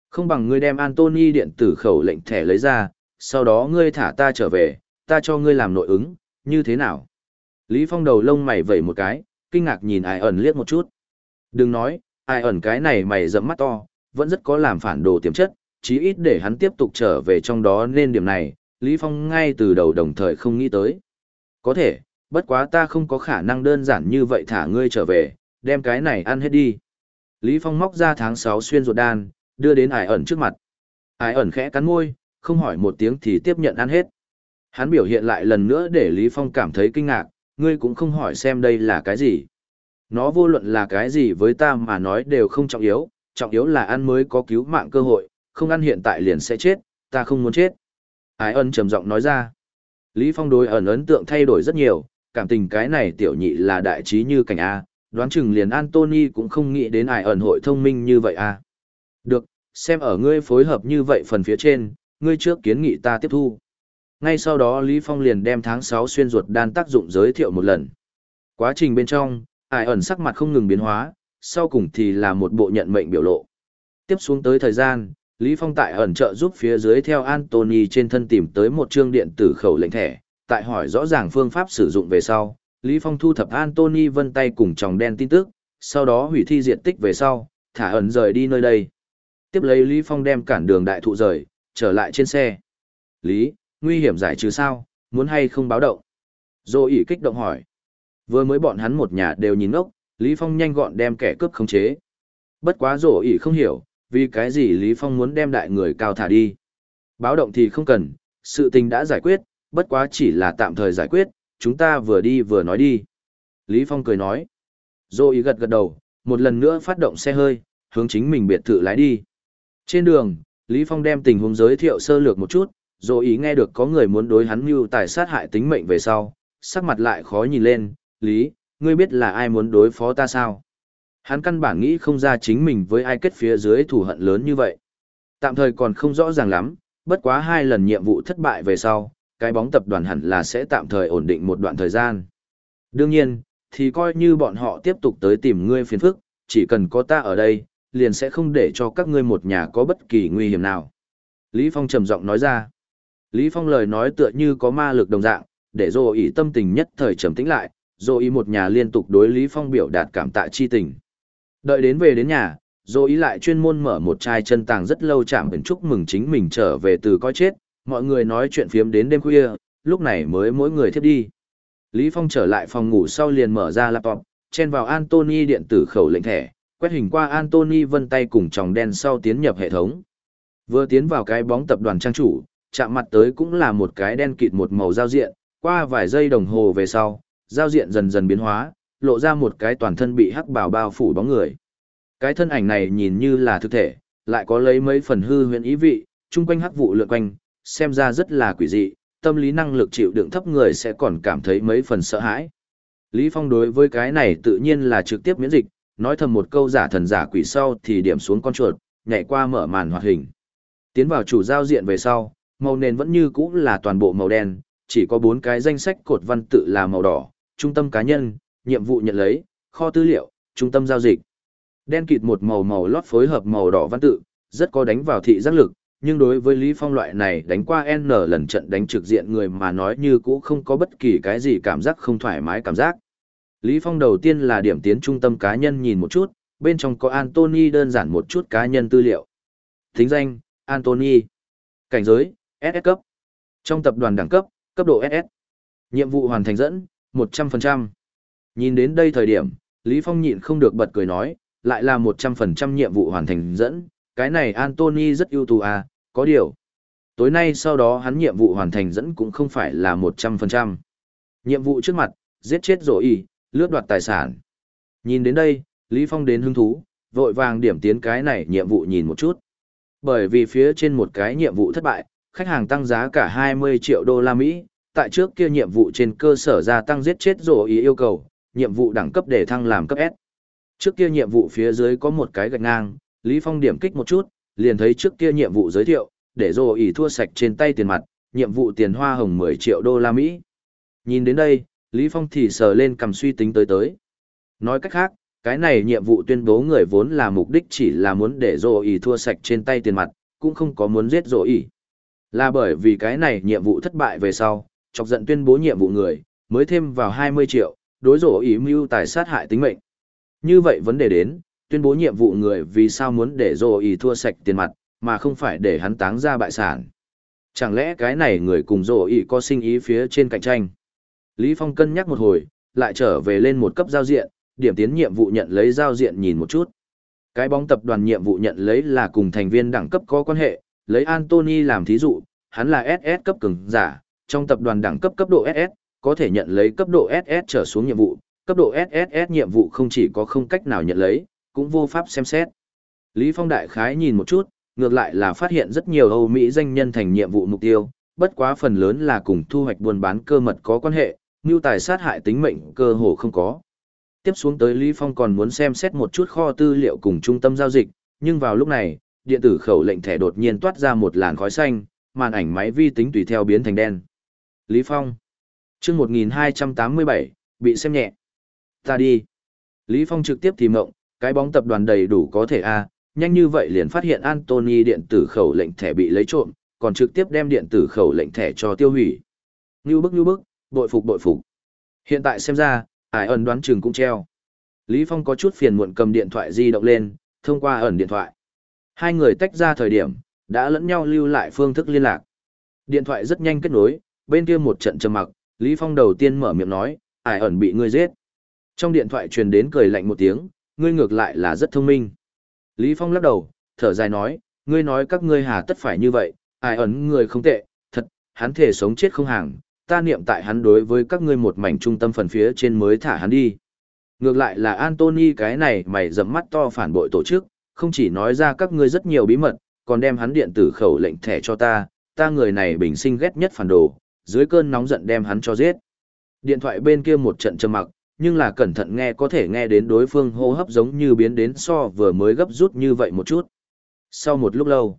Không bằng ngươi đem Anthony điện tử khẩu lệnh thẻ lấy ra, sau đó ngươi thả ta trở về, ta cho ngươi làm nội ứng, như thế nào? Lý Phong đầu lông mày vẩy một cái, kinh ngạc nhìn ai ẩn liếc một chút. Đừng nói, ai ẩn cái này mày dẫm mắt to, vẫn rất có làm phản đồ tiềm chất, chí ít để hắn tiếp tục trở về trong đó nên điểm này, Lý Phong ngay từ đầu đồng thời không nghĩ tới. Có thể, bất quá ta không có khả năng đơn giản như vậy thả ngươi trở về, đem cái này ăn hết đi. Lý Phong móc ra tháng 6 xuyên ruột đan, đưa đến ải ẩn trước mặt. Ải ẩn khẽ cắn môi, không hỏi một tiếng thì tiếp nhận ăn hết. Hắn biểu hiện lại lần nữa để Lý Phong cảm thấy kinh ngạc, ngươi cũng không hỏi xem đây là cái gì. Nó vô luận là cái gì với ta mà nói đều không trọng yếu, trọng yếu là ăn mới có cứu mạng cơ hội, không ăn hiện tại liền sẽ chết, ta không muốn chết. Ái ân trầm giọng nói ra. Lý Phong đối ẩn ấn tượng thay đổi rất nhiều, cảm tình cái này tiểu nhị là đại trí như cảnh A, đoán chừng liền Anthony cũng không nghĩ đến ải ẩn hội thông minh như vậy A. Được, xem ở ngươi phối hợp như vậy phần phía trên, ngươi trước kiến nghị ta tiếp thu. Ngay sau đó Lý Phong liền đem tháng 6 xuyên ruột đan tác dụng giới thiệu một lần. Quá trình bên trong, ải ẩn sắc mặt không ngừng biến hóa, sau cùng thì là một bộ nhận mệnh biểu lộ. Tiếp xuống tới thời gian, Lý Phong tại ẩn trợ giúp phía dưới theo Anthony trên thân tìm tới một chương điện tử khẩu lệnh thẻ, tại hỏi rõ ràng phương pháp sử dụng về sau, Lý Phong thu thập Anthony vân tay cùng chồng đen tin tức, sau đó hủy thi diện tích về sau, thả ẩn rời đi nơi đây. Tiếp lấy Lý Phong đem cản đường đại thụ rời, trở lại trên xe. Lý, nguy hiểm giải trừ sao, muốn hay không báo động? Dô ỉ kích động hỏi. Vừa mới bọn hắn một nhà đều nhìn ngốc, Lý Phong nhanh gọn đem kẻ cướp khống chế. Bất quá rổ ỉ không hiểu, vì cái gì Lý Phong muốn đem đại người cao thả đi. Báo động thì không cần, sự tình đã giải quyết, bất quá chỉ là tạm thời giải quyết, chúng ta vừa đi vừa nói đi. Lý Phong cười nói. Dô ý gật gật đầu, một lần nữa phát động xe hơi, hướng chính mình biệt thự lái đi. Trên đường, Lý Phong đem tình huống giới thiệu sơ lược một chút, dô ý nghe được có người muốn đối hắn mưu tài sát hại tính mệnh về sau, sắc mặt lại khó nhìn lên, Lý, ngươi biết là ai muốn đối phó ta sao? Hắn căn bản nghĩ không ra chính mình với ai kết phía dưới thù hận lớn như vậy. Tạm thời còn không rõ ràng lắm, bất quá hai lần nhiệm vụ thất bại về sau, cái bóng tập đoàn hẳn là sẽ tạm thời ổn định một đoạn thời gian. Đương nhiên, thì coi như bọn họ tiếp tục tới tìm ngươi phiền phức, chỉ cần có ta ở đây, liền sẽ không để cho các ngươi một nhà có bất kỳ nguy hiểm nào. Lý Phong trầm giọng nói ra. Lý Phong lời nói tựa như có ma lực đồng dạng, để dô ý tâm tình nhất thời trầm tĩnh lại, dô ý một nhà liên tục đối Lý Phong biểu đạt cảm tạ chi tình. Đợi đến về đến nhà, rồi ý lại chuyên môn mở một chai chân tàng rất lâu chạm ẩn chúc mừng chính mình trở về từ coi chết, mọi người nói chuyện phiếm đến đêm khuya, lúc này mới mỗi người thiếp đi. Lý Phong trở lại phòng ngủ sau liền mở ra laptop, chen vào Anthony điện tử khẩu lệnh thẻ, quét hình qua Anthony vân tay cùng tròng đen sau tiến nhập hệ thống. Vừa tiến vào cái bóng tập đoàn trang chủ, chạm mặt tới cũng là một cái đen kịt một màu giao diện, qua vài giây đồng hồ về sau, giao diện dần dần biến hóa, lộ ra một cái toàn thân bị hắc bào bao phủ bóng người. Cái thân ảnh này nhìn như là thực thể, lại có lấy mấy phần hư huyền ý vị, chung quanh hắc vụ lượn quanh, xem ra rất là quỷ dị, tâm lý năng lực chịu đựng thấp người sẽ còn cảm thấy mấy phần sợ hãi. Lý Phong đối với cái này tự nhiên là trực tiếp miễn dịch, nói thầm một câu giả thần giả quỷ sau thì điểm xuống con chuột, nhảy qua mở màn hoạt hình. Tiến vào chủ giao diện về sau, màu nền vẫn như cũ là toàn bộ màu đen, chỉ có bốn cái danh sách cột văn tự là màu đỏ, trung tâm cá nhân, nhiệm vụ nhận lấy, kho tư liệu, trung tâm giao dịch. Đen kịt một màu màu lót phối hợp màu đỏ văn tự, rất có đánh vào thị giác lực, nhưng đối với Lý Phong loại này đánh qua N lần trận đánh trực diện người mà nói như cũ không có bất kỳ cái gì cảm giác không thoải mái cảm giác. Lý Phong đầu tiên là điểm tiến trung tâm cá nhân nhìn một chút, bên trong có Anthony đơn giản một chút cá nhân tư liệu. Thính danh, Anthony. Cảnh giới, SS cấp. Trong tập đoàn đẳng cấp, cấp độ SS. Nhiệm vụ hoàn thành dẫn, 100%. Nhìn đến đây thời điểm, Lý Phong nhịn không được bật cười nói, lại là 100% nhiệm vụ hoàn thành dẫn, cái này Anthony rất ưu tú à, có điều. Tối nay sau đó hắn nhiệm vụ hoàn thành dẫn cũng không phải là 100%. Nhiệm vụ trước mặt, giết chết rồi y, lướt đoạt tài sản. Nhìn đến đây, Lý Phong đến hứng thú, vội vàng điểm tiến cái này nhiệm vụ nhìn một chút. Bởi vì phía trên một cái nhiệm vụ thất bại, khách hàng tăng giá cả 20 triệu đô la Mỹ, tại trước kia nhiệm vụ trên cơ sở gia tăng giết chết rồi ý yêu cầu, nhiệm vụ đẳng cấp để thăng làm cấp S. Trước kia nhiệm vụ phía dưới có một cái gạch ngang, Lý Phong điểm kích một chút, liền thấy trước kia nhiệm vụ giới thiệu, để rổ ỉ thua sạch trên tay tiền mặt, nhiệm vụ tiền hoa hồng 10 triệu đô la Mỹ. Nhìn đến đây, Lý Phong thì sờ lên cầm suy tính tới tới. Nói cách khác, cái này nhiệm vụ tuyên bố người vốn là mục đích chỉ là muốn để rổ ỉ thua sạch trên tay tiền mặt, cũng không có muốn giết rổ ỉ. Là bởi vì cái này nhiệm vụ thất bại về sau, chọc giận tuyên bố nhiệm vụ người, mới thêm vào 20 triệu, đối rổ ý mưu tài sát hại tính mệnh. Như vậy vấn đề đến, tuyên bố nhiệm vụ người vì sao muốn để rổ ý thua sạch tiền mặt, mà không phải để hắn táng ra bại sản. Chẳng lẽ cái này người cùng rổ ý có sinh ý phía trên cạnh tranh? Lý Phong cân nhắc một hồi, lại trở về lên một cấp giao diện, điểm tiến nhiệm vụ nhận lấy giao diện nhìn một chút. Cái bóng tập đoàn nhiệm vụ nhận lấy là cùng thành viên đẳng cấp có quan hệ, lấy Anthony làm thí dụ, hắn là SS cấp cường giả, trong tập đoàn đẳng cấp cấp độ SS, có thể nhận lấy cấp độ SS trở xuống nhiệm vụ, cấp độ SSS nhiệm vụ không chỉ có không cách nào nhận lấy, cũng vô pháp xem xét. Lý Phong đại khái nhìn một chút, ngược lại là phát hiện rất nhiều Âu Mỹ danh nhân thành nhiệm vụ mục tiêu, bất quá phần lớn là cùng thu hoạch buôn bán cơ mật có quan hệ, như tài sát hại tính mệnh cơ hồ không có. Tiếp xuống tới Lý Phong còn muốn xem xét một chút kho tư liệu cùng trung tâm giao dịch, nhưng vào lúc này, điện tử khẩu lệnh thẻ đột nhiên toát ra một làn khói xanh, màn ảnh máy vi tính tùy theo biến thành đen. Lý Phong chương 1287, bị xem nhẹ. Ta đi. Lý Phong trực tiếp tìm mộng, cái bóng tập đoàn đầy đủ có thể a nhanh như vậy liền phát hiện Anthony điện tử khẩu lệnh thẻ bị lấy trộm, còn trực tiếp đem điện tử khẩu lệnh thẻ cho tiêu hủy. Như bức như bức, bội phục bội phục. Hiện tại xem ra, ải ẩn đoán chừng cũng treo. Lý Phong có chút phiền muộn cầm điện thoại di động lên, thông qua ẩn điện thoại. Hai người tách ra thời điểm, đã lẫn nhau lưu lại phương thức liên lạc. Điện thoại rất nhanh kết nối, bên kia một trận trầm mặc, Lý Phong đầu tiên mở miệng nói, ải ẩn bị ngươi giết. Trong điện thoại truyền đến cười lạnh một tiếng, ngươi ngược lại là rất thông minh. Lý Phong lắc đầu, thở dài nói, ngươi nói các ngươi hà tất phải như vậy, ải ẩn người không tệ, thật, hắn thể sống chết không hàng, ta niệm tại hắn đối với các ngươi một mảnh trung tâm phần phía trên mới thả hắn đi. Ngược lại là Anthony cái này mày dẫm mắt to phản bội tổ chức, không chỉ nói ra các ngươi rất nhiều bí mật, còn đem hắn điện tử khẩu lệnh thẻ cho ta, ta người này bình sinh ghét nhất phản đồ, dưới cơn nóng giận đem hắn cho giết. Điện thoại bên kia một trận trầm mặc, nhưng là cẩn thận nghe có thể nghe đến đối phương hô hấp giống như biến đến so vừa mới gấp rút như vậy một chút. Sau một lúc lâu,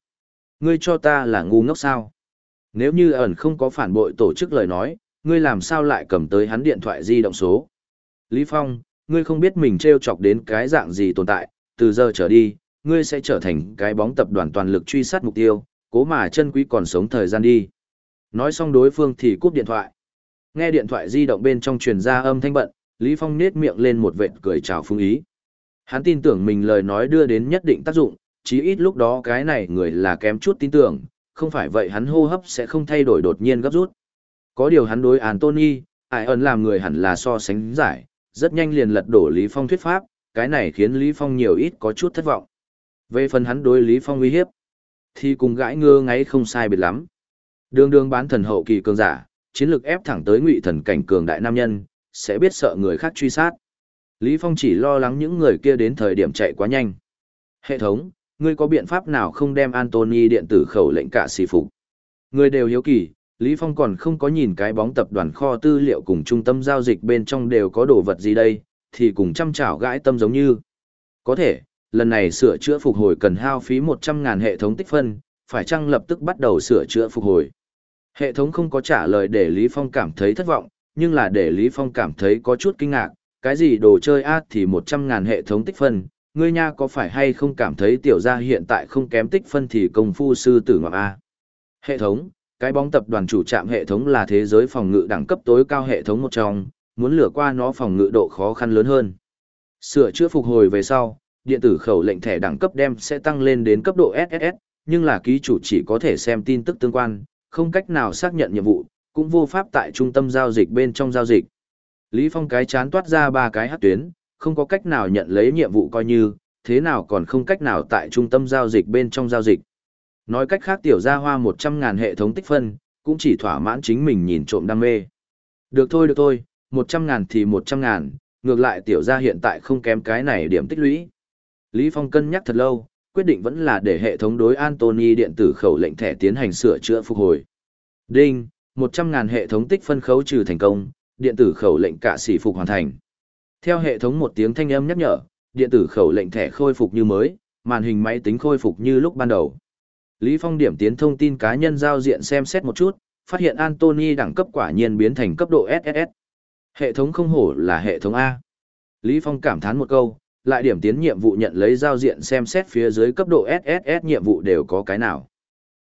ngươi cho ta là ngu ngốc sao? Nếu như ẩn không có phản bội tổ chức lời nói, ngươi làm sao lại cầm tới hắn điện thoại di động số? Lý Phong, ngươi không biết mình treo chọc đến cái dạng gì tồn tại, từ giờ trở đi, ngươi sẽ trở thành cái bóng tập đoàn toàn lực truy sát mục tiêu, cố mà chân quý còn sống thời gian đi. Nói xong đối phương thì cúp điện thoại. Nghe điện thoại di động bên trong truyền ra âm thanh bận, Lý Phong nết miệng lên một vệt cười chào phương ý. Hắn tin tưởng mình lời nói đưa đến nhất định tác dụng, chí ít lúc đó cái này người là kém chút tin tưởng, không phải vậy hắn hô hấp sẽ không thay đổi đột nhiên gấp rút. Có điều hắn đối Anthony, ai ẩn làm người hẳn là so sánh giải, rất nhanh liền lật đổ Lý Phong thuyết pháp, cái này khiến Lý Phong nhiều ít có chút thất vọng. Về phần hắn đối Lý Phong uy hiếp, thì cùng gãi ngơ ngáy không sai biệt lắm. Đường đường bán thần hậu kỳ cường giả, chiến lược ép thẳng tới ngụy thần cảnh cường đại nam nhân, sẽ biết sợ người khác truy sát. Lý Phong chỉ lo lắng những người kia đến thời điểm chạy quá nhanh. Hệ thống, ngươi có biện pháp nào không đem Anthony điện tử khẩu lệnh cả xì phục? Người đều hiếu kỳ, Lý Phong còn không có nhìn cái bóng tập đoàn kho tư liệu cùng trung tâm giao dịch bên trong đều có đồ vật gì đây, thì cùng chăm chảo gãi tâm giống như. Có thể, lần này sửa chữa phục hồi cần hao phí 100.000 hệ thống tích phân, phải chăng lập tức bắt đầu sửa chữa phục hồi. Hệ thống không có trả lời để Lý Phong cảm thấy thất vọng, nhưng là để Lý Phong cảm thấy có chút kinh ngạc, cái gì đồ chơi ác thì 100.000 hệ thống tích phân, ngươi nha có phải hay không cảm thấy tiểu gia hiện tại không kém tích phân thì công phu sư tử ngọc A. Hệ thống, cái bóng tập đoàn chủ trạm hệ thống là thế giới phòng ngự đẳng cấp tối cao hệ thống một trong, muốn lừa qua nó phòng ngự độ khó khăn lớn hơn. Sửa chữa phục hồi về sau, điện tử khẩu lệnh thẻ đẳng cấp đem sẽ tăng lên đến cấp độ SSS, nhưng là ký chủ chỉ có thể xem tin tức tương quan, không cách nào xác nhận nhiệm vụ, cũng vô pháp tại trung tâm giao dịch bên trong giao dịch. Lý Phong cái chán toát ra ba cái hát tuyến, không có cách nào nhận lấy nhiệm vụ coi như, thế nào còn không cách nào tại trung tâm giao dịch bên trong giao dịch. Nói cách khác tiểu gia hoa 100.000 hệ thống tích phân, cũng chỉ thỏa mãn chính mình nhìn trộm đam mê. Được thôi được thôi, 100.000 thì 100.000, ngược lại tiểu gia hiện tại không kém cái này điểm tích lũy. Lý Phong cân nhắc thật lâu, quyết định vẫn là để hệ thống đối Anthony điện tử khẩu lệnh thẻ tiến hành sửa chữa phục hồi. Đinh, 100.000 hệ thống tích phân khấu trừ thành công, điện tử khẩu lệnh cả sĩ phục hoàn thành. Theo hệ thống một tiếng thanh âm nhắc nhở, điện tử khẩu lệnh thẻ khôi phục như mới, màn hình máy tính khôi phục như lúc ban đầu. Lý Phong điểm tiến thông tin cá nhân giao diện xem xét một chút, phát hiện Anthony đẳng cấp quả nhiên biến thành cấp độ SSS. Hệ thống không hổ là hệ thống A. Lý Phong cảm thán một câu, lại điểm tiến nhiệm vụ nhận lấy giao diện xem xét phía dưới cấp độ SSS nhiệm vụ đều có cái nào.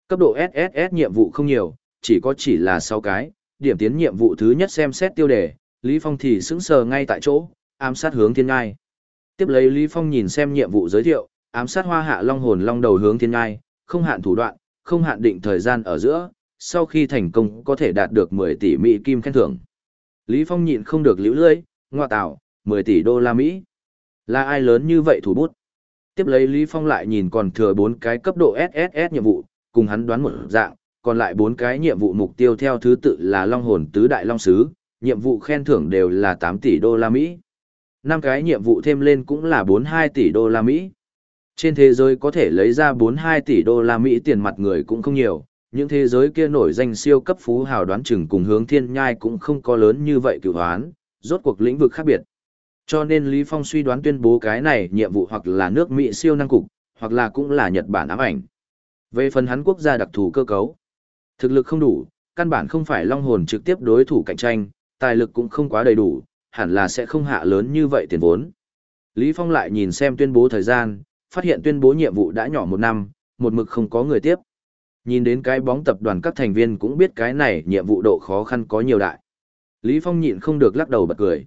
Cấp độ SSS nhiệm vụ không nhiều, chỉ có chỉ là 6 cái, điểm tiến nhiệm vụ thứ nhất xem xét tiêu đề, Lý Phong thì sững sờ ngay tại chỗ, ám sát hướng thiên ngai. Tiếp lấy Lý Phong nhìn xem nhiệm vụ giới thiệu, ám sát hoa hạ long hồn long đầu hướng thiên ngai, không hạn thủ đoạn, không hạn định thời gian ở giữa, sau khi thành công có thể đạt được 10 tỷ Mỹ kim khen thưởng. Lý Phong nhịn không được liễu lưỡi, ngoa tạo, 10 tỷ đô la Mỹ. Là ai lớn như vậy thủ bút? Tiếp lấy Lý Phong lại nhìn còn thừa bốn cái cấp độ SSS nhiệm vụ, cùng hắn đoán một dạng, còn lại bốn cái nhiệm vụ mục tiêu theo thứ tự là Long Hồn Tứ Đại Long Sứ, nhiệm vụ khen thưởng đều là 8 tỷ đô la Mỹ. năm cái nhiệm vụ thêm lên cũng là 42 tỷ đô la Mỹ. Trên thế giới có thể lấy ra 42 tỷ đô la Mỹ tiền mặt người cũng không nhiều, những thế giới kia nổi danh siêu cấp phú hào đoán chừng cùng hướng thiên nhai cũng không có lớn như vậy cửu hoán, rốt cuộc lĩnh vực khác biệt. Cho nên Lý Phong suy đoán tuyên bố cái này nhiệm vụ hoặc là nước Mỹ siêu năng cục, hoặc là cũng là Nhật Bản ám ảnh. Về phần hắn quốc gia đặc thù cơ cấu, thực lực không đủ, căn bản không phải long hồn trực tiếp đối thủ cạnh tranh, tài lực cũng không quá đầy đủ, hẳn là sẽ không hạ lớn như vậy tiền vốn. Lý Phong lại nhìn xem tuyên bố thời gian, phát hiện tuyên bố nhiệm vụ đã nhỏ một năm, một mực không có người tiếp. Nhìn đến cái bóng tập đoàn các thành viên cũng biết cái này nhiệm vụ độ khó khăn có nhiều đại. Lý Phong nhịn không được lắc đầu bật cười.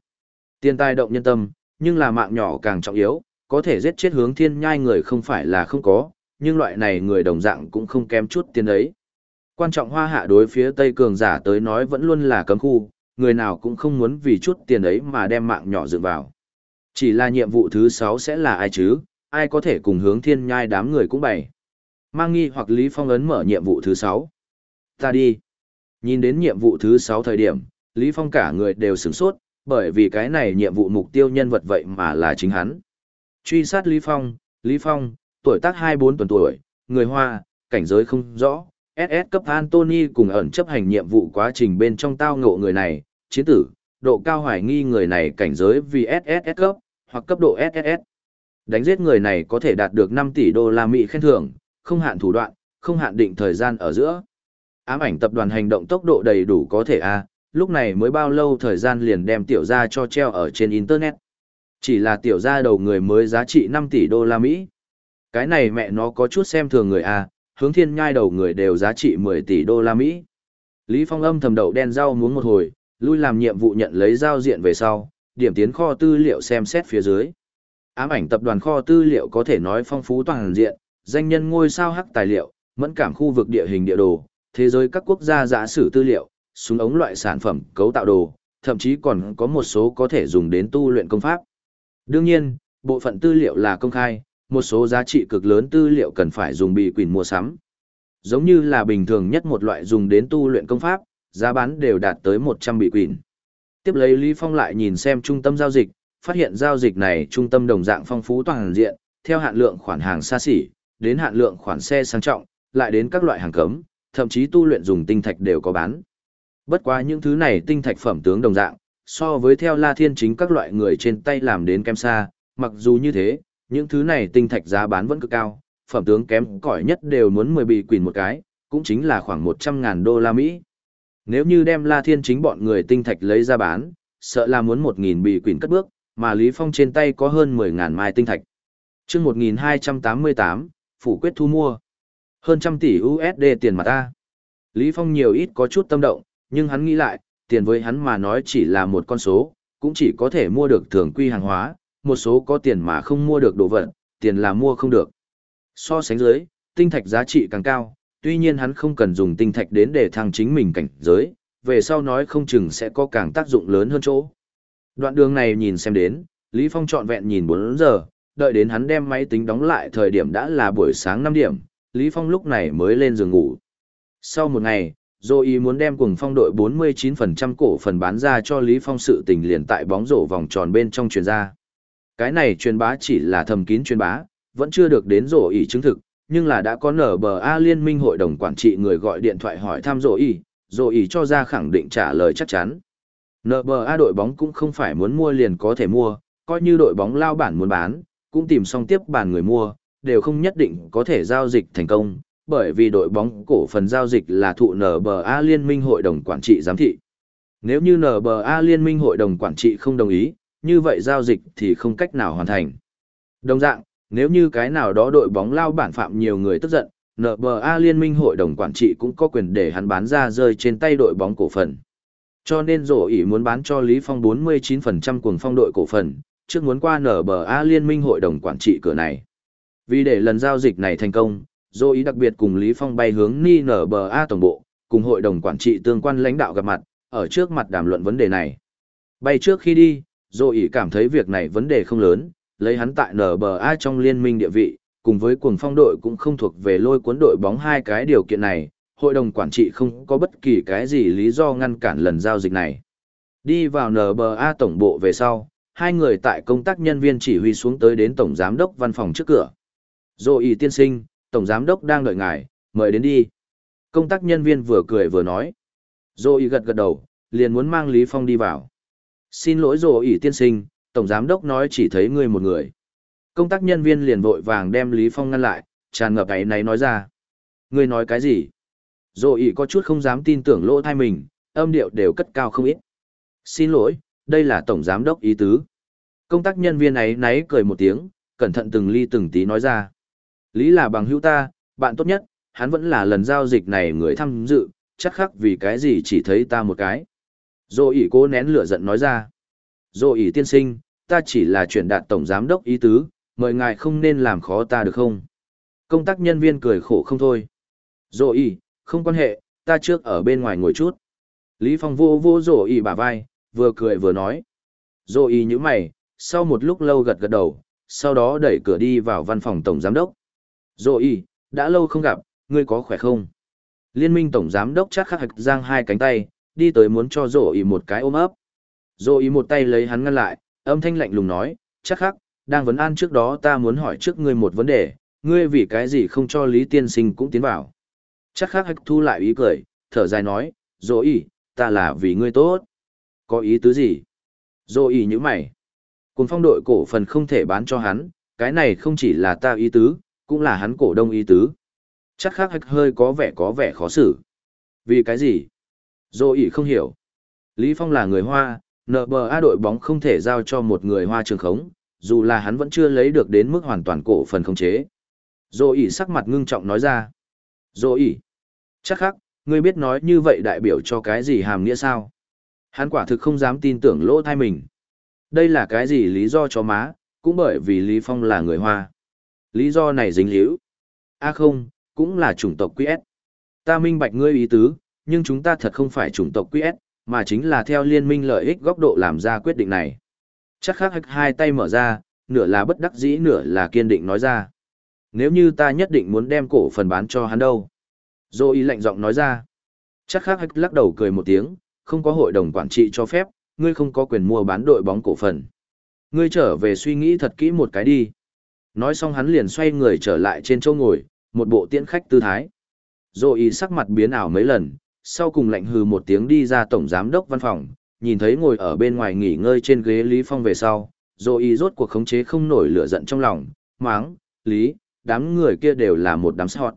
Tiền tài động nhân tâm, nhưng là mạng nhỏ càng trọng yếu, có thể giết chết hướng thiên nhai người không phải là không có, nhưng loại này người đồng dạng cũng không kém chút tiền ấy. Quan trọng hoa hạ đối phía Tây Cường giả tới nói vẫn luôn là cấm khu, người nào cũng không muốn vì chút tiền ấy mà đem mạng nhỏ dựng vào. Chỉ là nhiệm vụ thứ 6 sẽ là ai chứ, ai có thể cùng hướng thiên nhai đám người cũng bày. Mang nghi hoặc Lý Phong ấn mở nhiệm vụ thứ 6. Ta đi. Nhìn đến nhiệm vụ thứ 6 thời điểm, Lý Phong cả người đều sửng sốt, bởi vì cái này nhiệm vụ mục tiêu nhân vật vậy mà là chính hắn. Truy sát Lý Phong, Lý Phong, tuổi tác 24 tuần tuổi, người Hoa, cảnh giới không rõ, SS cấp Anthony cùng ẩn chấp hành nhiệm vụ quá trình bên trong tao ngộ người này, chiến tử, độ cao hoài nghi người này cảnh giới vì SSS cấp, hoặc cấp độ SSS. Đánh giết người này có thể đạt được 5 tỷ đô la Mỹ khen thưởng, không hạn thủ đoạn, không hạn định thời gian ở giữa. Ám ảnh tập đoàn hành động tốc độ đầy đủ có thể a, lúc này mới bao lâu thời gian liền đem tiểu gia cho treo ở trên internet. Chỉ là tiểu gia đầu người mới giá trị 5 tỷ đô la Mỹ. Cái này mẹ nó có chút xem thường người à hướng thiên nhai đầu người đều giá trị 10 tỷ đô la Mỹ. Lý Phong âm thầm đậu đen rau muốn một hồi, lui làm nhiệm vụ nhận lấy giao diện về sau, điểm tiến kho tư liệu xem xét phía dưới. Ám ảnh tập đoàn kho tư liệu có thể nói phong phú toàn diện, danh nhân ngôi sao hắc tài liệu, mẫn cảm khu vực địa hình địa đồ, thế giới các quốc gia giả sử tư liệu, súng ống loại sản phẩm, cấu tạo đồ, thậm chí còn có một số có thể dùng đến tu luyện công pháp. Đương nhiên, bộ phận tư liệu là công khai, một số giá trị cực lớn tư liệu cần phải dùng bị quỷ mua sắm. Giống như là bình thường nhất một loại dùng đến tu luyện công pháp, giá bán đều đạt tới 100 bị quỷ. Tiếp lấy Lý Phong lại nhìn xem trung tâm giao dịch, phát hiện giao dịch này trung tâm đồng dạng phong phú toàn diện, theo hạn lượng khoản hàng xa xỉ, đến hạn lượng khoản xe sang trọng, lại đến các loại hàng cấm, thậm chí tu luyện dùng tinh thạch đều có bán. Bất quá những thứ này tinh thạch phẩm tướng đồng dạng, so với theo La Thiên chính các loại người trên tay làm đến kem xa, mặc dù như thế, những thứ này tinh thạch giá bán vẫn cực cao, phẩm tướng kém cỏi nhất đều muốn 10 bị quỷ một cái, cũng chính là khoảng 100 ngàn đô la Mỹ. Nếu như đem La Thiên chính bọn người tinh thạch lấy ra bán, sợ là muốn 1.000 bị quỷ cất bước, mà Lý Phong trên tay có hơn 10 ngàn mai tinh thạch. Trước 1288, phủ quyết thu mua. Hơn trăm tỷ USD tiền mà ta. Lý Phong nhiều ít có chút tâm động, nhưng hắn nghĩ lại, tiền với hắn mà nói chỉ là một con số, cũng chỉ có thể mua được thường quy hàng hóa, một số có tiền mà không mua được đồ vật, tiền là mua không được. So sánh dưới, tinh thạch giá trị càng cao, tuy nhiên hắn không cần dùng tinh thạch đến để thăng chính mình cảnh giới, về sau nói không chừng sẽ có càng tác dụng lớn hơn chỗ. Đoạn đường này nhìn xem đến, Lý Phong trọn vẹn nhìn 4 giờ, đợi đến hắn đem máy tính đóng lại thời điểm đã là buổi sáng 5 điểm, Lý Phong lúc này mới lên giường ngủ. Sau một ngày, Dô ý muốn đem cùng phong đội 49% cổ phần bán ra cho Lý Phong sự tình liền tại bóng rổ vòng tròn bên trong truyền ra. Cái này truyền bá chỉ là thầm kín truyền bá, vẫn chưa được đến rổ ý chứng thực, nhưng là đã có nở bờ A liên minh hội đồng quản trị người gọi điện thoại hỏi thăm rổ ý, rổ ý cho ra khẳng định trả lời chắc chắn. Nở bờ A đội bóng cũng không phải muốn mua liền có thể mua, coi như đội bóng lao bản muốn bán, cũng tìm xong tiếp bàn người mua, đều không nhất định có thể giao dịch thành công, bởi vì đội bóng cổ phần giao dịch là thụ NBA liên minh hội đồng quản trị giám thị. Nếu như NBA liên minh hội đồng quản trị không đồng ý, như vậy giao dịch thì không cách nào hoàn thành. Đồng dạng, nếu như cái nào đó đội bóng lao bản phạm nhiều người tức giận, NBA liên minh hội đồng quản trị cũng có quyền để hắn bán ra rơi trên tay đội bóng cổ phần. Cho nên rổ ý muốn bán cho Lý Phong 49% cuồng phong đội cổ phần, trước muốn qua NBA liên minh hội đồng quản trị cửa này. Vì để lần giao dịch này thành công, dô ý đặc biệt cùng Lý Phong bay hướng Ni nở bờ A tổng bộ, cùng hội đồng quản trị tương quan lãnh đạo gặp mặt, ở trước mặt đàm luận vấn đề này. Bay trước khi đi, dô ý cảm thấy việc này vấn đề không lớn, lấy hắn tại nở bờ A trong liên minh địa vị, cùng với cuồng phong đội cũng không thuộc về lôi cuốn đội bóng hai cái điều kiện này, hội đồng quản trị không có bất kỳ cái gì lý do ngăn cản lần giao dịch này. Đi vào NBA tổng bộ về sau, hai người tại công tác nhân viên chỉ huy xuống tới đến tổng giám đốc văn phòng trước cửa. Dô ý tiên sinh, tổng giám đốc đang đợi ngài, mời đến đi. Công tác nhân viên vừa cười vừa nói. Dô ý gật gật đầu, liền muốn mang Lý Phong đi vào. Xin lỗi dô ý tiên sinh, tổng giám đốc nói chỉ thấy ngươi một người. Công tác nhân viên liền vội vàng đem Lý Phong ngăn lại, tràn ngập ấy này nói ra. Ngươi nói cái gì? Dô ý có chút không dám tin tưởng lỗ thai mình, âm điệu đều cất cao không ít. Xin lỗi, đây là tổng giám đốc ý tứ. Công tác nhân viên ấy náy cười một tiếng, cẩn thận từng ly từng tí nói ra. Lý là bằng hữu ta, bạn tốt nhất, hắn vẫn là lần giao dịch này người tham dự, chắc khắc vì cái gì chỉ thấy ta một cái. Dô ỉ cố nén lửa giận nói ra. Dô ỉ tiên sinh, ta chỉ là chuyển đạt tổng giám đốc ý tứ, mời ngài không nên làm khó ta được không? Công tác nhân viên cười khổ không thôi. Dô ỉ, không quan hệ, ta trước ở bên ngoài ngồi chút. Lý Phong vô vô dô ỉ bả vai, vừa cười vừa nói. Dô ỉ như mày, sau một lúc lâu gật gật đầu, sau đó đẩy cửa đi vào văn phòng tổng giám đốc. Rồi đã lâu không gặp, ngươi có khỏe không? Liên minh tổng giám đốc chắc khắc hạch giang hai cánh tay, đi tới muốn cho rồi một cái ôm ấp. Rồi một tay lấy hắn ngăn lại, âm thanh lạnh lùng nói, chắc khắc, đang vấn an trước đó ta muốn hỏi trước ngươi một vấn đề, ngươi vì cái gì không cho Lý Tiên Sinh cũng tiến vào. Chắc khắc hạch thu lại ý cười, thở dài nói, rồi ta là vì ngươi tốt. Có ý tứ gì? Rồi ỉ như mày. Cùng phong đội cổ phần không thể bán cho hắn, cái này không chỉ là ta ý tứ, cũng là hắn cổ đông ý tứ. Chắc khác hạch hơi có vẻ có vẻ khó xử. Vì cái gì? Dô ý không hiểu. Lý Phong là người Hoa, NBA đội bóng không thể giao cho một người Hoa trường khống, dù là hắn vẫn chưa lấy được đến mức hoàn toàn cổ phần khống chế. Dô ý sắc mặt ngưng trọng nói ra. Dô ý. Chắc khác, ngươi biết nói như vậy đại biểu cho cái gì hàm nghĩa sao? Hắn quả thực không dám tin tưởng lỗ thai mình. Đây là cái gì lý do cho má, cũng bởi vì Lý Phong là người Hoa. Lý do này dính líu. A không, cũng là chủng tộc QS. Ta minh bạch ngươi ý tứ, nhưng chúng ta thật không phải chủng tộc QS, mà chính là theo liên minh lợi ích góc độ làm ra quyết định này. Chắc khác hai tay mở ra, nửa là bất đắc dĩ nửa là kiên định nói ra. Nếu như ta nhất định muốn đem cổ phần bán cho hắn đâu. Dô ý lạnh giọng nói ra. Chắc khác lắc đầu cười một tiếng, không có hội đồng quản trị cho phép, ngươi không có quyền mua bán đội bóng cổ phần. Ngươi trở về suy nghĩ thật kỹ một cái đi. Nói xong hắn liền xoay người trở lại trên chỗ ngồi, một bộ tiễn khách tư thái. Rồi sắc mặt biến ảo mấy lần, sau cùng lạnh hừ một tiếng đi ra tổng giám đốc văn phòng, nhìn thấy ngồi ở bên ngoài nghỉ ngơi trên ghế Lý Phong về sau, rồi rốt cuộc khống chế không nổi lửa giận trong lòng, máng, Lý, đám người kia đều là một đám sọt.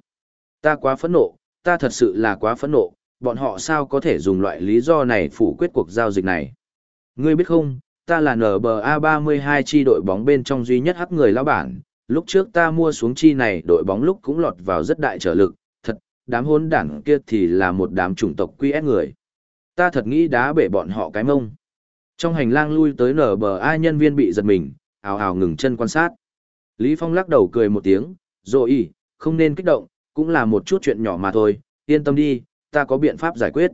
Ta quá phẫn nộ, ta thật sự là quá phẫn nộ, bọn họ sao có thể dùng loại lý do này phủ quyết cuộc giao dịch này. Ngươi biết không, ta là NBA 32 chi đội bóng bên trong duy nhất hắc người lão bản, lúc trước ta mua xuống chi này đội bóng lúc cũng lọt vào rất đại trở lực, thật, đám hôn đảng kia thì là một đám chủng tộc QS người. Ta thật nghĩ đá bể bọn họ cái mông. Trong hành lang lui tới lề bờ ai nhân viên bị giật mình, ào ào ngừng chân quan sát. Lý Phong lắc đầu cười một tiếng, rồi ý, không nên kích động, cũng là một chút chuyện nhỏ mà thôi, yên tâm đi, ta có biện pháp giải quyết.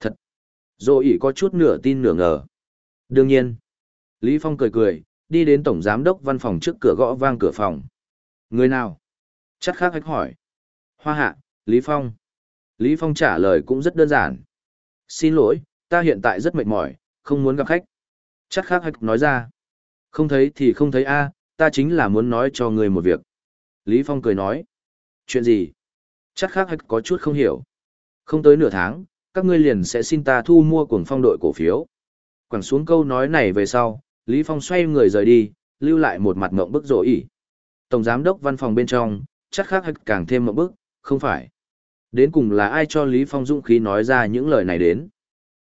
Thật. Rồi ý có chút nửa tin nửa ngờ. Đương nhiên. Lý Phong cười cười, đi đến tổng giám đốc văn phòng trước cửa gõ vang cửa phòng. Người nào? Chắc khác Hách hỏi. Hoa hạ, Lý Phong. Lý Phong trả lời cũng rất đơn giản. Xin lỗi, ta hiện tại rất mệt mỏi, không muốn gặp khách. Chắc khác Hách nói ra. Không thấy thì không thấy a, ta chính là muốn nói cho người một việc. Lý Phong cười nói. Chuyện gì? Chắc khác Hách có chút không hiểu. Không tới nửa tháng, các ngươi liền sẽ xin ta thu mua cuồng phong đội cổ phiếu. Quẳng xuống câu nói này về sau, Lý Phong xoay người rời đi, lưu lại một mặt mộng bức rỗ ỉ. Tổng giám đốc văn phòng bên trong, chắc khác càng thêm mộng bức, không phải. Đến cùng là ai cho Lý Phong dũng khí nói ra những lời này đến.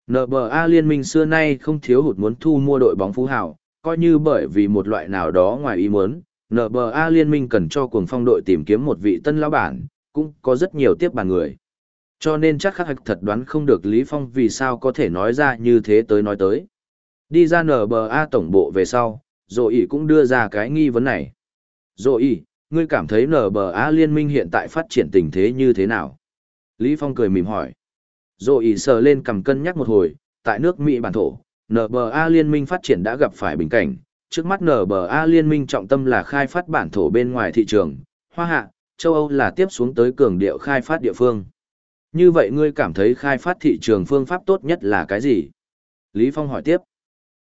NBA liên minh xưa nay không thiếu hụt muốn thu mua đội bóng phú hào, coi như bởi vì một loại nào đó ngoài ý muốn, NBA liên minh cần cho cuồng phong đội tìm kiếm một vị tân lão bản, cũng có rất nhiều tiếp bàn người. Cho nên chắc khắc Hạch thật đoán không được Lý Phong vì sao có thể nói ra như thế tới nói tới. Đi ra NBA tổng bộ về sau, rồi ý cũng đưa ra cái nghi vấn này. Rồi ý, ngươi cảm thấy NBA liên minh hiện tại phát triển tình thế như thế nào? Lý Phong cười mỉm hỏi. Rồi ý sờ lên cầm cân nhắc một hồi, tại nước Mỹ bản thổ, NBA liên minh phát triển đã gặp phải bình cảnh. Trước mắt NBA liên minh trọng tâm là khai phát bản thổ bên ngoài thị trường, hoa hạ, châu Âu là tiếp xuống tới cường điệu khai phát địa phương. Như vậy ngươi cảm thấy khai phát thị trường phương pháp tốt nhất là cái gì? Lý Phong hỏi tiếp.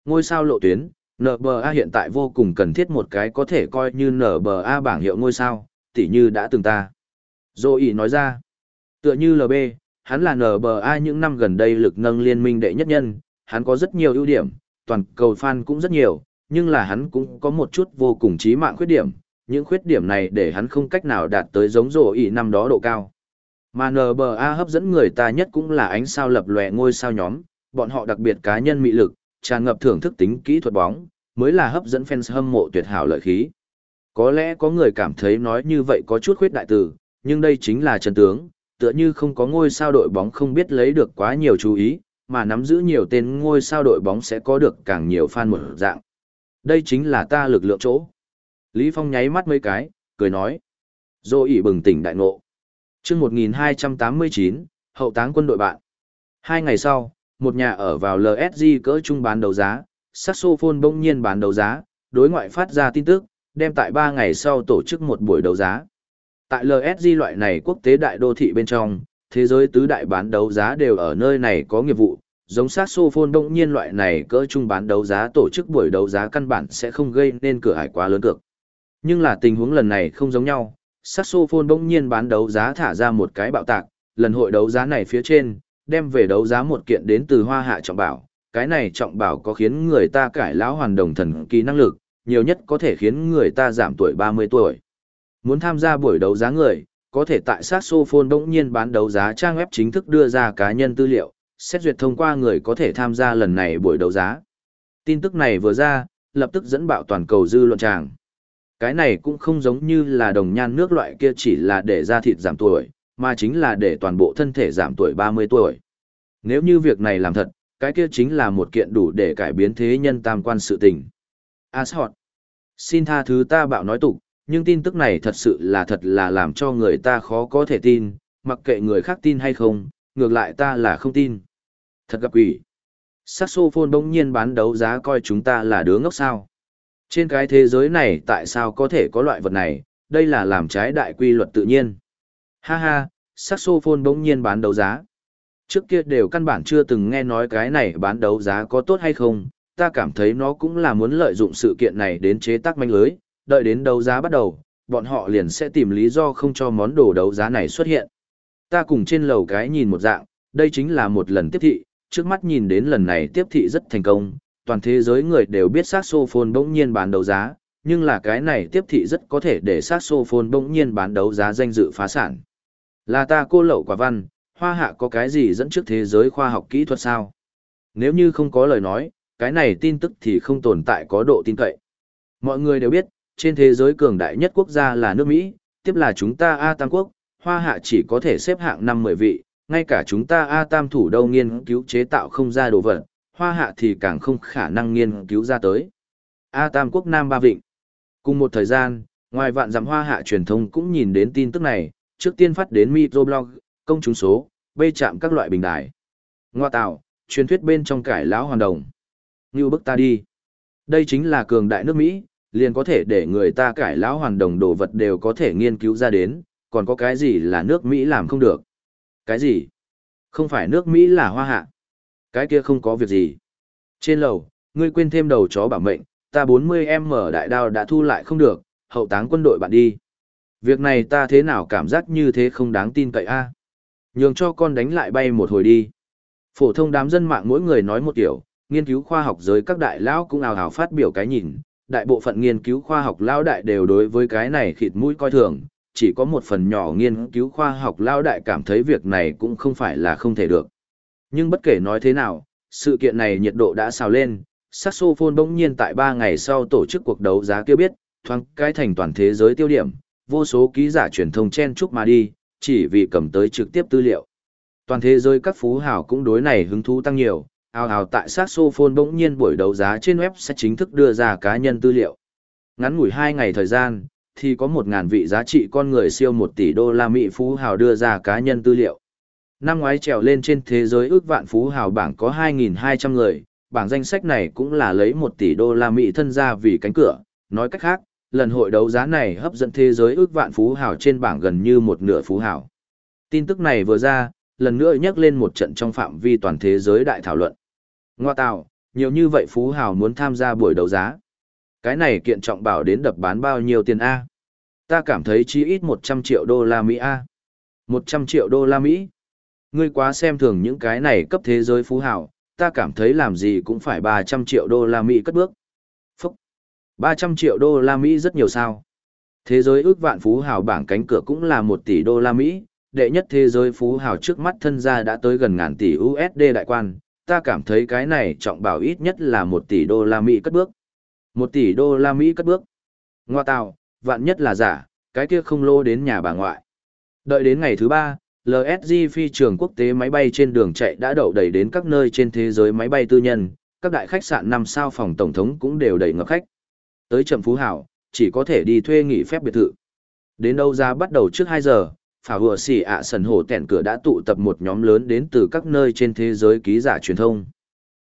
Ngôi sao lộ tuyến, NBA hiện tại vô cùng cần thiết một cái có thể coi như NBA bảng hiệu ngôi sao, tỉ như đã từng ta. Dô ý nói ra. Tựa như LB, hắn là NBA những năm gần đây lực nâng liên minh đệ nhất nhân, hắn có rất nhiều ưu điểm, toàn cầu fan cũng rất nhiều, nhưng là hắn cũng có một chút vô cùng chí mạng khuyết điểm, những khuyết điểm này để hắn không cách nào đạt tới giống rổ ý năm đó độ cao. Mà NBA hấp dẫn người ta nhất cũng là ánh sao lập lòe ngôi sao nhóm, bọn họ đặc biệt cá nhân mị lực, tràn ngập thưởng thức tính kỹ thuật bóng, mới là hấp dẫn fans hâm mộ tuyệt hảo lợi khí. Có lẽ có người cảm thấy nói như vậy có chút khuyết đại từ, nhưng đây chính là chân tướng, tựa như không có ngôi sao đội bóng không biết lấy được quá nhiều chú ý, mà nắm giữ nhiều tên ngôi sao đội bóng sẽ có được càng nhiều fan một dạng. Đây chính là ta lực lượng chỗ. Lý Phong nháy mắt mấy cái, cười nói. Dô ỉ bừng tỉnh đại ngộ. mươi 1289, hậu táng quân đội bạn. Hai ngày sau, một nhà ở vào LSG cỡ trung bán đấu giá, saxophone bỗng nhiên bán đấu giá, đối ngoại phát ra tin tức, đem tại ba ngày sau tổ chức một buổi đấu giá. Tại LSG loại này quốc tế đại đô thị bên trong, thế giới tứ đại bán đấu giá đều ở nơi này có nghiệp vụ, giống saxophone bỗng nhiên loại này cỡ trung bán đấu giá tổ chức buổi đấu giá căn bản sẽ không gây nên cửa hải quá lớn cực. Nhưng là tình huống lần này không giống nhau, saxophone bỗng nhiên bán đấu giá thả ra một cái bạo tạc, lần hội đấu giá này phía trên, đem về đấu giá một kiện đến từ hoa hạ trọng bảo, cái này trọng bảo có khiến người ta cải lão hoàn đồng thần kỳ năng lực, nhiều nhất có thể khiến người ta giảm tuổi 30 tuổi. Muốn tham gia buổi đấu giá người, có thể tại saxophone bỗng nhiên bán đấu giá trang web chính thức đưa ra cá nhân tư liệu, xét duyệt thông qua người có thể tham gia lần này buổi đấu giá. Tin tức này vừa ra, lập tức dẫn bạo toàn cầu dư luận tràng. Cái này cũng không giống như là đồng nhan nước loại kia chỉ là để da thịt giảm tuổi, mà chính là để toàn bộ thân thể giảm tuổi 30 tuổi. Nếu như việc này làm thật, cái kia chính là một kiện đủ để cải biến thế nhân tam quan sự tình. Ashot. Xin tha thứ ta bạo nói tục, nhưng tin tức này thật sự là thật là làm cho người ta khó có thể tin, mặc kệ người khác tin hay không, ngược lại ta là không tin. Thật gặp quỷ. Saxophone bỗng nhiên bán đấu giá coi chúng ta là đứa ngốc sao. Trên cái thế giới này tại sao có thể có loại vật này, đây là làm trái đại quy luật tự nhiên. Ha ha, saxophone bỗng nhiên bán đấu giá. Trước kia đều căn bản chưa từng nghe nói cái này bán đấu giá có tốt hay không, ta cảm thấy nó cũng là muốn lợi dụng sự kiện này đến chế tác manh lưới, đợi đến đấu giá bắt đầu, bọn họ liền sẽ tìm lý do không cho món đồ đấu giá này xuất hiện. Ta cùng trên lầu cái nhìn một dạng, đây chính là một lần tiếp thị, trước mắt nhìn đến lần này tiếp thị rất thành công, toàn thế giới người đều biết saxophone bỗng nhiên bán đấu giá, nhưng là cái này tiếp thị rất có thể để saxophone bỗng nhiên bán đấu giá danh dự phá sản. Là ta cô lậu quả văn, hoa hạ có cái gì dẫn trước thế giới khoa học kỹ thuật sao? Nếu như không có lời nói, cái này tin tức thì không tồn tại có độ tin cậy. Mọi người đều biết, trên thế giới cường đại nhất quốc gia là nước Mỹ, tiếp là chúng ta A Tam Quốc, hoa hạ chỉ có thể xếp hạng năm mười vị, ngay cả chúng ta A Tam thủ đâu nghiên cứu chế tạo không ra đồ vật, hoa hạ thì càng không khả năng nghiên cứu ra tới. A Tam Quốc Nam Ba Vịnh Cùng một thời gian, ngoài vạn dặm hoa hạ truyền thông cũng nhìn đến tin tức này, trước tiên phát đến microblog, công chúng số, bê chạm các loại bình đài. Ngoa tạo, truyền thuyết bên trong cải lão hoàn đồng. Như bức ta đi. Đây chính là cường đại nước Mỹ, liền có thể để người ta cải lão hoàn đồng đồ vật đều có thể nghiên cứu ra đến, còn có cái gì là nước Mỹ làm không được. Cái gì? Không phải nước Mỹ là hoa hạ. Cái kia không có việc gì. Trên lầu, ngươi quên thêm đầu chó bảo mệnh, ta 40M đại đao đã thu lại không được, hậu táng quân đội bạn đi. Việc này ta thế nào cảm giác như thế không đáng tin cậy a? Nhường cho con đánh lại bay một hồi đi. Phổ thông đám dân mạng mỗi người nói một kiểu, nghiên cứu khoa học giới các đại lão cũng ào ào phát biểu cái nhìn, đại bộ phận nghiên cứu khoa học lão đại đều đối với cái này khịt mũi coi thường, chỉ có một phần nhỏ nghiên cứu khoa học lão đại cảm thấy việc này cũng không phải là không thể được. Nhưng bất kể nói thế nào, sự kiện này nhiệt độ đã xào lên, saxophone bỗng nhiên tại 3 ngày sau tổ chức cuộc đấu giá kia biết, thoáng cái thành toàn thế giới tiêu điểm, vô số ký giả truyền thông chen chúc mà đi, chỉ vì cầm tới trực tiếp tư liệu. Toàn thế giới các phú hào cũng đối này hứng thú tăng nhiều, ào ào tại saxophone bỗng nhiên buổi đấu giá trên web sẽ chính thức đưa ra cá nhân tư liệu. Ngắn ngủi 2 ngày thời gian, thì có 1.000 vị giá trị con người siêu 1 tỷ đô la Mỹ phú hào đưa ra cá nhân tư liệu. Năm ngoái trèo lên trên thế giới ước vạn phú hào bảng có 2.200 người, bảng danh sách này cũng là lấy 1 tỷ đô la Mỹ thân ra vì cánh cửa. Nói cách khác, lần hội đấu giá này hấp dẫn thế giới ước vạn phú hào trên bảng gần như một nửa phú hào. Tin tức này vừa ra, lần nữa nhắc lên một trận trong phạm vi toàn thế giới đại thảo luận. Ngoa tạo, nhiều như vậy phú hào muốn tham gia buổi đấu giá. Cái này kiện trọng bảo đến đập bán bao nhiêu tiền A? Ta cảm thấy chí ít 100 triệu đô la Mỹ A. 100 triệu đô la Mỹ. Ngươi quá xem thường những cái này cấp thế giới phú hào, ta cảm thấy làm gì cũng phải 300 triệu đô la Mỹ cất bước. 300 triệu đô la Mỹ rất nhiều sao. Thế giới ước vạn phú hào bảng cánh cửa cũng là 1 tỷ đô la Mỹ, đệ nhất thế giới phú hào trước mắt thân gia đã tới gần ngàn tỷ USD đại quan, ta cảm thấy cái này trọng bảo ít nhất là một tỷ đô la Mỹ cất bước. Một tỷ đô la Mỹ cất bước. Ngoa tạo, vạn nhất là giả, cái kia không lô đến nhà bà ngoại. Đợi đến ngày thứ ba, LSG phi trường quốc tế máy bay trên đường chạy đã đậu đầy đến các nơi trên thế giới máy bay tư nhân, các đại khách sạn năm sao phòng tổng thống cũng đều đầy ngập khách. Tới chậm phú hảo, chỉ có thể đi thuê nghỉ phép biệt thự. Đến đâu ra bắt đầu trước 2 giờ, phả vừa xỉ ạ sần hồ tẹn cửa đã tụ tập một nhóm lớn đến từ các nơi trên thế giới ký giả truyền thông.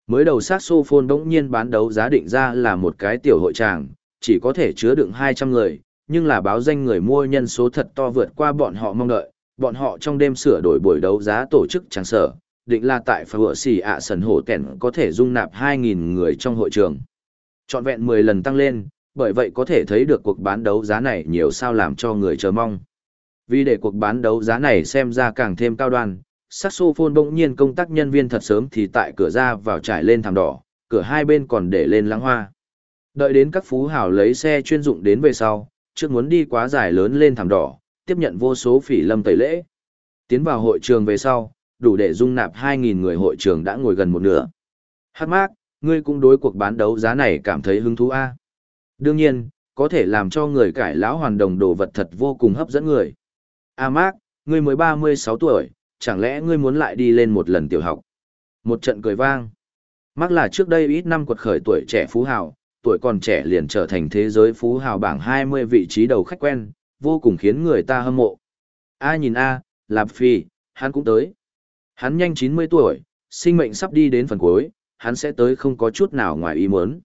Mới đầu saxophone bỗng nhiên bán đấu giá định ra là một cái tiểu hội tràng, chỉ có thể chứa đựng 200 người, nhưng là báo danh người mua nhân số thật to vượt qua bọn họ mong đợi, bọn họ trong đêm sửa đổi buổi đấu giá tổ chức tràng sở, định là tại phà vựa xỉ ạ sần hổ tẻn có thể dung nạp 2.000 người trong hội trường. Chọn vẹn 10 lần tăng lên, bởi vậy có thể thấy được cuộc bán đấu giá này nhiều sao làm cho người chờ mong. Vì để cuộc bán đấu giá này xem ra càng thêm cao đoan, saxophone bỗng nhiên công tác nhân viên thật sớm thì tại cửa ra vào trải lên thảm đỏ, cửa hai bên còn để lên lãng hoa. Đợi đến các phú hào lấy xe chuyên dụng đến về sau, trước muốn đi quá dài lớn lên thảm đỏ, tiếp nhận vô số phỉ lâm tẩy lễ. Tiến vào hội trường về sau, đủ để dung nạp 2.000 người hội trường đã ngồi gần một nửa. Hát mát ngươi cũng đối cuộc bán đấu giá này cảm thấy hứng thú a Đương nhiên, có thể làm cho người cải lão hoàn đồng đồ vật thật vô cùng hấp dẫn người. A mác, ngươi mới 36 tuổi, chẳng lẽ ngươi muốn lại đi lên một lần tiểu học? Một trận cười vang. Mác là trước đây ít năm quật khởi tuổi trẻ phú hào, tuổi còn trẻ liền trở thành thế giới phú hào bảng 20 vị trí đầu khách quen, vô cùng khiến người ta hâm mộ. A nhìn A, Lạp Phi, hắn cũng tới. Hắn nhanh 90 tuổi, sinh mệnh sắp đi đến phần cuối, hắn sẽ tới không có chút nào ngoài ý muốn.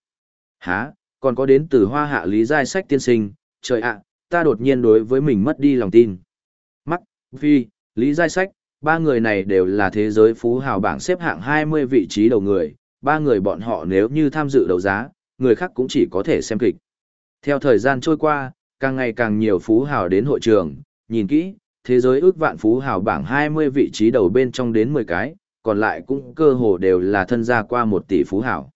Hả, còn có đến từ hoa hạ lý giai sách tiên sinh, trời ạ, ta đột nhiên đối với mình mất đi lòng tin. Mắc, Phi, lý giai sách, ba người này đều là thế giới phú hào bảng xếp hạng 20 vị trí đầu người, ba người bọn họ nếu như tham dự đấu giá, người khác cũng chỉ có thể xem kịch. Theo thời gian trôi qua, càng ngày càng nhiều phú hào đến hội trường, nhìn kỹ, thế giới ước vạn phú hào bảng 20 vị trí đầu bên trong đến 10 cái, còn lại cũng cơ hồ đều là thân gia qua một tỷ phú hảo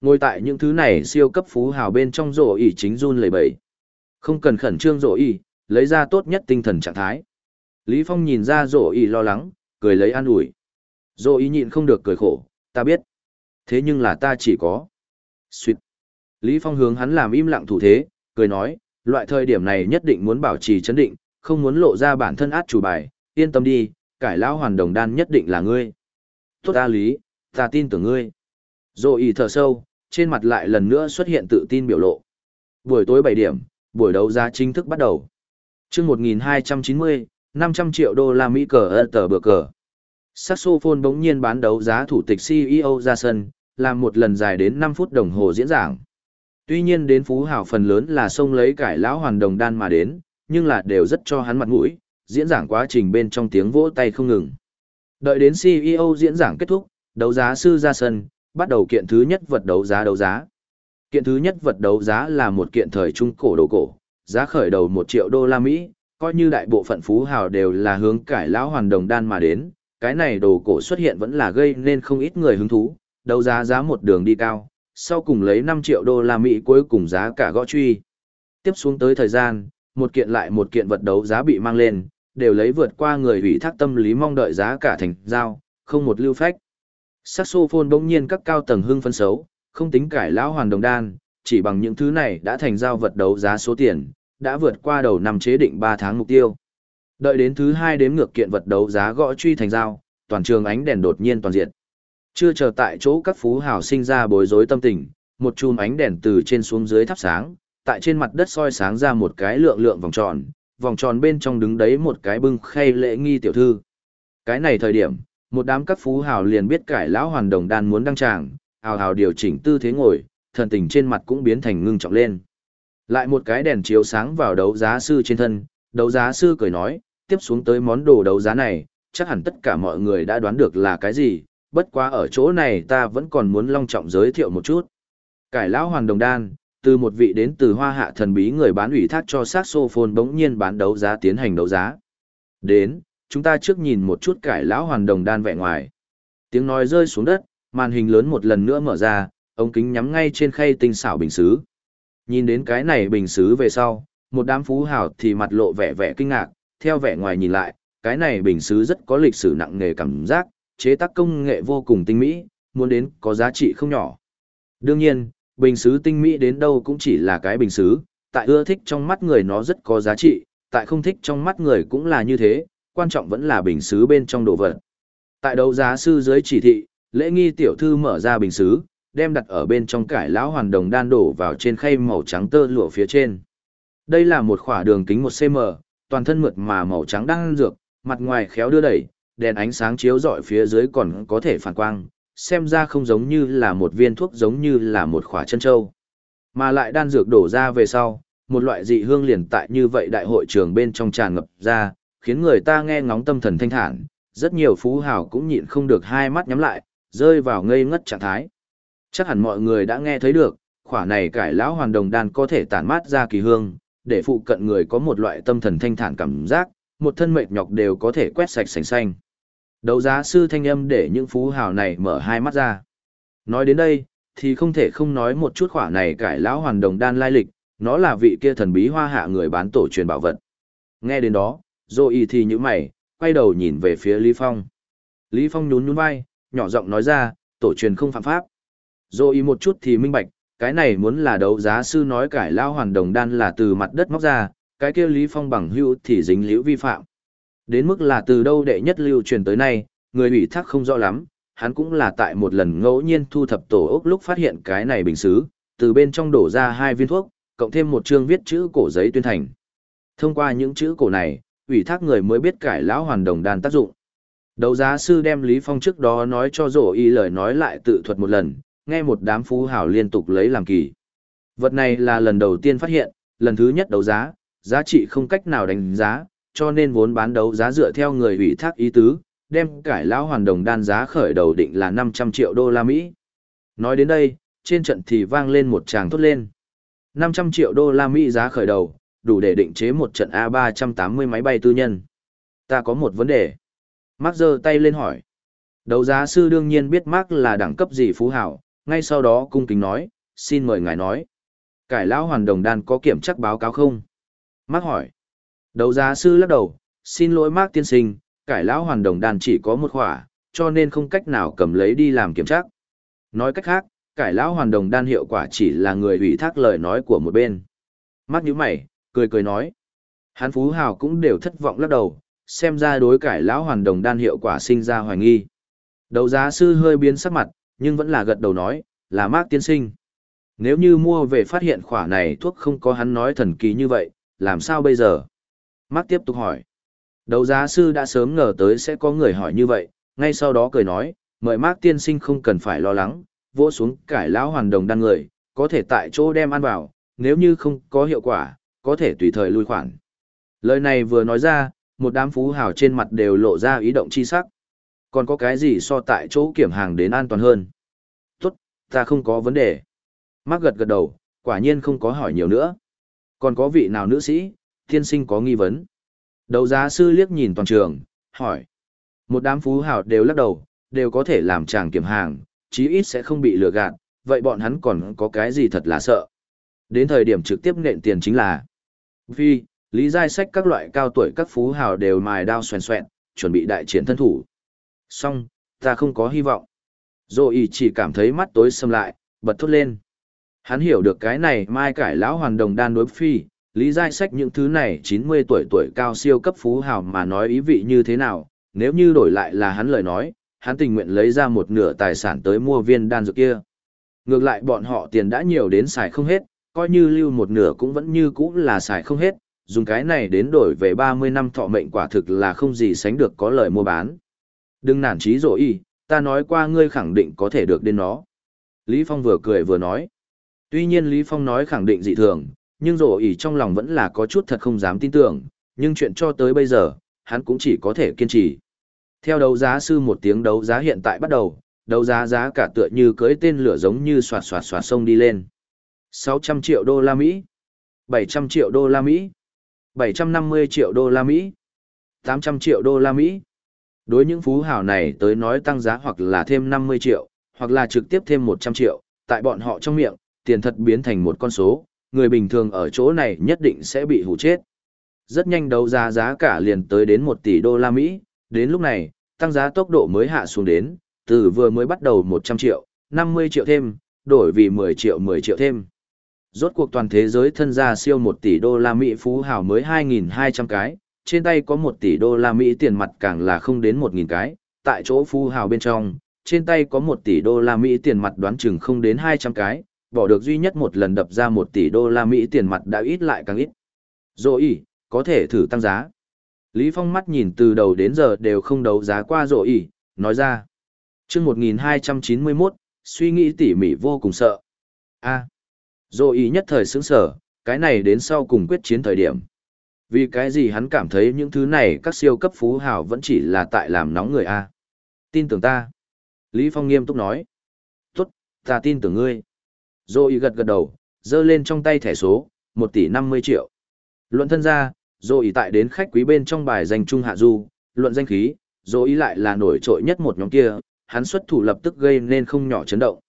Ngồi tại những thứ này siêu cấp phú hào bên trong rổ ỉ chính run lầy bầy. Không cần khẩn trương rổ ỉ, lấy ra tốt nhất tinh thần trạng thái. Lý Phong nhìn ra rổ ỉ lo lắng, cười lấy an ủi. Rổ ỉ nhịn không được cười khổ, ta biết. Thế nhưng là ta chỉ có. Xuyệt. Lý Phong hướng hắn làm im lặng thủ thế, cười nói, loại thời điểm này nhất định muốn bảo trì chấn định, không muốn lộ ra bản thân át chủ bài, yên tâm đi, cải lão hoàn đồng đan nhất định là ngươi. Tốt ta Lý, ta tin tưởng ngươi. Rồi ý thở sâu, trên mặt lại lần nữa xuất hiện tự tin biểu lộ. Buổi tối bảy điểm, buổi đấu giá chính thức bắt đầu. chương 1290, 500 triệu đô la Mỹ cờ ơ tờ bờ cờ. Saxophone bỗng nhiên bán đấu giá thủ tịch CEO ra sân, làm một lần dài đến năm phút đồng hồ diễn giảng. Tuy nhiên đến phú hào phần lớn là xông lấy cải lão hoàn đồng đan mà đến, nhưng là đều rất cho hắn mặt mũi, diễn giảng quá trình bên trong tiếng vỗ tay không ngừng. Đợi đến CEO diễn giảng kết thúc, đấu giá sư ra sân, bắt đầu kiện thứ nhất vật đấu giá đấu giá. Kiện thứ nhất vật đấu giá là một kiện thời trung cổ đồ cổ, giá khởi đầu 1 triệu đô la Mỹ, coi như đại bộ phận phú hào đều là hướng cải lão hoàn đồng đan mà đến, cái này đồ cổ xuất hiện vẫn là gây nên không ít người hứng thú, đấu giá giá một đường đi cao, sau cùng lấy 5 triệu đô la Mỹ cuối cùng giá cả gõ truy. Tiếp xuống tới thời gian, một kiện lại một kiện vật đấu giá bị mang lên, đều lấy vượt qua người ủy thác tâm lý mong đợi giá cả thành giao, không một lưu phách. Saxophone bỗng nhiên các cao tầng hưng phân xấu, không tính cải lão hoàn đồng đan, chỉ bằng những thứ này đã thành giao vật đấu giá số tiền, đã vượt qua đầu năm chế định 3 tháng mục tiêu. Đợi đến thứ hai đếm ngược kiện vật đấu giá gõ truy thành giao, toàn trường ánh đèn đột nhiên toàn diện. Chưa chờ tại chỗ các phú hào sinh ra bối rối tâm tình, một chùm ánh đèn từ trên xuống dưới thắp sáng, tại trên mặt đất soi sáng ra một cái lượng lượng vòng tròn, vòng tròn bên trong đứng đấy một cái bưng khay lễ nghi tiểu thư. Cái này thời điểm, một đám các phú hào liền biết cải lão hoàn đồng đan muốn đăng tràng, hào hào điều chỉnh tư thế ngồi, thần tình trên mặt cũng biến thành ngưng trọng lên. Lại một cái đèn chiếu sáng vào đấu giá sư trên thân, đấu giá sư cười nói, tiếp xuống tới món đồ đấu giá này, chắc hẳn tất cả mọi người đã đoán được là cái gì, bất quá ở chỗ này ta vẫn còn muốn long trọng giới thiệu một chút. Cải lão hoàn đồng đan, từ một vị đến từ hoa hạ thần bí người bán ủy thác cho saxophone bỗng nhiên bán đấu giá tiến hành đấu giá. Đến, chúng ta trước nhìn một chút cải lão hoàn đồng đan vẻ ngoài. Tiếng nói rơi xuống đất, màn hình lớn một lần nữa mở ra, ống kính nhắm ngay trên khay tinh xảo bình xứ. Nhìn đến cái này bình xứ về sau, một đám phú hào thì mặt lộ vẻ vẻ kinh ngạc, theo vẻ ngoài nhìn lại, cái này bình xứ rất có lịch sử nặng nghề cảm giác, chế tác công nghệ vô cùng tinh mỹ, muốn đến có giá trị không nhỏ. Đương nhiên, bình xứ tinh mỹ đến đâu cũng chỉ là cái bình xứ, tại ưa thích trong mắt người nó rất có giá trị, tại không thích trong mắt người cũng là như thế, quan trọng vẫn là bình xứ bên trong đồ vật. Tại đấu giá sư dưới chỉ thị, lễ nghi tiểu thư mở ra bình xứ, đem đặt ở bên trong cải lão hoàn đồng đan đổ vào trên khay màu trắng tơ lụa phía trên. Đây là một khỏa đường kính 1cm, toàn thân mượt mà màu trắng đang dược, mặt ngoài khéo đưa đẩy, đèn ánh sáng chiếu rọi phía dưới còn có thể phản quang, xem ra không giống như là một viên thuốc giống như là một khỏa chân châu. Mà lại đan dược đổ ra về sau, một loại dị hương liền tại như vậy đại hội trường bên trong tràn ngập ra, khiến người ta nghe ngóng tâm thần thanh thản, rất nhiều phú hào cũng nhịn không được hai mắt nhắm lại, rơi vào ngây ngất trạng thái. Chắc hẳn mọi người đã nghe thấy được, khỏa này cải lão hoàn đồng đan có thể tản mát ra kỳ hương, để phụ cận người có một loại tâm thần thanh thản cảm giác, một thân mệt nhọc đều có thể quét sạch sành xanh. Đấu giá sư thanh âm để những phú hào này mở hai mắt ra. Nói đến đây, thì không thể không nói một chút khỏa này cải lão hoàn đồng đan lai lịch, nó là vị kia thần bí hoa hạ người bán tổ truyền bảo vật. Nghe đến đó, dô y thì như mày, quay đầu nhìn về phía Lý Phong. Lý Phong nhún nhún vai, nhỏ giọng nói ra, tổ truyền không phạm pháp. Dô y một chút thì minh bạch, cái này muốn là đấu giá sư nói cải lao hoàn đồng đan là từ mặt đất móc ra, cái kia Lý Phong bằng hữu thì dính liễu vi phạm. Đến mức là từ đâu đệ nhất lưu truyền tới nay, người ủy thác không rõ lắm, hắn cũng là tại một lần ngẫu nhiên thu thập tổ ốc lúc phát hiện cái này bình xứ, từ bên trong đổ ra hai viên thuốc, cộng thêm một chương viết chữ cổ giấy tuyên thành. Thông qua những chữ cổ này, ủy thác người mới biết cải lão hoàn đồng đan tác dụng. Đấu giá sư đem Lý Phong trước đó nói cho rổ y lời nói lại tự thuật một lần, nghe một đám phú hảo liên tục lấy làm kỳ. Vật này là lần đầu tiên phát hiện, lần thứ nhất đấu giá, giá trị không cách nào đánh giá, cho nên vốn bán đấu giá dựa theo người ủy thác ý tứ, đem cải lão hoàn đồng đan giá khởi đầu định là 500 triệu đô la Mỹ. Nói đến đây, trên trận thì vang lên một tràng thốt lên. 500 triệu đô la Mỹ giá khởi đầu, đủ để định chế một trận A380 máy bay tư nhân. Ta có một vấn đề. Mark giơ tay lên hỏi. Đấu giá sư đương nhiên biết Mark là đẳng cấp gì phú hảo, ngay sau đó cung kính nói, xin mời ngài nói. Cải lão hoàn đồng đan có kiểm chắc báo cáo không? Mark hỏi. Đấu giá sư lắc đầu, xin lỗi Mark tiên sinh, cải lão hoàn đồng đan chỉ có một khỏa, cho nên không cách nào cầm lấy đi làm kiểm tra. Nói cách khác, cải lão hoàn đồng đan hiệu quả chỉ là người ủy thác lời nói của một bên. Mắt nhíu mày, cười cười nói. Hán phú hào cũng đều thất vọng lắc đầu, xem ra đối cải lão hoàn đồng đan hiệu quả sinh ra hoài nghi. Đầu giá sư hơi biến sắc mặt, nhưng vẫn là gật đầu nói, là Mark tiên sinh. Nếu như mua về phát hiện khỏa này thuốc không có hắn nói thần kỳ như vậy, làm sao bây giờ? Mark tiếp tục hỏi. Đầu giá sư đã sớm ngờ tới sẽ có người hỏi như vậy, ngay sau đó cười nói, mời Mark tiên sinh không cần phải lo lắng, vỗ xuống cải lão hoàn đồng đan người, có thể tại chỗ đem ăn vào, nếu như không có hiệu quả, có thể tùy thời lui khoản. Lời này vừa nói ra, một đám phú hào trên mặt đều lộ ra ý động chi sắc. Còn có cái gì so tại chỗ kiểm hàng đến an toàn hơn? Tốt, ta không có vấn đề. Mark gật gật đầu, quả nhiên không có hỏi nhiều nữa. Còn có vị nào nữ sĩ, thiên sinh có nghi vấn? Đầu giá sư liếc nhìn toàn trường, hỏi. Một đám phú hào đều lắc đầu, đều có thể làm chàng kiểm hàng, chí ít sẽ không bị lừa gạt, vậy bọn hắn còn có cái gì thật là sợ. Đến thời điểm trực tiếp nện tiền chính là Vì, lý giai sách các loại cao tuổi các phú hào đều mài đao xoèn xoẹn, chuẩn bị đại chiến thân thủ. Xong, ta không có hy vọng. Rồi ý chỉ cảm thấy mắt tối sầm lại, bật thốt lên. Hắn hiểu được cái này mai cải lão hoàn đồng đan đối phi, lý giai sách những thứ này 90 tuổi tuổi cao siêu cấp phú hào mà nói ý vị như thế nào, nếu như đổi lại là hắn lời nói, hắn tình nguyện lấy ra một nửa tài sản tới mua viên đan dược kia. Ngược lại bọn họ tiền đã nhiều đến xài không hết, coi như lưu một nửa cũng vẫn như cũ là xài không hết, dùng cái này đến đổi về 30 năm thọ mệnh quả thực là không gì sánh được có lời mua bán. Đừng nản trí rồi y, ta nói qua ngươi khẳng định có thể được đến nó. Lý Phong vừa cười vừa nói. Tuy nhiên Lý Phong nói khẳng định dị thường, nhưng rổ ỉ trong lòng vẫn là có chút thật không dám tin tưởng, nhưng chuyện cho tới bây giờ, hắn cũng chỉ có thể kiên trì. Theo đấu giá sư một tiếng đấu giá hiện tại bắt đầu, đấu giá giá cả tựa như cưỡi tên lửa giống như xoạt xoạt xoạt sông đi lên. 600 triệu đô la Mỹ, 700 triệu đô la Mỹ, 750 triệu đô la Mỹ, 800 triệu đô la Mỹ. Đối những phú hào này tới nói tăng giá hoặc là thêm 50 triệu, hoặc là trực tiếp thêm 100 triệu, tại bọn họ trong miệng, tiền thật biến thành một con số, người bình thường ở chỗ này nhất định sẽ bị hủ chết. Rất nhanh đấu giá giá cả liền tới đến 1 tỷ đô la Mỹ, đến lúc này, tăng giá tốc độ mới hạ xuống đến, từ vừa mới bắt đầu 100 triệu, 50 triệu thêm, đổi vì 10 triệu 10 triệu thêm. Rốt cuộc toàn thế giới thân gia siêu 1 tỷ đô la Mỹ phú hào mới 2.200 cái, trên tay có 1 tỷ đô la Mỹ tiền mặt càng là không đến 1.000 cái, tại chỗ phú hào bên trong, trên tay có 1 tỷ đô la Mỹ tiền mặt đoán chừng không đến 200 cái, bỏ được duy nhất một lần đập ra một tỷ đô la Mỹ tiền mặt đã ít lại càng ít. Rồi ý, có thể thử tăng giá. Lý Phong mắt nhìn từ đầu đến giờ đều không đấu giá qua rồi ý, nói ra. Trước 1291, suy nghĩ tỉ mỉ vô cùng sợ. a à, rồi ý nhất thời sững sở, cái này đến sau cùng quyết chiến thời điểm. Vì cái gì hắn cảm thấy những thứ này các siêu cấp phú hào vẫn chỉ là tại làm nóng người a Tin tưởng ta. Lý Phong nghiêm túc nói. Tốt, ta tin tưởng ngươi. Rồi gật gật đầu, giơ lên trong tay thẻ số, 1 tỷ 50 triệu. Luận thân ra, rồi tại đến khách quý bên trong bài danh trung hạ du, luận danh khí, rồi lại là nổi trội nhất một nhóm kia, hắn xuất thủ lập tức gây nên không nhỏ chấn động.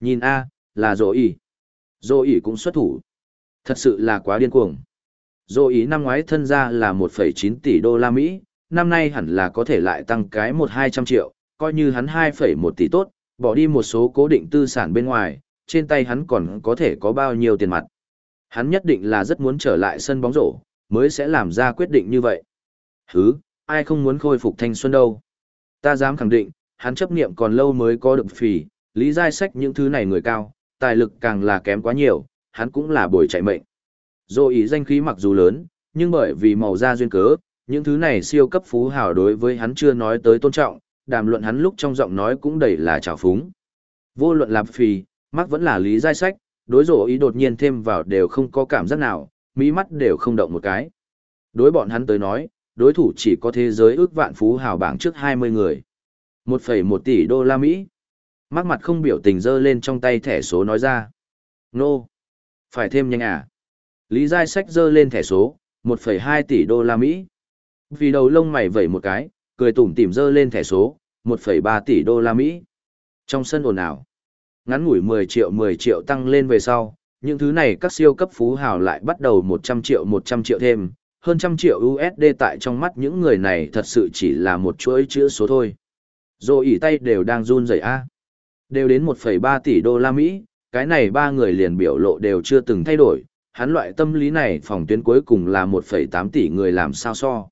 Nhìn a, là rồi ý. Rồi ý cũng xuất thủ. Thật sự là quá điên cuồng. Rồi ý năm ngoái thân ra là 1,9 tỷ đô la Mỹ, năm nay hẳn là có thể lại tăng cái 1-200 triệu, coi như hắn 2,1 tỷ tốt, bỏ đi một số cố định tư sản bên ngoài, trên tay hắn còn có thể có bao nhiêu tiền mặt. Hắn nhất định là rất muốn trở lại sân bóng rổ, mới sẽ làm ra quyết định như vậy. Hứ, ai không muốn khôi phục thanh xuân đâu. Ta dám khẳng định, hắn chấp niệm còn lâu mới có được phì, lý giai sách những thứ này người cao, tài lực càng là kém quá nhiều, hắn cũng là bồi chạy mệnh. Dô ý danh khí mặc dù lớn, nhưng bởi vì màu da duyên cớ, những thứ này siêu cấp phú hào đối với hắn chưa nói tới tôn trọng, đàm luận hắn lúc trong giọng nói cũng đầy là trào phúng. Vô luận làm phì, mắc vẫn là lý giai sách, đối rổ ý đột nhiên thêm vào đều không có cảm giác nào, mỹ mắt đều không động một cái. Đối bọn hắn tới nói, đối thủ chỉ có thế giới ước vạn phú hào bảng trước 20 người. 1,1 tỷ đô la Mỹ. Mắc mặt không biểu tình dơ lên trong tay thẻ số nói ra. Nô. No. Phải thêm nhanh à. Lý Giai Sách dơ lên thẻ số, 1,2 tỷ đô la Mỹ. Vì đầu lông mày vẩy một cái, cười tủm tỉm dơ lên thẻ số, 1,3 tỷ đô la Mỹ. Trong sân ồn ào, ngắn ngủi 10 triệu 10 triệu tăng lên về sau, những thứ này các siêu cấp phú hào lại bắt đầu 100 triệu 100 triệu thêm, hơn trăm triệu USD tại trong mắt những người này thật sự chỉ là một chuỗi chữ số thôi. Rồi ỉ tay đều đang run rẩy a. Đều đến 1,3 tỷ đô la Mỹ, cái này ba người liền biểu lộ đều chưa từng thay đổi, hắn loại tâm lý này phòng tuyến cuối cùng là 1,8 tỷ người làm sao so.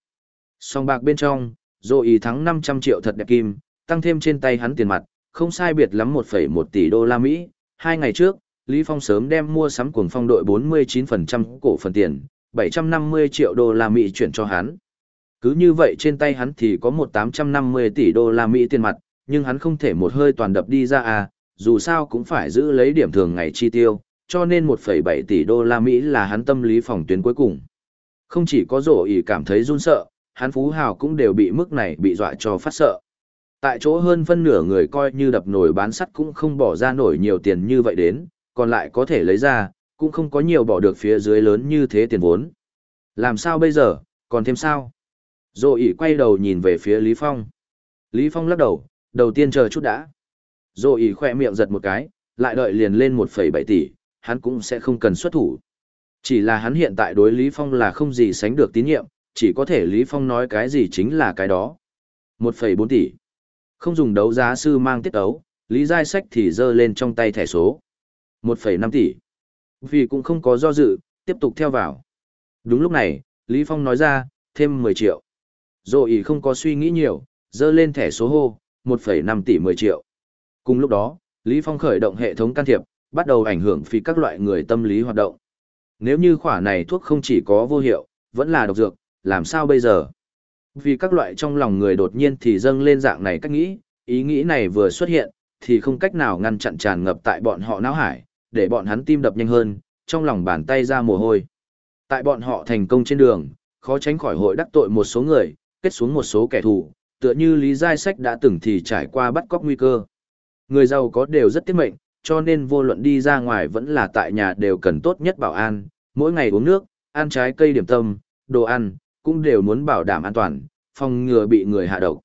Song bạc bên trong, rồi ỉ thắng 500 triệu thật đẹp kim, tăng thêm trên tay hắn tiền mặt, không sai biệt lắm 1,1 tỷ đô la Mỹ. Hai ngày trước, Lý Phong sớm đem mua sắm cuồng phong đội 49% cổ phần tiền, 750 triệu đô la Mỹ chuyển cho hắn. Cứ như vậy trên tay hắn thì có một 850 tỷ đô la Mỹ tiền mặt, nhưng hắn không thể một hơi toàn đập đi ra à, dù sao cũng phải giữ lấy điểm thường ngày chi tiêu, cho nên 1,7 tỷ đô la Mỹ là hắn tâm lý phòng tuyến cuối cùng. Không chỉ có rổ ý cảm thấy run sợ, hắn phú hào cũng đều bị mức này bị dọa cho phát sợ. Tại chỗ hơn phân nửa người coi như đập nổi bán sắt cũng không bỏ ra nổi nhiều tiền như vậy đến, còn lại có thể lấy ra, cũng không có nhiều bỏ được phía dưới lớn như thế tiền vốn. Làm sao bây giờ, còn thêm sao? Dô ỉ quay đầu nhìn về phía Lý Phong. Lý Phong lắc đầu, đầu tiên chờ chút đã. Dô ỉ khỏe miệng giật một cái, lại đợi liền lên 1,7 tỷ, hắn cũng sẽ không cần xuất thủ. Chỉ là hắn hiện tại đối Lý Phong là không gì sánh được tín nhiệm, chỉ có thể Lý Phong nói cái gì chính là cái đó. 1,4 tỷ. Không dùng đấu giá sư mang tiết ấu, Lý Giai Sách thì giơ lên trong tay thẻ số. 1,5 tỷ. Vì cũng không có do dự, tiếp tục theo vào. Đúng lúc này, Lý Phong nói ra, thêm 10 triệu. Rồi ý không có suy nghĩ nhiều, giơ lên thẻ số hô, 1,5 tỷ 10 triệu. Cùng lúc đó, Lý Phong khởi động hệ thống can thiệp, bắt đầu ảnh hưởng phi các loại người tâm lý hoạt động. Nếu như khỏa này thuốc không chỉ có vô hiệu, vẫn là độc dược, làm sao bây giờ? Vì các loại trong lòng người đột nhiên thì dâng lên dạng này cách nghĩ, ý nghĩ này vừa xuất hiện, thì không cách nào ngăn chặn tràn ngập tại bọn họ não hải, để bọn hắn tim đập nhanh hơn, trong lòng bàn tay ra mồ hôi. Tại bọn họ thành công trên đường, khó tránh khỏi hội đắc tội một số người, kết xuống một số kẻ thù, tựa như Lý Giai Sách đã từng thì trải qua bắt cóc nguy cơ. Người giàu có đều rất tiết mệnh, cho nên vô luận đi ra ngoài vẫn là tại nhà đều cần tốt nhất bảo an, mỗi ngày uống nước, ăn trái cây điểm tâm, đồ ăn, cũng đều muốn bảo đảm an toàn, phòng ngừa bị người hạ độc.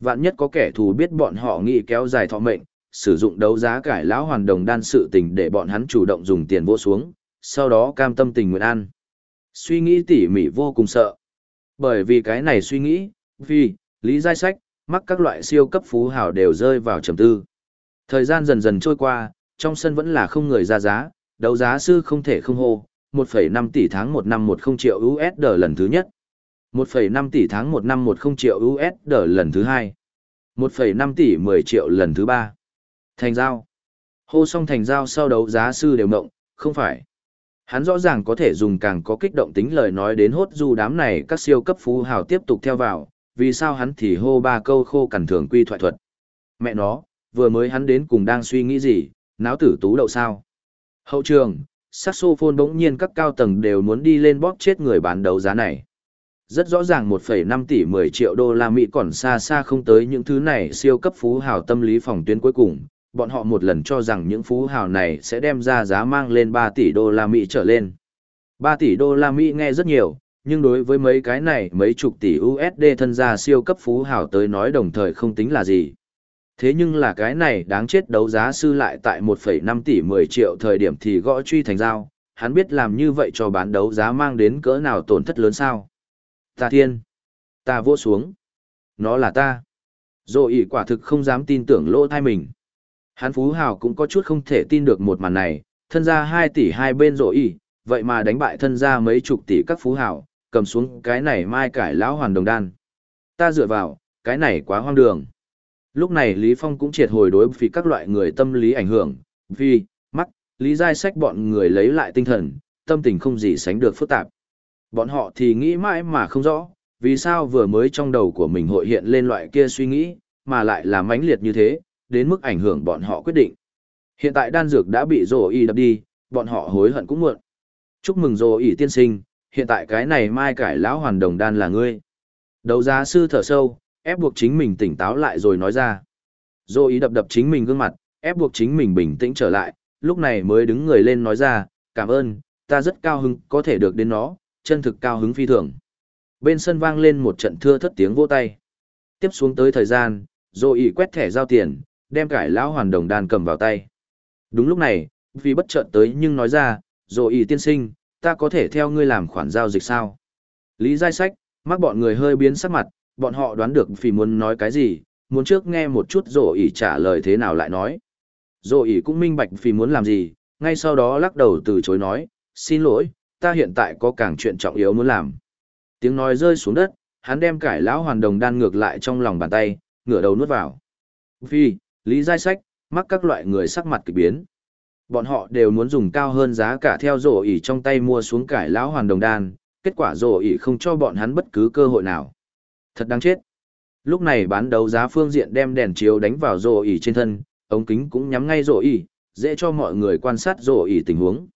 Vạn nhất có kẻ thù biết bọn họ nghĩ kéo dài thọ mệnh, sử dụng đấu giá cải lão hoàn đồng đan sự tình để bọn hắn chủ động dùng tiền vô xuống, sau đó cam tâm tình nguyện ăn. Suy nghĩ tỉ mỉ vô cùng sợ. Bởi vì cái này suy nghĩ, vì, lý giai sách, mắc các loại siêu cấp phú hào đều rơi vào trầm tư. Thời gian dần dần trôi qua, trong sân vẫn là không người ra giá, đấu giá sư không thể không hô, 1,5 tỷ tháng 1 năm 10 triệu USD lần thứ nhất. 1,5 tỷ tháng 1 năm 10 triệu USD lần thứ hai. 1,5 tỷ 10 triệu lần thứ ba. Thành giao. Hô xong thành giao sau đấu giá sư đều mộng, không phải. Hắn rõ ràng có thể dùng càng có kích động tính lời nói đến hốt du đám này các siêu cấp phú hào tiếp tục theo vào, vì sao hắn thì hô ba câu khô cằn thường quy thoại thuật. Mẹ nó, vừa mới hắn đến cùng đang suy nghĩ gì, náo tử tú đậu sao. Hậu trường, saxophone bỗng nhiên các cao tầng đều muốn đi lên bóp chết người bán đấu giá này. Rất rõ ràng 1,5 tỷ 10 triệu đô la Mỹ còn xa xa không tới những thứ này siêu cấp phú hào tâm lý phòng tuyến cuối cùng, bọn họ một lần cho rằng những phú hào này sẽ đem ra giá mang lên 3 tỷ đô la Mỹ trở lên. 3 tỷ đô la Mỹ nghe rất nhiều, nhưng đối với mấy cái này mấy chục tỷ USD thân gia siêu cấp phú hào tới nói đồng thời không tính là gì. Thế nhưng là cái này đáng chết đấu giá sư lại tại 1,5 tỷ 10 triệu thời điểm thì gõ truy thành giao, hắn biết làm như vậy cho bán đấu giá mang đến cỡ nào tổn thất lớn sao. Ta thiên! Ta vô xuống! Nó là ta! Rồi ỉ quả thực không dám tin tưởng lỗ thai mình. Hắn Phú Hào cũng có chút không thể tin được một màn này, thân ra 2 tỷ hai bên rồi ỉ, vậy mà đánh bại thân ra mấy chục tỷ các Phú Hào, cầm xuống cái này mai cải lão hoàn đồng đan. Ta dựa vào, cái này quá hoang đường. Lúc này Lý Phong cũng triệt hồi đối vì các loại người tâm lý ảnh hưởng, vì, mắc, lý giai sách bọn người lấy lại tinh thần, tâm tình không gì sánh được phức tạp. Bọn họ thì nghĩ mãi mà không rõ, vì sao vừa mới trong đầu của mình hội hiện lên loại kia suy nghĩ, mà lại là mãnh liệt như thế, đến mức ảnh hưởng bọn họ quyết định. Hiện tại đan dược đã bị rồ y đập đi, bọn họ hối hận cũng muộn. Chúc mừng rồ y tiên sinh, hiện tại cái này mai cải lão hoàn đồng đan là ngươi. Đầu giá sư thở sâu, ép buộc chính mình tỉnh táo lại rồi nói ra. Dô ý đập đập chính mình gương mặt, ép buộc chính mình bình tĩnh trở lại, lúc này mới đứng người lên nói ra, cảm ơn, ta rất cao hứng có thể được đến nó, chân thực cao hứng phi thường. Bên sân vang lên một trận thưa thất tiếng vỗ tay. Tiếp xuống tới thời gian, rồi ỉ quét thẻ giao tiền, đem cải lão hoàn đồng đàn cầm vào tay. Đúng lúc này, vì bất chợt tới nhưng nói ra, rồi ỉ tiên sinh, ta có thể theo ngươi làm khoản giao dịch sao? Lý Giai Sách, mắc bọn người hơi biến sắc mặt, bọn họ đoán được vì muốn nói cái gì, muốn trước nghe một chút rồi ỉ trả lời thế nào lại nói. Rồi ỉ cũng minh bạch vì muốn làm gì, ngay sau đó lắc đầu từ chối nói, xin lỗi, ta hiện tại có càng chuyện trọng yếu muốn làm. Tiếng nói rơi xuống đất, hắn đem cải lão hoàn đồng đan ngược lại trong lòng bàn tay, ngửa đầu nuốt vào. Phi, lý giai sách, mắc các loại người sắc mặt kỳ biến. Bọn họ đều muốn dùng cao hơn giá cả theo rổ ỉ trong tay mua xuống cải lão hoàn đồng đan, kết quả rổ ỉ không cho bọn hắn bất cứ cơ hội nào. Thật đáng chết. Lúc này bán đấu giá phương diện đem đèn chiếu đánh vào rổ ỉ trên thân, ống kính cũng nhắm ngay rổ ỉ, dễ cho mọi người quan sát rổ ỉ tình huống.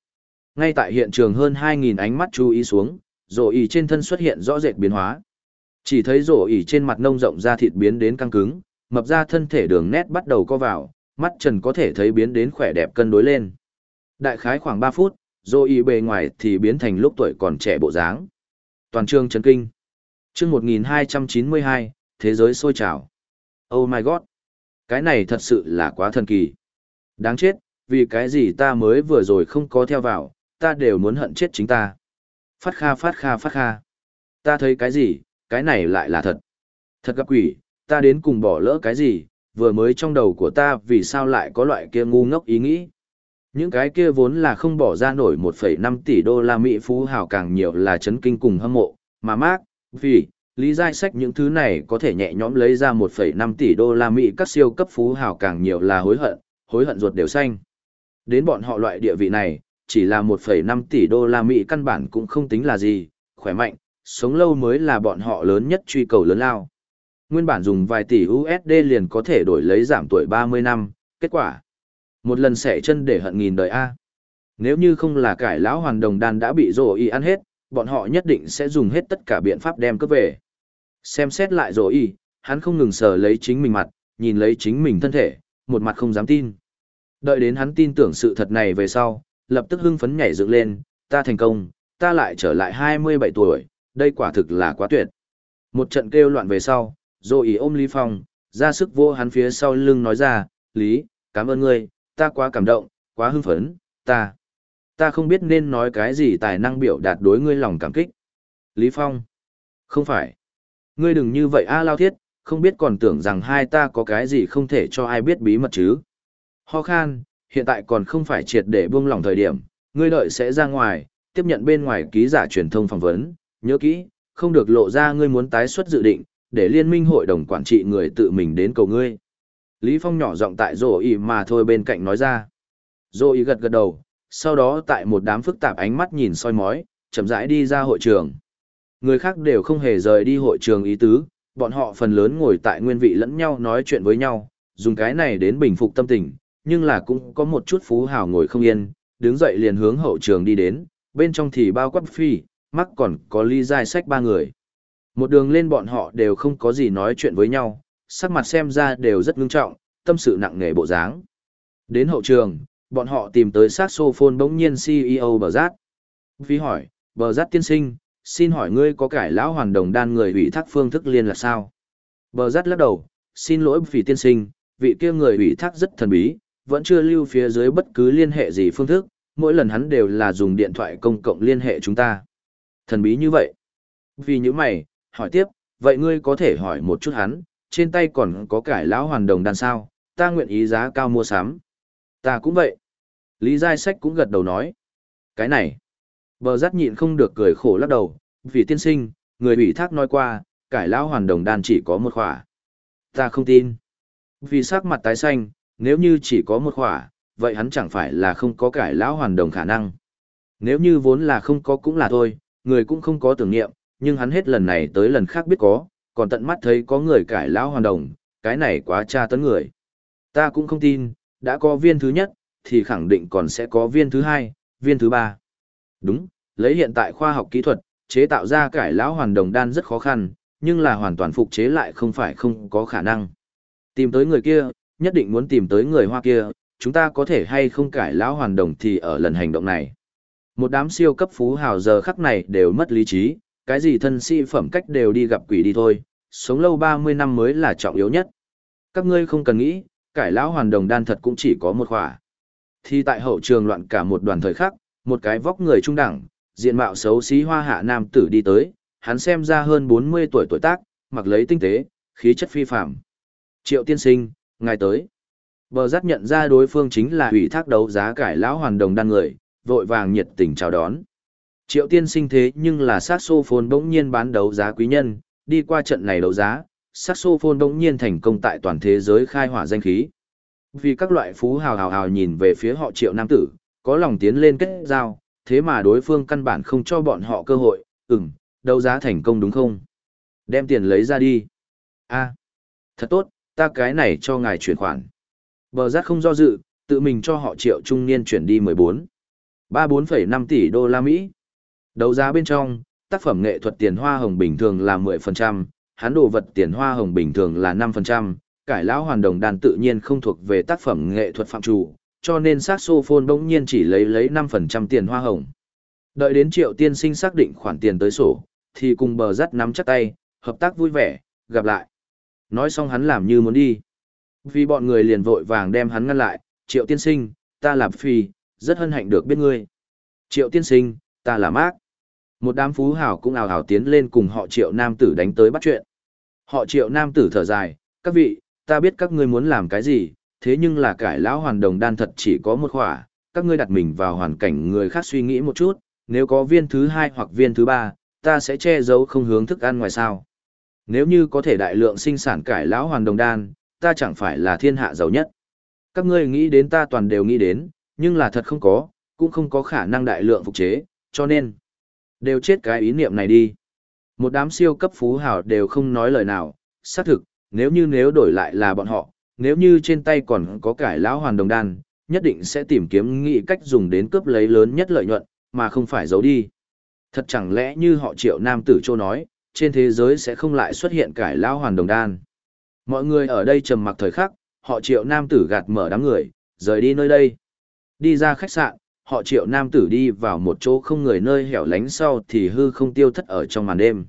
Ngay tại hiện trường hơn 2.000 ánh mắt chú ý xuống, rổ ỉ trên thân xuất hiện rõ rệt biến hóa. Chỉ thấy rổ ỉ trên mặt nông rộng da thịt biến đến căng cứng, mập ra thân thể đường nét bắt đầu co vào, mắt trần có thể thấy biến đến khỏe đẹp cân đối lên. Đại khái khoảng 3 phút, rổ ỉ bề ngoài thì biến thành lúc tuổi còn trẻ bộ dáng. Toàn trường chấn kinh. Chương 1292, thế giới sôi trào. Oh my god. Cái này thật sự là quá thần kỳ. Đáng chết, vì cái gì ta mới vừa rồi không có theo vào, ta đều muốn hận chết chính ta. Phát kha phát kha phát kha. Ta thấy cái gì, cái này lại là thật. Thật gặp quỷ, ta đến cùng bỏ lỡ cái gì, vừa mới trong đầu của ta vì sao lại có loại kia ngu ngốc ý nghĩ. Những cái kia vốn là không bỏ ra nổi 1,5 tỷ đô la Mỹ phú hào càng nhiều là chấn kinh cùng hâm mộ, mà Mark, vì, lý giai sách những thứ này có thể nhẹ nhõm lấy ra 1,5 tỷ đô la Mỹ các siêu cấp phú hào càng nhiều là hối hận, hối hận ruột đều xanh. Đến bọn họ loại địa vị này, chỉ là 1,5 tỷ đô la Mỹ căn bản cũng không tính là gì, khỏe mạnh, sống lâu mới là bọn họ lớn nhất truy cầu lớn lao. Nguyên bản dùng vài tỷ USD liền có thể đổi lấy giảm tuổi 30 năm, kết quả. Một lần xẻ chân để hận nghìn đời A. Nếu như không là cải lão hoàn đồng đan đã bị rổ y ăn hết, bọn họ nhất định sẽ dùng hết tất cả biện pháp đem cướp về. Xem xét lại rổ y, hắn không ngừng sờ lấy chính mình mặt, nhìn lấy chính mình thân thể, một mặt không dám tin. Đợi đến hắn tin tưởng sự thật này về sau, lập tức hưng phấn nhảy dựng lên, ta thành công, ta lại trở lại 27 tuổi, đây quả thực là quá tuyệt. Một trận kêu loạn về sau, rồi ý ôm Lý Phong, ra sức vô hắn phía sau lưng nói ra, Lý, cảm ơn ngươi, ta quá cảm động, quá hưng phấn, ta. Ta không biết nên nói cái gì tài năng biểu đạt đối ngươi lòng cảm kích. Lý Phong. Không phải. Ngươi đừng như vậy a lao thiết, không biết còn tưởng rằng hai ta có cái gì không thể cho ai biết bí mật chứ. Ho khan, hiện tại còn không phải triệt để buông lỏng thời điểm, ngươi đợi sẽ ra ngoài, tiếp nhận bên ngoài ký giả truyền thông phỏng vấn, nhớ kỹ, không được lộ ra ngươi muốn tái xuất dự định, để liên minh hội đồng quản trị người tự mình đến cầu ngươi. Lý Phong nhỏ giọng tại rồ ý mà thôi bên cạnh nói ra. Rồ ý gật gật đầu, sau đó tại một đám phức tạp ánh mắt nhìn soi mói, chậm rãi đi ra hội trường. Người khác đều không hề rời đi hội trường ý tứ, bọn họ phần lớn ngồi tại nguyên vị lẫn nhau nói chuyện với nhau, dùng cái này đến bình phục tâm tình, nhưng là cũng có một chút phú hào ngồi không yên, đứng dậy liền hướng hậu trường đi đến, bên trong thì bao quát phi, mắc còn có ly giai sách ba người. Một đường lên bọn họ đều không có gì nói chuyện với nhau, sắc mặt xem ra đều rất ngưng trọng, tâm sự nặng nề bộ dáng. Đến hậu trường, bọn họ tìm tới sát sô phôn bỗng nhiên CEO bờ rát. Phi hỏi, bờ rát tiên sinh, xin hỏi ngươi có cải lão hoàn đồng đan người ủy thác phương thức liên là sao? Bờ rát lắc đầu, xin lỗi vì tiên sinh, vị kia người ủy thác rất thần bí, vẫn chưa lưu phía dưới bất cứ liên hệ gì phương thức, mỗi lần hắn đều là dùng điện thoại công cộng liên hệ chúng ta. Thần bí như vậy. Vì những mày, hỏi tiếp, vậy ngươi có thể hỏi một chút hắn, trên tay còn có cải lão hoàn đồng đan sao, ta nguyện ý giá cao mua sắm. Ta cũng vậy. Lý Giai Sách cũng gật đầu nói. Cái này. Bờ giác nhịn không được cười khổ lắc đầu, vì tiên sinh, người ủy thác nói qua, cải lão hoàn đồng đan chỉ có một khỏa. Ta không tin. Vì sắc mặt tái xanh, nếu như chỉ có một khỏa, vậy hắn chẳng phải là không có cải lão hoàn đồng khả năng. Nếu như vốn là không có cũng là thôi, người cũng không có tưởng niệm, nhưng hắn hết lần này tới lần khác biết có, còn tận mắt thấy có người cải lão hoàn đồng, cái này quá tra tấn người. Ta cũng không tin, đã có viên thứ nhất, thì khẳng định còn sẽ có viên thứ hai, viên thứ ba. Đúng, lấy hiện tại khoa học kỹ thuật, chế tạo ra cải lão hoàn đồng đan rất khó khăn, nhưng là hoàn toàn phục chế lại không phải không có khả năng. Tìm tới người kia, nhất định muốn tìm tới người hoa kia, chúng ta có thể hay không cải lão hoàn đồng thì ở lần hành động này. Một đám siêu cấp phú hào giờ khắc này đều mất lý trí, cái gì thân sĩ phẩm cách đều đi gặp quỷ đi thôi, sống lâu 30 năm mới là trọng yếu nhất. Các ngươi không cần nghĩ, cải lão hoàn đồng đan thật cũng chỉ có một khỏa. Thì tại hậu trường loạn cả một đoàn thời khắc, một cái vóc người trung đẳng, diện mạo xấu xí hoa hạ nam tử đi tới, hắn xem ra hơn 40 tuổi tuổi tác, mặc lấy tinh tế, khí chất phi phạm. Triệu tiên sinh, ngài tới. Bờ giác nhận ra đối phương chính là ủy thác đấu giá cải lão hoàn đồng đan người, vội vàng nhiệt tình chào đón. Triệu tiên sinh thế nhưng là saxophone bỗng nhiên bán đấu giá quý nhân, đi qua trận này đấu giá, saxophone bỗng nhiên thành công tại toàn thế giới khai hỏa danh khí. Vì các loại phú hào hào hào nhìn về phía họ triệu nam tử, có lòng tiến lên kết giao, thế mà đối phương căn bản không cho bọn họ cơ hội, ừm, đấu giá thành công đúng không? Đem tiền lấy ra đi. a thật tốt, ta cái này cho ngài chuyển khoản. Bờ giác không do dự, tự mình cho họ triệu trung niên chuyển đi 14. 34,5 tỷ đô la Mỹ. Đấu giá bên trong, tác phẩm nghệ thuật tiền hoa hồng bình thường là 10%, hắn đồ vật tiền hoa hồng bình thường là 5%, cải lão hoàn đồng đàn tự nhiên không thuộc về tác phẩm nghệ thuật phạm chủ, cho nên saxophone bỗng nhiên chỉ lấy lấy 5% tiền hoa hồng. Đợi đến triệu tiên sinh xác định khoản tiền tới sổ, thì cùng bờ dắt nắm chắc tay, hợp tác vui vẻ, gặp lại. Nói xong hắn làm như muốn đi. Vì bọn người liền vội vàng đem hắn ngăn lại, triệu tiên sinh, ta là phi, rất hân hạnh được biết ngươi. Triệu tiên sinh, ta là Mark. Một đám phú hào cũng ào ào tiến lên cùng họ triệu nam tử đánh tới bắt chuyện. Họ triệu nam tử thở dài, các vị, ta biết các ngươi muốn làm cái gì, thế nhưng là cải lão hoàn đồng đan thật chỉ có một khỏa, các ngươi đặt mình vào hoàn cảnh người khác suy nghĩ một chút, nếu có viên thứ hai hoặc viên thứ ba, ta sẽ che giấu không hướng thức ăn ngoài sao. Nếu như có thể đại lượng sinh sản cải lão hoàn đồng đan, ta chẳng phải là thiên hạ giàu nhất. Các ngươi nghĩ đến ta toàn đều nghĩ đến, nhưng là thật không có, cũng không có khả năng đại lượng phục chế, cho nên, đều chết cái ý niệm này đi. Một đám siêu cấp phú hào đều không nói lời nào, xác thực, nếu như nếu đổi lại là bọn họ, nếu như trên tay còn có cải lão hoàn đồng đan, nhất định sẽ tìm kiếm nghị cách dùng đến cướp lấy lớn nhất lợi nhuận, mà không phải giấu đi. Thật chẳng lẽ như họ triệu nam tử châu nói, trên thế giới sẽ không lại xuất hiện cải lao hoàn đồng đan. Mọi người ở đây trầm mặc thời khắc, họ triệu nam tử gạt mở đám người, rời đi nơi đây. Đi ra khách sạn, họ triệu nam tử đi vào một chỗ không người nơi hẻo lánh sau thì hư không tiêu thất ở trong màn đêm.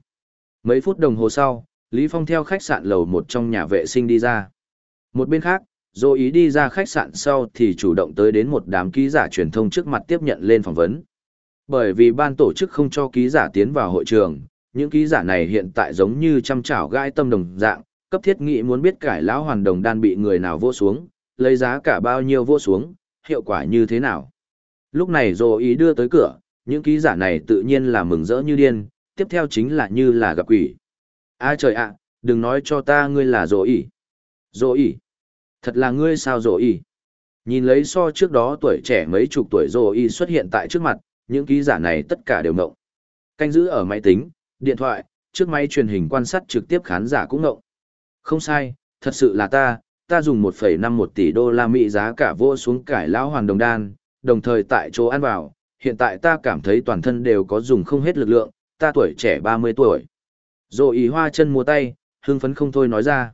Mấy phút đồng hồ sau, Lý Phong theo khách sạn lầu một trong nhà vệ sinh đi ra. Một bên khác, Dô ý đi ra khách sạn sau thì chủ động tới đến một đám ký giả truyền thông trước mặt tiếp nhận lên phỏng vấn. Bởi vì ban tổ chức không cho ký giả tiến vào hội trường, những ký giả này hiện tại giống như chăm chảo gai tâm đồng dạng, cấp thiết nghị muốn biết cải lão hoàn đồng đan bị người nào vô xuống, lấy giá cả bao nhiêu vô xuống, hiệu quả như thế nào. Lúc này dồ ý đưa tới cửa, những ký giả này tự nhiên là mừng rỡ như điên, tiếp theo chính là như là gặp quỷ. A trời ạ, đừng nói cho ta ngươi là dồ ý. Dồ ý. Thật là ngươi sao dồ ý. Nhìn lấy so trước đó tuổi trẻ mấy chục tuổi dồ ý xuất hiện tại trước mặt, những ký giả này tất cả đều mộng. Canh giữ ở máy tính, điện thoại, trước máy truyền hình quan sát trực tiếp khán giả cũng ngộng. Không sai, thật sự là ta, ta dùng 1,51 tỷ đô la Mỹ giá cả vô xuống cải lão hoàng đồng đan, đồng thời tại chỗ ăn vào, hiện tại ta cảm thấy toàn thân đều có dùng không hết lực lượng, ta tuổi trẻ 30 tuổi. Rồi ý hoa chân múa tay, hưng phấn không thôi nói ra.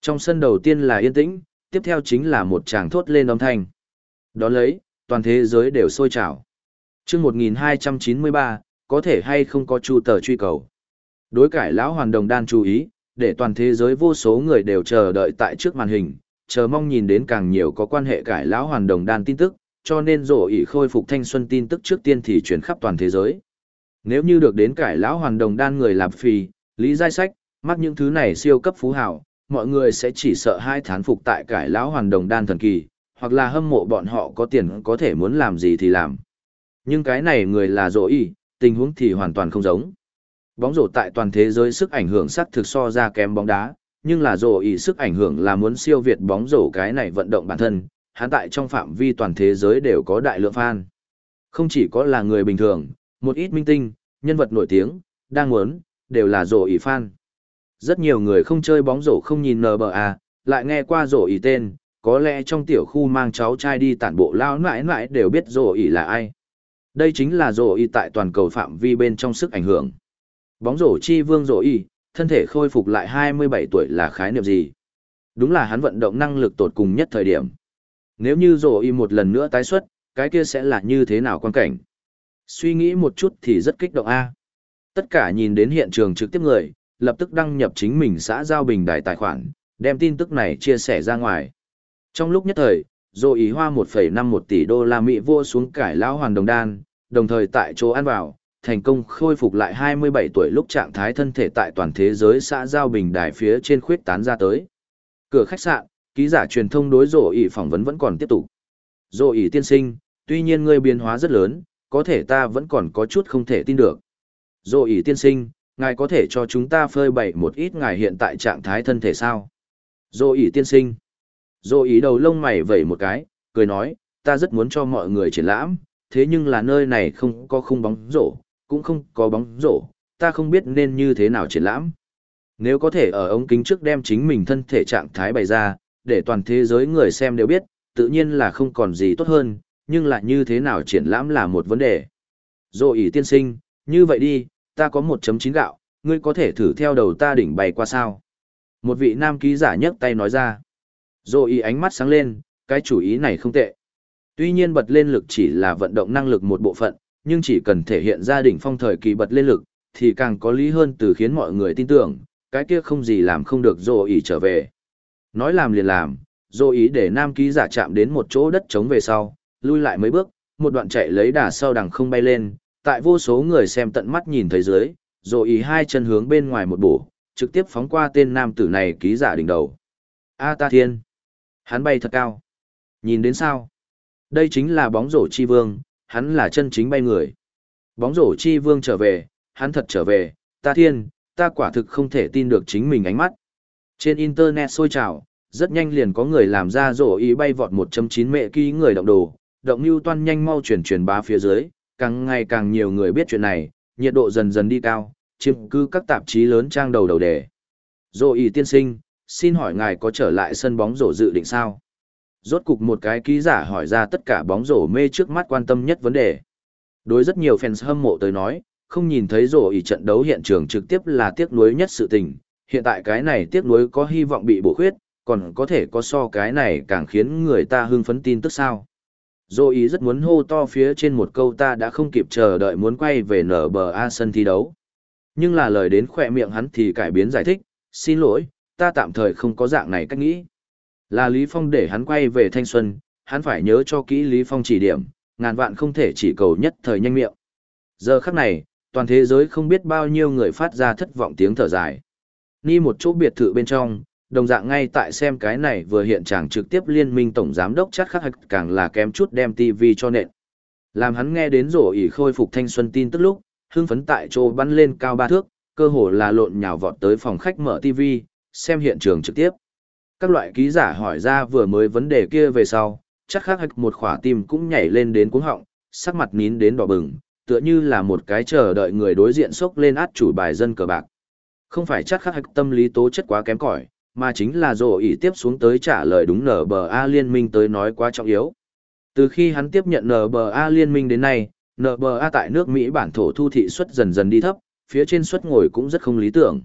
Trong sân đầu tiên là yên tĩnh, tiếp theo chính là một tràng thốt lên âm thanh. Đón lấy, toàn thế giới đều sôi trào. chương 1293, có thể hay không có chu tờ truy cầu. Đối cải lão hoàn đồng đan chú ý, để toàn thế giới vô số người đều chờ đợi tại trước màn hình, chờ mong nhìn đến càng nhiều có quan hệ cải lão hoàn đồng đan tin tức, cho nên rổ ỉ khôi phục thanh xuân tin tức trước tiên thì chuyển khắp toàn thế giới. Nếu như được đến cải lão hoàn đồng đan người làm phì, lý giai sách, mắc những thứ này siêu cấp phú hảo, mọi người sẽ chỉ sợ hai thán phục tại cải lão hoàn đồng đan thần kỳ, hoặc là hâm mộ bọn họ có tiền có thể muốn làm gì thì làm. Nhưng cái này người là rổ ỉ, tình huống thì hoàn toàn không giống. Bóng rổ tại toàn thế giới sức ảnh hưởng sắc thực so ra kém bóng đá, nhưng là rổ ý sức ảnh hưởng là muốn siêu việt bóng rổ cái này vận động bản thân, hắn tại trong phạm vi toàn thế giới đều có đại lượng fan. Không chỉ có là người bình thường, một ít minh tinh, nhân vật nổi tiếng, đang muốn, đều là rổ ý fan. Rất nhiều người không chơi bóng rổ không nhìn NBA, lại nghe qua rổ ý tên, có lẽ trong tiểu khu mang cháu trai đi tản bộ lao nãi nãi đều biết rổ ý là ai. Đây chính là rổ y tại toàn cầu phạm vi bên trong sức ảnh hưởng. Bóng rổ chi vương rổ y, thân thể khôi phục lại 27 tuổi là khái niệm gì? Đúng là hắn vận động năng lực tột cùng nhất thời điểm. Nếu như rổ y một lần nữa tái xuất, cái kia sẽ là như thế nào quan cảnh? Suy nghĩ một chút thì rất kích động a. Tất cả nhìn đến hiện trường trực tiếp người, lập tức đăng nhập chính mình xã giao bình đài tài khoản, đem tin tức này chia sẻ ra ngoài. Trong lúc nhất thời, rổ ý hoa 1,51 tỷ đô la Mỹ vô xuống cải lão hoàn đồng đan, đồng thời tại chỗ ăn vào, thành công khôi phục lại 27 tuổi lúc trạng thái thân thể tại toàn thế giới xã giao bình đài phía trên khuyết tán ra tới. Cửa khách sạn, ký giả truyền thông đối rổ ỉ phỏng vấn vẫn còn tiếp tục. Rổ ỉ tiên sinh, tuy nhiên ngươi biến hóa rất lớn, có thể ta vẫn còn có chút không thể tin được. Rổ ỉ tiên sinh, ngài có thể cho chúng ta phơi bày một ít ngài hiện tại trạng thái thân thể sao? Rổ ỉ tiên sinh. Rổ ỉ đầu lông mày vẩy một cái, cười nói, ta rất muốn cho mọi người triển lãm, thế nhưng là nơi này không có khung bóng rổ, cũng không có bóng rổ, ta không biết nên như thế nào triển lãm. Nếu có thể ở ống kính trước đem chính mình thân thể trạng thái bày ra, để toàn thế giới người xem đều biết, tự nhiên là không còn gì tốt hơn, nhưng lại như thế nào triển lãm là một vấn đề. Rồi ý tiên sinh, như vậy đi, ta có 1.9 gạo, ngươi có thể thử theo đầu ta đỉnh bày qua sao. Một vị nam ký giả nhấc tay nói ra. Rồi ý ánh mắt sáng lên, cái chủ ý này không tệ. Tuy nhiên bật lên lực chỉ là vận động năng lực một bộ phận, nhưng chỉ cần thể hiện gia đình phong thời kỳ bật lên lực, thì càng có lý hơn từ khiến mọi người tin tưởng, cái kia không gì làm không được rồi ý trở về. Nói làm liền làm, dô ý để nam ký giả chạm đến một chỗ đất trống về sau, lui lại mấy bước, một đoạn chạy lấy đà sau đằng không bay lên, tại vô số người xem tận mắt nhìn thấy dưới, dô ý hai chân hướng bên ngoài một bổ, trực tiếp phóng qua tên nam tử này ký giả đỉnh đầu. A ta thiên! Hắn bay thật cao. Nhìn đến sao? Đây chính là bóng rổ chi vương, hắn là chân chính bay người. Bóng rổ chi vương trở về, hắn thật trở về, ta thiên, ta quả thực không thể tin được chính mình ánh mắt. Trên Internet sôi trào, rất nhanh liền có người làm ra rổ ý bay vọt 1.9 mệ ký người động đồ, động lưu toan nhanh mau chuyển truyền bá phía dưới, càng ngày càng nhiều người biết chuyện này, nhiệt độ dần dần đi cao, chiếm cư các tạp chí lớn trang đầu đầu đề. Rổ ý tiên sinh, xin hỏi ngài có trở lại sân bóng rổ dự định sao? Rốt cục một cái ký giả hỏi ra tất cả bóng rổ mê trước mắt quan tâm nhất vấn đề. Đối rất nhiều fans hâm mộ tới nói, không nhìn thấy rổ ý trận đấu hiện trường trực tiếp là tiếc nuối nhất sự tình, hiện tại cái này tiếc nuối có hy vọng bị bổ khuyết, còn có thể có so cái này càng khiến người ta hưng phấn tin tức sao. Dô ý rất muốn hô to phía trên một câu ta đã không kịp chờ đợi muốn quay về nở bờ A sân thi đấu. Nhưng là lời đến khỏe miệng hắn thì cải biến giải thích, xin lỗi, ta tạm thời không có dạng này cách nghĩ. Là Lý Phong để hắn quay về thanh xuân, hắn phải nhớ cho kỹ Lý Phong chỉ điểm, ngàn vạn không thể chỉ cầu nhất thời nhanh miệng. Giờ khắc này, toàn thế giới không biết bao nhiêu người phát ra thất vọng tiếng thở dài. Ni một chỗ biệt thự bên trong, đồng dạng ngay tại xem cái này vừa hiện trạng trực tiếp liên minh tổng giám đốc chắc khắc hạch càng là kém chút đem TV cho nện. Làm hắn nghe đến rổ ỉ khôi phục thanh xuân tin tức lúc, hưng phấn tại chỗ bắn lên cao ba thước, cơ hồ là lộn nhào vọt tới phòng khách mở TV, xem hiện trường trực tiếp. Các loại ký giả hỏi ra vừa mới vấn đề kia về sau, chắc khắc hạch một khỏa tim cũng nhảy lên đến cuống họng, sắc mặt nín đến đỏ bừng, tựa như là một cái chờ đợi người đối diện sốc lên át chủ bài dân cờ bạc. Không phải chắc khắc hạch tâm lý tố chất quá kém cỏi, mà chính là rồ ỉ tiếp xuống tới trả lời đúng NBA liên minh tới nói quá trọng yếu. Từ khi hắn tiếp nhận NBA liên minh đến nay, NBA tại nước Mỹ bản thổ thu thị suất dần dần đi thấp, phía trên suất ngồi cũng rất không lý tưởng.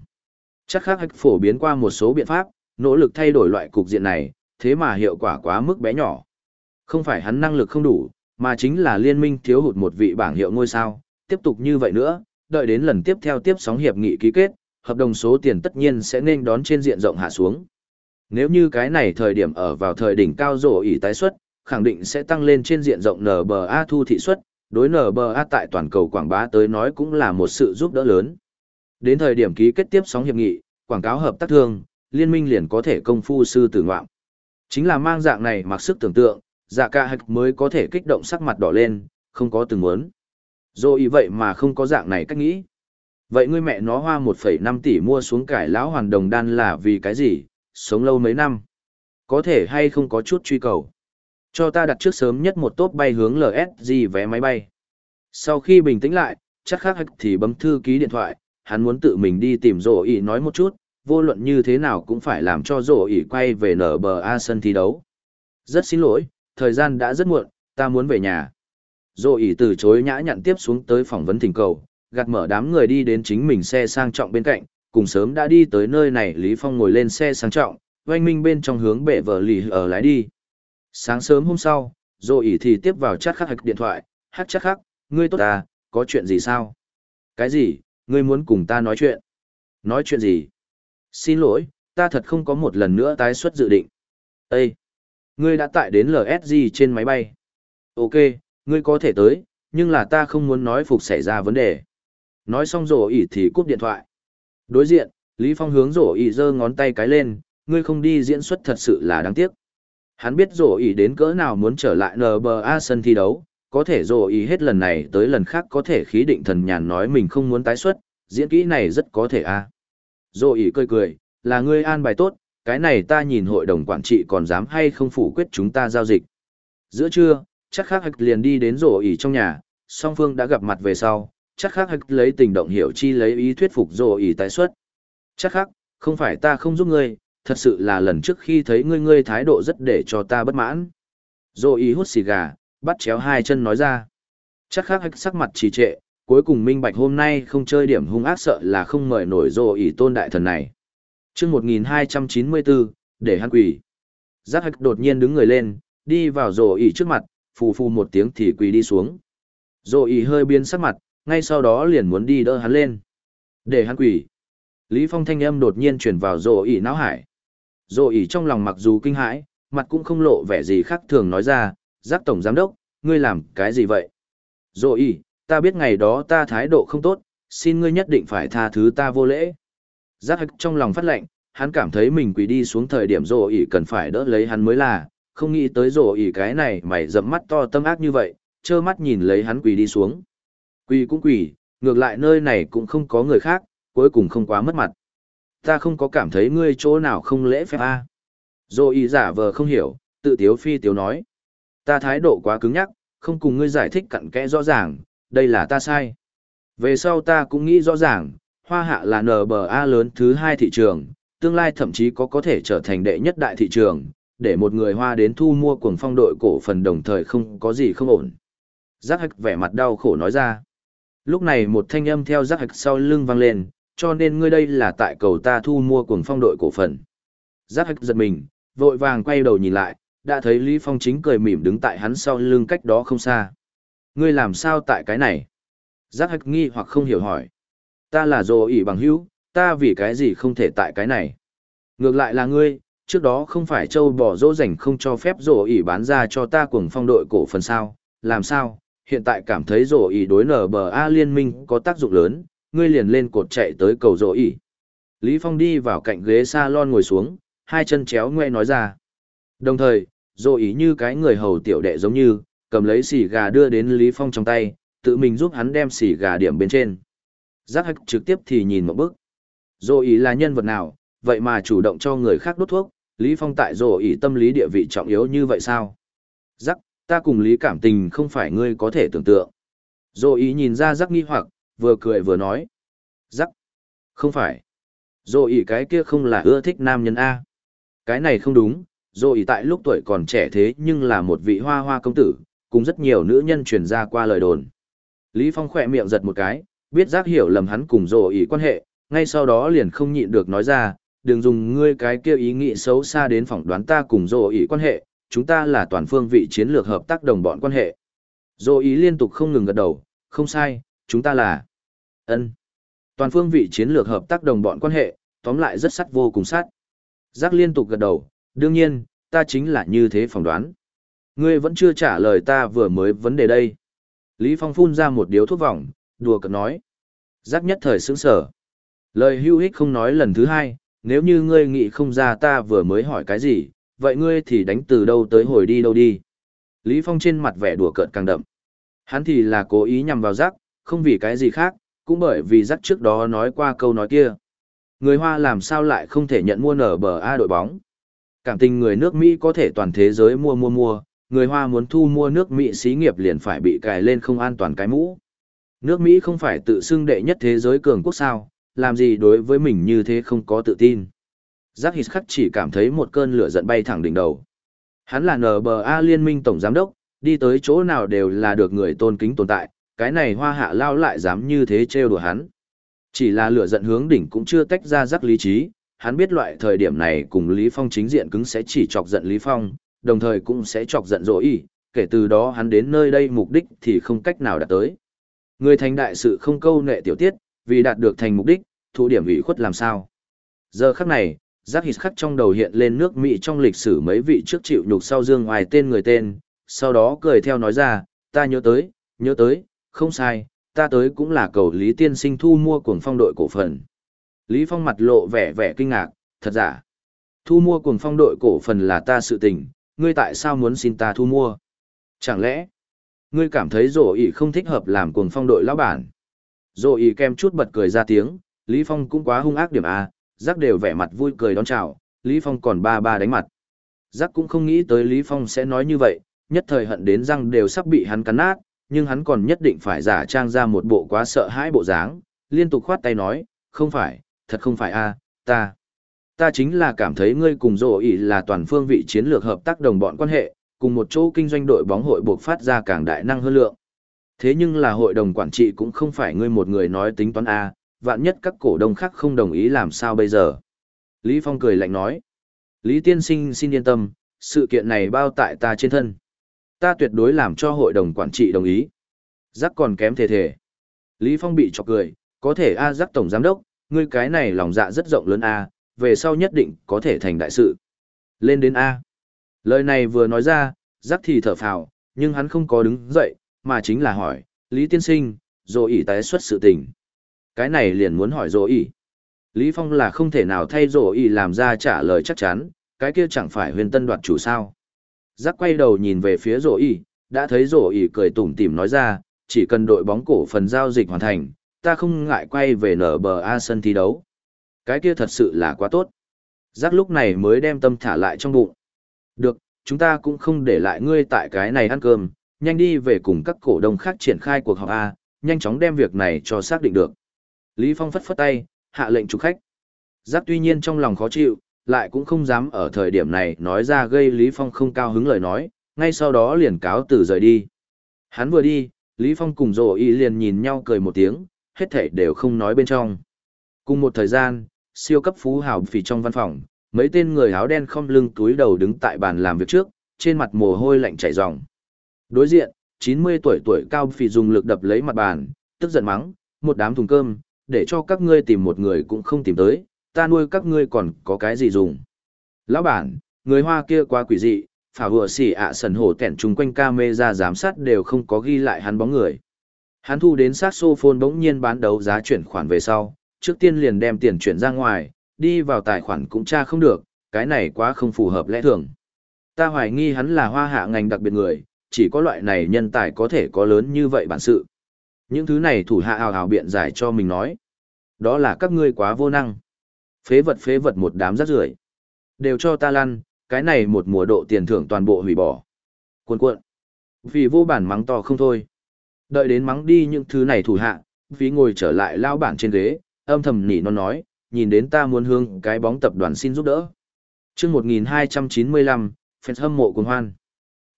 Chắc khác hạch phổ biến qua một số biện pháp, nỗ lực thay đổi loại cục diện này, thế mà hiệu quả quá mức bé nhỏ. Không phải hắn năng lực không đủ, mà chính là liên minh thiếu hụt một vị bảng hiệu ngôi sao, tiếp tục như vậy nữa, đợi đến lần tiếp theo tiếp sóng hiệp nghị ký kết, hợp đồng số tiền tất nhiên sẽ nên đón trên diện rộng hạ xuống. Nếu như cái này thời điểm ở vào thời đỉnh cao rổ ỉ tái xuất, khẳng định sẽ tăng lên trên diện rộng NBA thu thị suất, đối NBA tại toàn cầu quảng bá tới nói cũng là một sự giúp đỡ lớn. Đến thời điểm ký kết tiếp sóng hiệp nghị, quảng cáo hợp tác thương, liên minh liền có thể công phu sư tử ngoạm. Chính là mang dạng này mặc sức tưởng tượng, dạ ca hạch mới có thể kích động sắc mặt đỏ lên, không có từng muốn. Rồi ý vậy mà không có dạng này cách nghĩ. Vậy ngươi mẹ nó hoa 1,5 tỷ mua xuống cải lão hoàn đồng đan là vì cái gì, sống lâu mấy năm. Có thể hay không có chút truy cầu. Cho ta đặt trước sớm nhất một tốp bay hướng LSG vé máy bay. Sau khi bình tĩnh lại, chắc khác thì bấm thư ký điện thoại, hắn muốn tự mình đi tìm rổ ý nói một chút, vô luận như thế nào cũng phải làm cho rổ ỉ quay về nở bờ A sân thi đấu. Rất xin lỗi, thời gian đã rất muộn, ta muốn về nhà. Rổ ỉ từ chối nhã nhặn tiếp xuống tới phỏng vấn thỉnh cầu, gạt mở đám người đi đến chính mình xe sang trọng bên cạnh, cùng sớm đã đi tới nơi này Lý Phong ngồi lên xe sang trọng, oanh minh bên trong hướng bệ vợ lì ở lái đi. Sáng sớm hôm sau, rổ ỉ thì tiếp vào chat khắc hạch điện thoại, hát chắc khắc, ngươi tốt à, có chuyện gì sao? Cái gì, ngươi muốn cùng ta nói chuyện? Nói chuyện gì? Xin lỗi, ta thật không có một lần nữa tái xuất dự định. Ê! Ngươi đã tại đến LSG trên máy bay. Ok, ngươi có thể tới, nhưng là ta không muốn nói phục xảy ra vấn đề. Nói xong rổ ỉ thì cúp điện thoại. Đối diện, Lý Phong hướng rổ ỉ giơ ngón tay cái lên, ngươi không đi diễn xuất thật sự là đáng tiếc. Hắn biết rổ ỉ đến cỡ nào muốn trở lại NBA sân thi đấu, có thể rổ ỉ hết lần này tới lần khác có thể khí định thần nhàn nói mình không muốn tái xuất, diễn kỹ này rất có thể a. À. Rồi ý cười cười, là ngươi an bài tốt, cái này ta nhìn hội đồng quản trị còn dám hay không phủ quyết chúng ta giao dịch. Giữa trưa, chắc khác hạch liền đi đến rổ ỉ trong nhà, song phương đã gặp mặt về sau, chắc khác hạch lấy tình động hiểu chi lấy ý thuyết phục rổ ỉ tái xuất. Chắc khác, không phải ta không giúp ngươi, thật sự là lần trước khi thấy ngươi ngươi thái độ rất để cho ta bất mãn. Dô ý hút xì gà, bắt chéo hai chân nói ra. Chắc khác hạch sắc mặt trì trệ, cuối cùng minh bạch hôm nay không chơi điểm hung ác sợ là không mời nổi rồ ý tôn đại thần này. chương 1294, để hắn quỳ. Giác hách đột nhiên đứng người lên, đi vào rồ ý trước mặt, phù phù một tiếng thì quỳ đi xuống. Rồ ý hơi biến sắc mặt, ngay sau đó liền muốn đi đỡ hắn lên. Để hắn quỳ. Lý Phong thanh âm đột nhiên truyền vào rồ ý não hải. Rồ ỷ trong lòng mặc dù kinh hãi, mặt cũng không lộ vẻ gì khác thường nói ra, giác tổng giám đốc, ngươi làm cái gì vậy? Rồ ỷ, ta biết ngày đó ta thái độ không tốt, xin ngươi nhất định phải tha thứ ta vô lễ. Giác hạch trong lòng phát lệnh, hắn cảm thấy mình quỳ đi xuống thời điểm dô ỉ cần phải đỡ lấy hắn mới là, không nghĩ tới dô ỉ cái này mày dẫm mắt to tâm ác như vậy, trơ mắt nhìn lấy hắn quỳ đi xuống. Quỳ cũng quỳ, ngược lại nơi này cũng không có người khác, cuối cùng không quá mất mặt ta không có cảm thấy ngươi chỗ nào không lễ phép a à. dô y giả vờ không hiểu tự tiếu phi tiếu nói ta thái độ quá cứng nhắc không cùng ngươi giải thích cặn kẽ rõ ràng đây là ta sai về sau ta cũng nghĩ rõ ràng hoa hạ là nba lớn thứ hai thị trường tương lai thậm chí có có thể trở thành đệ nhất đại thị trường để một người hoa đến thu mua cuồng phong đội cổ phần đồng thời không có gì không ổn giác hạch vẻ mặt đau khổ nói ra lúc này một thanh âm theo giác hạch sau lưng vang lên cho nên ngươi đây là tại cầu ta thu mua cuồng phong đội cổ phần. Giác hạch giật mình, vội vàng quay đầu nhìn lại, đã thấy Lý Phong chính cười mỉm đứng tại hắn sau lưng cách đó không xa. Ngươi làm sao tại cái này? Giác hạch nghi hoặc không hiểu hỏi. Ta là dồ ỉ bằng hữu, ta vì cái gì không thể tại cái này? Ngược lại là ngươi, trước đó không phải châu bỏ dỗ dành không cho phép dồ ỉ bán ra cho ta cùng phong đội cổ phần sao, làm sao, hiện tại cảm thấy dồ ỉ đối nở bờ A liên minh có tác dụng lớn, ngươi liền lên cột chạy tới cầu dồ ỉ. Lý Phong đi vào cạnh ghế salon ngồi xuống, hai chân chéo ngoe nói ra. Đồng thời, dồ ỉ như cái người hầu tiểu đệ giống như, cầm lấy xì gà đưa đến Lý Phong trong tay, tự mình giúp hắn đem xì gà điểm bên trên. Giác hạch trực tiếp thì nhìn một bước. Rổ Ý là nhân vật nào, vậy mà chủ động cho người khác đốt thuốc, Lý Phong tại rổ Ý tâm lý địa vị trọng yếu như vậy sao? Giác, ta cùng Lý cảm tình không phải ngươi có thể tưởng tượng. Rổ Ý nhìn ra giác nghi hoặc, vừa cười vừa nói. Giác, không phải. Rổ Ý cái kia không là ưa thích nam nhân A. Cái này không đúng, rổ Ý tại lúc tuổi còn trẻ thế nhưng là một vị hoa hoa công tử, cùng rất nhiều nữ nhân truyền ra qua lời đồn. Lý Phong khỏe miệng giật một cái, biết giác hiểu lầm hắn cùng rổ ý quan hệ, ngay sau đó liền không nhịn được nói ra, đừng dùng ngươi cái kia ý nghĩ xấu xa đến phỏng đoán ta cùng dô ý quan hệ, chúng ta là toàn phương vị chiến lược hợp tác đồng bọn quan hệ. Dô ý liên tục không ngừng gật đầu, không sai, chúng ta là ân Toàn phương vị chiến lược hợp tác đồng bọn quan hệ, tóm lại rất sắt vô cùng sắt. Giác liên tục gật đầu, đương nhiên, ta chính là như thế phỏng đoán. Ngươi vẫn chưa trả lời ta vừa mới vấn đề đây. Lý Phong phun ra một điếu thuốc vòng, đùa cợt nói. Giác nhất thời sững sở. Lời hưu hích không nói lần thứ hai, nếu như ngươi nghĩ không ra ta vừa mới hỏi cái gì, vậy ngươi thì đánh từ đâu tới hồi đi đâu đi. Lý Phong trên mặt vẻ đùa cợt càng đậm. Hắn thì là cố ý nhằm vào giác, không vì cái gì khác, cũng bởi vì giác trước đó nói qua câu nói kia. Người Hoa làm sao lại không thể nhận mua nở bờ A đội bóng. Cảm tình người nước Mỹ có thể toàn thế giới mua mua mua, người Hoa muốn thu mua nước Mỹ xí nghiệp liền phải bị cài lên không an toàn cái mũ. Nước Mỹ không phải tự xưng đệ nhất thế giới cường quốc sao, làm gì đối với mình như thế không có tự tin. Giác hít khắc chỉ cảm thấy một cơn lửa giận bay thẳng đỉnh đầu. Hắn là NBA liên minh tổng giám đốc, đi tới chỗ nào đều là được người tôn kính tồn tại, cái này hoa hạ lao lại dám như thế trêu đùa hắn. Chỉ là lửa giận hướng đỉnh cũng chưa tách ra giác lý trí, hắn biết loại thời điểm này cùng Lý Phong chính diện cứng sẽ chỉ chọc giận Lý Phong, đồng thời cũng sẽ chọc giận dỗ ý, kể từ đó hắn đến nơi đây mục đích thì không cách nào đạt tới. Người thành đại sự không câu nệ tiểu tiết, vì đạt được thành mục đích, thụ điểm ủy khuất làm sao. Giờ khắc này, giác hít khắc trong đầu hiện lên nước Mỹ trong lịch sử mấy vị trước chịu nhục sau dương ngoài tên người tên, sau đó cười theo nói ra, ta nhớ tới, nhớ tới, không sai, ta tới cũng là cầu Lý Tiên Sinh thu mua cuồng phong đội cổ phần. Lý Phong mặt lộ vẻ vẻ kinh ngạc, thật giả. Thu mua cuồng phong đội cổ phần là ta sự tình, ngươi tại sao muốn xin ta thu mua? Chẳng lẽ, ngươi cảm thấy rổ ý không thích hợp làm cuồng phong đội lão bản? Rổ ý kem chút bật cười ra tiếng, Lý Phong cũng quá hung ác điểm A, giác đều vẻ mặt vui cười đón chào, Lý Phong còn ba ba đánh mặt. Giác cũng không nghĩ tới Lý Phong sẽ nói như vậy, nhất thời hận đến răng đều sắp bị hắn cắn nát, nhưng hắn còn nhất định phải giả trang ra một bộ quá sợ hãi bộ dáng, liên tục khoát tay nói, không phải, thật không phải a, ta. Ta chính là cảm thấy ngươi cùng rổ ý là toàn phương vị chiến lược hợp tác đồng bọn quan hệ, cùng một chỗ kinh doanh đội bóng hội buộc phát ra càng đại năng hơn lượng. Thế nhưng là hội đồng quản trị cũng không phải ngươi một người nói tính toán A, vạn nhất các cổ đông khác không đồng ý làm sao bây giờ. Lý Phong cười lạnh nói. Lý Tiên Sinh xin yên tâm, sự kiện này bao tại ta trên thân. Ta tuyệt đối làm cho hội đồng quản trị đồng ý. Giác còn kém thể thể. Lý Phong bị chọc cười, có thể A giác tổng giám đốc, ngươi cái này lòng dạ rất rộng lớn A, về sau nhất định có thể thành đại sự. Lên đến A. Lời này vừa nói ra, giác thì thở phào, nhưng hắn không có đứng dậy, mà chính là hỏi, Lý Tiên Sinh, dỗ ỉ tái xuất sự tình. Cái này liền muốn hỏi dỗ ỉ. Lý Phong là không thể nào thay dỗ ỉ làm ra trả lời chắc chắn, cái kia chẳng phải huyền tân đoạt chủ sao. Giác quay đầu nhìn về phía dỗ ỉ, đã thấy dỗ ỉ cười tủm tỉm nói ra, chỉ cần đội bóng cổ phần giao dịch hoàn thành, ta không ngại quay về nở bờ A sân thi đấu. Cái kia thật sự là quá tốt. Giác lúc này mới đem tâm thả lại trong bụng. Được, chúng ta cũng không để lại ngươi tại cái này ăn cơm, nhanh đi về cùng các cổ đông khác triển khai cuộc họp A, nhanh chóng đem việc này cho xác định được. Lý Phong phất phất tay, hạ lệnh chủ khách. Giác tuy nhiên trong lòng khó chịu, lại cũng không dám ở thời điểm này nói ra gây Lý Phong không cao hứng lời nói, ngay sau đó liền cáo từ rời đi. Hắn vừa đi, Lý Phong cùng rồ y liền nhìn nhau cười một tiếng, hết thảy đều không nói bên trong. Cùng một thời gian, siêu cấp phú hào phì trong văn phòng, mấy tên người áo đen không lưng túi đầu đứng tại bàn làm việc trước, trên mặt mồ hôi lạnh chảy ròng. Đối diện, 90 tuổi tuổi cao phì dùng lực đập lấy mặt bàn, tức giận mắng, một đám thùng cơm, để cho các ngươi tìm một người cũng không tìm tới, ta nuôi các ngươi còn có cái gì dùng. Lão bản, người Hoa kia quá quỷ dị, phả vừa xỉ ạ sần hổ tẹn chung quanh camera giám sát đều không có ghi lại hắn bóng người. Hắn thu đến saxophone bỗng nhiên bán đấu giá chuyển khoản về sau, trước tiên liền đem tiền chuyển ra ngoài, đi vào tài khoản cũng tra không được, cái này quá không phù hợp lẽ thường. Ta hoài nghi hắn là hoa hạ ngành đặc biệt người, chỉ có loại này nhân tài có thể có lớn như vậy bản sự. Những thứ này thủ hạ hào hào biện giải cho mình nói. Đó là các ngươi quá vô năng. Phế vật phế vật một đám rác rưởi Đều cho ta lăn, cái này một mùa độ tiền thưởng toàn bộ hủy bỏ. Cuộn cuộn. Vì vô bản mắng to không thôi. Đợi đến mắng đi những thứ này thủ hạ, vì ngồi trở lại lao bản trên ghế, âm thầm nỉ non nói, nhìn đến ta muốn hương cái bóng tập đoàn xin giúp đỡ. chương 1295, fans hâm mộ cùng hoan.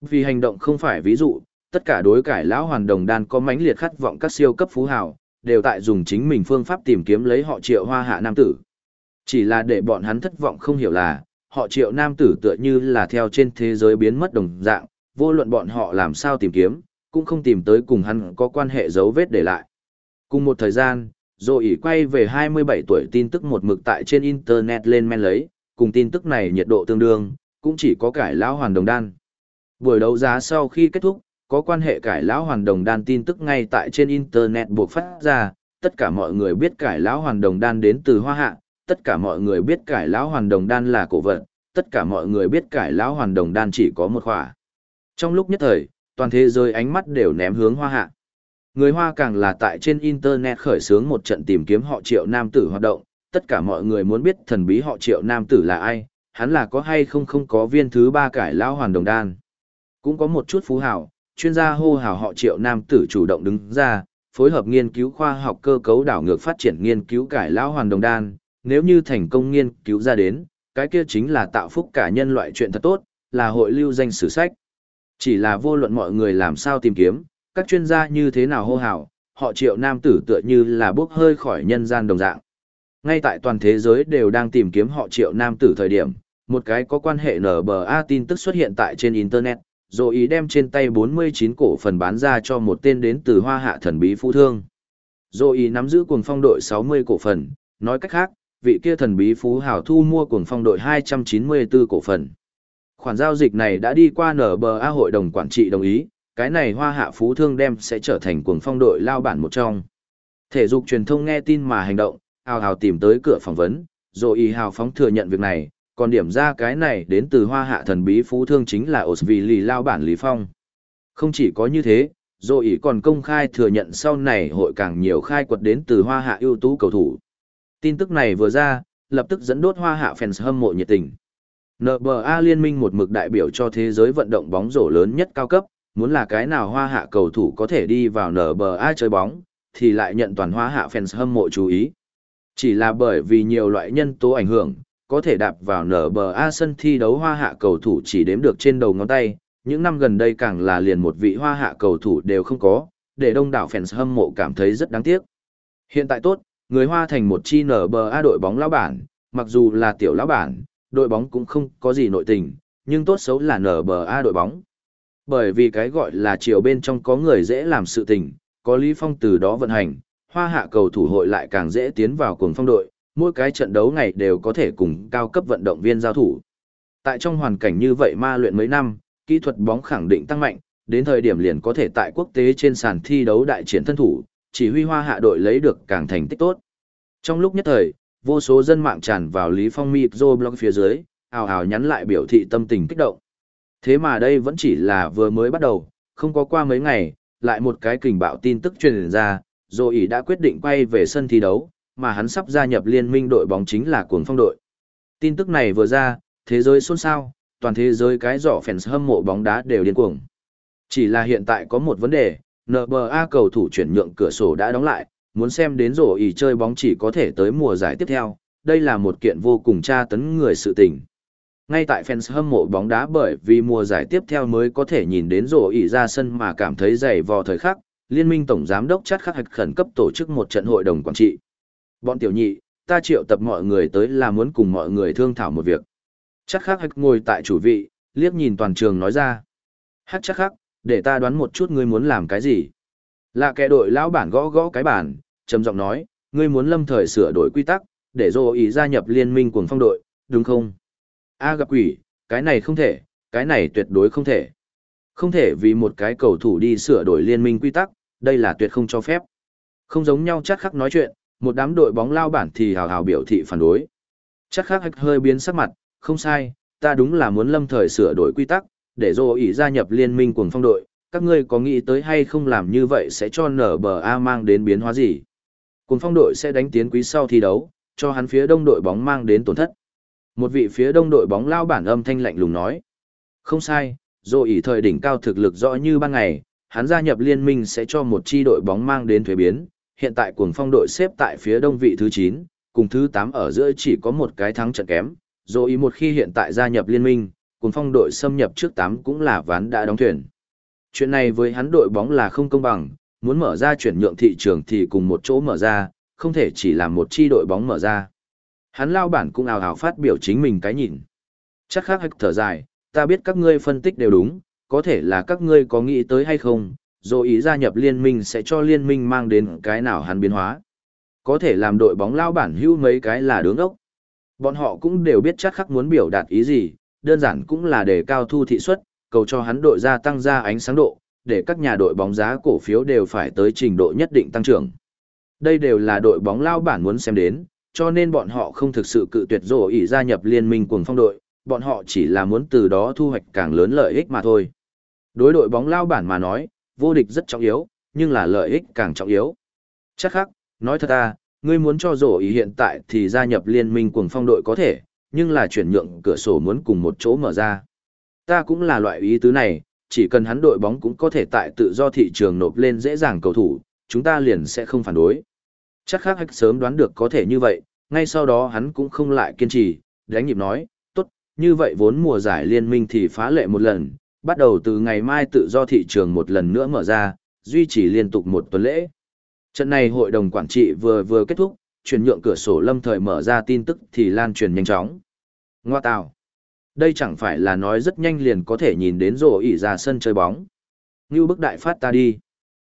Vì hành động không phải ví dụ, tất cả đối cải lão hoàn đồng đan có mãnh liệt khát vọng các siêu cấp phú hào, đều tại dùng chính mình phương pháp tìm kiếm lấy họ triệu hoa hạ nam tử. Chỉ là để bọn hắn thất vọng không hiểu là, họ triệu nam tử tựa như là theo trên thế giới biến mất đồng dạng, vô luận bọn họ làm sao tìm kiếm, cũng không tìm tới cùng hắn có quan hệ dấu vết để lại. Cùng một thời gian, rồi ỉ quay về 27 tuổi tin tức một mực tại trên Internet lên men lấy, cùng tin tức này nhiệt độ tương đương, cũng chỉ có cải lão hoàn đồng đan. Buổi đấu giá sau khi kết thúc, có quan hệ cải lão hoàn đồng đan tin tức ngay tại trên Internet buộc phát ra, tất cả mọi người biết cải lão hoàn đồng đan đến từ hoa hạ, tất cả mọi người biết cải lão hoàn đồng đan là cổ vật, tất cả mọi người biết cải lão hoàn đồng đan chỉ có một khỏa. Trong lúc nhất thời, toàn thế giới ánh mắt đều ném hướng hoa hạ. Người Hoa càng là tại trên Internet khởi xướng một trận tìm kiếm họ triệu nam tử hoạt động, tất cả mọi người muốn biết thần bí họ triệu nam tử là ai, hắn là có hay không không có viên thứ ba cải lão hoàn đồng đan. Cũng có một chút phú hào, chuyên gia hô hào họ triệu nam tử chủ động đứng ra, phối hợp nghiên cứu khoa học cơ cấu đảo ngược phát triển nghiên cứu cải lão hoàn đồng đan, nếu như thành công nghiên cứu ra đến, cái kia chính là tạo phúc cả nhân loại chuyện thật tốt, là hội lưu danh sử sách. Chỉ là vô luận mọi người làm sao tìm kiếm, các chuyên gia như thế nào hô hào, họ triệu nam tử tựa như là bốc hơi khỏi nhân gian đồng dạng. Ngay tại toàn thế giới đều đang tìm kiếm họ triệu nam tử thời điểm, một cái có quan hệ NBA tin tức xuất hiện tại trên Internet, rồi ý đem trên tay 49 cổ phần bán ra cho một tên đến từ hoa hạ thần bí phú thương. Rồi ý nắm giữ cuồng phong đội 60 cổ phần, nói cách khác, vị kia thần bí phú hào thu mua cuồng phong đội 294 cổ phần. Khoản giao dịch này đã đi qua NBA hội đồng quản trị đồng ý, cái này hoa hạ phú thương đem sẽ trở thành cuồng phong đội lao bản một trong. Thể dục truyền thông nghe tin mà hành động, hào hào tìm tới cửa phỏng vấn, rồi y hào phóng thừa nhận việc này, còn điểm ra cái này đến từ hoa hạ thần bí phú thương chính là Osvili lao bản Lý Phong. Không chỉ có như thế, rồi Y còn công khai thừa nhận sau này hội càng nhiều khai quật đến từ hoa hạ ưu tú cầu thủ. Tin tức này vừa ra, lập tức dẫn đốt hoa hạ fans hâm mộ nhiệt tình. NBA liên minh một mực đại biểu cho thế giới vận động bóng rổ lớn nhất cao cấp, muốn là cái nào hoa hạ cầu thủ có thể đi vào NBA chơi bóng, thì lại nhận toàn hoa hạ fans hâm mộ chú ý. Chỉ là bởi vì nhiều loại nhân tố ảnh hưởng, có thể đạp vào NBA sân thi đấu hoa hạ cầu thủ chỉ đếm được trên đầu ngón tay, những năm gần đây càng là liền một vị hoa hạ cầu thủ đều không có, để đông đảo fans hâm mộ cảm thấy rất đáng tiếc. Hiện tại tốt, người hoa thành một chi NBA đội bóng lão bản, mặc dù là tiểu lão bản, đội bóng cũng không có gì nội tình, nhưng tốt xấu là NBA đội bóng. Bởi vì cái gọi là chiều bên trong có người dễ làm sự tình, có Lý Phong từ đó vận hành, hoa hạ cầu thủ hội lại càng dễ tiến vào cuồng phong đội, mỗi cái trận đấu ngày đều có thể cùng cao cấp vận động viên giao thủ. Tại trong hoàn cảnh như vậy ma luyện mấy năm, kỹ thuật bóng khẳng định tăng mạnh, đến thời điểm liền có thể tại quốc tế trên sàn thi đấu đại triển thân thủ, chỉ huy hoa hạ đội lấy được càng thành tích tốt. Trong lúc nhất thời, vô số dân mạng tràn vào Lý Phong micro blog phía dưới, ào ào nhắn lại biểu thị tâm tình kích động. Thế mà đây vẫn chỉ là vừa mới bắt đầu, không có qua mấy ngày, lại một cái kình bạo tin tức truyền ra, rồi ý đã quyết định quay về sân thi đấu, mà hắn sắp gia nhập liên minh đội bóng chính là cuồng phong đội. Tin tức này vừa ra, thế giới xôn xao, toàn thế giới cái giỏ fans hâm mộ bóng đá đều điên cuồng. Chỉ là hiện tại có một vấn đề, NBA cầu thủ chuyển nhượng cửa sổ đã đóng lại, muốn xem đến rổ ý chơi bóng chỉ có thể tới mùa giải tiếp theo, đây là một kiện vô cùng tra tấn người sự tình. Ngay tại fans hâm mộ bóng đá bởi vì mùa giải tiếp theo mới có thể nhìn đến rổ ý ra sân mà cảm thấy dày vò thời khắc, Liên minh Tổng Giám đốc chát khắc hạch khẩn cấp tổ chức một trận hội đồng quản trị. Bọn tiểu nhị, ta triệu tập mọi người tới là muốn cùng mọi người thương thảo một việc. Chắc khắc hạch ngồi tại chủ vị, liếc nhìn toàn trường nói ra. Hắc chắc khắc, để ta đoán một chút ngươi muốn làm cái gì. Là kẻ đội lão bản gõ gõ cái bản, trầm giọng nói, ngươi muốn lâm thời sửa đổi quy tắc, để dô ý gia nhập liên minh cuồng phong đội, đúng không? A gặp quỷ, cái này không thể, cái này tuyệt đối không thể. Không thể vì một cái cầu thủ đi sửa đổi liên minh quy tắc, đây là tuyệt không cho phép. Không giống nhau chắc khắc nói chuyện, một đám đội bóng lao bản thì hào hào biểu thị phản đối. Chắc khắc hơi biến sắc mặt, không sai, ta đúng là muốn lâm thời sửa đổi quy tắc, để dô ý gia nhập liên minh cuồng phong đội, các ngươi có nghĩ tới hay không làm như vậy sẽ cho nở bờ A mang đến biến hóa gì? Cuồng phong đội sẽ đánh tiến quý sau thi đấu, cho hắn phía đông đội bóng mang đến tổn thất. Một vị phía đông đội bóng lao bản âm thanh lạnh lùng nói. Không sai, dô ý thời đỉnh cao thực lực rõ như ban ngày, hắn gia nhập liên minh sẽ cho một chi đội bóng mang đến thuế biến. Hiện tại cuồng phong đội xếp tại phía đông vị thứ 9, cùng thứ 8 ở giữa chỉ có một cái thắng trận kém. Dô ý một khi hiện tại gia nhập liên minh, cuồng phong đội xâm nhập trước 8 cũng là ván đã đóng thuyền. Chuyện này với hắn đội bóng là không công bằng, muốn mở ra chuyển nhượng thị trường thì cùng một chỗ mở ra, không thể chỉ làm một chi đội bóng mở ra. Hắn lao bản cũng ào ào phát biểu chính mình cái nhìn. Chắc khác hạch thở dài, ta biết các ngươi phân tích đều đúng, có thể là các ngươi có nghĩ tới hay không, rồi ý gia nhập liên minh sẽ cho liên minh mang đến cái nào hắn biến hóa. Có thể làm đội bóng lao bản hữu mấy cái là đứng ốc. Bọn họ cũng đều biết chắc khắc muốn biểu đạt ý gì, đơn giản cũng là để cao thu thị suất, cầu cho hắn đội gia tăng ra ánh sáng độ, để các nhà đội bóng giá cổ phiếu đều phải tới trình độ nhất định tăng trưởng. Đây đều là đội bóng lao bản muốn xem đến, cho nên bọn họ không thực sự cự tuyệt rổ ý gia nhập liên minh cuồng phong đội, bọn họ chỉ là muốn từ đó thu hoạch càng lớn lợi ích mà thôi. Đối đội bóng lao bản mà nói, vô địch rất trọng yếu, nhưng là lợi ích càng trọng yếu. Chắc khắc, nói thật ta, ngươi muốn cho rổ ý hiện tại thì gia nhập liên minh cuồng phong đội có thể, nhưng là chuyển nhượng cửa sổ muốn cùng một chỗ mở ra. Ta cũng là loại ý tứ này, chỉ cần hắn đội bóng cũng có thể tại tự do thị trường nộp lên dễ dàng cầu thủ, chúng ta liền sẽ không phản đối. Chắc khác hạch sớm đoán được có thể như vậy, ngay sau đó hắn cũng không lại kiên trì, đánh nhịp nói, tốt, như vậy vốn mùa giải liên minh thì phá lệ một lần, bắt đầu từ ngày mai tự do thị trường một lần nữa mở ra, duy trì liên tục một tuần lễ. Trận này hội đồng quản trị vừa vừa kết thúc, chuyển nhượng cửa sổ lâm thời mở ra tin tức thì lan truyền nhanh chóng. Ngoa tạo. Đây chẳng phải là nói rất nhanh liền có thể nhìn đến rổ ỉ ra sân chơi bóng. Như bức đại phát ta đi.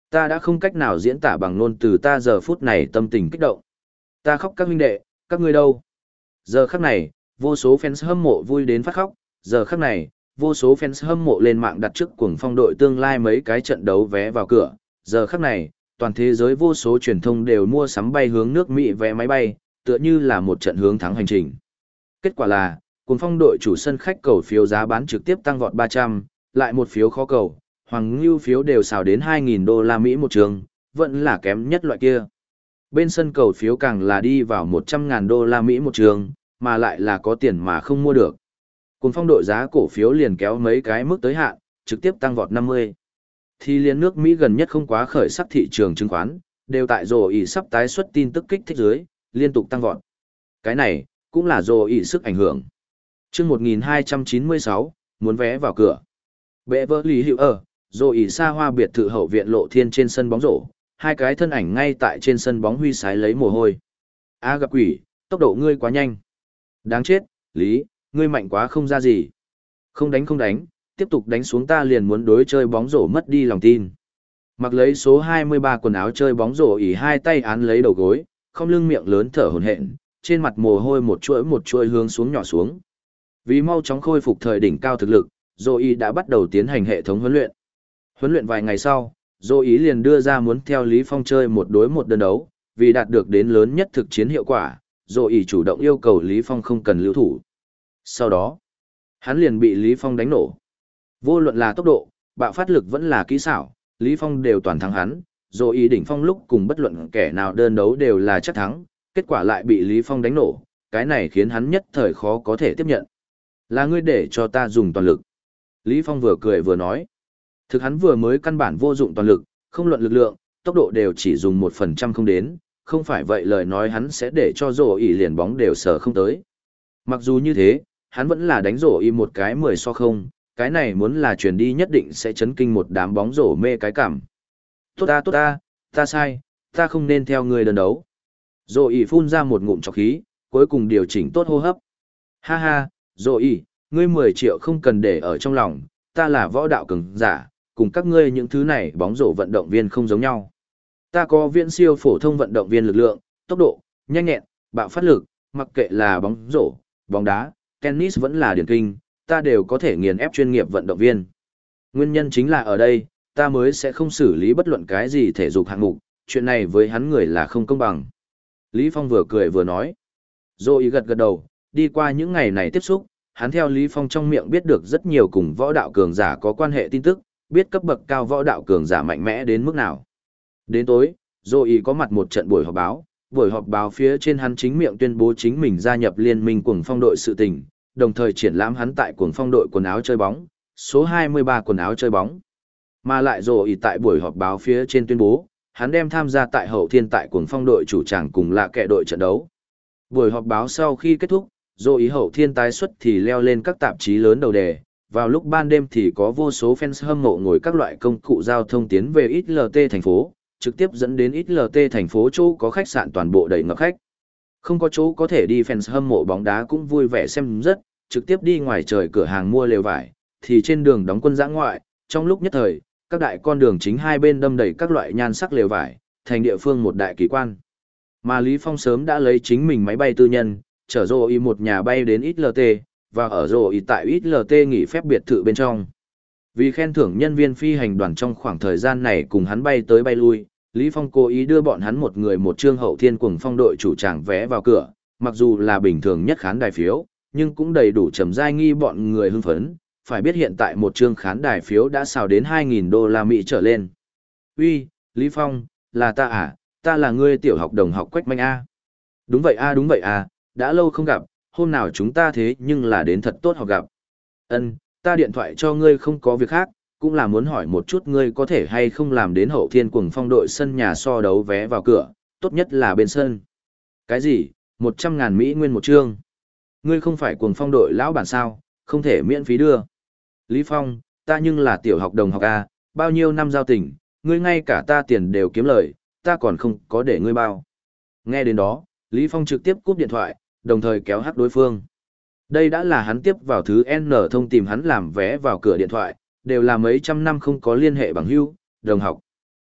Ta đã không cách nào diễn tả bằng ngôn từ ta giờ phút này tâm tình kích động. Ta khóc các huynh đệ, các ngươi đâu? Giờ khắc này, vô số fans hâm mộ vui đến phát khóc, giờ khắc này, vô số fans hâm mộ lên mạng đặt trước cuồng phong đội tương lai mấy cái trận đấu vé vào cửa. Giờ khắc này, toàn thế giới vô số truyền thông đều mua sắm bay hướng nước Mỹ vé máy bay, tựa như là một trận hướng thắng hành trình. Kết quả là, cuồng phong đội chủ sân khách cầu phiếu giá bán trực tiếp tăng vọt 300, lại một phiếu khó cầu, hoàng ngưu phiếu đều xào đến 2.000 đô la Mỹ một trường, vẫn là kém nhất loại kia. Bên sân cầu phiếu càng là đi vào 100.000 đô la Mỹ một trường, mà lại là có tiền mà không mua được. Cùng phong đội giá cổ phiếu liền kéo mấy cái mức tới hạn, trực tiếp tăng vọt 50. Thì liên nước Mỹ gần nhất không quá khởi sắc thị trường chứng khoán, đều tại rồ ý sắp tái xuất tin tức kích thích dưới, liên tục tăng vọt. Cái này, cũng là rồ ý sức ảnh hưởng. chương 1296, muốn vé vào cửa. Bệ vỡ lý hiệu ở, rồi ỉ xa hoa biệt thự hậu viện lộ thiên trên sân bóng rổ, hai cái thân ảnh ngay tại trên sân bóng huy sái lấy mồ hôi. A gặp quỷ, tốc độ ngươi quá nhanh. Đáng chết, Lý, ngươi mạnh quá không ra gì. Không đánh không đánh, tiếp tục đánh xuống ta liền muốn đối chơi bóng rổ mất đi lòng tin. Mặc lấy số 23 quần áo chơi bóng rổ ỉ hai tay án lấy đầu gối, không lưng miệng lớn thở hổn hển, trên mặt mồ hôi một chuỗi một chuỗi hướng xuống nhỏ xuống. Vì mau chóng khôi phục thời đỉnh cao thực lực, Zoe đã bắt đầu tiến hành hệ thống huấn luyện. Huấn luyện vài ngày sau, Dô Ý liền đưa ra muốn theo Lý Phong chơi một đối một đơn đấu, vì đạt được đến lớn nhất thực chiến hiệu quả, Dô Ý chủ động yêu cầu Lý Phong không cần lưu thủ. Sau đó, hắn liền bị Lý Phong đánh nổ. Vô luận là tốc độ, bạo phát lực vẫn là kỹ xảo, Lý Phong đều toàn thắng hắn, Dô Ý đỉnh phong lúc cùng bất luận kẻ nào đơn đấu đều là chắc thắng, kết quả lại bị Lý Phong đánh nổ, cái này khiến hắn nhất thời khó có thể tiếp nhận. Là ngươi để cho ta dùng toàn lực. Lý Phong vừa cười vừa nói. Thực hắn vừa mới căn bản vô dụng toàn lực, không luận lực lượng, tốc độ đều chỉ dùng một phần trăm không đến, không phải vậy lời nói hắn sẽ để cho rổ ỉ liền bóng đều sở không tới. Mặc dù như thế, hắn vẫn là đánh rổ y một cái mười so không, cái này muốn là chuyển đi nhất định sẽ chấn kinh một đám bóng rổ mê cái cảm. Tốt ta tốt ta, ta sai, ta không nên theo người đơn đấu. Rổ y phun ra một ngụm trọc khí, cuối cùng điều chỉnh tốt hô hấp. Ha ha, rổ y, ngươi mười triệu không cần để ở trong lòng, ta là võ đạo cường giả, cùng các ngươi những thứ này bóng rổ vận động viên không giống nhau. Ta có viễn siêu phổ thông vận động viên lực lượng, tốc độ, nhanh nhẹn, bạo phát lực, mặc kệ là bóng rổ, bóng đá, tennis vẫn là điển kinh, ta đều có thể nghiền ép chuyên nghiệp vận động viên. Nguyên nhân chính là ở đây, ta mới sẽ không xử lý bất luận cái gì thể dục hạng mục, chuyện này với hắn người là không công bằng. Lý Phong vừa cười vừa nói. Rồi gật gật đầu, đi qua những ngày này tiếp xúc, hắn theo Lý Phong trong miệng biết được rất nhiều cùng võ đạo cường giả có quan hệ tin tức, biết cấp bậc cao võ đạo cường giả mạnh mẽ đến mức nào. Đến tối, rồi có mặt một trận buổi họp báo, buổi họp báo phía trên hắn chính miệng tuyên bố chính mình gia nhập liên minh cuồng phong đội sự tình, đồng thời triển lãm hắn tại cuồng phong đội quần áo chơi bóng, số 23 quần áo chơi bóng. Mà lại rồi tại buổi họp báo phía trên tuyên bố, hắn đem tham gia tại hậu thiên tại cuồng phong đội chủ tràng cùng là kẻ đội trận đấu. Buổi họp báo sau khi kết thúc, rồi ý hậu thiên tái xuất thì leo lên các tạp chí lớn đầu đề. Vào lúc ban đêm thì có vô số fans hâm mộ ngồi các loại công cụ giao thông tiến về XLT thành phố, trực tiếp dẫn đến XLT thành phố chỗ có khách sạn toàn bộ đầy ngập khách. Không có chỗ có thể đi fans hâm mộ bóng đá cũng vui vẻ xem rất, trực tiếp đi ngoài trời cửa hàng mua lều vải, thì trên đường đóng quân giã ngoại, trong lúc nhất thời, các đại con đường chính hai bên đâm đầy các loại nhan sắc lều vải, thành địa phương một đại kỳ quan. Mà Lý Phong sớm đã lấy chính mình máy bay tư nhân, chở rô y một nhà bay đến XLT, và ở rồi tại XLT nghỉ phép biệt thự bên trong. Vì khen thưởng nhân viên phi hành đoàn trong khoảng thời gian này cùng hắn bay tới bay lui, Lý Phong cố ý đưa bọn hắn một người một trương hậu thiên cùng phong đội chủ tràng vé vào cửa, mặc dù là bình thường nhất khán đài phiếu, nhưng cũng đầy đủ trầm giai nghi bọn người hưng phấn, phải biết hiện tại một trương khán đài phiếu đã xào đến 2.000 đô la Mỹ trở lên. Uy, Lý Phong, là ta à, ta là ngươi tiểu học đồng học Quách Manh A. Đúng vậy A đúng vậy A, đã lâu không gặp, hôm nào chúng ta thế nhưng là đến thật tốt học gặp. Ân, ta điện thoại cho ngươi không có việc khác, cũng là muốn hỏi một chút ngươi có thể hay không làm đến hậu thiên cuồng phong đội sân nhà so đấu vé vào cửa, tốt nhất là bên sân. Cái gì, một trăm ngàn Mỹ nguyên một chương. Ngươi không phải cuồng phong đội lão bản sao, không thể miễn phí đưa. Lý Phong, ta nhưng là tiểu học đồng học A, bao nhiêu năm giao tình, ngươi ngay cả ta tiền đều kiếm lời, ta còn không có để ngươi bao. Nghe đến đó, Lý Phong trực tiếp cúp điện thoại, đồng thời kéo hắc đối phương. Đây đã là hắn tiếp vào thứ N thông tìm hắn làm vé vào cửa điện thoại, đều là mấy trăm năm không có liên hệ bằng hữu, đồng học.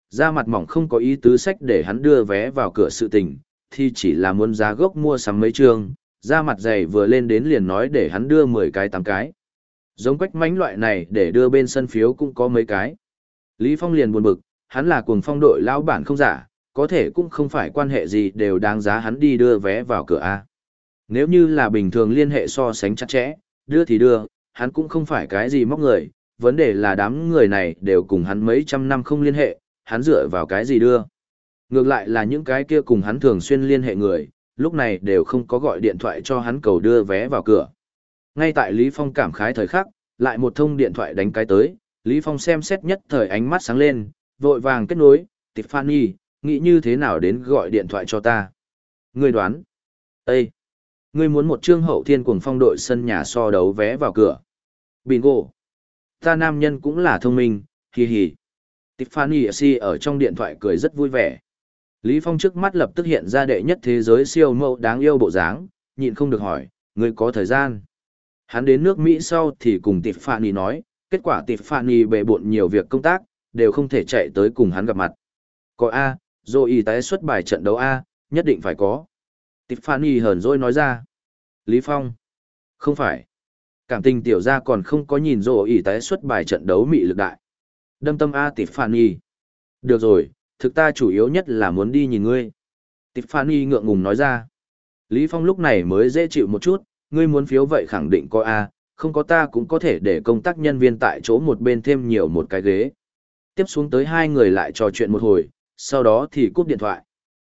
Ra mặt mỏng không có ý tứ sách để hắn đưa vé vào cửa sự tình, thì chỉ là muốn giá gốc mua sắm mấy trường, ra mặt dày vừa lên đến liền nói để hắn đưa 10 cái 8 cái. Giống quách mánh loại này để đưa bên sân phiếu cũng có mấy cái. Lý Phong liền buồn bực, hắn là cuồng phong đội lão bản không giả, có thể cũng không phải quan hệ gì đều đáng giá hắn đi đưa vé vào cửa A. Nếu như là bình thường liên hệ so sánh chặt chẽ, đưa thì đưa, hắn cũng không phải cái gì móc người, vấn đề là đám người này đều cùng hắn mấy trăm năm không liên hệ, hắn dựa vào cái gì đưa. Ngược lại là những cái kia cùng hắn thường xuyên liên hệ người, lúc này đều không có gọi điện thoại cho hắn cầu đưa vé vào cửa. Ngay tại Lý Phong cảm khái thời khắc, lại một thông điện thoại đánh cái tới, Lý Phong xem xét nhất thời ánh mắt sáng lên, vội vàng kết nối, Tiffany, nghĩ như thế nào đến gọi điện thoại cho ta. Ngươi đoán. Ê! Ngươi muốn một trương hậu thiên cuồng phong đội sân nhà so đấu vé vào cửa. Bingo! Ta nam nhân cũng là thông minh, hì hì. Tiffany si ở trong điện thoại cười rất vui vẻ. Lý Phong trước mắt lập tức hiện ra đệ nhất thế giới siêu mẫu đáng yêu bộ dáng, nhịn không được hỏi, ngươi có thời gian. Hắn đến nước Mỹ sau thì cùng Tiffany nói, kết quả Tiffany bề bộn nhiều việc công tác, đều không thể chạy tới cùng hắn gặp mặt. Có A, rồi y tái xuất bài trận đấu A, nhất định phải có. Tiffany hờn dỗi nói ra. Lý Phong. Không phải. Cảm tình tiểu gia còn không có nhìn rồi ý tái xuất bài trận đấu mị lực đại. Đâm tâm A Tiffany. Được rồi, thực ta chủ yếu nhất là muốn đi nhìn ngươi. Tiffany ngượng ngùng nói ra. Lý Phong lúc này mới dễ chịu một chút, ngươi muốn phiếu vậy khẳng định có A, không có ta cũng có thể để công tác nhân viên tại chỗ một bên thêm nhiều một cái ghế. Tiếp xuống tới hai người lại trò chuyện một hồi, sau đó thì cúp điện thoại.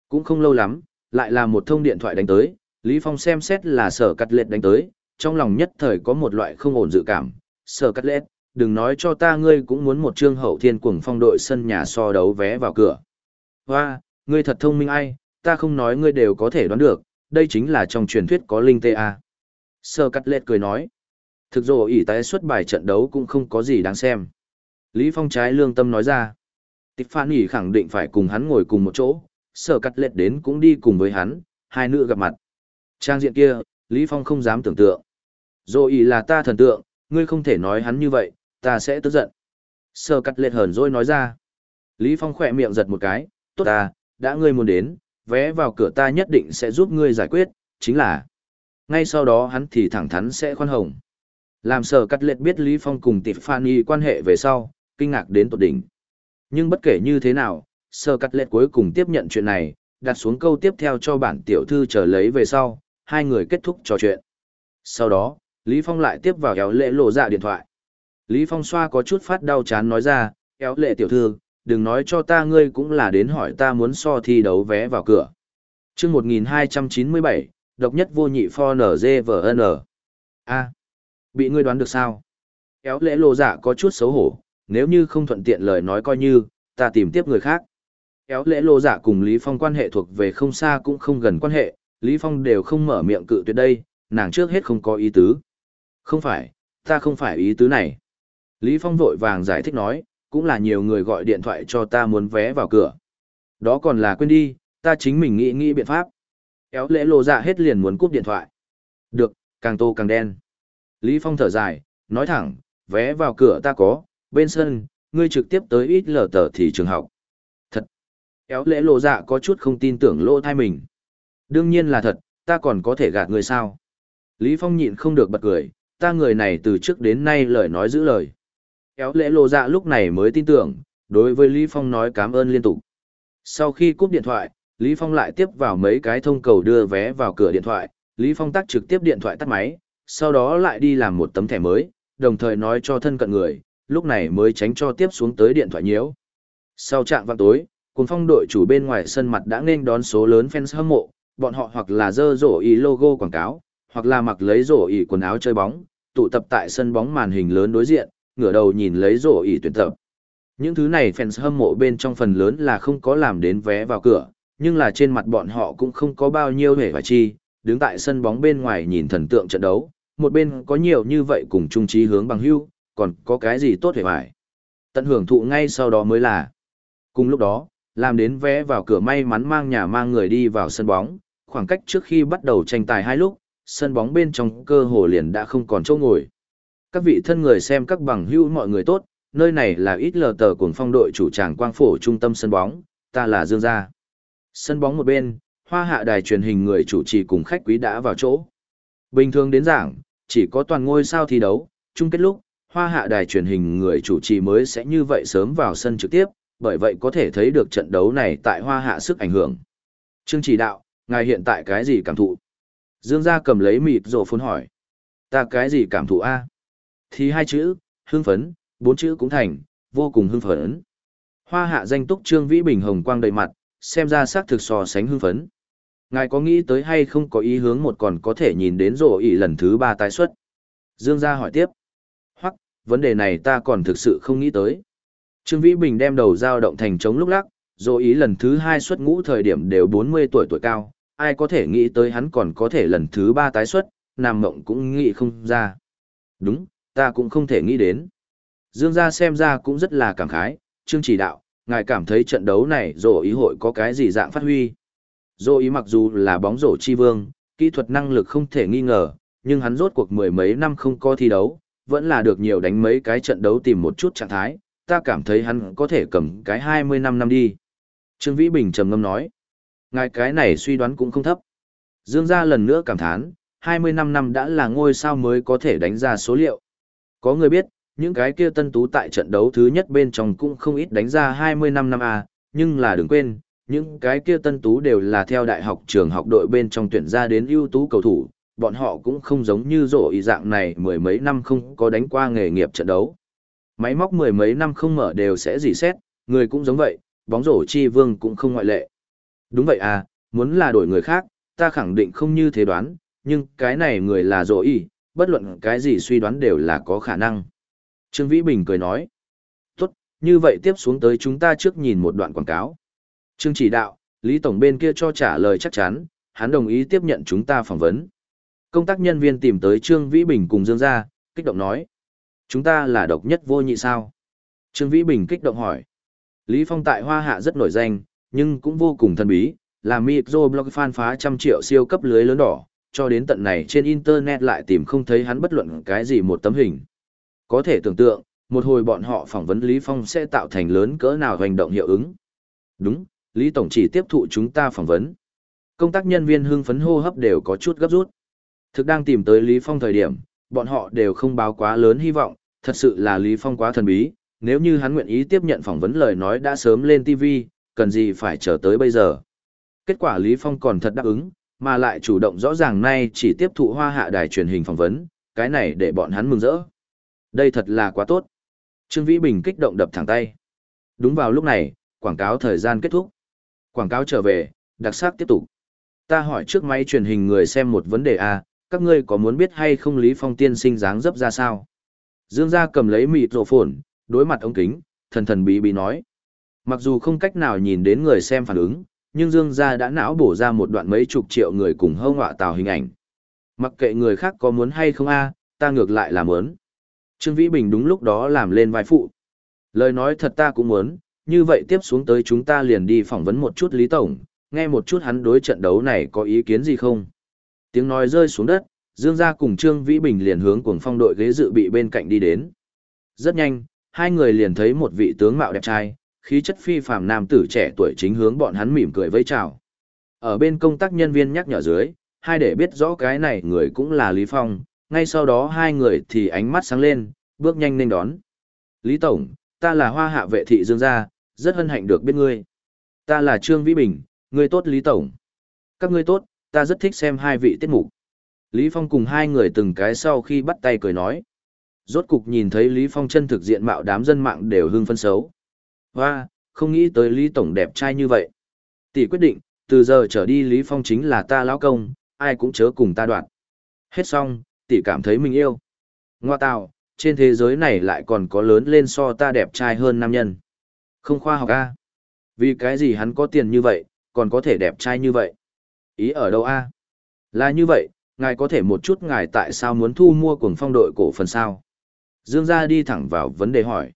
Cũng không lâu lắm, lại là một thông điện thoại đánh tới, Lý Phong xem xét là sở cắt lệt đánh tới, trong lòng nhất thời có một loại không ổn dự cảm. Sở cắt lệt, đừng nói cho ta ngươi cũng muốn một trương hậu thiên cuồng phong đội sân nhà so đấu vé vào cửa. Hoa, ngươi thật thông minh ai, ta không nói ngươi đều có thể đoán được, đây chính là trong truyền thuyết có linh tê a. Sở cắt lệt cười nói. Thực rồi ỷ tái xuất bài trận đấu cũng không có gì đáng xem. Lý Phong trái lương tâm nói ra. Tiffany khẳng định phải cùng hắn ngồi cùng một chỗ, sở cắt lệch đến cũng đi cùng với hắn, hai nữ gặp mặt. Trang diện kia, Lý Phong không dám tưởng tượng. Rồi ý là ta thần tượng, ngươi không thể nói hắn như vậy, ta sẽ tức giận. Sở cắt lệch hờn rồi nói ra. Lý Phong khỏe miệng giật một cái, tốt ta, đã ngươi muốn đến, vé vào cửa ta nhất định sẽ giúp ngươi giải quyết, chính là Ngay sau đó hắn thì thẳng thắn sẽ khoan hồng. Làm sở cắt lệch biết Lý Phong cùng Tiffany quan hệ về sau, kinh ngạc đến tột đỉnh. Nhưng bất kể như thế nào, sở cắt lệ cuối cùng tiếp nhận chuyện này, đặt xuống câu tiếp theo cho bản tiểu thư trở lấy về sau, hai người kết thúc trò chuyện. Sau đó, Lý Phong lại tiếp vào kéo lệ lộ dạ điện thoại. Lý Phong xoa có chút phát đau chán nói ra, kéo lệ tiểu thư, đừng nói cho ta ngươi cũng là đến hỏi ta muốn so thi đấu vé vào cửa. Trước 1297, độc nhất vô nhị for NGVN. A. Bị ngươi đoán được sao? Kéo lễ lộ dạ có chút xấu hổ, nếu như không thuận tiện lời nói coi như, ta tìm tiếp người khác. Kéo lễ lô dạ cùng Lý Phong quan hệ thuộc về không xa cũng không gần quan hệ, Lý Phong đều không mở miệng cự tuyệt đây, nàng trước hết không có ý tứ. Không phải, ta không phải ý tứ này. Lý Phong vội vàng giải thích nói, cũng là nhiều người gọi điện thoại cho ta muốn vé vào cửa. Đó còn là quên đi, ta chính mình nghĩ nghĩ biện pháp. Kéo lễ lộ dạ hết liền muốn cúp điện thoại. Được, càng tô càng đen. Lý Phong thở dài, nói thẳng, vé vào cửa ta có, bên sân, ngươi trực tiếp tới ít lờ tờ thì trường học. Éo lễ lộ dạ có chút không tin tưởng lỗ thai mình. Đương nhiên là thật, ta còn có thể gạt người sao. Lý Phong nhịn không được bật cười, ta người này từ trước đến nay lời nói giữ lời. Éo lễ lộ dạ lúc này mới tin tưởng, đối với Lý Phong nói cảm ơn liên tục. Sau khi cúp điện thoại, Lý Phong lại tiếp vào mấy cái thông cầu đưa vé vào cửa điện thoại, Lý Phong tắt trực tiếp điện thoại tắt máy, sau đó lại đi làm một tấm thẻ mới, đồng thời nói cho thân cận người, lúc này mới tránh cho tiếp xuống tới điện thoại nhiễu. Sau trạng vào tối, cùng phong đội chủ bên ngoài sân mặt đã nên đón số lớn fans hâm mộ, bọn họ hoặc là dơ rổ ý logo quảng cáo, hoặc là mặc lấy rổ ý quần áo chơi bóng, tụ tập tại sân bóng màn hình lớn đối diện, ngửa đầu nhìn lấy rổ ý tuyển tập. Những thứ này fans hâm mộ bên trong phần lớn là không có làm đến vé vào cửa, nhưng là trên mặt bọn họ cũng không có bao nhiêu hề và chi, đứng tại sân bóng bên ngoài nhìn thần tượng trận đấu, một bên có nhiều như vậy cùng chung trí hướng bằng hưu, còn có cái gì tốt hề hoài. Tận hưởng thụ ngay sau đó mới là. Cùng lúc đó, làm đến vé vào cửa may mắn mang nhà mang người đi vào sân bóng, khoảng cách trước khi bắt đầu tranh tài hai lúc, sân bóng bên trong cơ hồ liền đã không còn chỗ ngồi. Các vị thân người xem các bằng hữu mọi người tốt, nơi này là ít lờ tờ cuồng phong đội chủ tràng quang phổ trung tâm sân bóng, ta là Dương Gia. Sân bóng một bên, hoa hạ đài truyền hình người chủ trì cùng khách quý đã vào chỗ. Bình thường đến giảng, chỉ có toàn ngôi sao thi đấu, chung kết lúc, hoa hạ đài truyền hình người chủ trì mới sẽ như vậy sớm vào sân trực tiếp, bởi vậy có thể thấy được trận đấu này tại hoa hạ sức ảnh hưởng. Trương chỉ đạo, ngài hiện tại cái gì cảm thụ? Dương gia cầm lấy mịt rổ phun hỏi. Ta cái gì cảm thụ a? Thì hai chữ, hưng phấn, bốn chữ cũng thành, vô cùng hưng phấn. Hoa hạ danh túc Trương Vĩ Bình hồng quang đầy mặt, xem ra xác thực so sánh hưng phấn. Ngài có nghĩ tới hay không có ý hướng một còn có thể nhìn đến rổ ỉ lần thứ ba tái xuất? Dương gia hỏi tiếp. Hoặc, vấn đề này ta còn thực sự không nghĩ tới. Trương Vĩ Bình đem đầu dao động thành trống lúc lắc, rổ ý lần thứ hai xuất ngũ thời điểm đều 40 tuổi tuổi cao, ai có thể nghĩ tới hắn còn có thể lần thứ ba tái xuất, nam mộng cũng nghĩ không ra. Đúng, ta cũng không thể nghĩ đến. Dương gia xem ra cũng rất là cảm khái, Trương chỉ đạo, ngài cảm thấy trận đấu này rổ ý hội có cái gì dạng phát huy. Rổ ý mặc dù là bóng rổ chi vương, kỹ thuật năng lực không thể nghi ngờ, nhưng hắn rốt cuộc mười mấy năm không có thi đấu, vẫn là được nhiều đánh mấy cái trận đấu tìm một chút trạng thái, ta cảm thấy hắn có thể cầm cái 25 năm năm đi. Trương Vĩ Bình trầm ngâm nói, ngài cái này suy đoán cũng không thấp. Dương gia lần nữa cảm thán, 25 năm đã là ngôi sao mới có thể đánh ra số liệu. Có người biết, những cái kia tân tú tại trận đấu thứ nhất bên trong cũng không ít đánh ra 20 năm năm A, nhưng là đừng quên, những cái kia tân tú đều là theo đại học trường học đội bên trong tuyển ra đến ưu tú cầu thủ, bọn họ cũng không giống như rổ ý dạng này mười mấy năm không có đánh qua nghề nghiệp trận đấu. Máy móc mười mấy năm không mở đều sẽ dỉ xét, người cũng giống vậy, bóng rổ chi vương cũng không ngoại lệ. Đúng vậy à, muốn là đổi người khác, ta khẳng định không như thế đoán, nhưng cái này người là rổ ý, bất luận cái gì suy đoán đều là có khả năng. Trương Vĩ Bình cười nói. Tốt, như vậy tiếp xuống tới chúng ta trước nhìn một đoạn quảng cáo. Trương chỉ đạo, Lý Tổng bên kia cho trả lời chắc chắn, hắn đồng ý tiếp nhận chúng ta phỏng vấn. Công tác nhân viên tìm tới Trương Vĩ Bình cùng Dương gia, kích động nói. Chúng ta là độc nhất vô nhị sao? Trương Vĩ Bình kích động hỏi. Lý Phong tại Hoa Hạ rất nổi danh, nhưng cũng vô cùng thần bí, là microblog fan phá trăm triệu siêu cấp lưới lớn đỏ, cho đến tận này trên Internet lại tìm không thấy hắn bất luận cái gì một tấm hình. Có thể tưởng tượng, một hồi bọn họ phỏng vấn Lý Phong sẽ tạo thành lớn cỡ nào hành động hiệu ứng. Đúng, Lý Tổng chỉ tiếp thụ chúng ta phỏng vấn. Công tác nhân viên hưng phấn hô hấp đều có chút gấp rút. Thực đang tìm tới Lý Phong thời điểm, bọn họ đều không báo quá lớn hy vọng, thật sự là Lý Phong quá thần bí, nếu như hắn nguyện ý tiếp nhận phỏng vấn lời nói đã sớm lên TV, cần gì phải chờ tới bây giờ. Kết quả Lý Phong còn thật đáp ứng, mà lại chủ động rõ ràng nay chỉ tiếp thụ hoa hạ đài truyền hình phỏng vấn, cái này để bọn hắn mừng rỡ. Đây thật là quá tốt. Trương Vĩ Bình kích động đập thẳng tay. Đúng vào lúc này, quảng cáo thời gian kết thúc. Quảng cáo trở về, đặc sắc tiếp tục. Ta hỏi trước máy truyền hình người xem một vấn đề a, các ngươi có muốn biết hay không Lý Phong tiên sinh dáng dấp ra sao? Dương gia cầm lấy mịt rổ phồn, đối mặt ống kính, thần thần bí bí nói. Mặc dù không cách nào nhìn đến người xem phản ứng, nhưng Dương gia đã não bổ ra một đoạn mấy chục triệu người cùng hâu ngọa tào hình ảnh. Mặc kệ người khác có muốn hay không a, ta ngược lại là muốn. Trương Vĩ Bình đúng lúc đó làm lên vai phụ. Lời nói thật ta cũng muốn, như vậy tiếp xuống tới chúng ta liền đi phỏng vấn một chút Lý Tổng, nghe một chút hắn đối trận đấu này có ý kiến gì không. Tiếng nói rơi xuống đất, Dương gia cùng Trương Vĩ Bình liền hướng cuồng phong đội ghế dự bị bên cạnh đi đến. Rất nhanh, hai người liền thấy một vị tướng mạo đẹp trai, khí chất phi phàm nam tử trẻ tuổi chính hướng bọn hắn mỉm cười vẫy chào. Ở bên công tác nhân viên nhắc nhở dưới, hai để biết rõ cái này người cũng là Lý Phong, ngay sau đó hai người thì ánh mắt sáng lên, bước nhanh nên đón. Lý Tổng, ta là hoa hạ vệ thị Dương gia, rất hân hạnh được biết ngươi. Ta là Trương Vĩ Bình, ngươi tốt Lý Tổng. Các ngươi tốt, ta rất thích xem hai vị tiết mục. Lý Phong cùng hai người từng cái sau khi bắt tay cười nói. Rốt cục nhìn thấy Lý Phong chân thực diện mạo đám dân mạng đều hưng phân xấu. Và, không nghĩ tới Lý Tổng đẹp trai như vậy. Tỷ quyết định, từ giờ trở đi Lý Phong chính là ta lão công, ai cũng chớ cùng ta đoạn. Hết xong, tỷ cảm thấy mình yêu. Ngoa tào, trên thế giới này lại còn có lớn lên so ta đẹp trai hơn nam nhân. Không khoa học a. Vì cái gì hắn có tiền như vậy, còn có thể đẹp trai như vậy? Ý ở đâu a? Là như vậy, ngài có thể một chút ngài tại sao muốn thu mua cuồng phong đội cổ phần sao? Dương gia đi thẳng vào vấn đề hỏi.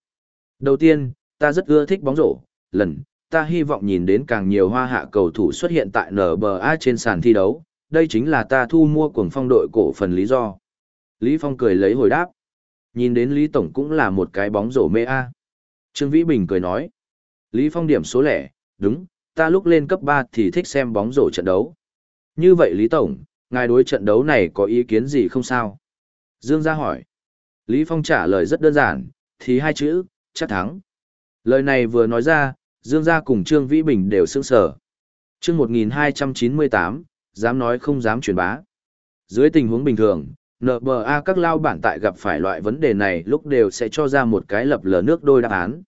Đầu tiên, ta rất ưa thích bóng rổ, lần, ta hy vọng nhìn đến càng nhiều hoa hạ cầu thủ xuất hiện tại NBA trên sàn thi đấu, đây chính là ta thu mua cuồng phong đội cổ phần lý do. Lý Phong cười lấy hồi đáp. Nhìn đến Lý Tổng cũng là một cái bóng rổ mê a. Trương Vĩ Bình cười nói. Lý Phong điểm số lẻ, đúng, ta lúc lên cấp 3 thì thích xem bóng rổ trận đấu. Như vậy Lý Tổng, ngài đối trận đấu này có ý kiến gì không sao? Dương gia hỏi. Lý Phong trả lời rất đơn giản, thì hai chữ, chắc thắng. Lời này vừa nói ra, Dương gia cùng Trương Vĩ Bình đều sững sờ. Chương 1298, dám nói không dám truyền bá. Dưới tình huống bình thường, NBA các lao bản tại gặp phải loại vấn đề này lúc đều sẽ cho ra một cái lập lờ nước đôi đáp án.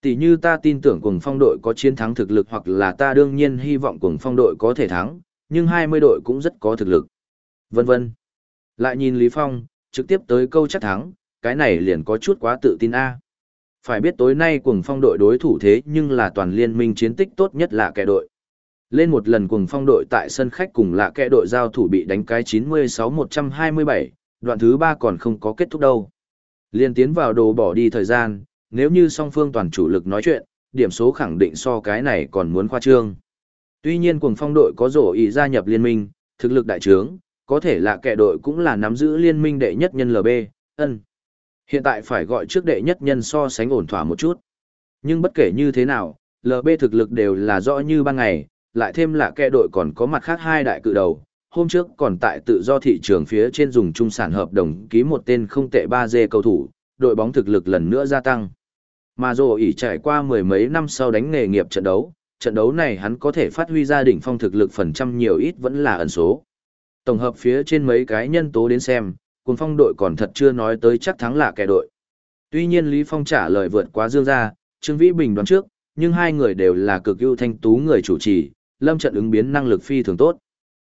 Tỷ như ta tin tưởng cùng phong đội có chiến thắng thực lực hoặc là ta đương nhiên hy vọng cùng phong đội có thể thắng, nhưng 20 đội cũng rất có thực lực. Vân vân. Lại nhìn Lý Phong, trực tiếp tới câu chắc thắng, cái này liền có chút quá tự tin a. Phải biết tối nay cuồng phong đội đối thủ thế nhưng là toàn liên minh chiến tích tốt nhất là kẻ đội. Lên một lần cuồng phong đội tại sân khách cùng là kẻ đội giao thủ bị đánh cái 96-127, đoạn thứ 3 còn không có kết thúc đâu. Liên tiến vào đồ bỏ đi thời gian, nếu như song phương toàn chủ lực nói chuyện, điểm số khẳng định so cái này còn muốn khoa trương. Tuy nhiên cuồng phong đội có rổ ý gia nhập liên minh, thực lực đại trướng, có thể là kẻ đội cũng là nắm giữ liên minh đệ nhất nhân LB, ân. Hiện tại phải gọi trước đệ nhất nhân so sánh ổn thỏa một chút. Nhưng bất kể như thế nào, LB thực lực đều là rõ như ban ngày, lại thêm là kẻ đội còn có mặt khác hai đại cự đầu. Hôm trước còn tại tự do thị trường phía trên dùng trung sản hợp đồng ký một tên không tệ 3G cầu thủ, đội bóng thực lực lần nữa gia tăng. Mà dù ỉ trải qua mười mấy năm sau đánh nghề nghiệp trận đấu, trận đấu này hắn có thể phát huy ra đỉnh phong thực lực phần trăm nhiều ít vẫn là ẩn số. Tổng hợp phía trên mấy cái nhân tố đến xem, cùng phong đội còn thật chưa nói tới chắc thắng là kẻ đội. Tuy nhiên Lý Phong trả lời vượt quá dương ra, Trương Vĩ Bình đoán trước, nhưng hai người đều là cực ưu thanh tú người chủ trì, lâm trận ứng biến năng lực phi thường tốt.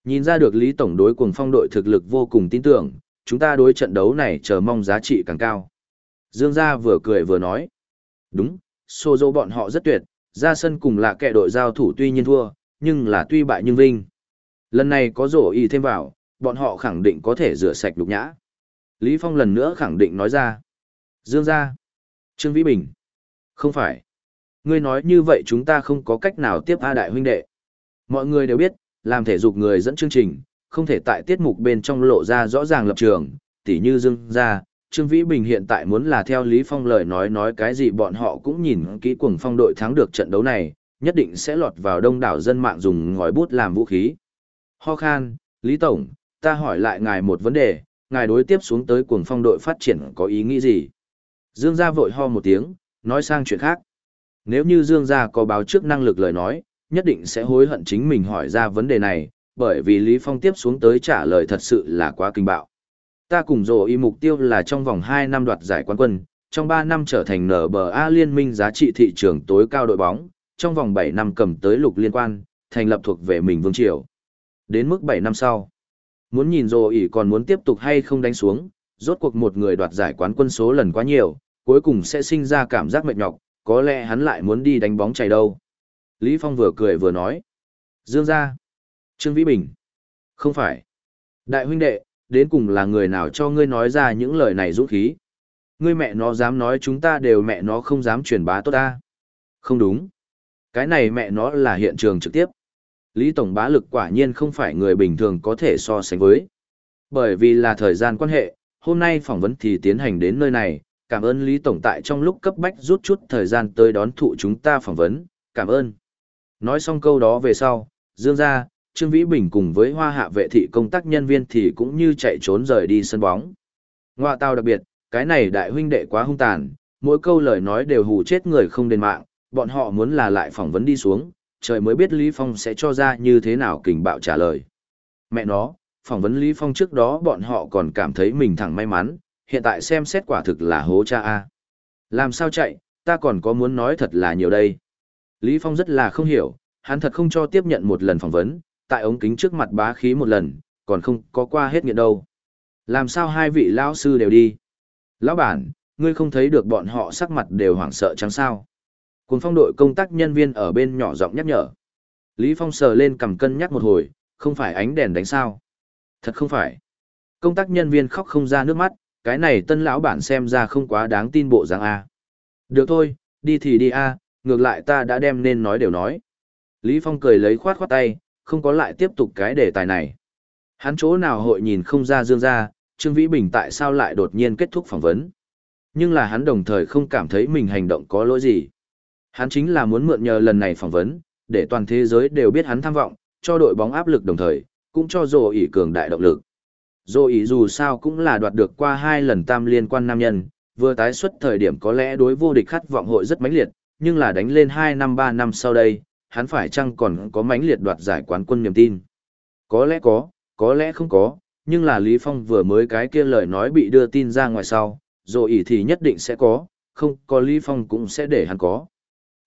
Nhìn ra được Lý Tổng đối cùng phong đội thực lực vô cùng tin tưởng, chúng ta đối trận đấu này chờ mong giá trị càng cao. Dương gia vừa cười vừa nói. Đúng, xô dỗ bọn họ rất tuyệt, ra sân cùng là kẻ đội giao thủ tuy nhiên thua, nhưng là tuy bại nhưng vinh. Lần này có rổ y thêm vào, bọn họ khẳng định có thể rửa sạch lục nhã. Lý Phong lần nữa khẳng định nói ra. Dương gia. Trương Vĩ Bình. Không phải. Ngươi nói như vậy chúng ta không có cách nào tiếp A đại huynh đệ. Mọi người đều biết, làm thể dục người dẫn chương trình, không thể tại tiết mục bên trong lộ ra rõ ràng lập trường, tỉ như Dương gia, Trương Vĩ Bình hiện tại muốn là theo Lý Phong lời nói nói cái gì bọn họ cũng nhìn kỹ cuồng phong đội thắng được trận đấu này, nhất định sẽ lọt vào đông đảo dân mạng dùng ngòi bút làm vũ khí. Ho khan, Lý Tổng, ta hỏi lại ngài một vấn đề, ngài đối tiếp xuống tới cuồng phong đội phát triển có ý nghĩ gì? Dương gia vội ho một tiếng, nói sang chuyện khác. Nếu như Dương gia có báo trước năng lực lời nói, nhất định sẽ hối hận chính mình hỏi ra vấn đề này, bởi vì Lý Phong tiếp xuống tới trả lời thật sự là quá kinh bạo. Ta cùng rồ ý mục tiêu là trong vòng 2 năm đoạt giải quán quân, trong 3 năm trở thành NBA liên minh giá trị thị trường tối cao đội bóng, trong vòng 7 năm cầm tới lục liên quan, thành lập thuộc về mình vương triều. Đến mức 7 năm sau, muốn nhìn rồ ý còn muốn tiếp tục hay không đánh xuống, rốt cuộc một người đoạt giải quán quân số lần quá nhiều, cuối cùng sẽ sinh ra cảm giác mệt nhọc, có lẽ hắn lại muốn đi đánh bóng chày đâu. Lý Phong vừa cười vừa nói. Dương gia. Trương Vĩ Bình. Không phải. Đại huynh đệ, đến cùng là người nào cho ngươi nói ra những lời này dũng khí. Ngươi mẹ nó dám nói chúng ta đều mẹ nó không dám truyền bá tốt ta. Không đúng. Cái này mẹ nó là hiện trường trực tiếp. Lý Tổng bá lực quả nhiên không phải người bình thường có thể so sánh với. Bởi vì là thời gian quan hệ, hôm nay phỏng vấn thì tiến hành đến nơi này, cảm ơn Lý Tổng tại trong lúc cấp bách rút chút thời gian tới đón thụ chúng ta phỏng vấn, cảm ơn. Nói xong câu đó về sau, Dương ra, Trương Vĩ Bình cùng với hoa hạ vệ thị công tác nhân viên thì cũng như chạy trốn rời đi sân bóng. Ngoạ tao đặc biệt, cái này đại huynh đệ quá hung tàn, mỗi câu lời nói đều hù chết người không đền mạng, bọn họ muốn là lại phỏng vấn đi xuống, trời mới biết Lý Phong sẽ cho ra như thế nào kình bạo trả lời. Mẹ nó, phỏng vấn Lý Phong trước đó bọn họ còn cảm thấy mình thẳng may mắn, hiện tại xem xét quả thực là hố cha A. Làm sao chạy, ta còn có muốn nói thật là nhiều đây. Lý Phong rất là không hiểu, hắn thật không cho tiếp nhận một lần phỏng vấn, tại ống kính trước mặt bá khí một lần, còn không có qua hết nghiện đâu. Làm sao hai vị lão sư đều đi? Lão bản, ngươi không thấy được bọn họ sắc mặt đều hoảng sợ chẳng sao? Cùng phong đội công tác nhân viên ở bên nhỏ giọng nhắc nhở. Lý Phong sờ lên cầm cân nhắc một hồi, không phải ánh đèn đánh sao? Thật không phải. Công tác nhân viên khóc không ra nước mắt, cái này tân lão bản xem ra không quá đáng tin bộ dáng A. Được thôi, đi thì đi A, ngược lại ta đã đem nên nói đều nói. Lý Phong cười lấy khoát khoát tay, không có lại tiếp tục cái đề tài này. Hắn chỗ nào hội nhìn không ra dương ra, Trương Vĩ Bình tại sao lại đột nhiên kết thúc phỏng vấn. Nhưng là hắn đồng thời không cảm thấy mình hành động có lỗi gì. Hắn chính là muốn mượn nhờ lần này phỏng vấn, để toàn thế giới đều biết hắn tham vọng, cho đội bóng áp lực đồng thời, cũng cho Dô ỉ cường đại động lực. Dô ỉ dù sao cũng là đoạt được qua hai lần tam liên quan nam nhân, vừa tái xuất thời điểm có lẽ đối vô địch khát vọng hội rất mãnh liệt, nhưng là đánh lên 2 năm 3 năm sau đây, hắn phải chăng còn có mãnh liệt đoạt giải quán quân niềm tin? Có lẽ có, có lẽ không có, nhưng là Lý Phong vừa mới cái kia lời nói bị đưa tin ra ngoài sau, rồi ỉ thì nhất định sẽ có, không có Lý Phong cũng sẽ để hắn có.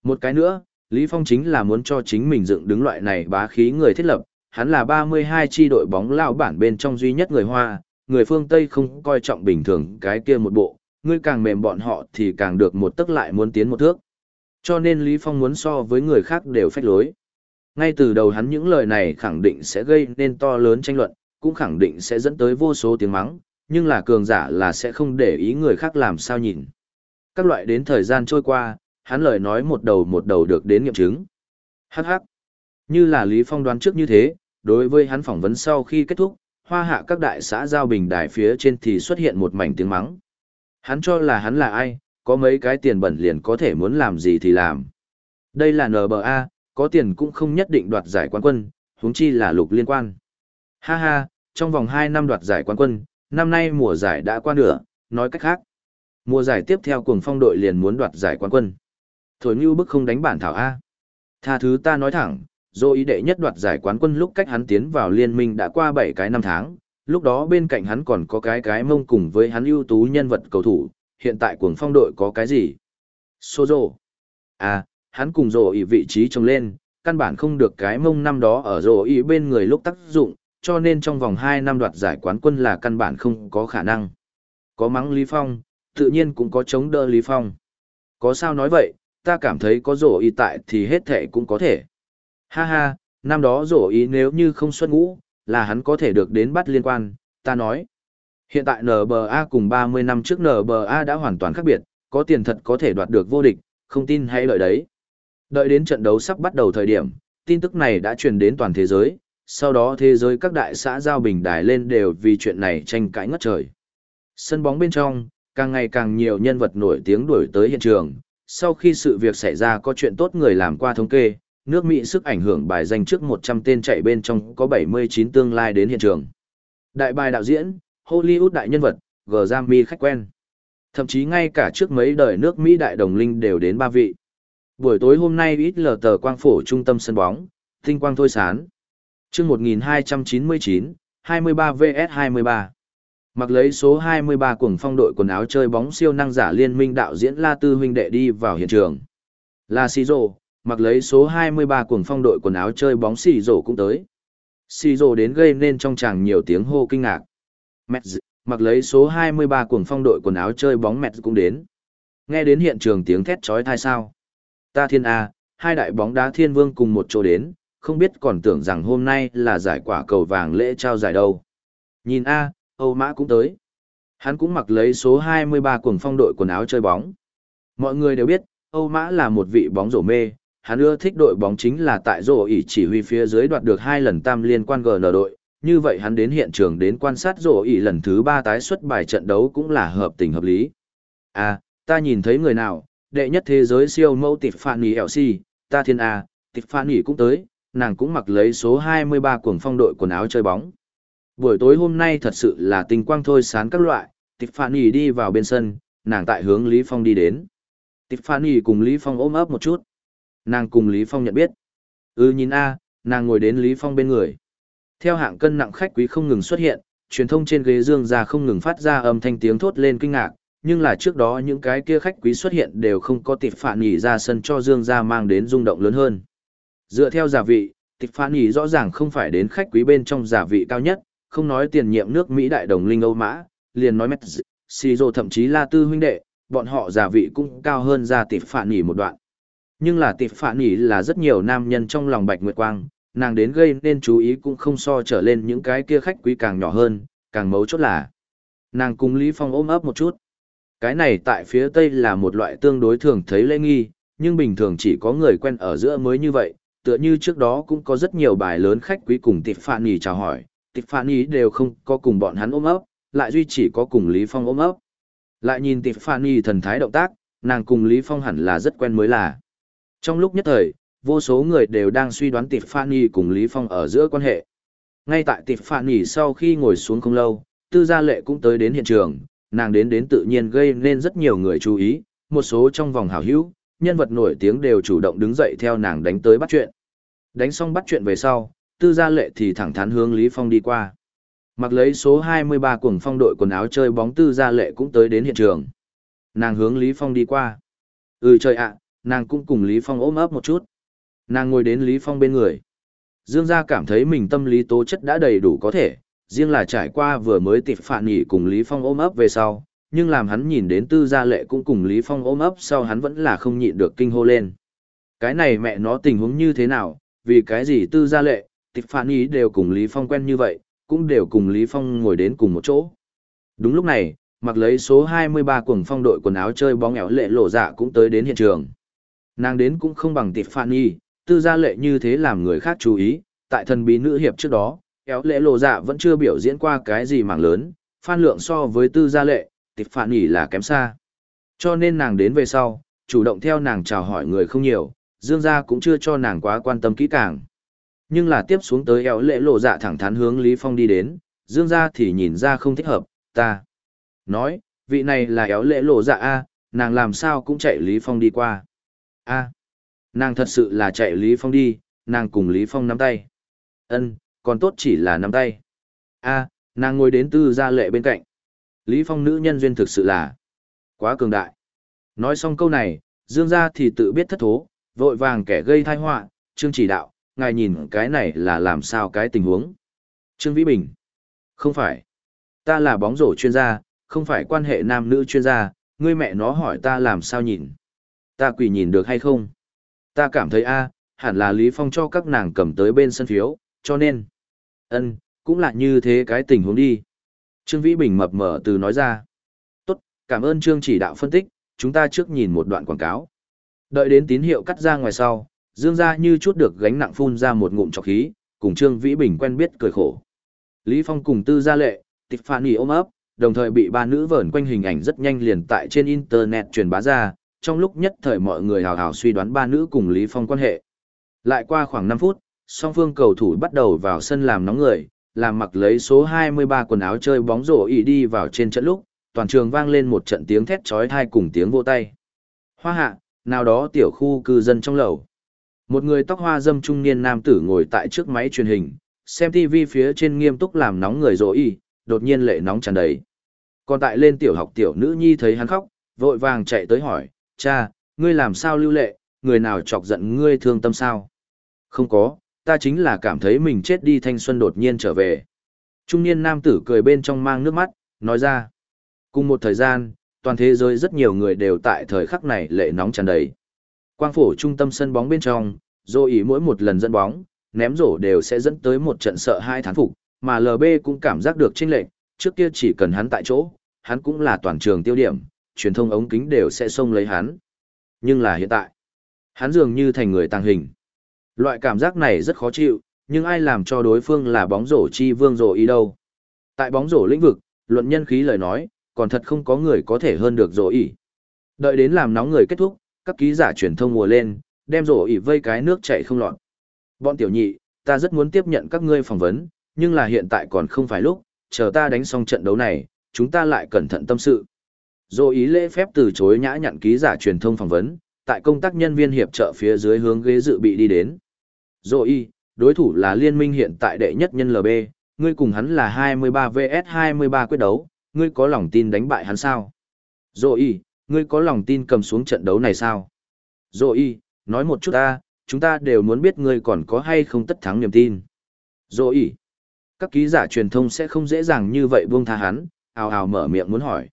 Một cái nữa, Lý Phong chính là muốn cho chính mình dựng đứng loại này bá khí người thiết lập, hắn là 32 chi đội bóng lao bản bên trong duy nhất người Hoa, người phương Tây không coi trọng bình thường cái kia một bộ, ngươi càng mềm bọn họ thì càng được một tức lại muốn tiến một thước. Cho nên Lý Phong muốn so với người khác đều phách lối. Ngay từ đầu hắn những lời này khẳng định sẽ gây nên to lớn tranh luận, cũng khẳng định sẽ dẫn tới vô số tiếng mắng, nhưng là cường giả là sẽ không để ý người khác làm sao nhìn. Các loại đến thời gian trôi qua, hắn lời nói một đầu một đầu được đến nghiệm chứng. Hắc hắc. Như là Lý Phong đoán trước như thế, đối với hắn phỏng vấn sau khi kết thúc, hoa hạ các đại xã giao bình đài phía trên thì xuất hiện một mảnh tiếng mắng. Hắn cho là hắn là ai, có mấy cái tiền bẩn liền có thể muốn làm gì thì làm. Đây là NBA, có tiền cũng không nhất định đoạt giải quán quân, huống chi là lục liên quan. Ha ha, trong vòng 2 năm đoạt giải quán quân, năm nay mùa giải đã qua nửa, nói cách khác. Mùa giải tiếp theo cùng phong đội liền muốn đoạt giải quán quân. Thổi như bức không đánh bản thảo A. Tha thứ ta nói thẳng, do ý đệ nhất đoạt giải quán quân lúc cách hắn tiến vào liên minh đã qua 7 cái năm tháng, lúc đó bên cạnh hắn còn có cái cái mông cùng với hắn ưu tú nhân vật cầu thủ, hiện tại cuồng phong đội có cái gì? Sô rồ. À, hắn cùng rồ ý vị trí trông lên, căn bản không được cái mông năm đó ở rồ ý bên người lúc tác dụng, cho nên trong vòng 2 năm đoạt giải quán quân là căn bản không có khả năng. Có mắng Lý Phong, tự nhiên cũng có chống đỡ Lý Phong. Có sao nói vậy, ta cảm thấy có rổ ý tại thì hết thể cũng có thể. Ha ha, năm đó rổ ý nếu như không xuất ngũ, là hắn có thể được đến bắt liên quan, ta nói. Hiện tại NBA cùng 30 năm trước NBA đã hoàn toàn khác biệt, có tiền thật có thể đoạt được vô địch, không tin hãy đợi đấy. Đợi đến trận đấu sắp bắt đầu thời điểm, tin tức này đã truyền đến toàn thế giới, sau đó thế giới các đại xã giao bình đài lên đều vì chuyện này tranh cãi ngất trời. Sân bóng bên trong, càng ngày càng nhiều nhân vật nổi tiếng đuổi tới hiện trường, sau khi sự việc xảy ra có chuyện tốt người làm qua thống kê, nước Mỹ sức ảnh hưởng bài danh trước 100 tên chạy bên trong có 79 tương lai đến hiện trường. Đại bài đạo diễn, Hollywood đại nhân vật, Grammy khách quen. Thậm chí ngay cả trước mấy đời nước Mỹ đại đồng linh đều đến ba vị. Buổi tối hôm nay ít lờ tờ quang phổ trung tâm sân bóng, tinh quang thôi sán. chương 1299, 23 vs 23. Mặc lấy số 23 cuồng phong đội quần áo chơi bóng siêu năng giả liên minh đạo diễn La Tư huynh đệ đi vào hiện trường. La Sì Rồ, mặc lấy số 23 cuồng phong đội quần áo chơi bóng Sì Rồ cũng tới. Sì Rồ đến gây nên trong chàng nhiều tiếng hô kinh ngạc. Mets, mặc lấy số 23 cuồng phong đội quần áo chơi bóng Mets cũng đến. Nghe đến hiện trường tiếng thét chói tai sao. Ta thiên A, hai đại bóng đá thiên vương cùng một chỗ đến, không biết còn tưởng rằng hôm nay là giải quả cầu vàng lễ trao giải đâu. Nhìn A, Âu Mã cũng tới. Hắn cũng mặc lấy số 23 cuồng phong đội quần áo chơi bóng. Mọi người đều biết, Âu Mã là một vị bóng rổ mê, hắn ưa thích đội bóng chính là tại rổ ỉ chỉ huy phía dưới đoạt được hai lần tam liên quan GN đội. Như vậy hắn đến hiện trường đến quan sát rổ ỉ lần thứ ba tái xuất bài trận đấu cũng là hợp tình hợp lý. À, ta nhìn thấy người nào, đệ nhất thế giới siêu mẫu tịp phạn nỉ LC, ta thiên A, tịp phạn nỉ cũng tới, nàng cũng mặc lấy số 23 cuồng phong đội quần áo chơi bóng. Buổi tối hôm nay thật sự là tình quang thôi sán các loại, Tiffany đi vào bên sân, nàng tại hướng Lý Phong đi đến. Tiffany cùng Lý Phong ôm ấp một chút. Nàng cùng Lý Phong nhận biết. Ừ nhìn a, nàng ngồi đến Lý Phong bên người. Theo hạng cân nặng khách quý không ngừng xuất hiện, truyền thông trên ghế dương ra không ngừng phát ra âm thanh tiếng thốt lên kinh ngạc, nhưng là trước đó những cái kia khách quý xuất hiện đều không có tịp phản nhỉ ra sân cho dương ra mang đến rung động lớn hơn. Dựa theo giả vị, tịp phản nhỉ rõ ràng không phải đến khách quý bên trong giả vị cao nhất, không nói tiền nhiệm nước Mỹ đại đồng linh Âu Mã, liền nói mét xì rồ thậm chí là tư huynh đệ, bọn họ giả vị cũng cao hơn ra tịp phản nhỉ một đoạn. Nhưng là tịp phản nhỉ là rất nhiều nam nhân trong lòng bạch nguyệt quang, nàng đến gây nên chú ý cũng không so trở lên những cái kia khách quý càng nhỏ hơn, càng mấu chốt là. Nàng cùng Lý Phong ôm ấp một chút. Cái này tại phía Tây là một loại tương đối thường thấy lễ nghi, nhưng bình thường chỉ có người quen ở giữa mới như vậy, tựa như trước đó cũng có rất nhiều bài lớn khách quý cùng Tiffany chào hỏi, Tiffany đều không có cùng bọn hắn ôm ấp, lại duy chỉ có cùng Lý Phong ôm ấp. Lại nhìn Tiffany thần thái động tác, nàng cùng Lý Phong hẳn là rất quen mới là. Trong lúc nhất thời, vô số người đều đang suy đoán Tiffany cùng Lý Phong ở giữa quan hệ. Ngay tại Tiffany sau khi ngồi xuống không lâu, Tư Gia Lệ cũng tới đến hiện trường, nàng đến đến tự nhiên gây nên rất nhiều người chú ý, một số trong vòng hảo hữu, nhân vật nổi tiếng đều chủ động đứng dậy theo nàng đánh tới bắt chuyện. Đánh xong bắt chuyện về sau, tư gia lệ thì thẳng thắn hướng Lý Phong đi qua. Mặc lấy số 23 cuồng phong đội quần áo chơi bóng tư gia lệ cũng tới đến hiện trường. Nàng hướng Lý Phong đi qua. Ừ trời ạ, nàng cũng cùng Lý Phong ôm ấp một chút. Nàng ngồi đến Lý Phong bên người. Dương gia cảm thấy mình tâm lý tố chất đã đầy đủ có thể, riêng là trải qua vừa mới tịp phản nghỉ cùng Lý Phong ôm ấp về sau, nhưng làm hắn nhìn đến tư gia lệ cũng cùng Lý Phong ôm ấp sau hắn vẫn là không nhịn được kinh hô lên. Cái này mẹ nó tình huống như thế nào, vì cái gì tư gia lệ, Tiffany đều cùng Lý Phong quen như vậy, cũng đều cùng Lý Phong ngồi đến cùng một chỗ. Đúng lúc này, mặc lấy số 23 cuồng phong đội quần áo chơi bóng éo lệ lộ dạ cũng tới đến hiện trường. Nàng đến cũng không bằng Tiffany, tư gia lệ như thế làm người khác chú ý, tại thần bí nữ hiệp trước đó, éo lệ lộ dạ vẫn chưa biểu diễn qua cái gì mảng lớn, phan lượng so với tư gia lệ, Tiffany là kém xa. Cho nên nàng đến về sau, chủ động theo nàng chào hỏi người không nhiều, dương gia cũng chưa cho nàng quá quan tâm kỹ càng. Nhưng là tiếp xuống tới eo lệ lộ dạ thẳng thắn hướng Lý Phong đi đến, dương gia thì nhìn ra không thích hợp, ta. Nói, vị này là éo lệ lộ dạ a nàng làm sao cũng chạy Lý Phong đi qua. a nàng thật sự là chạy Lý Phong đi, nàng cùng Lý Phong nắm tay. ân còn tốt chỉ là nắm tay. a nàng ngồi đến tư gia lệ bên cạnh. Lý Phong nữ nhân duyên thực sự là quá cường đại. Nói xong câu này, Dương gia thì tự biết thất thố, vội vàng kẻ gây tai họa, Trương chỉ đạo, ngài nhìn cái này là làm sao cái tình huống. Trương Vĩ Bình. Không phải. Ta là bóng rổ chuyên gia, không phải quan hệ nam nữ chuyên gia, ngươi mẹ nó hỏi ta làm sao nhìn. Ta quỷ nhìn được hay không? Ta cảm thấy a, hẳn là Lý Phong cho các nàng cầm tới bên sân phiếu, cho nên. ân cũng là như thế cái tình huống đi. Trương Vĩ Bình mập mờ từ nói ra. Tốt, cảm ơn Trương chỉ đạo phân tích, chúng ta trước nhìn một đoạn quảng cáo. Đợi đến tín hiệu cắt ra ngoài sau, Dương gia như chút được gánh nặng phun ra một ngụm trọc khí, cùng Trương Vĩ Bình quen biết cười khổ. Lý Phong cùng Tư Gia Lệ, Tiffany ôm ấp, đồng thời bị ba nữ vờn quanh hình ảnh rất nhanh liền tại trên internet truyền bá ra, trong lúc nhất thời mọi người hào hào suy đoán ba nữ cùng Lý Phong quan hệ. Lại qua khoảng 5 phút, song phương cầu thủ bắt đầu vào sân làm nóng người, làm mặc lấy số 23 quần áo chơi bóng rổ ý đi vào trên trận lúc, toàn trường vang lên một trận tiếng thét chói tai cùng tiếng vỗ tay. Hoa hạ, nào đó tiểu khu cư dân trong lầu. Một người tóc hoa dâm trung niên nam tử ngồi tại trước máy truyền hình, xem TV phía trên nghiêm túc làm nóng người rỗ y, đột nhiên lệ nóng tràn đầy. Còn tại lên tiểu học tiểu nữ nhi thấy hắn khóc, vội vàng chạy tới hỏi, cha, ngươi làm sao lưu lệ, người nào chọc giận ngươi thương tâm sao? Không có, ta chính là cảm thấy mình chết đi thanh xuân đột nhiên trở về. Trung niên nam tử cười bên trong mang nước mắt, nói ra. Cùng một thời gian, toàn thế giới rất nhiều người đều tại thời khắc này lệ nóng tràn đầy. Quang phổ trung tâm sân bóng bên trong, dô ý mỗi một lần dẫn bóng, ném rổ đều sẽ dẫn tới một trận sợ hai thán phục, mà LB cũng cảm giác được chênh lệch, trước kia chỉ cần hắn tại chỗ, hắn cũng là toàn trường tiêu điểm, truyền thông ống kính đều sẽ xông lấy hắn. Nhưng là hiện tại, hắn dường như thành người tàng hình. Loại cảm giác này rất khó chịu, nhưng ai làm cho đối phương là bóng rổ chi vương rổ ý đâu. Tại bóng rổ lĩnh vực, luận nhân khí lời nói, còn thật không có người có thể hơn được rổ ý. Đợi đến làm nóng người kết thúc, các ký giả truyền thông mùa lên, đem rổ ý vây cái nước chảy không lọt. Bọn tiểu nhị, ta rất muốn tiếp nhận các ngươi phỏng vấn, nhưng là hiện tại còn không phải lúc, chờ ta đánh xong trận đấu này, chúng ta lại cẩn thận tâm sự. Dô ý lễ phép từ chối nhã nhặn ký giả truyền thông phỏng vấn, tại công tác nhân viên hiệp trợ phía dưới hướng ghế dự bị đi đến. Dô y, đối thủ là liên minh hiện tại đệ nhất nhân LB, ngươi cùng hắn là 23 vs 23 quyết đấu, ngươi có lòng tin đánh bại hắn sao? Dô y, ngươi có lòng tin cầm xuống trận đấu này sao? Dô y, nói một chút ta, chúng ta đều muốn biết ngươi còn có hay không tất thắng niềm tin. Dô y, các ký giả truyền thông sẽ không dễ dàng như vậy buông tha hắn, ào ào mở miệng muốn hỏi.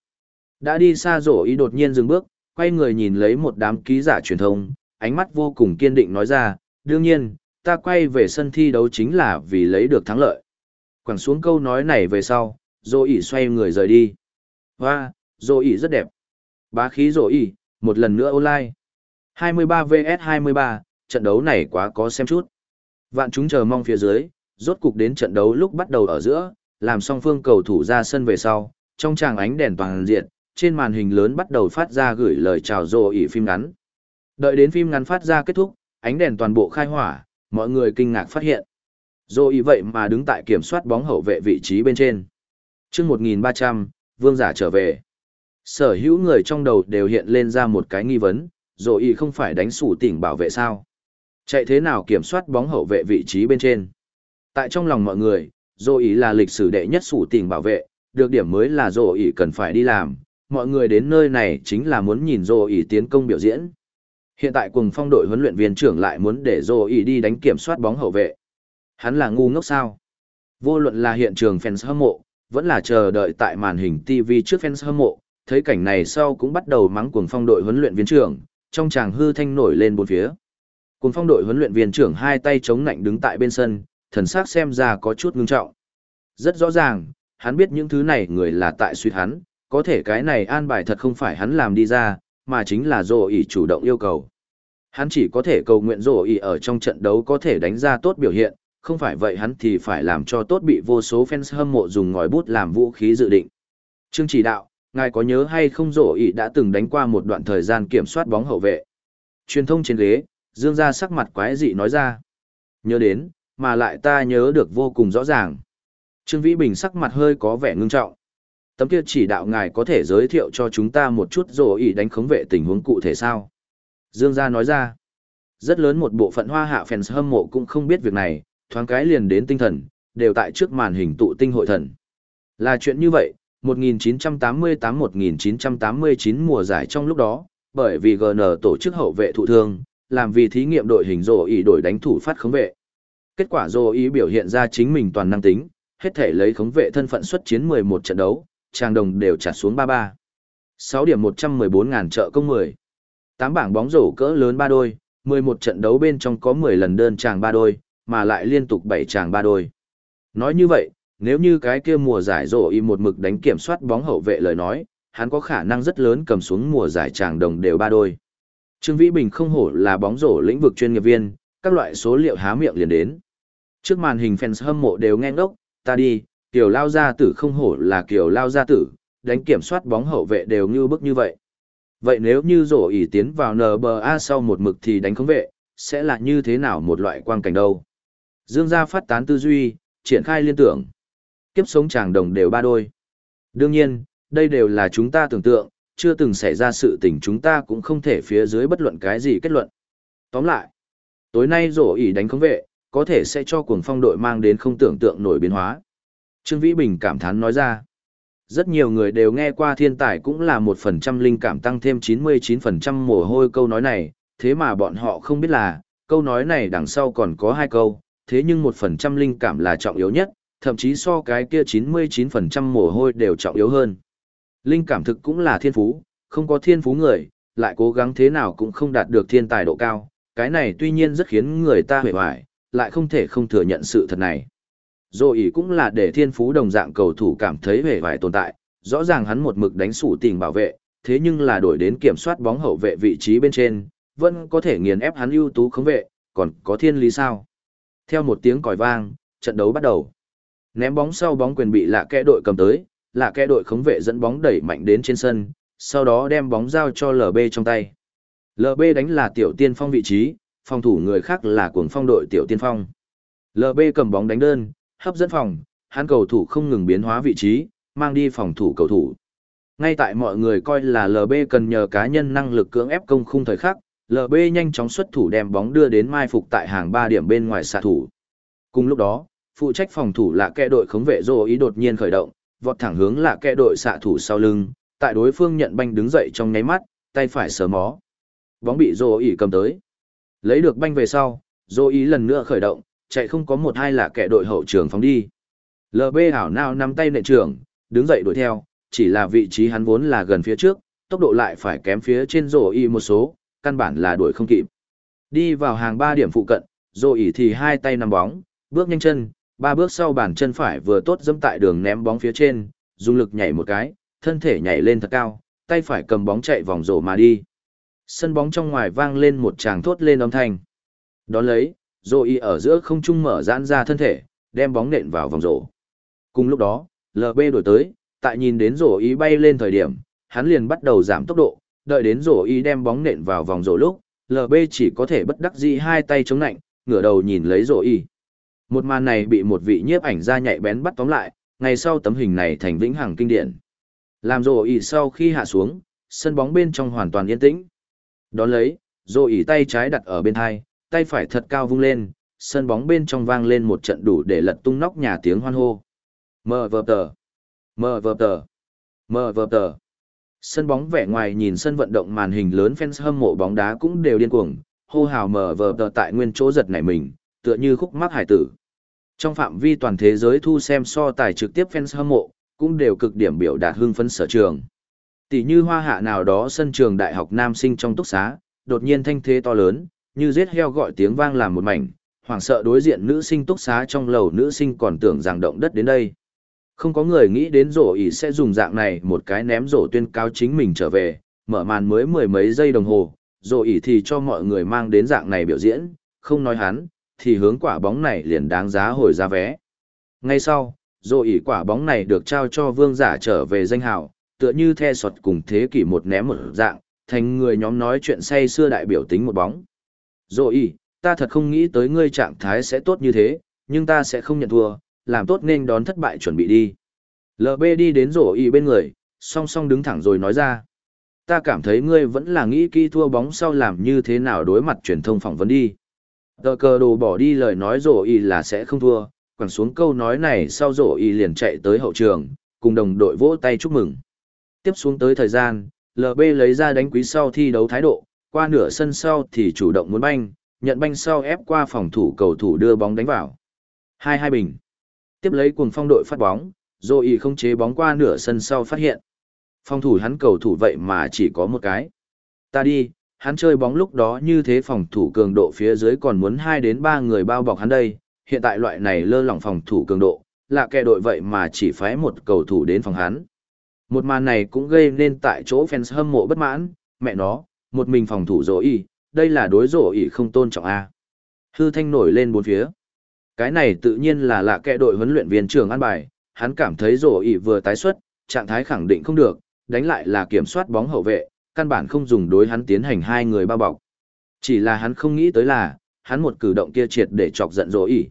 Đã đi xa rổ ý đột nhiên dừng bước, quay người nhìn lấy một đám ký giả truyền thông, ánh mắt vô cùng kiên định nói ra, đương nhiên, ta quay về sân thi đấu chính là vì lấy được thắng lợi. Quẳng xuống câu nói này về sau, rổ ý xoay người rời đi. Hoa, rổ ý rất đẹp. Bá khí rổ ý, một lần nữa online. 23 vs 23, trận đấu này quá có xem chút. Vạn chúng chờ mong phía dưới, rốt cục đến trận đấu lúc bắt đầu ở giữa, làm song phương cầu thủ ra sân về sau, trong tràng ánh đèn toàn diện, trên màn hình lớn bắt đầu phát ra gửi lời chào rồ ỉ phim ngắn. Đợi đến phim ngắn phát ra kết thúc, ánh đèn toàn bộ khai hỏa, mọi người kinh ngạc phát hiện. Rồ ỉ vậy mà đứng tại kiểm soát bóng hậu vệ vị trí bên trên. chương 1300, vương giả trở về. Sở hữu người trong đầu đều hiện lên ra một cái nghi vấn, rồ ỉ không phải đánh sủ tỉnh bảo vệ sao? Chạy thế nào kiểm soát bóng hậu vệ vị trí bên trên? Tại trong lòng mọi người, dô ỉ là lịch sử đệ nhất sủ tỉnh bảo vệ, được điểm mới là dô ỉ cần phải đi làm, mọi người đến nơi này chính là muốn nhìn dô ý tiến công biểu diễn. Hiện tại cùng phong đội huấn luyện viên trưởng lại muốn để dô ý đi đánh kiểm soát bóng hậu vệ. Hắn là ngu ngốc sao? Vô luận là hiện trường fans hâm mộ, vẫn là chờ đợi tại màn hình TV trước fans hâm mộ, thấy cảnh này sau cũng bắt đầu mắng cuồng phong đội huấn luyện viên trưởng, trong chàng hư thanh nổi lên bốn phía. Cuồng phong đội huấn luyện viên trưởng hai tay chống nạnh đứng tại bên sân, thần sắc xem ra có chút ngưng trọng. Rất rõ ràng, hắn biết những thứ này người là tại suy hắn, có thể cái này an bài thật không phải hắn làm đi ra, mà chính là Dô ý chủ động yêu cầu. Hắn chỉ có thể cầu nguyện Dô ý ở trong trận đấu có thể đánh ra tốt biểu hiện, không phải vậy hắn thì phải làm cho tốt bị vô số fans hâm mộ dùng ngòi bút làm vũ khí dự định. Trương chỉ đạo, ngài có nhớ hay không Dô ý đã từng đánh qua một đoạn thời gian kiểm soát bóng hậu vệ. Truyền thông trên ghế, Dương ra sắc mặt quái dị nói ra. Nhớ đến, mà lại ta nhớ được vô cùng rõ ràng. Trương Vĩ Bình sắc mặt hơi có vẻ ngưng trọng. Tấm kia chỉ đạo ngài có thể giới thiệu cho chúng ta một chút rồi ý đánh khống vệ tình huống cụ thể sao? Dương gia nói ra, rất lớn một bộ phận hoa hạ fans hâm mộ cũng không biết việc này, thoáng cái liền đến tinh thần, đều tại trước màn hình tụ tinh hội thần. Là chuyện như vậy, 1988-1989 mùa giải trong lúc đó, bởi vì GN tổ chức hậu vệ thụ thương, làm vì thí nghiệm đội hình rồ ý đổi đánh thủ phát khống vệ. Kết quả rồ ý biểu hiện ra chính mình toàn năng tính, hết thể lấy khống vệ thân phận xuất chiến 11 trận đấu, tràng đồng đều trả xuống 33. 6 điểm 114 ngàn trợ công 10. 8 bảng bóng rổ cỡ lớn 3 đôi, 11 trận đấu bên trong có 10 lần đơn tràng 3 đôi, mà lại liên tục 7 tràng 3 đôi. Nói như vậy, nếu như cái kia mùa giải rổ y một mực đánh kiểm soát bóng hậu vệ lời nói, hắn có khả năng rất lớn cầm xuống mùa giải tràng đồng đều 3 đôi. Trương Vĩ Bình không hổ là bóng rổ lĩnh vực chuyên nghiệp viên, các loại số liệu há miệng liền đến. Trước màn hình fans hâm mộ đều nghe ngốc, ta đi, kiểu lao gia tử không hổ là kiểu lao gia tử, đánh kiểm soát bóng hậu vệ đều như bức như vậy. Vậy nếu như rổ ỉ tiến vào NBA sau một mực thì đánh không vệ, sẽ là như thế nào một loại quang cảnh đâu? Dương gia phát tán tư duy, triển khai liên tưởng. kiếp sống chàng đồng đều ba đôi. Đương nhiên, đây đều là chúng ta tưởng tượng, chưa từng xảy ra sự tình chúng ta cũng không thể phía dưới bất luận cái gì kết luận. Tóm lại, tối nay rổ ỉ đánh không vệ, có thể sẽ cho cuồng phong đội mang đến không tưởng tượng nổi biến hóa. Trương Vĩ Bình cảm thán nói ra. Rất nhiều người đều nghe qua thiên tài cũng là một phần trăm linh cảm tăng thêm 99% mồ hôi câu nói này, thế mà bọn họ không biết là, câu nói này đằng sau còn có hai câu, thế nhưng một phần trăm linh cảm là trọng yếu nhất, thậm chí so cái kia 99% mồ hôi đều trọng yếu hơn. Linh cảm thực cũng là thiên phú, không có thiên phú người, lại cố gắng thế nào cũng không đạt được thiên tài độ cao, cái này tuy nhiên rất khiến người ta hề hoài, lại không thể không thừa nhận sự thật này. Rồi ý cũng là để thiên phú đồng dạng cầu thủ cảm thấy hề vải tồn tại, rõ ràng hắn một mực đánh sủ tình bảo vệ, thế nhưng là đổi đến kiểm soát bóng hậu vệ vị trí bên trên, vẫn có thể nghiền ép hắn ưu tú khống vệ, còn có thiên lý sao. Theo một tiếng còi vang, trận đấu bắt đầu. Ném bóng sau bóng quyền bị lạ kẽ đội cầm tới, lạ kẽ đội khống vệ dẫn bóng đẩy mạnh đến trên sân, sau đó đem bóng giao cho LB trong tay. LB đánh là tiểu tiên phong vị trí, phòng thủ người khác là cuồng phong đội tiểu tiên phong. LB cầm bóng đánh đơn, hấp dẫn phòng, hắn cầu thủ không ngừng biến hóa vị trí, mang đi phòng thủ cầu thủ. Ngay tại mọi người coi là LB cần nhờ cá nhân năng lực cưỡng ép công khung thời khắc, LB nhanh chóng xuất thủ đem bóng đưa đến mai phục tại hàng 3 điểm bên ngoài xạ thủ. Cùng lúc đó, phụ trách phòng thủ là kẻ đội khống vệ dô ý đột nhiên khởi động, vọt thẳng hướng là kẻ đội xạ thủ sau lưng, tại đối phương nhận banh đứng dậy trong nháy mắt, tay phải sờ mó. Bóng bị dô ý cầm tới. Lấy được banh về sau, dô ý lần nữa khởi động, chạy không có một hai là kẻ đội hậu trường phóng đi. LB hảo nào nắm tay nệ trưởng, đứng dậy đuổi theo, chỉ là vị trí hắn vốn là gần phía trước, tốc độ lại phải kém phía trên rổ y một số, căn bản là đuổi không kịp. Đi vào hàng 3 điểm phụ cận, rổ y thì hai tay nắm bóng, bước nhanh chân, ba bước sau bàn chân phải vừa tốt dẫm tại đường ném bóng phía trên, dùng lực nhảy một cái, thân thể nhảy lên thật cao, tay phải cầm bóng chạy vòng rổ mà đi. Sân bóng trong ngoài vang lên một tràng thốt lên âm thanh. Đón lấy, rồi y ở giữa không trung mở giãn ra thân thể, đem bóng nện vào vòng rổ. Cùng lúc đó, LB đổi tới, tại nhìn đến rổ y bay lên thời điểm, hắn liền bắt đầu giảm tốc độ, đợi đến rổ y đem bóng nện vào vòng rổ lúc, LB chỉ có thể bất đắc dĩ hai tay chống nạnh, ngửa đầu nhìn lấy rổ y. Một màn này bị một vị nhiếp ảnh gia nhạy bén bắt tóm lại, ngày sau tấm hình này thành vĩnh hằng kinh điển. Làm rổ y sau khi hạ xuống, sân bóng bên trong hoàn toàn yên tĩnh. Đón lấy, rổ y tay trái đặt ở bên hai, tay phải thật cao vung lên, sân bóng bên trong vang lên một trận đủ để lật tung nóc nhà tiếng hoan hô. Mờ vờ tờ, mờ vờ tờ, mờ vờ tờ. Sân bóng vẻ ngoài nhìn sân vận động màn hình lớn fans hâm mộ bóng đá cũng đều điên cuồng, hô hào mờ vờ tờ tại nguyên chỗ giật nảy mình, tựa như khúc mắc hải tử. Trong phạm vi toàn thế giới thu xem so tài trực tiếp fans hâm mộ, cũng đều cực điểm biểu đạt hưng phấn sở trường. Tỷ như hoa hạ nào đó sân trường đại học nam sinh trong túc xá, đột nhiên thanh thế to lớn, như giết heo gọi tiếng vang làm một mảnh, hoảng sợ đối diện nữ sinh túc xá trong lầu nữ sinh còn tưởng rằng động đất đến đây. Không có người nghĩ đến rổ ỉ sẽ dùng dạng này một cái ném rổ tuyên cáo chính mình trở về, mở màn mới mười mấy giây đồng hồ, rổ ỉ thì cho mọi người mang đến dạng này biểu diễn, không nói hắn, thì hướng quả bóng này liền đáng giá hồi giá vé. Ngay sau, rổ ỉ quả bóng này được trao cho vương giả trở về danh hào, tựa như the sọt cùng thế kỷ một ném một dạng, thành người nhóm nói chuyện say xưa đại biểu tính một bóng. Rồi ý, ta thật không nghĩ tới ngươi trạng thái sẽ tốt như thế, nhưng ta sẽ không nhận thua, làm tốt nên đón thất bại chuẩn bị đi. LB đi đến rổ Y bên người, song song đứng thẳng rồi nói ra. Ta cảm thấy ngươi vẫn là nghĩ kỹ thua bóng sau làm như thế nào đối mặt truyền thông phỏng vấn đi. Tờ cờ đồ bỏ đi lời nói rổ y là sẽ không thua, quẳng xuống câu nói này sau rổ y liền chạy tới hậu trường, cùng đồng đội vỗ tay chúc mừng. Tiếp xuống tới thời gian, LB lấy ra đánh quý sau thi đấu thái độ, qua nửa sân sau thì chủ động muốn banh, nhận banh sau ép qua phòng thủ cầu thủ đưa bóng đánh vào. Hai hai bình. Tiếp lấy cuồng phong đội phát bóng, rồi ý không chế bóng qua nửa sân sau phát hiện. Phòng thủ hắn cầu thủ vậy mà chỉ có một cái. Ta đi, hắn chơi bóng lúc đó như thế phòng thủ cường độ phía dưới còn muốn 2 đến 3 người bao bọc hắn đây, hiện tại loại này lơ lỏng phòng thủ cường độ, là kẻ đội vậy mà chỉ phái một cầu thủ đến phòng hắn. Một màn này cũng gây nên tại chỗ fans hâm mộ bất mãn, mẹ nó, một mình phòng thủ rổ y, đây là đối rổ y không tôn trọng A. Hư thanh nổi lên bốn phía. Cái này tự nhiên là lạ kẻ đội huấn luyện viên trường an bài, hắn cảm thấy rổ y vừa tái xuất, trạng thái khẳng định không được, đánh lại là kiểm soát bóng hậu vệ, căn bản không dùng đối hắn tiến hành hai người bao bọc. Chỉ là hắn không nghĩ tới là, hắn một cử động kia triệt để chọc giận rổ ỉ.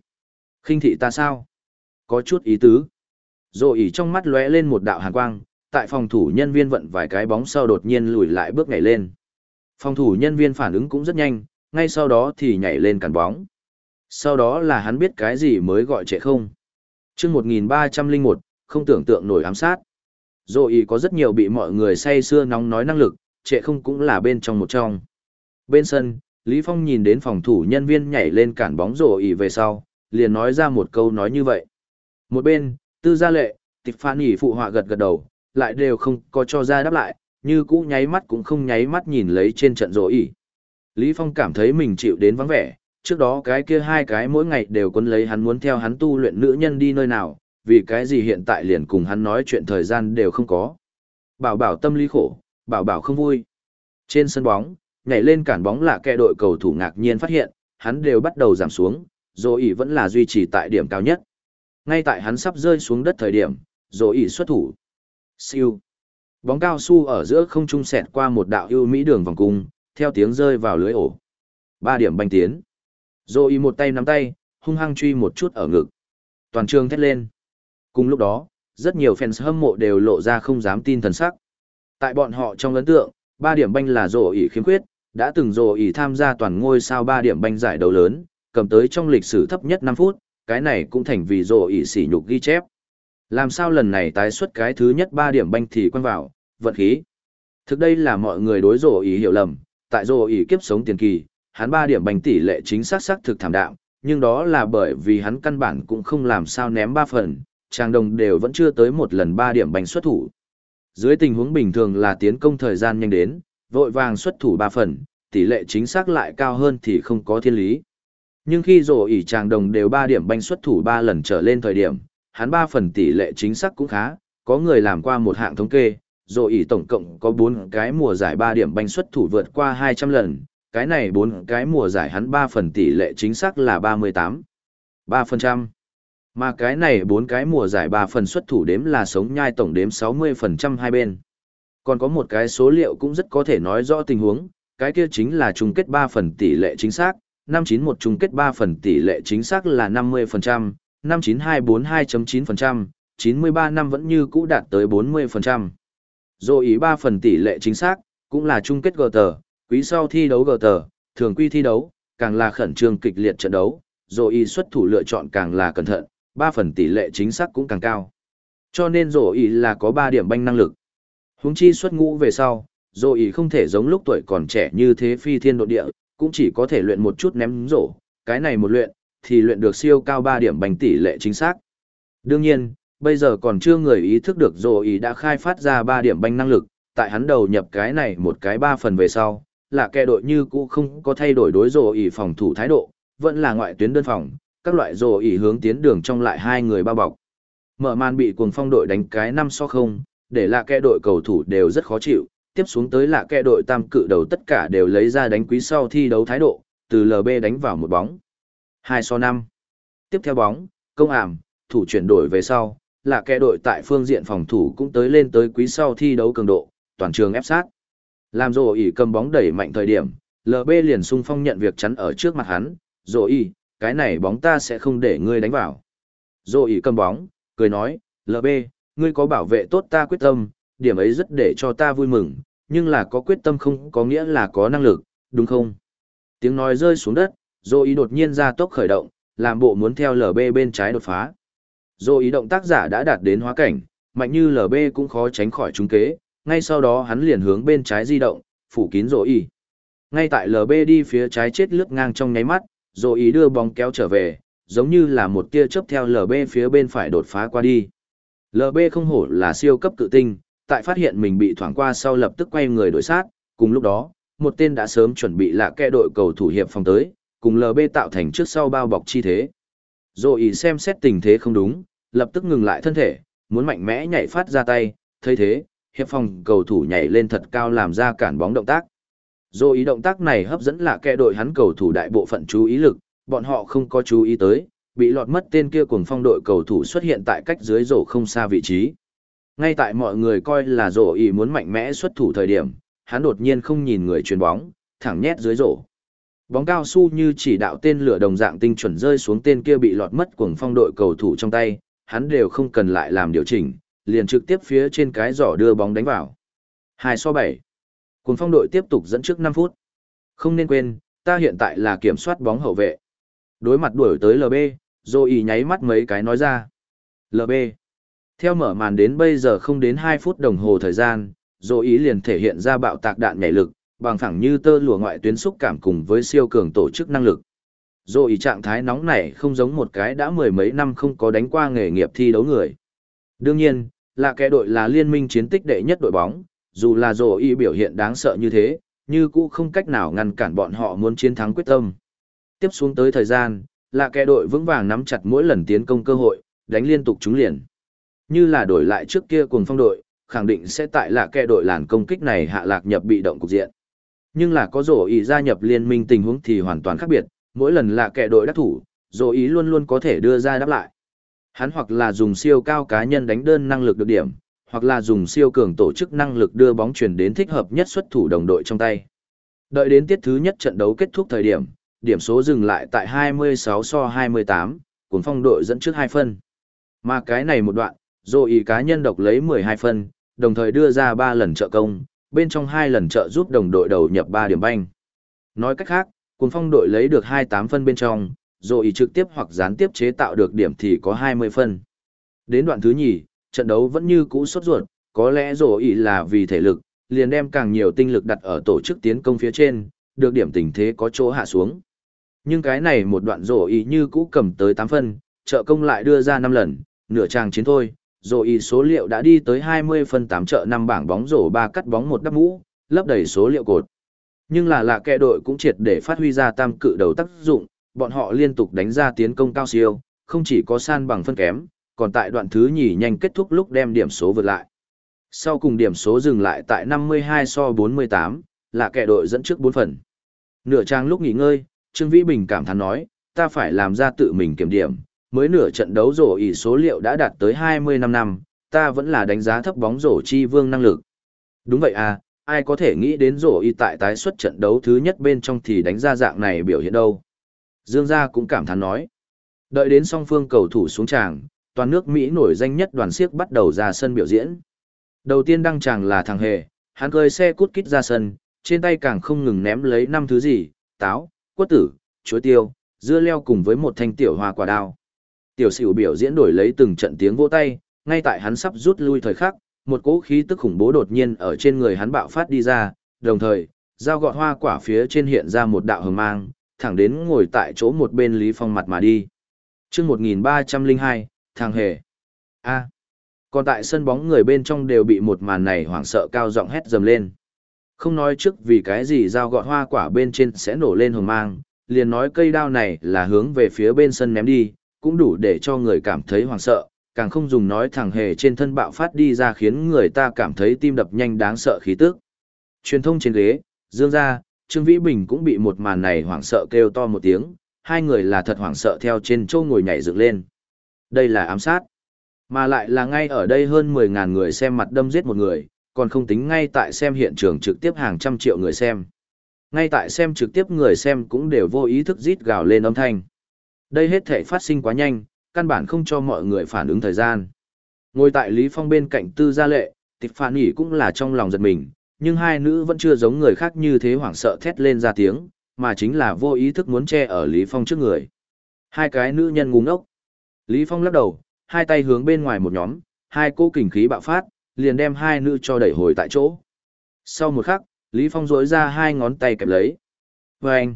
khinh thị ta sao? Có chút ý tứ. Rổ ỉ trong mắt lóe lên một đạo hàn quang, tại phòng thủ nhân viên vận vài cái bóng sau đột nhiên lùi lại bước nhảy lên. Phòng thủ nhân viên phản ứng cũng rất nhanh, ngay sau đó thì nhảy lên cản bóng. Sau đó là hắn biết cái gì mới gọi trễ không. chương 1301, không tưởng tượng nổi ám sát. Rồi ý có rất nhiều bị mọi người say xưa nóng nói năng lực, trệ không cũng là bên trong một trong. Bên sân, Lý Phong nhìn đến phòng thủ nhân viên nhảy lên cản bóng rổ ý về sau, liền nói ra một câu nói như vậy. Một bên, tư gia lệ, tịch phản ỉ phụ họa gật gật đầu, lại đều không có cho ra đáp lại, như cũ nháy mắt cũng không nháy mắt nhìn lấy trên trận rồi ý. Lý Phong cảm thấy mình chịu đến vắng vẻ, trước đó cái kia hai cái mỗi ngày đều quấn lấy hắn muốn theo hắn tu luyện nữ nhân đi nơi nào, vì cái gì hiện tại liền cùng hắn nói chuyện thời gian đều không có. Bảo bảo tâm lý khổ, bảo bảo không vui. Trên sân bóng, nhảy lên cản bóng là kẻ đội cầu thủ ngạc nhiên phát hiện, hắn đều bắt đầu giảm xuống, rồi ỉ vẫn là duy trì tại điểm cao nhất. Ngay tại hắn sắp rơi xuống đất thời điểm, rồi ỉ xuất thủ. Siêu. Bóng cao su ở giữa không trung sẹt qua một đạo ưu mỹ đường vòng cung, theo tiếng rơi vào lưới ổ. Ba điểm banh tiến. Rồi một tay nắm tay, hung hăng truy một chút ở ngực. Toàn trường thét lên. Cùng lúc đó, rất nhiều fans hâm mộ đều lộ ra không dám tin thần sắc. Tại bọn họ trong ấn tượng, ba điểm banh là rổ ỉ khiếm khuyết, đã từng rổ ỉ tham gia toàn ngôi sao ba điểm banh giải đấu lớn, cầm tới trong lịch sử thấp nhất 5 phút, cái này cũng thành vì rổ ỉ sỉ nhục ghi chép. Làm sao lần này tái xuất cái thứ nhất ba điểm banh thì quăng vào, vận khí. Thực đây là mọi người đối rổ ý hiểu lầm, tại rổ ý kiếp sống tiền kỳ, hắn ba điểm banh tỷ lệ chính xác xác thực thảm đạm, nhưng đó là bởi vì hắn căn bản cũng không làm sao ném ba phần, trang đồng đều vẫn chưa tới một lần ba điểm banh xuất thủ. Dưới tình huống bình thường là tiến công thời gian nhanh đến, vội vàng xuất thủ ba phần, tỷ lệ chính xác lại cao hơn thì không có thiên lý. Nhưng khi rổ ỉ tràng đồng đều ba điểm banh xuất thủ ba lần trở lên thời điểm, hắn ba phần tỷ lệ chính xác cũng khá, có người làm qua một hạng thống kê, rồi ỉ tổng cộng có bốn cái mùa giải ba điểm banh xuất thủ vượt qua 200 lần, cái này bốn cái mùa giải hắn ba phần tỷ lệ chính xác là 38. 3%. Mà cái này bốn cái mùa giải ba phần xuất thủ đếm là sống nhai tổng đếm 60% hai bên. Còn có một cái số liệu cũng rất có thể nói rõ tình huống, cái kia chính là chung kết ba phần tỷ lệ chính xác, năm chín một chung kết ba phần tỷ lệ chính xác là năm mươi phần trăm. 2.9%, 93 năm vẫn như cũ đạt tới 40%. Dù ý 3 phần tỷ lệ chính xác, cũng là chung kết gờ tờ, quý sau thi đấu gờ tờ, thường quy thi đấu, càng là khẩn trương kịch liệt trận đấu, dù ý xuất thủ lựa chọn càng là cẩn thận, 3 phần tỷ lệ chính xác cũng càng cao. Cho nên dù ý là có 3 điểm banh năng lực. Huống chi xuất ngũ về sau, dù ý không thể giống lúc tuổi còn trẻ như thế phi thiên độ địa, cũng chỉ có thể luyện một chút ném rổ, cái này một luyện, thì luyện được siêu cao 3 điểm bánh tỷ lệ chính xác. Đương nhiên, bây giờ còn chưa người ý thức được dồ ý đã khai phát ra 3 điểm bánh năng lực, tại hắn đầu nhập cái này một cái 3 phần về sau, là kẻ đội như cũ không có thay đổi đối dồ ý phòng thủ thái độ, vẫn là ngoại tuyến đơn phòng, các loại dồ ý hướng tiến đường trong lại hai người bao bọc. Mở màn bị cuồng phong đội đánh cái năm so không, để là kẻ đội cầu thủ đều rất khó chịu, tiếp xuống tới là kẻ đội tam cự đầu tất cả đều lấy ra đánh quý sau thi đấu thái độ, từ LB đánh vào một bóng. 2 so 5. Tiếp theo bóng, công ảm, thủ chuyển đổi về sau, là kẻ đội tại phương diện phòng thủ cũng tới lên tới quý sau thi đấu cường độ, toàn trường ép sát. Làm rồ ỉ cầm bóng đẩy mạnh thời điểm, LB liền sung phong nhận việc chắn ở trước mặt hắn, rồ ỉ, cái này bóng ta sẽ không để ngươi đánh vào. Rồ ỉ cầm bóng, cười nói, LB, ngươi có bảo vệ tốt ta quyết tâm, điểm ấy rất để cho ta vui mừng, nhưng là có quyết tâm không có nghĩa là có năng lực, đúng không? Tiếng nói rơi xuống đất, Dô ý đột nhiên ra tốc khởi động, làm bộ muốn theo LB bên trái đột phá. Dô ý động tác giả đã đạt đến hóa cảnh, mạnh như LB cũng khó tránh khỏi trúng kế, ngay sau đó hắn liền hướng bên trái di động, phủ kín Dô ý. Ngay tại LB đi phía trái chết lướt ngang trong nháy mắt, Dô ý đưa bóng kéo trở về, giống như là một tia chớp theo LB phía bên phải đột phá qua đi. LB không hổ là siêu cấp cự tinh, tại phát hiện mình bị thoảng qua sau lập tức quay người đổi sát, cùng lúc đó, một tên đã sớm chuẩn bị là kẽ đội cầu thủ hiệp phòng tới, cùng LB tạo thành trước sau bao bọc chi thế. Rồi ý xem xét tình thế không đúng, lập tức ngừng lại thân thể, muốn mạnh mẽ nhảy phát ra tay, thấy thế, hiệp phòng cầu thủ nhảy lên thật cao làm ra cản bóng động tác. Rồi ý động tác này hấp dẫn là kẻ đội hắn cầu thủ đại bộ phận chú ý lực, bọn họ không có chú ý tới, bị lọt mất tên kia cùng phong đội cầu thủ xuất hiện tại cách dưới rổ không xa vị trí. Ngay tại mọi người coi là rổ ý muốn mạnh mẽ xuất thủ thời điểm, hắn đột nhiên không nhìn người chuyền bóng, thẳng nhét dưới rổ. Bóng cao su như chỉ đạo tên lửa đồng dạng tinh chuẩn rơi xuống tên kia bị lọt mất cuồng phong đội cầu thủ trong tay, hắn đều không cần lại làm điều chỉnh, liền trực tiếp phía trên cái giỏ đưa bóng đánh vào. 2 so 7. Cuồng phong đội tiếp tục dẫn trước 5 phút. Không nên quên, ta hiện tại là kiểm soát bóng hậu vệ. Đối mặt đuổi tới LB, rồi ý nháy mắt mấy cái nói ra. LB. Theo mở màn đến bây giờ không đến 2 phút đồng hồ thời gian, rồi ý liền thể hiện ra bạo tạc đạn nhảy lực, bằng phẳng như tơ lụa ngoại tuyến xúc cảm cùng với siêu cường tổ chức năng lực. Rồi trạng thái nóng này không giống một cái đã mười mấy năm không có đánh qua nghề nghiệp thi đấu người. Đương nhiên, là kẻ đội là liên minh chiến tích đệ nhất đội bóng, dù là rồi biểu hiện đáng sợ như thế, như cũ không cách nào ngăn cản bọn họ muốn chiến thắng quyết tâm. Tiếp xuống tới thời gian, là kẻ đội vững vàng nắm chặt mỗi lần tiến công cơ hội, đánh liên tục trúng liền. Như là đổi lại trước kia cùng phong đội, khẳng định sẽ tại là kẻ đội làn công kích này hạ lạc nhập bị động cục diện. Nhưng là có rổ ý gia nhập liên minh tình huống thì hoàn toàn khác biệt, mỗi lần là kẻ đội đắc thủ, rổ ý luôn luôn có thể đưa ra đáp lại. Hắn hoặc là dùng siêu cao cá nhân đánh đơn năng lực được điểm, hoặc là dùng siêu cường tổ chức năng lực đưa bóng chuyển đến thích hợp nhất xuất thủ đồng đội trong tay. Đợi đến tiết thứ nhất trận đấu kết thúc thời điểm, điểm số dừng lại tại 26 so 28, cuốn phong đội dẫn trước 2 phân. Mà cái này một đoạn, rồi cá nhân độc lấy 12 phân, đồng thời đưa ra 3 lần trợ công, bên trong hai lần trợ giúp đồng đội đầu nhập 3 điểm banh. Nói cách khác, cuốn phong đội lấy được 28 phân bên trong, rồi trực tiếp hoặc gián tiếp chế tạo được điểm thì có 20 phân. Đến đoạn thứ nhì, trận đấu vẫn như cũ sốt ruột, có lẽ rồi là vì thể lực, liền đem càng nhiều tinh lực đặt ở tổ chức tiến công phía trên, được điểm tình thế có chỗ hạ xuống. Nhưng cái này một đoạn rổ ý như cũ cầm tới 8 phân, trợ công lại đưa ra 5 lần, nửa trang chiến thôi, rồi ý số liệu đã đi tới 20 phân 8 trợ 5 bảng bóng rổ 3 cắt bóng một đắp mũ, lấp đầy số liệu cột. Nhưng là lạ kẻ đội cũng triệt để phát huy ra tam cự đầu tác dụng, bọn họ liên tục đánh ra tiến công cao siêu, không chỉ có san bằng phân kém, còn tại đoạn thứ nhì nhanh kết thúc lúc đem điểm số vượt lại. Sau cùng điểm số dừng lại tại 52 so 48, là kẻ đội dẫn trước 4 phần. Nửa trang lúc nghỉ ngơi, Trương Vĩ Bình cảm thán nói, ta phải làm ra tự mình kiểm điểm, mới nửa trận đấu rổ ỉ số liệu đã đạt tới 20 năm năm, ta vẫn là đánh giá thấp bóng rổ chi vương năng lực. Đúng vậy à, ai có thể nghĩ đến rổ y tại tái xuất trận đấu thứ nhất bên trong thì đánh ra dạng này biểu hiện đâu. Dương Gia cũng cảm thán nói. Đợi đến song phương cầu thủ xuống tràng, toàn nước Mỹ nổi danh nhất đoàn siếc bắt đầu ra sân biểu diễn. Đầu tiên đăng tràng là thằng Hề, hắn cười xe cút kít ra sân, trên tay càng không ngừng ném lấy năm thứ gì, táo, quất tử, chuối tiêu, dưa leo cùng với một thanh tiểu hoa quả đao. Tiểu sửu biểu diễn đổi lấy từng trận tiếng vỗ tay, ngay tại hắn sắp rút lui thời khắc, một cỗ khí tức khủng bố đột nhiên ở trên người hắn bạo phát đi ra, đồng thời, dao gọt hoa quả phía trên hiện ra một đạo hờ mang, thẳng đến ngồi tại chỗ một bên Lý Phong mặt mà đi. Chương 1302, thằng hề. A. Còn tại sân bóng người bên trong đều bị một màn này hoảng sợ cao giọng hét dầm lên. Không nói trước vì cái gì dao gọt hoa quả bên trên sẽ nổ lên hồng mang, liền nói cây đao này là hướng về phía bên sân ném đi, cũng đủ để cho người cảm thấy hoảng sợ, càng không dùng nói thằng hề trên thân bạo phát đi ra khiến người ta cảm thấy tim đập nhanh đáng sợ khí tức. Truyền thông trên ghế, dương ra, Trương Vĩ Bình cũng bị một màn này hoảng sợ kêu to một tiếng, hai người là thật hoảng sợ theo trên châu ngồi nhảy dựng lên. Đây là ám sát. Mà lại là ngay ở đây hơn 10.000 người xem mặt đâm giết một người, còn không tính ngay tại xem hiện trường trực tiếp hàng trăm triệu người xem. Ngay tại xem trực tiếp người xem cũng đều vô ý thức rít gào lên âm thanh. Đây hết thể phát sinh quá nhanh, căn bản không cho mọi người phản ứng thời gian. Ngồi tại Lý Phong bên cạnh tư gia lệ, tịch phản nghỉ cũng là trong lòng giật mình, nhưng hai nữ vẫn chưa giống người khác như thế hoảng sợ thét lên ra tiếng, mà chính là vô ý thức muốn che ở Lý Phong trước người. Hai cái nữ nhân ngu ngốc. Lý Phong lắc đầu, hai tay hướng bên ngoài một nhóm, hai cô kình khí bạo phát, liền đem hai nữ cho đẩy hồi tại chỗ. Sau một khắc, Lý Phong rỗi ra hai ngón tay kẹp lấy. Và anh,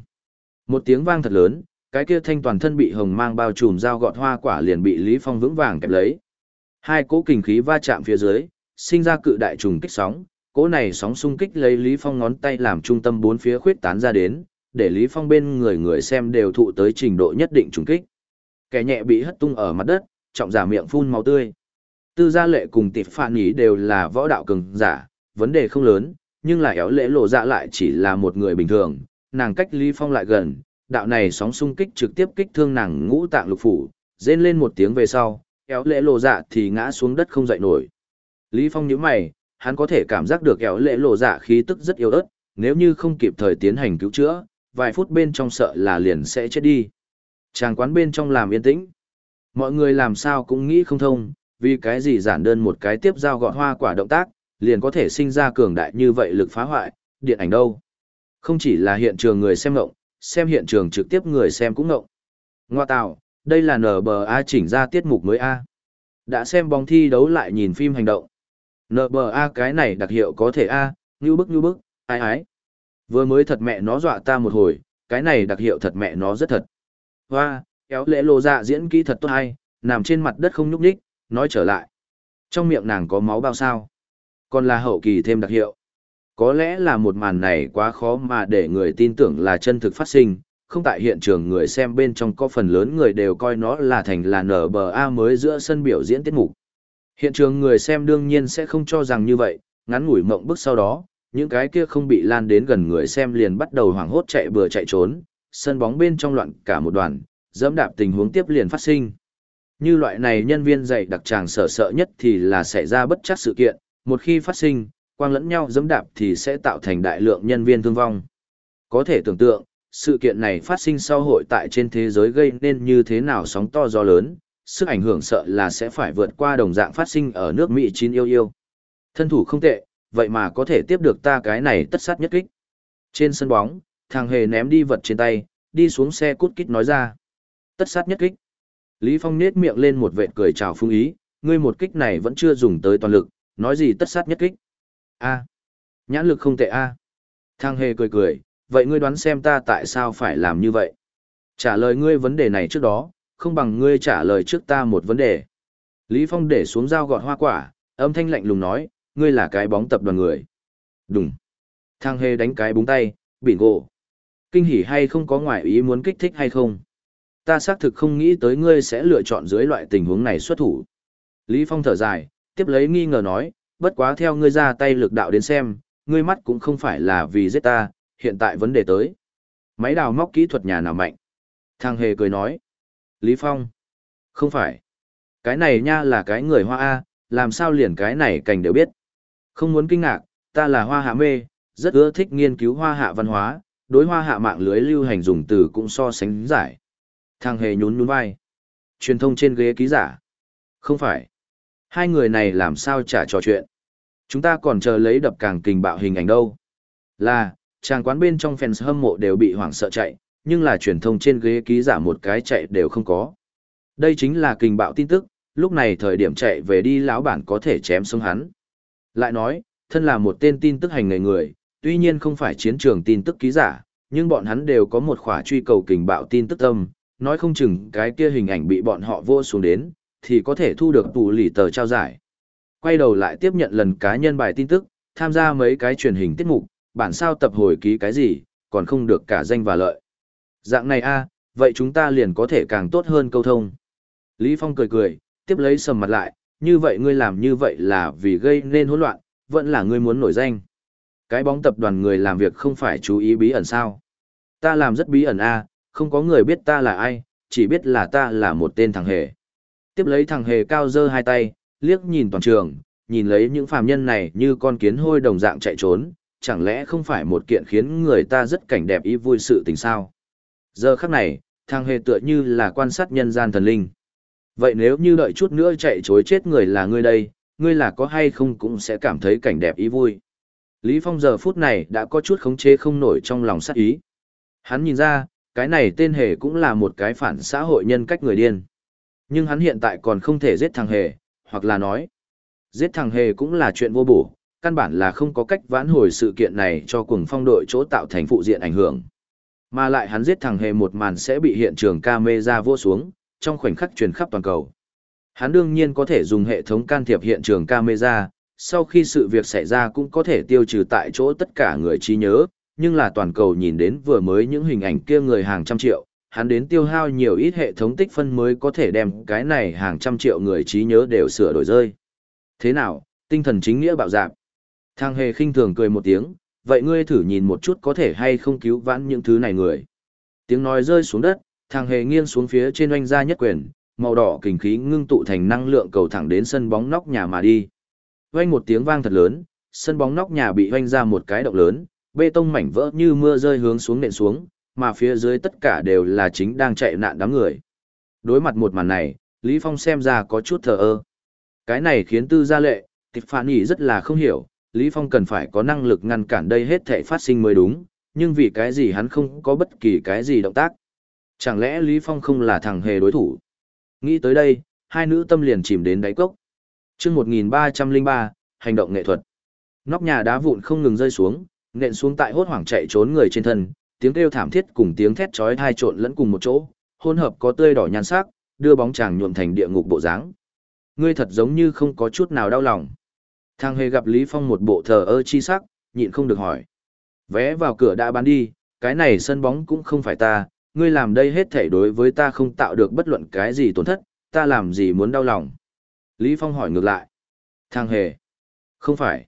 một tiếng vang thật lớn, cái kia thanh toàn thân bị hồng mang bao trùm dao gọt hoa quả liền bị Lý Phong vững vàng kẹp lấy. Hai cỗ kình khí va chạm phía dưới, sinh ra cự đại trùng kích sóng, cỗ này sóng xung kích lấy Lý Phong ngón tay làm trung tâm bốn phía khuyết tán ra đến, để Lý Phong bên người người xem đều thụ tới trình độ nhất định trùng kích. Kẻ nhẹ bị hất tung ở mặt đất, trọng giả miệng phun máu tươi. Tư gia lệ cùng tịp phản ý đều là võ đạo cường giả, vấn đề không lớn, nhưng lại éo lễ lộ dạ lại chỉ là một người bình thường, nàng cách Lý Phong lại gần, đạo này sóng xung kích trực tiếp kích thương nàng ngũ tạng lục phủ, rên lên một tiếng về sau, éo lễ lộ dạ thì ngã xuống đất không dậy nổi. Lý Phong nhíu mày, hắn có thể cảm giác được éo lễ lộ dạ khí tức rất yếu ớt, nếu như không kịp thời tiến hành cứu chữa, vài phút bên trong sợ là liền sẽ chết đi. Tràng quán bên trong làm yên tĩnh. Mọi người làm sao cũng nghĩ không thông, vì cái gì giản đơn một cái tiếp giao gọt hoa quả động tác, liền có thể sinh ra cường đại như vậy lực phá hoại, điện ảnh đâu. Không chỉ là hiện trường người xem ngộng, xem hiện trường trực tiếp người xem cũng ngộng. Ngoa tạo, đây là NBA chỉnh ra tiết mục mới A. Đã xem bóng thi đấu lại nhìn phim hành động. NBA cái này đặc hiệu có thể A, như bức như bức, ai ái. Vừa mới thật mẹ nó dọa ta một hồi, cái này đặc hiệu thật mẹ nó rất thật. Hoa, kéo lễ lộ dạ diễn kỹ thật tốt hay, nằm trên mặt đất không nhúc nhích, nói trở lại. Trong miệng nàng có máu bao sao? Còn là hậu kỳ thêm đặc hiệu. Có lẽ là một màn này quá khó mà để người tin tưởng là chân thực phát sinh, không tại hiện trường người xem bên trong có phần lớn người đều coi nó là thành là nở bờ a mới giữa sân biểu diễn tiết mục. Hiện trường người xem đương nhiên sẽ không cho rằng như vậy, ngắn ngủi mộng bức sau đó, những cái kia không bị lan đến gần người xem liền bắt đầu hoảng hốt chạy bừa chạy trốn, sân bóng bên trong loạn cả một đoàn, dẫm đạp tình huống tiếp liền phát sinh. Như loại này nhân viên dạy đặc tràng sợ sợ nhất thì là xảy ra bất chắc sự kiện, một khi phát sinh, quang lẫn nhau dẫm đạp thì sẽ tạo thành đại lượng nhân viên thương vong. Có thể tưởng tượng, sự kiện này phát sinh sau hội tại trên thế giới gây nên như thế nào sóng to gió lớn, sức ảnh hưởng sợ là sẽ phải vượt qua đồng dạng phát sinh ở nước Mỹ chín yêu yêu. Thân thủ không tệ, vậy mà có thể tiếp được ta cái này tất sát nhất kích. Trên sân bóng, thằng hề ném đi vật trên tay, đi xuống xe cút kích nói ra. Tất sát nhất kích. Lý Phong nết miệng lên một vệt cười chào phương ý, ngươi một kích này vẫn chưa dùng tới toàn lực, nói gì tất sát nhất kích. A. Nhãn lực không tệ a. Thang hề cười cười, vậy ngươi đoán xem ta tại sao phải làm như vậy? Trả lời ngươi vấn đề này trước đó, không bằng ngươi trả lời trước ta một vấn đề. Lý Phong để xuống dao gọt hoa quả, âm thanh lạnh lùng nói, ngươi là cái bóng tập đoàn người. Đúng. Thang hề đánh cái búng tay, bỉn gỗ. Kinh hỉ hay không có ngoại ý muốn kích thích hay không? Ta xác thực không nghĩ tới ngươi sẽ lựa chọn dưới loại tình huống này xuất thủ. Lý Phong thở dài, tiếp lấy nghi ngờ nói, bất quá theo ngươi ra tay lực đạo đến xem, ngươi mắt cũng không phải là vì giết ta, hiện tại vấn đề tới. Máy đào móc kỹ thuật nhà nào mạnh? thằng hề cười nói. Lý Phong. Không phải. Cái này nha là cái người hoa A, làm sao liền cái này cảnh đều biết. Không muốn kinh ngạc, ta là hoa hạ mê, rất ưa thích nghiên cứu hoa hạ văn hóa, đối hoa hạ mạng lưới lưu hành dùng từ cũng so sánh giải. thằng hề nhún nhún vai. Truyền thông trên ghế ký giả. Không phải. Hai người này làm sao trả trò chuyện. Chúng ta còn chờ lấy đập càng kình bạo hình ảnh đâu. Là, chàng quán bên trong fans hâm mộ đều bị hoảng sợ chạy, nhưng là truyền thông trên ghế ký giả một cái chạy đều không có. Đây chính là kình bạo tin tức, lúc này thời điểm chạy về đi lão bản có thể chém xuống hắn. Lại nói, thân là một tên tin tức hành nghề người, tuy nhiên không phải chiến trường tin tức ký giả, nhưng bọn hắn đều có một khỏa truy cầu kình bạo tin tức tâm, nói không chừng cái kia hình ảnh bị bọn họ vô xuống đến, thì có thể thu được tù lì tờ trao giải. Quay đầu lại tiếp nhận lần cá nhân bài tin tức, tham gia mấy cái truyền hình tiết mục, bản sao tập hồi ký cái gì, còn không được cả danh và lợi. Dạng này a, vậy chúng ta liền có thể càng tốt hơn câu thông. Lý Phong cười cười, tiếp lấy sầm mặt lại, như vậy ngươi làm như vậy là vì gây nên hỗn loạn, vẫn là ngươi muốn nổi danh. Cái bóng tập đoàn người làm việc không phải chú ý bí ẩn sao. Ta làm rất bí ẩn a, không có người biết ta là ai, chỉ biết là ta là một tên thằng hề. Tiếp lấy thằng hề cao dơ hai tay, liếc nhìn toàn trường, nhìn lấy những phàm nhân này như con kiến hôi đồng dạng chạy trốn, chẳng lẽ không phải một kiện khiến người ta rất cảnh đẹp ý vui sự tình sao? Giờ khắc này, thằng hề tựa như là quan sát nhân gian thần linh. Vậy nếu như đợi chút nữa chạy chối chết người là ngươi đây, ngươi là có hay không cũng sẽ cảm thấy cảnh đẹp ý vui. Lý Phong giờ phút này đã có chút khống chế không nổi trong lòng sát ý. Hắn nhìn ra, cái này tên hề cũng là một cái phản xã hội nhân cách người điên. Nhưng hắn hiện tại còn không thể giết thằng hề, hoặc là nói, giết thằng hề cũng là chuyện vô bổ, căn bản là không có cách vãn hồi sự kiện này cho cùng phong đội chỗ tạo thành phụ diện ảnh hưởng. Mà lại hắn giết thằng hề một màn sẽ bị hiện trường camera vô xuống, trong khoảnh khắc truyền khắp toàn cầu. Hắn đương nhiên có thể dùng hệ thống can thiệp hiện trường camera, sau khi sự việc xảy ra cũng có thể tiêu trừ tại chỗ tất cả người trí nhớ, nhưng là toàn cầu nhìn đến vừa mới những hình ảnh kia người hàng trăm triệu, hắn đến tiêu hao nhiều ít hệ thống tích phân mới có thể đem cái này hàng trăm triệu người trí nhớ đều sửa đổi rơi. Thế nào, tinh thần chính nghĩa bạo dạp. Thang hề khinh thường cười một tiếng, vậy ngươi thử nhìn một chút có thể hay không cứu vãn những thứ này người. Tiếng nói rơi xuống đất, thang hề nghiêng xuống phía trên oanh gia nhất quyền, màu đỏ kình khí ngưng tụ thành năng lượng cầu thẳng đến sân bóng nóc nhà mà đi. Oanh một tiếng vang thật lớn, sân bóng nóc nhà bị oanh ra một cái động lớn, bê tông mảnh vỡ như mưa rơi hướng xuống nện xuống, mà phía dưới tất cả đều là chính đang chạy nạn đám người. Đối mặt một màn này, Lý Phong xem ra có chút thờ ơ. Cái này khiến tư gia lệ, Tiffany rất là không hiểu, Lý Phong cần phải có năng lực ngăn cản đây hết thể phát sinh mới đúng, nhưng vì cái gì hắn không có bất kỳ cái gì động tác. Chẳng lẽ Lý Phong không là thằng hề đối thủ? Nghĩ tới đây, hai nữ tâm liền chìm đến đáy cốc. Chương 1303, hành động nghệ thuật. Nóc nhà đá vụn không ngừng rơi xuống, nện xuống tại hốt hoảng chạy trốn người trên thân, tiếng kêu thảm thiết cùng tiếng thét chói tai trộn lẫn cùng một chỗ, hỗn hợp có tươi đỏ nhan sắc, đưa bóng chàng nhuộm thành địa ngục bộ dáng. Ngươi thật giống như không có chút nào đau lòng. Thang hề gặp Lý Phong một bộ thờ ơ chi sắc, nhịn không được hỏi. Vé vào cửa đã bán đi, cái này sân bóng cũng không phải ta, ngươi làm đây hết thảy đối với ta không tạo được bất luận cái gì tổn thất, ta làm gì muốn đau lòng. Lý Phong hỏi ngược lại. Thang hề. Không phải.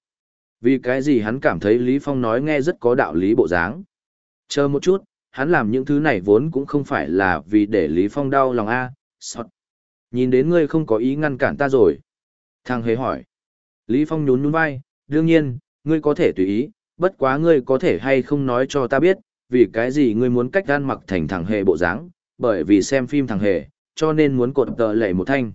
Vì cái gì hắn cảm thấy Lý Phong nói nghe rất có đạo lý bộ dáng. Chờ một chút, hắn làm những thứ này vốn cũng không phải là vì để Lý Phong đau lòng a. Sọt. Nhìn đến ngươi không có ý ngăn cản ta rồi. Thang hề hỏi. Lý Phong nhún nhún vai, đương nhiên, ngươi có thể tùy ý, bất quá ngươi có thể hay không nói cho ta biết, vì cái gì ngươi muốn cách gan mặc thành thằng hề bộ dáng, bởi vì xem phim thằng hề, cho nên muốn cột tờ lệ một thanh.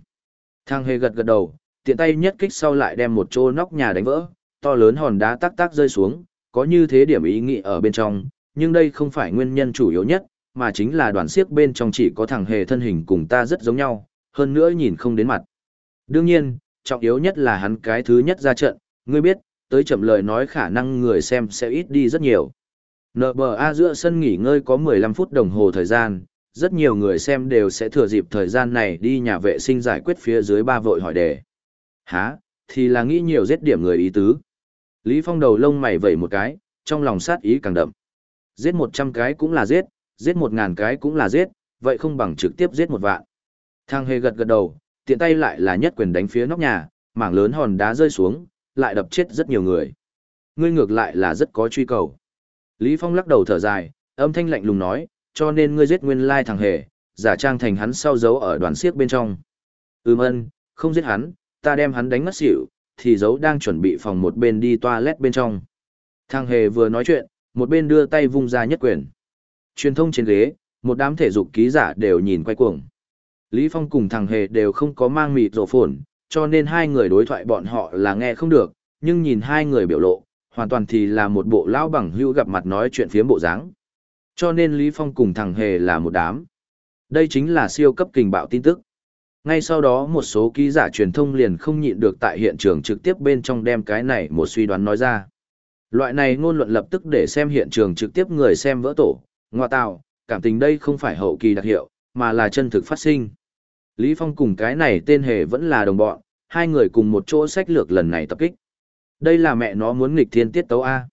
Thằng hề gật gật đầu, tiện tay nhất kích sau lại đem một chỗ nóc nhà đánh vỡ, to lớn hòn đá tắc tắc rơi xuống, có như thế điểm ý nghĩ ở bên trong, nhưng đây không phải nguyên nhân chủ yếu nhất, mà chính là đoàn siếc bên trong chỉ có thằng hề thân hình cùng ta rất giống nhau, hơn nữa nhìn không đến mặt. Đương nhiên, trọng yếu nhất là hắn cái thứ nhất ra trận, ngươi biết, tới chậm lời nói khả năng người xem sẽ ít đi rất nhiều. NBA giữa sân nghỉ ngơi có 15 phút đồng hồ thời gian, rất nhiều người xem đều sẽ thừa dịp thời gian này đi nhà vệ sinh giải quyết phía dưới ba vội hỏi đề. Hả, thì là nghĩ nhiều giết điểm người ý tứ. Lý Phong đầu lông mày vẩy một cái, trong lòng sát ý càng đậm. Giết 100 cái cũng là giết, giết 1000 cái cũng là giết, vậy không bằng trực tiếp giết một vạn. Thang hề gật gật đầu, tiện tay lại là nhất quyền đánh phía nóc nhà, mảng lớn hòn đá rơi xuống, lại đập chết rất nhiều người. Ngươi ngược lại là rất có truy cầu. Lý Phong lắc đầu thở dài, âm thanh lạnh lùng nói, cho nên ngươi giết nguyên lai thằng hề, giả trang thành hắn sau giấu ở đoàn xiếc bên trong. Ừm ân, không giết hắn, ta đem hắn đánh ngất xỉu, thì giấu đang chuẩn bị phòng một bên đi toilet bên trong. Thằng hề vừa nói chuyện, một bên đưa tay vung ra nhất quyền. Truyền thông trên ghế, một đám thể dục ký giả đều nhìn quay cuồng. Lý Phong cùng thằng hề đều không có mang mịt rổ phồn, cho nên hai người đối thoại bọn họ là nghe không được, nhưng nhìn hai người biểu lộ, hoàn toàn thì là một bộ lão bằng hữu gặp mặt nói chuyện phiếm bộ dáng. Cho nên Lý Phong cùng thằng hề là một đám. Đây chính là siêu cấp kình bạo tin tức. Ngay sau đó một số ký giả truyền thông liền không nhịn được tại hiện trường trực tiếp bên trong đem cái này một suy đoán nói ra. Loại này ngôn luận lập tức để xem hiện trường trực tiếp người xem vỡ tổ, ngoa tạo, cảm tình đây không phải hậu kỳ đặc hiệu, mà là chân thực phát sinh. Lý Phong cùng cái này tên hề vẫn là đồng bọn, hai người cùng một chỗ sách lược lần này tập kích. Đây là mẹ nó muốn nghịch thiên tiết tấu A.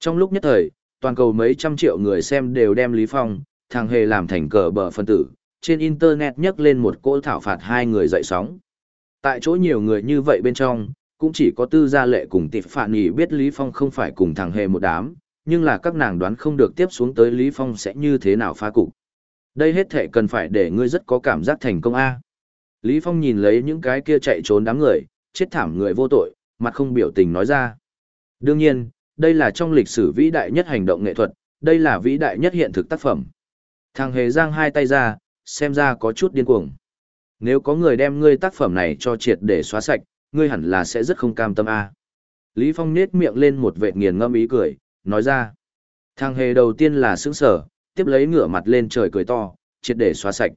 Trong lúc nhất thời, toàn cầu mấy trăm triệu người xem đều đem Lý Phong, thằng hề làm thành cờ bờ phân tử, trên Internet nhắc lên một cỗ thảo phạt hai người dậy sóng. Tại chỗ nhiều người như vậy bên trong, cũng chỉ có tư gia lệ cùng tịp phạn nhỉ biết Lý Phong không phải cùng thằng hề một đám, nhưng là các nàng đoán không được tiếp xuống tới Lý Phong sẽ như thế nào phá cục. Đây hết thể cần phải để ngươi rất có cảm giác thành công A. Lý Phong nhìn lấy những cái kia chạy trốn đám người, chết thảm người vô tội, mặt không biểu tình nói ra. Đương nhiên, đây là trong lịch sử vĩ đại nhất hành động nghệ thuật, đây là vĩ đại nhất hiện thực tác phẩm. Thằng hề giang hai tay ra, xem ra có chút điên cuồng. Nếu có người đem ngươi tác phẩm này cho triệt để xóa sạch, ngươi hẳn là sẽ rất không cam tâm a. Lý Phong nết miệng lên một vệt nghiền ngâm ý cười, nói ra. Thằng hề đầu tiên là sững sở, tiếp lấy ngửa mặt lên trời cười to, triệt để xóa sạch.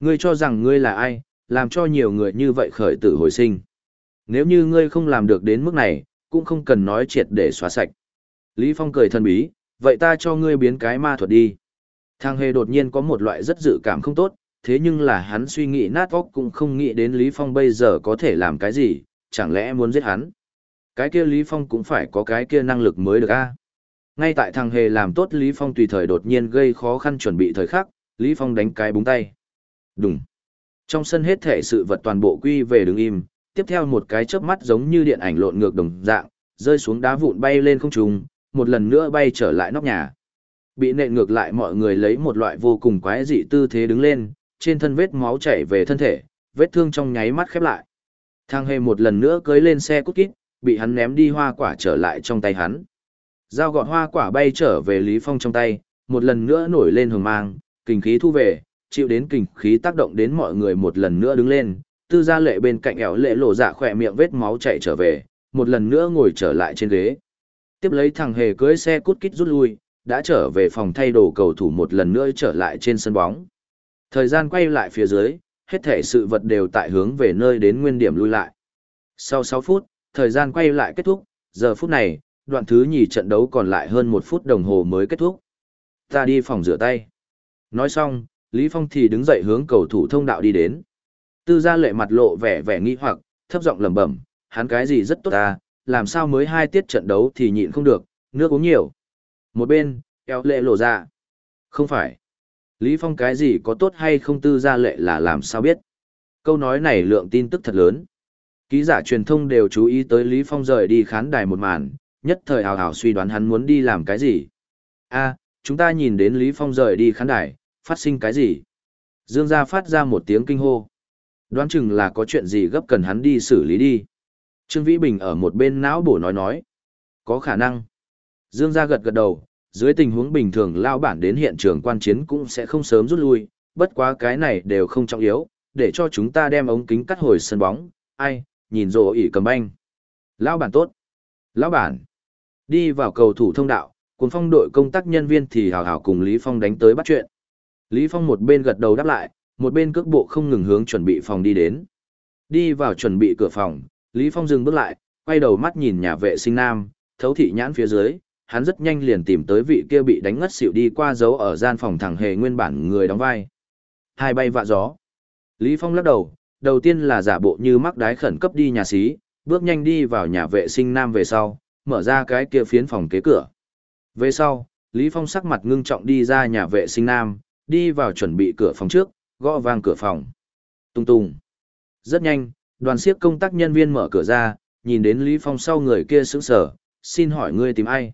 Ngươi cho rằng ngươi là ai, làm cho nhiều người như vậy khởi tử hồi sinh. Nếu như ngươi không làm được đến mức này, cũng không cần nói triệt để xóa sạch. Lý Phong cười thân bí, vậy ta cho ngươi biến cái ma thuật đi. Thang hề đột nhiên có một loại rất dự cảm không tốt, thế nhưng là hắn suy nghĩ nát óc cũng không nghĩ đến Lý Phong bây giờ có thể làm cái gì, chẳng lẽ muốn giết hắn. Cái kia Lý Phong cũng phải có cái kia năng lực mới được a. Ngay tại thằng hề làm tốt Lý Phong tùy thời đột nhiên gây khó khăn chuẩn bị thời khắc, Lý Phong đánh cái búng tay. Đúng. Trong sân hết thể sự vật toàn bộ quy về đứng im, tiếp theo một cái chớp mắt giống như điện ảnh lộn ngược đồng dạng, rơi xuống đá vụn bay lên không trung, một lần nữa bay trở lại nóc nhà. Bị nện ngược lại mọi người lấy một loại vô cùng quái dị tư thế đứng lên, trên thân vết máu chảy về thân thể, vết thương trong nháy mắt khép lại. Thang hề một lần nữa cưới lên xe cút kít, bị hắn ném đi hoa quả trở lại trong tay hắn. Dao gọt hoa quả bay trở về Lý Phong trong tay, một lần nữa nổi lên hồng mang, kinh khí thu về, chịu đến kình khí tác động đến mọi người một lần nữa đứng lên, tư gia lệ bên cạnh ẻo lệ lộ dạ khỏe miệng vết máu chảy trở về, một lần nữa ngồi trở lại trên ghế. Tiếp lấy thằng hề cưới xe cút kít rút lui, đã trở về phòng thay đồ cầu thủ một lần nữa trở lại trên sân bóng. Thời gian quay lại phía dưới, hết thể sự vật đều tại hướng về nơi đến nguyên điểm lui lại. Sau 6 phút, thời gian quay lại kết thúc, giờ phút này, đoạn thứ nhì trận đấu còn lại hơn một phút đồng hồ mới kết thúc. Ta đi phòng rửa tay. Nói xong, Lý Phong thì đứng dậy hướng cầu thủ thông đạo đi đến. Tư gia lệ mặt lộ vẻ vẻ nghi hoặc, thấp giọng lẩm bẩm, hắn cái gì rất tốt ta, làm sao mới hai tiết trận đấu thì nhịn không được, nước uống nhiều. Một bên, eo lệ lộ ra. Không phải. Lý Phong cái gì có tốt hay không tư gia lệ là làm sao biết. Câu nói này lượng tin tức thật lớn. Ký giả truyền thông đều chú ý tới Lý Phong rời đi khán đài một màn, nhất thời hào hào suy đoán hắn muốn đi làm cái gì. a chúng ta nhìn đến Lý Phong rời đi khán đài, phát sinh cái gì? Dương gia phát ra một tiếng kinh hô. Đoán chừng là có chuyện gì gấp cần hắn đi xử lý đi. Trương Vĩ Bình ở một bên não bổ nói nói. Có khả năng. Dương gia gật gật đầu, dưới tình huống bình thường lao bản đến hiện trường quan chiến cũng sẽ không sớm rút lui, bất quá cái này đều không trọng yếu, để cho chúng ta đem ống kính cắt hồi sân bóng, ai, nhìn rồ ỉ cầm banh. lao bản tốt. Lão bản. Đi vào cầu thủ thông đạo, cuốn phong đội công tác nhân viên thì hào hào cùng Lý Phong đánh tới bắt chuyện. Lý Phong một bên gật đầu đáp lại, một bên cước bộ không ngừng hướng chuẩn bị phòng đi đến. Đi vào chuẩn bị cửa phòng, Lý Phong dừng bước lại, quay đầu mắt nhìn nhà vệ sinh nam, thấu thị nhãn phía dưới, hắn rất nhanh liền tìm tới vị kia bị đánh ngất xỉu đi qua dấu ở gian phòng thẳng hề nguyên bản người đóng vai. Hai bay vạ gió. Lý Phong lắc đầu, đầu tiên là giả bộ như mắc đái khẩn cấp đi nhà xí, bước nhanh đi vào nhà vệ sinh nam về sau, mở ra cái kia phiến phòng kế cửa. Về sau, Lý Phong sắc mặt ngưng trọng đi ra nhà vệ sinh nam, đi vào chuẩn bị cửa phòng trước, gõ vang cửa phòng. Tung tung. Rất nhanh, đoàn siếc công tác nhân viên mở cửa ra, nhìn đến Lý Phong sau người kia sững sờ, xin hỏi ngươi tìm ai?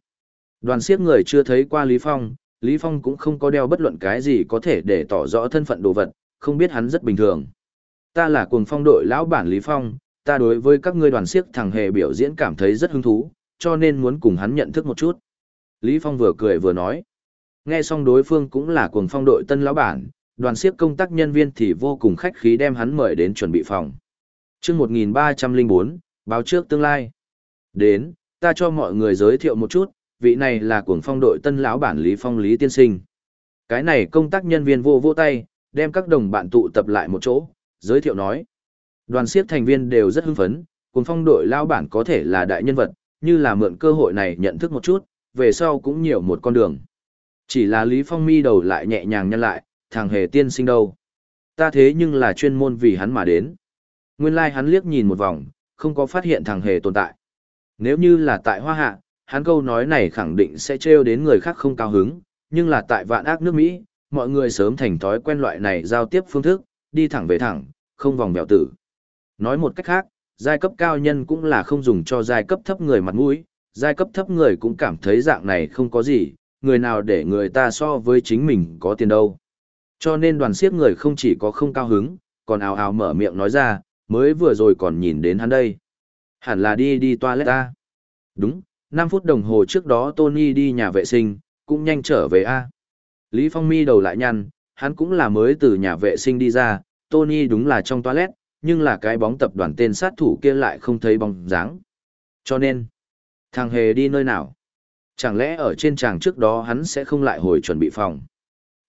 Đoàn siếc người chưa thấy qua Lý Phong, Lý Phong cũng không có đeo bất luận cái gì có thể để tỏ rõ thân phận đồ vật, không biết hắn rất bình thường. Ta là cuồng phong đội lão bản Lý Phong, ta đối với các ngươi đoàn siếc thằng hề biểu diễn cảm thấy rất hứng thú, cho nên muốn cùng hắn nhận thức một chút. Lý Phong vừa cười vừa nói. Nghe xong đối phương cũng là cuồng phong đội tân lão bản, đoàn siếc công tác nhân viên thì vô cùng khách khí đem hắn mời đến chuẩn bị phòng. chương 1304, báo trước tương lai. Đến, ta cho mọi người giới thiệu một chút, vị này là cuồng phong đội tân lão bản Lý Phong Lý Tiên Sinh. Cái này công tác nhân viên vô vô tay, đem các đồng bạn tụ tập lại một chỗ, giới thiệu nói. Đoàn siết thành viên đều rất hưng phấn, cuồng phong đội lão bản có thể là đại nhân vật, như là mượn cơ hội này nhận thức một chút, về sau cũng nhiều một con đường. Chỉ là Lý Phong mi đầu lại nhẹ nhàng nhăn lại, thằng hề tiên sinh đâu. Ta thế nhưng là chuyên môn vì hắn mà đến. Nguyên lai like hắn liếc nhìn một vòng, không có phát hiện thằng hề tồn tại. Nếu như là tại hoa hạ, hắn câu nói này khẳng định sẽ trêu đến người khác không cao hứng, nhưng là tại vạn ác nước Mỹ, mọi người sớm thành thói quen loại này giao tiếp phương thức, đi thẳng về thẳng, không vòng bèo tử. Nói một cách khác, giai cấp cao nhân cũng là không dùng cho giai cấp thấp người mặt mũi, giai cấp thấp người cũng cảm thấy dạng này không có gì, người nào để người ta so với chính mình có tiền đâu. Cho nên đoàn siếp người không chỉ có không cao hứng, còn ào ào mở miệng nói ra, mới vừa rồi còn nhìn đến hắn đây. Hẳn là đi đi toilet ta. Đúng, 5 phút đồng hồ trước đó Tony đi nhà vệ sinh, cũng nhanh trở về A. Lý Phong mi đầu lại nhăn, hắn cũng là mới từ nhà vệ sinh đi ra, Tony đúng là trong toilet, nhưng là cái bóng tập đoàn tên sát thủ kia lại không thấy bóng dáng. Cho nên, thằng hề đi nơi nào? Chẳng lẽ ở trên tràng trước đó hắn sẽ không lại hồi chuẩn bị phòng?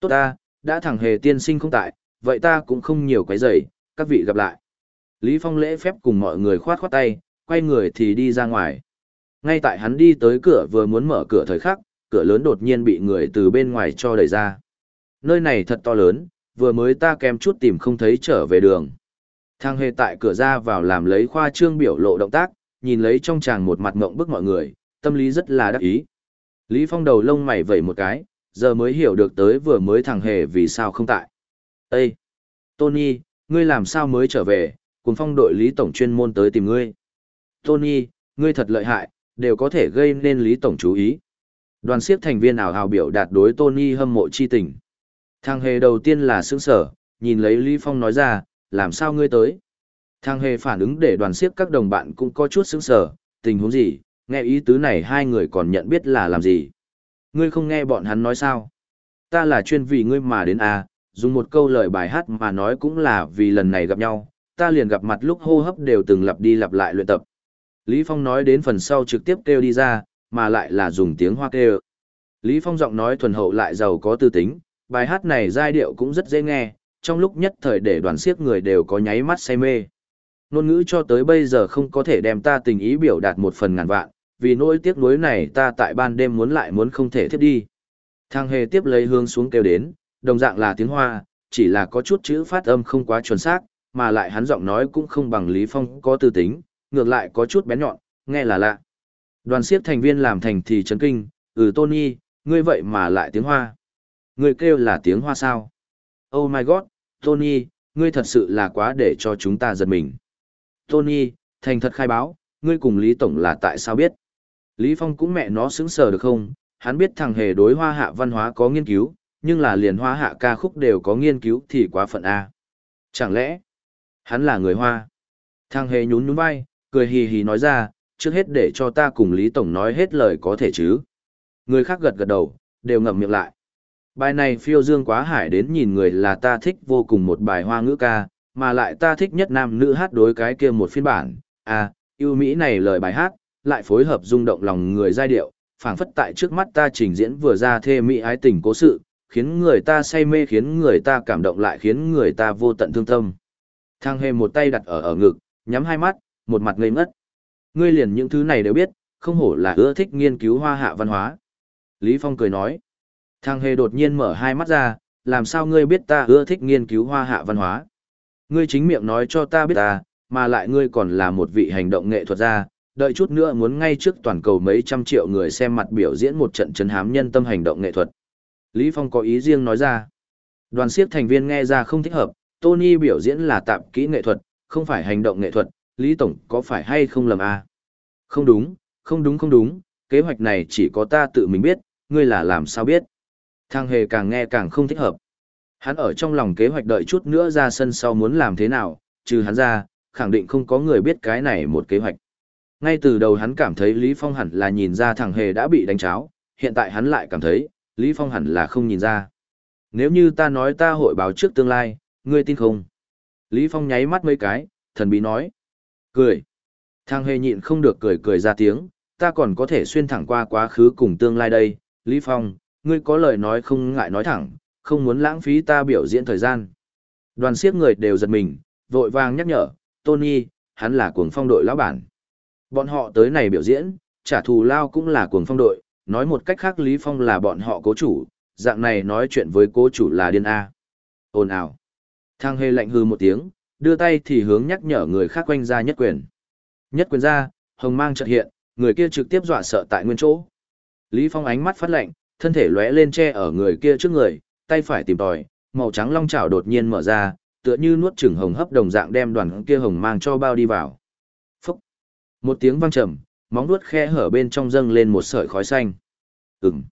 Tốt ta, đã thằng hề tiên sinh không tại, vậy ta cũng không nhiều quấy rầy, các vị gặp lại. Lý Phong lễ phép cùng mọi người khoát khoát tay, quay người thì đi ra ngoài. Ngay tại hắn đi tới cửa vừa muốn mở cửa thời khắc, cửa lớn đột nhiên bị người từ bên ngoài cho đẩy ra. Nơi này thật to lớn, vừa mới ta kèm chút tìm không thấy trở về đường. Thang hề tại cửa ra vào làm lấy khoa trương biểu lộ động tác, nhìn lấy trong chàng một mặt ngộng bức mọi người, tâm lý rất là đắc ý. Lý Phong đầu lông mày vẩy một cái, giờ mới hiểu được tới vừa mới thằng hề vì sao không tại. Ê! Tony, ngươi làm sao mới trở về, cùng phong đội Lý Tổng chuyên môn tới tìm ngươi. Tony, ngươi thật lợi hại, đều có thể gây nên Lý Tổng chú ý. Đoàn siếc thành viên ảo hào biểu đạt đối Tony hâm mộ chi tình. Thằng hề đầu tiên là sướng sở, nhìn lấy Lý Phong nói ra, làm sao ngươi tới? Thằng hề phản ứng để đoàn siếc các đồng bạn cũng có chút sướng sở, tình huống gì, nghe ý tứ này hai người còn nhận biết là làm gì. Ngươi không nghe bọn hắn nói sao? Ta là chuyên vì ngươi mà đến à, Dùng một câu lời bài hát mà nói cũng là vì lần này gặp nhau, ta liền gặp mặt lúc hô hấp đều từng lặp đi lặp lại luyện tập. Lý Phong nói đến phần sau trực tiếp kêu đi ra, mà lại là dùng tiếng hoa kêu. Lý Phong giọng nói thuần hậu lại giàu có tư tính, bài hát này giai điệu cũng rất dễ nghe, trong lúc nhất thời để đoàn siếc người đều có nháy mắt say mê. Nôn ngữ cho tới bây giờ không có thể đem ta tình ý biểu đạt một phần ngàn vạn, vì nỗi tiếc nuối này ta tại ban đêm muốn lại muốn không thể thiết đi. Thang hề tiếp lấy hương xuống kêu đến, đồng dạng là tiếng hoa, chỉ là có chút chữ phát âm không quá chuẩn xác, mà lại hắn giọng nói cũng không bằng Lý Phong có tư tính, ngược lại có chút bén nhọn, nghe là lạ. Đoàn siếp thành viên làm thành thì chấn kinh, ừ Tony, ngươi vậy mà lại tiếng hoa. Ngươi kêu là tiếng hoa sao? Oh my god, Tony, ngươi thật sự là quá để cho chúng ta giật mình. Tony, thành thật khai báo, ngươi cùng Lý Tổng là tại sao biết? Lý Phong cũng mẹ nó xứng sờ được không? Hắn biết thằng hề đối hoa hạ văn hóa có nghiên cứu, nhưng là liền hoa hạ ca khúc đều có nghiên cứu thì quá phận A. Chẳng lẽ, hắn là người hoa? Thằng hề nhún nhún vai, cười hì hì nói ra, trước hết để cho ta cùng Lý Tổng nói hết lời có thể chứ. Người khác gật gật đầu, đều ngậm miệng lại. Bài này phiêu dương quá hải đến nhìn người là ta thích vô cùng một bài hoa ngữ ca, mà lại ta thích nhất nam nữ hát đối cái kia một phiên bản. À, yêu Mỹ này lời bài hát, lại phối hợp rung động lòng người giai điệu, phảng phất tại trước mắt ta trình diễn vừa ra thê Mỹ ái tình cố sự, khiến người ta say mê khiến người ta cảm động lại khiến người ta vô tận thương tâm. Thang hề một tay đặt ở ở ngực, nhắm hai mắt, một mặt ngây ngất. Ngươi liền những thứ này đều biết, không hổ là ưa thích nghiên cứu hoa hạ văn hóa. Lý Phong cười nói. Thang hề đột nhiên mở hai mắt ra, làm sao ngươi biết ta ưa thích nghiên cứu hoa hạ văn hóa? Ngươi chính miệng nói cho ta biết ta, mà lại ngươi còn là một vị hành động nghệ thuật gia, đợi chút nữa muốn ngay trước toàn cầu mấy trăm triệu người xem mặt biểu diễn một trận chấn hám nhân tâm hành động nghệ thuật. Lý Phong có ý riêng nói ra. Đoàn siếc thành viên nghe ra không thích hợp, Tony biểu diễn là tạp kỹ nghệ thuật, không phải hành động nghệ thuật, Lý Tổng có phải hay không lầm à? Không đúng, không đúng không đúng, kế hoạch này chỉ có ta tự mình biết, ngươi là làm sao biết. Thang hề càng nghe càng không thích hợp. Hắn ở trong lòng kế hoạch đợi chút nữa ra sân sau muốn làm thế nào, trừ hắn ra, khẳng định không có người biết cái này một kế hoạch. Ngay từ đầu hắn cảm thấy Lý Phong hẳn là nhìn ra thằng hề đã bị đánh cháo, hiện tại hắn lại cảm thấy, Lý Phong hẳn là không nhìn ra. Nếu như ta nói ta hội báo trước tương lai, ngươi tin không? Lý Phong nháy mắt mấy cái, thần bí nói. Cười. Thang hề nhịn không được cười cười ra tiếng, ta còn có thể xuyên thẳng qua quá khứ cùng tương lai đây. Lý Phong, ngươi có lời nói không ngại nói thẳng, không muốn lãng phí ta biểu diễn thời gian. Đoàn siếc người đều giật mình, vội vàng nhắc nhở, Tony, hắn là cuồng phong đội lão bản. Bọn họ tới này biểu diễn, trả thù lao cũng là cuồng phong đội, nói một cách khác Lý Phong là bọn họ cố chủ, dạng này nói chuyện với cố chủ là điên A. Ồn ào. Thang hề lạnh hư một tiếng, đưa tay thì hướng nhắc nhở người khác quanh ra nhất quyền. Nhất quyền ra, hồng mang chợt hiện, người kia trực tiếp dọa sợ tại nguyên chỗ. Lý Phong ánh mắt phát lạnh, thân thể lóe lên che ở người kia trước người, tay phải tìm tòi, màu trắng long chảo đột nhiên mở ra, tựa như nuốt chửng hồng hấp đồng dạng đem đoàn kia hồng mang cho bao đi vào. Phúc! Một tiếng vang trầm, móng vuốt khe hở bên trong dâng lên một sợi khói xanh. Ừm!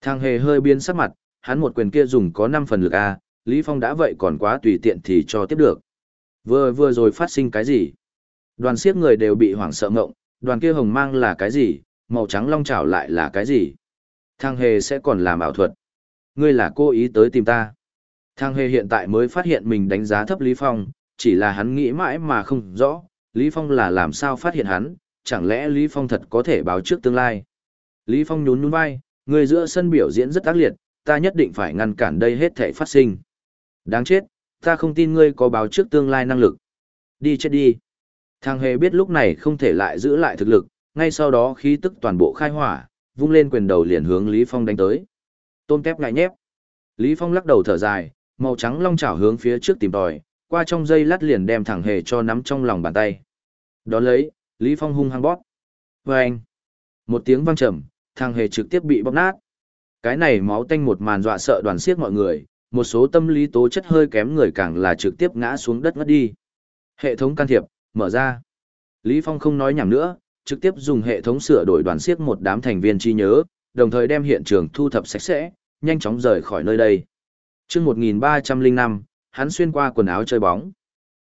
Thang hề hơi biến sắc mặt, hắn một quyền kia dùng có 5 phần lực A, Lý Phong đã vậy còn quá tùy tiện thì cho tiếp được. Vừa vừa rồi phát sinh cái gì? Đoàn siếc người đều bị hoảng sợ ngộng, đoàn kia hồng mang là cái gì, màu trắng long trảo lại là cái gì? Thang hề sẽ còn làm ảo thuật. Ngươi là cô ý tới tìm ta. Thang hề hiện tại mới phát hiện mình đánh giá thấp Lý Phong, chỉ là hắn nghĩ mãi mà không rõ, Lý Phong là làm sao phát hiện hắn, chẳng lẽ Lý Phong thật có thể báo trước tương lai. Lý Phong nhún nhún vai, người giữa sân biểu diễn rất ác liệt, ta nhất định phải ngăn cản đây hết thể phát sinh. Đáng chết, ta không tin ngươi có báo trước tương lai năng lực. Đi chết đi. Thang hề biết lúc này không thể lại giữ lại thực lực, ngay sau đó khí tức toàn bộ khai hỏa, vung lên quyền đầu liền hướng Lý Phong đánh tới. Tôn kép ngại nhép. Lý Phong lắc đầu thở dài, màu trắng long chảo hướng phía trước tìm tòi, qua trong dây lát liền đem thẳng hề cho nắm trong lòng bàn tay. Đón lấy, Lý Phong hung hăng bóp. Vâng! Một tiếng vang trầm, thằng hề trực tiếp bị bóp nát. Cái này máu tanh một màn dọa sợ đoàn xiết mọi người, một số tâm lý tố chất hơi kém người càng là trực tiếp ngã xuống đất ngất đi. Hệ thống can thiệp, mở ra. Lý Phong không nói nhảm nữa, trực tiếp dùng hệ thống sửa đổi đoàn siết một đám thành viên trí nhớ, đồng thời đem hiện trường thu thập sạch sẽ, nhanh chóng rời khỏi nơi đây. Trước 1305, hắn xuyên qua quần áo chơi bóng.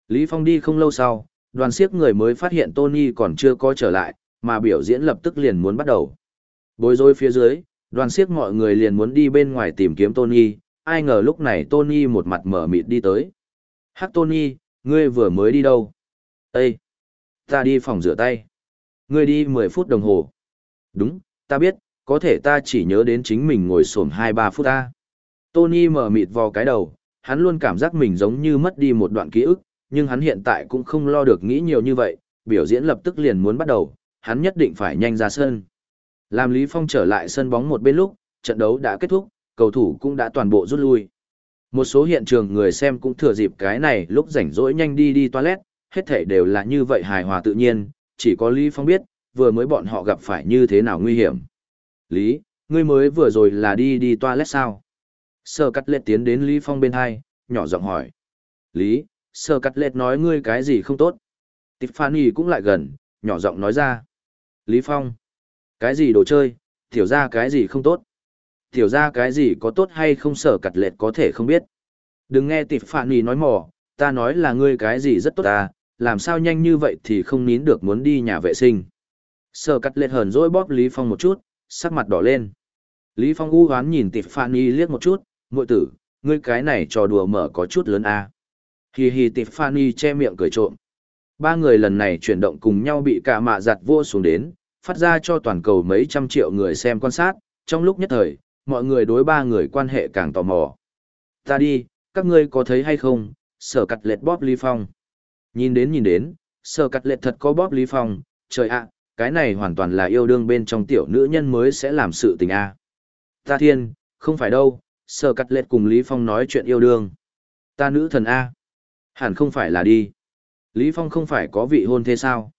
Lý Phong đi không lâu sau, đoàn siếc người mới phát hiện Tony còn chưa có trở lại, mà biểu diễn lập tức liền muốn bắt đầu. Bối rối phía dưới, đoàn siếc mọi người liền muốn đi bên ngoài tìm kiếm Tony, ai ngờ lúc này Tony một mặt mở mịt đi tới. Hắc Tony, ngươi vừa mới đi đâu? Ê! Ta đi phòng rửa tay. Ngươi đi 10 phút đồng hồ. Đúng, ta biết, có thể ta chỉ nhớ đến chính mình ngồi xổm 2-3 phút ta. Tony mở mịt vào cái đầu, hắn luôn cảm giác mình giống như mất đi một đoạn ký ức, nhưng hắn hiện tại cũng không lo được nghĩ nhiều như vậy, biểu diễn lập tức liền muốn bắt đầu, hắn nhất định phải nhanh ra sân. Làm Lý Phong trở lại sân bóng một bên lúc, trận đấu đã kết thúc, cầu thủ cũng đã toàn bộ rút lui. Một số hiện trường người xem cũng thừa dịp cái này lúc rảnh rỗi nhanh đi đi toilet, hết thể đều là như vậy hài hòa tự nhiên, chỉ có Lý Phong biết, vừa mới bọn họ gặp phải như thế nào nguy hiểm. Lý, ngươi mới vừa rồi là đi đi toilet sao? Sơ cắt lết tiến đến Lý Phong bên hai, nhỏ giọng hỏi. Lý, sơ cắt lết nói ngươi cái gì không tốt? Tiffany cũng lại gần, nhỏ giọng nói ra. Lý Phong, cái gì đồ chơi, tiểu ra cái gì không tốt? Tiểu ra cái gì có tốt hay không sở cặt lệt có thể không biết. Đừng nghe tịp phạn nì nói mỏ, ta nói là ngươi cái gì rất tốt ta, làm sao nhanh như vậy thì không nín được muốn đi nhà vệ sinh. Sở cắt lệt hờn dỗi bóp Lý Phong một chút, sắc mặt đỏ lên. Lý Phong u hoán nhìn tịp phạn nì liếc một chút, muội tử, ngươi cái này trò đùa mở có chút lớn a. À. Hi hi tịp phạn nì che miệng cười trộm. Ba người lần này chuyển động cùng nhau bị cả mạ giặt vô xuống đến, phát ra cho toàn cầu mấy trăm triệu người xem quan sát, trong lúc nhất thời, mọi người đối ba người quan hệ càng tò mò. Ta đi, các ngươi có thấy hay không, sở cặt lệt bóp ly phong. Nhìn đến nhìn đến, sở cặt lệt thật có bóp ly phong, trời ạ, cái này hoàn toàn là yêu đương bên trong tiểu nữ nhân mới sẽ làm sự tình a. Ta thiên, không phải đâu, sở cặt lệt cùng Lý Phong nói chuyện yêu đương. Ta nữ thần A. Hẳn không phải là đi. Lý Phong không phải có vị hôn thế sao?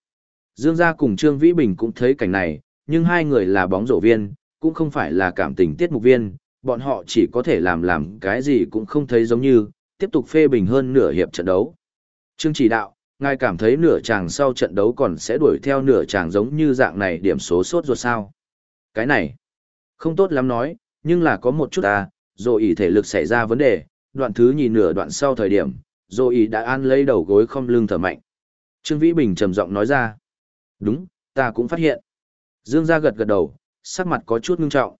Dương gia cùng Trương Vĩ Bình cũng thấy cảnh này, nhưng hai người là bóng rổ viên, cũng không phải là cảm tình tiết mục viên, bọn họ chỉ có thể làm làm cái gì cũng không thấy giống như, tiếp tục phê bình hơn nửa hiệp trận đấu. Trương chỉ đạo, ngài cảm thấy nửa chàng sau trận đấu còn sẽ đuổi theo nửa chàng giống như dạng này điểm số sốt ruột sao. Cái này, không tốt lắm nói, nhưng là có một chút à, rồi ý thể lực xảy ra vấn đề, đoạn thứ nhì nửa đoạn sau thời điểm, rồi ý đã an lấy đầu gối không lưng thở mạnh. Trương Vĩ Bình trầm giọng nói ra, đúng, ta cũng phát hiện. Dương gia gật gật đầu, sắc mặt có chút ngưng trọng.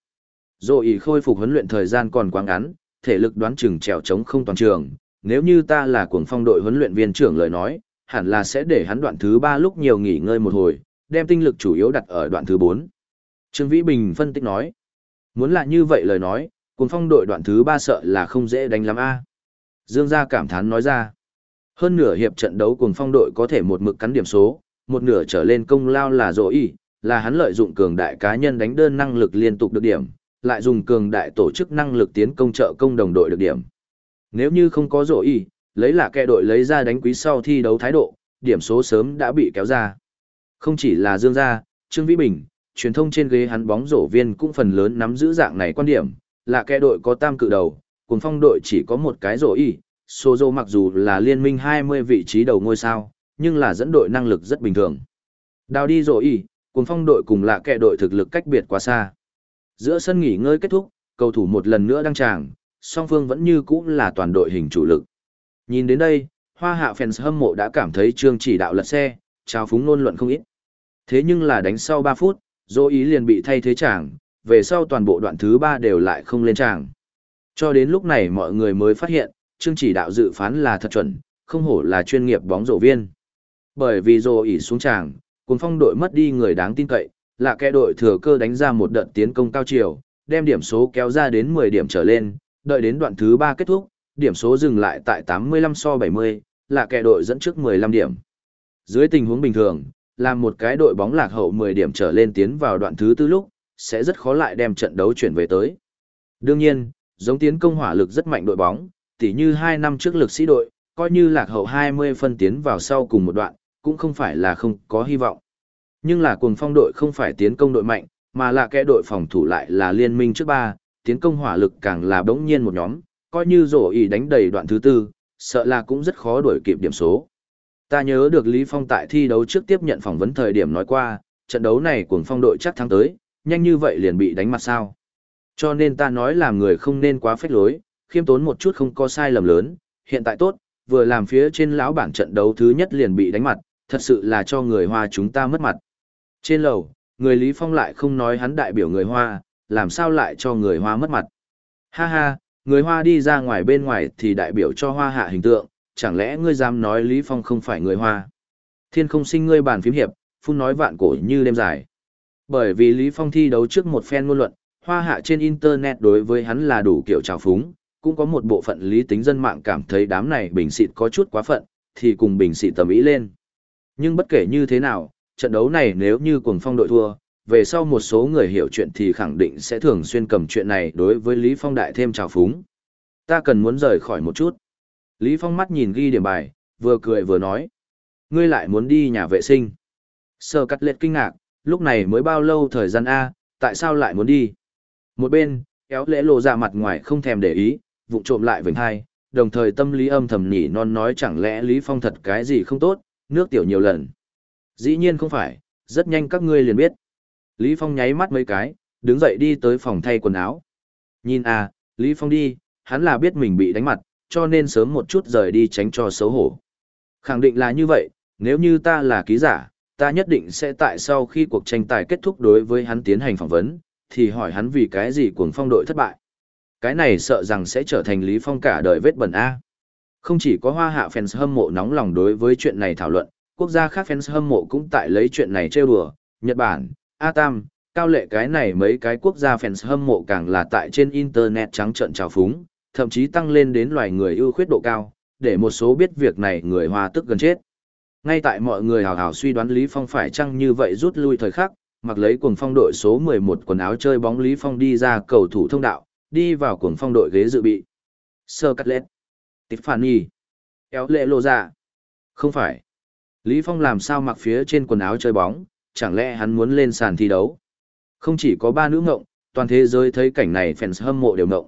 Rồi ý khôi phục huấn luyện thời gian còn quá ngắn, thể lực đoán chừng trèo trống không toàn trường. Nếu như ta là cuồng phong đội huấn luyện viên trưởng lời nói, hẳn là sẽ để hắn đoạn thứ 3 lúc nhiều nghỉ ngơi một hồi, đem tinh lực chủ yếu đặt ở đoạn thứ 4. Trương Vĩ Bình phân tích nói, muốn là như vậy lời nói, cuồng phong đội đoạn thứ 3 sợ là không dễ đánh lắm a. Dương gia cảm thán nói ra, hơn nửa hiệp trận đấu cuồng phong đội có thể một mực cắn điểm số, một nửa trở lên công lao là dỗ ý, là hắn lợi dụng cường đại cá nhân đánh đơn năng lực liên tục được điểm, lại dùng cường đại tổ chức năng lực tiến công trợ công đồng đội được điểm. Nếu như không có rổ y, lấy là kẻ đội lấy ra đánh quý sau thi đấu thái độ, điểm số sớm đã bị kéo ra. Không chỉ là Dương Gia, Trương Vĩ Bình, truyền thông trên ghế hắn bóng rổ viên cũng phần lớn nắm giữ dạng này quan điểm, là kẻ đội có tam cự đầu, cùng phong đội chỉ có một cái rổ y, Sozo mặc dù là liên minh 20 vị trí đầu ngôi sao, nhưng là dẫn đội năng lực rất bình thường. Đào đi rổ y, cùng phong đội cùng lạ kệ đội thực lực cách biệt quá xa. Giữa sân nghỉ ngơi kết thúc, cầu thủ một lần nữa đăng tràng, song phương vẫn như cũ là toàn đội hình chủ lực. Nhìn đến đây, hoa hạ fans hâm mộ đã cảm thấy trương chỉ đạo lật xe, trao phúng nôn luận không ít. Thế nhưng là đánh sau 3 phút, dô ý liền bị thay thế tràng, về sau toàn bộ đoạn thứ 3 đều lại không lên tràng. Cho đến lúc này mọi người mới phát hiện, trương chỉ đạo dự phán là thật chuẩn, không hổ là chuyên nghiệp bóng rổ viên. Bởi vì dô ý xuống tràng, cùng phong đội mất đi người đáng tin cậy, là kẻ đội thừa cơ đánh ra một đợt tiến công cao chiều, đem điểm số kéo ra đến 10 điểm trở lên, đợi đến đoạn thứ 3 kết thúc, điểm số dừng lại tại 85 so 70, là kẻ đội dẫn trước 15 điểm. Dưới tình huống bình thường, làm một cái đội bóng lạc hậu 10 điểm trở lên tiến vào đoạn thứ tư lúc, sẽ rất khó lại đem trận đấu chuyển về tới. Đương nhiên, giống tiến công hỏa lực rất mạnh đội bóng, tỉ như 2 năm trước lực sĩ đội, coi như lạc hậu 20 phân tiến vào sau cùng một đoạn, cũng không phải là không có hy vọng. Nhưng là cuồng phong đội không phải tiến công đội mạnh, mà là kẻ đội phòng thủ lại là liên minh trước ba, tiến công hỏa lực càng là bỗng nhiên một nhóm, coi như rổ ý đánh đầy đoạn thứ tư, sợ là cũng rất khó đuổi kịp điểm số. Ta nhớ được Lý Phong tại thi đấu trước tiếp nhận phỏng vấn thời điểm nói qua, trận đấu này cuồng phong đội chắc thắng tới, nhanh như vậy liền bị đánh mặt sao. Cho nên ta nói làm người không nên quá phách lối, khiêm tốn một chút không có sai lầm lớn, hiện tại tốt, vừa làm phía trên lão bản trận đấu thứ nhất liền bị đánh mặt, thật sự là cho người Hoa chúng ta mất mặt. Trên lầu, người Lý Phong lại không nói hắn đại biểu người Hoa, làm sao lại cho người Hoa mất mặt. Ha ha, người Hoa đi ra ngoài bên ngoài thì đại biểu cho Hoa hạ hình tượng, chẳng lẽ ngươi dám nói Lý Phong không phải người Hoa? Thiên không sinh ngươi bàn phím hiệp, phun nói vạn cổ như đêm dài. Bởi vì Lý Phong thi đấu trước một phen ngôn luận, Hoa hạ trên Internet đối với hắn là đủ kiểu trào phúng, cũng có một bộ phận lý tính dân mạng cảm thấy đám này bình xịt có chút quá phận, thì cùng bình xịt tầm ý lên. Nhưng bất kể như thế nào, trận đấu này nếu như cuồng phong đội thua, về sau một số người hiểu chuyện thì khẳng định sẽ thường xuyên cầm chuyện này đối với Lý Phong đại thêm trào phúng. Ta cần muốn rời khỏi một chút. Lý Phong mắt nhìn ghi điểm bài, vừa cười vừa nói. Ngươi lại muốn đi nhà vệ sinh. Sơ cắt liệt kinh ngạc, lúc này mới bao lâu thời gian A, tại sao lại muốn đi? Một bên, kéo lễ lộ ra mặt ngoài không thèm để ý, vụng trộm lại vểnh hai, đồng thời tâm lý âm thầm nhỉ non nói chẳng lẽ Lý Phong thật cái gì không tốt, nước tiểu nhiều lần. Dĩ nhiên không phải, rất nhanh các ngươi liền biết. Lý Phong nháy mắt mấy cái, đứng dậy đi tới phòng thay quần áo. Nhìn à, Lý Phong đi, hắn là biết mình bị đánh mặt, cho nên sớm một chút rời đi tránh cho xấu hổ. Khẳng định là như vậy, nếu như ta là ký giả, ta nhất định sẽ tại sau khi cuộc tranh tài kết thúc đối với hắn tiến hành phỏng vấn, thì hỏi hắn vì cái gì cuồng phong đội thất bại. Cái này sợ rằng sẽ trở thành Lý Phong cả đời vết bẩn A. Không chỉ có hoa hạ fans hâm mộ nóng lòng đối với chuyện này thảo luận, quốc gia khác fans hâm mộ cũng tại lấy chuyện này trêu đùa, Nhật Bản, A Tam, cao lệ cái này mấy cái quốc gia fans hâm mộ càng là tại trên internet trắng trợn trào phúng, thậm chí tăng lên đến loài người ưu khuyết độ cao, để một số biết việc này người Hoa tức gần chết. Ngay tại mọi người hào hào suy đoán Lý Phong phải chăng như vậy rút lui thời khắc, mặc lấy cuồng phong đội số 11 quần áo chơi bóng Lý Phong đi ra cầu thủ thông đạo, đi vào cuồng phong đội ghế dự bị. Sơ cắt lết. Tiffany. Kéo lệ lộ ra. Không phải. Lý Phong làm sao mặc phía trên quần áo chơi bóng, chẳng lẽ hắn muốn lên sàn thi đấu? Không chỉ có ba nữ ngộng, toàn thế giới thấy cảnh này fans hâm mộ đều ngộng.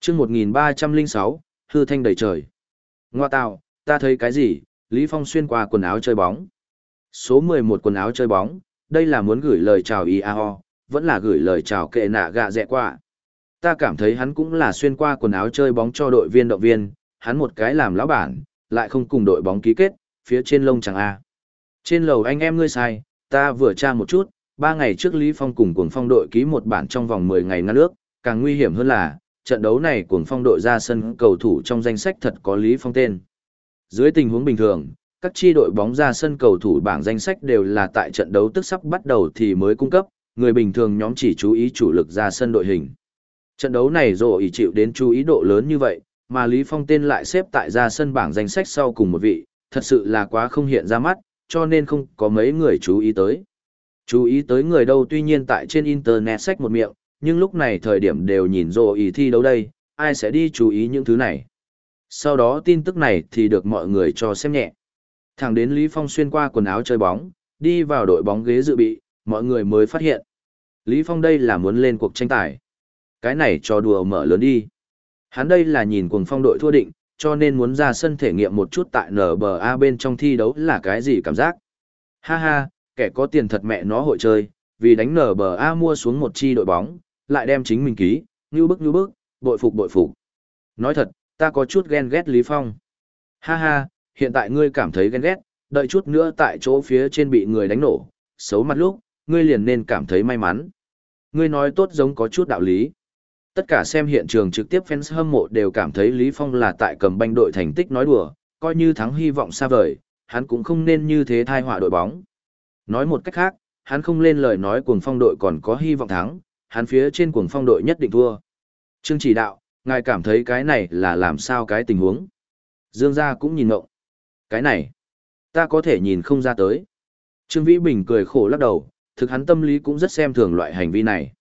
Trước 1306, hư thanh đầy trời. Ngoa tạo, ta thấy cái gì? Lý Phong xuyên qua quần áo chơi bóng. Số 11 quần áo chơi bóng, đây là muốn gửi lời chào IAO, vẫn là gửi lời chào kệ nạ gạ dẹ qua. Ta cảm thấy hắn cũng là xuyên qua quần áo chơi bóng cho đội viên động viên, hắn một cái làm lão bản, lại không cùng đội bóng ký kết, phía trên lông chẳng A. Trên lầu anh em ngươi sai, ta vừa tra một chút, ba ngày trước Lý Phong cùng cuồng phong đội ký một bản trong vòng 10 ngày ngăn nước, càng nguy hiểm hơn là, trận đấu này cuồng phong đội ra sân cầu thủ trong danh sách thật có Lý Phong tên. Dưới tình huống bình thường, các chi đội bóng ra sân cầu thủ bảng danh sách đều là tại trận đấu tức sắp bắt đầu thì mới cung cấp, người bình thường nhóm chỉ chú ý chủ lực ra sân đội hình. Trận đấu này rồ ý chịu đến chú ý độ lớn như vậy, mà Lý Phong tên lại xếp tại ra sân bảng danh sách sau cùng một vị, thật sự là quá không hiện ra mắt, cho nên không có mấy người chú ý tới. Chú ý tới người đâu tuy nhiên tại trên internet sách một miệng, nhưng lúc này thời điểm đều nhìn rồ ý thi đấu đây, ai sẽ đi chú ý những thứ này. Sau đó tin tức này thì được mọi người cho xem nhẹ. Thẳng đến Lý Phong xuyên qua quần áo chơi bóng, đi vào đội bóng ghế dự bị, mọi người mới phát hiện. Lý Phong đây là muốn lên cuộc tranh tài. Cái này cho đùa mở lớn đi. Hắn đây là nhìn cuồng phong đội thua định, cho nên muốn ra sân thể nghiệm một chút tại NBA bên trong thi đấu là cái gì cảm giác. Ha ha, kẻ có tiền thật mẹ nó hội chơi, vì đánh NBA mua xuống một chi đội bóng, lại đem chính mình ký, như bức như bức, bội phục bội phục. Nói thật, ta có chút ghen ghét Lý Phong. Ha ha, hiện tại ngươi cảm thấy ghen ghét, đợi chút nữa tại chỗ phía trên bị người đánh nổ, xấu mặt lúc, ngươi liền nên cảm thấy may mắn. Ngươi nói tốt giống có chút đạo lý. Tất cả xem hiện trường trực tiếp fans hâm mộ đều cảm thấy Lý Phong là tại cầm banh đội thành tích nói đùa, coi như thắng hy vọng xa vời, hắn cũng không nên như thế thai họa đội bóng. Nói một cách khác, hắn không lên lời nói cuồng phong đội còn có hy vọng thắng, hắn phía trên cuồng phong đội nhất định thua. Trương chỉ đạo, ngài cảm thấy cái này là làm sao cái tình huống. Dương gia cũng nhìn ngộng. Cái này, ta có thể nhìn không ra tới. Trương Vĩ Bình cười khổ lắc đầu, thực hắn tâm lý cũng rất xem thường loại hành vi này.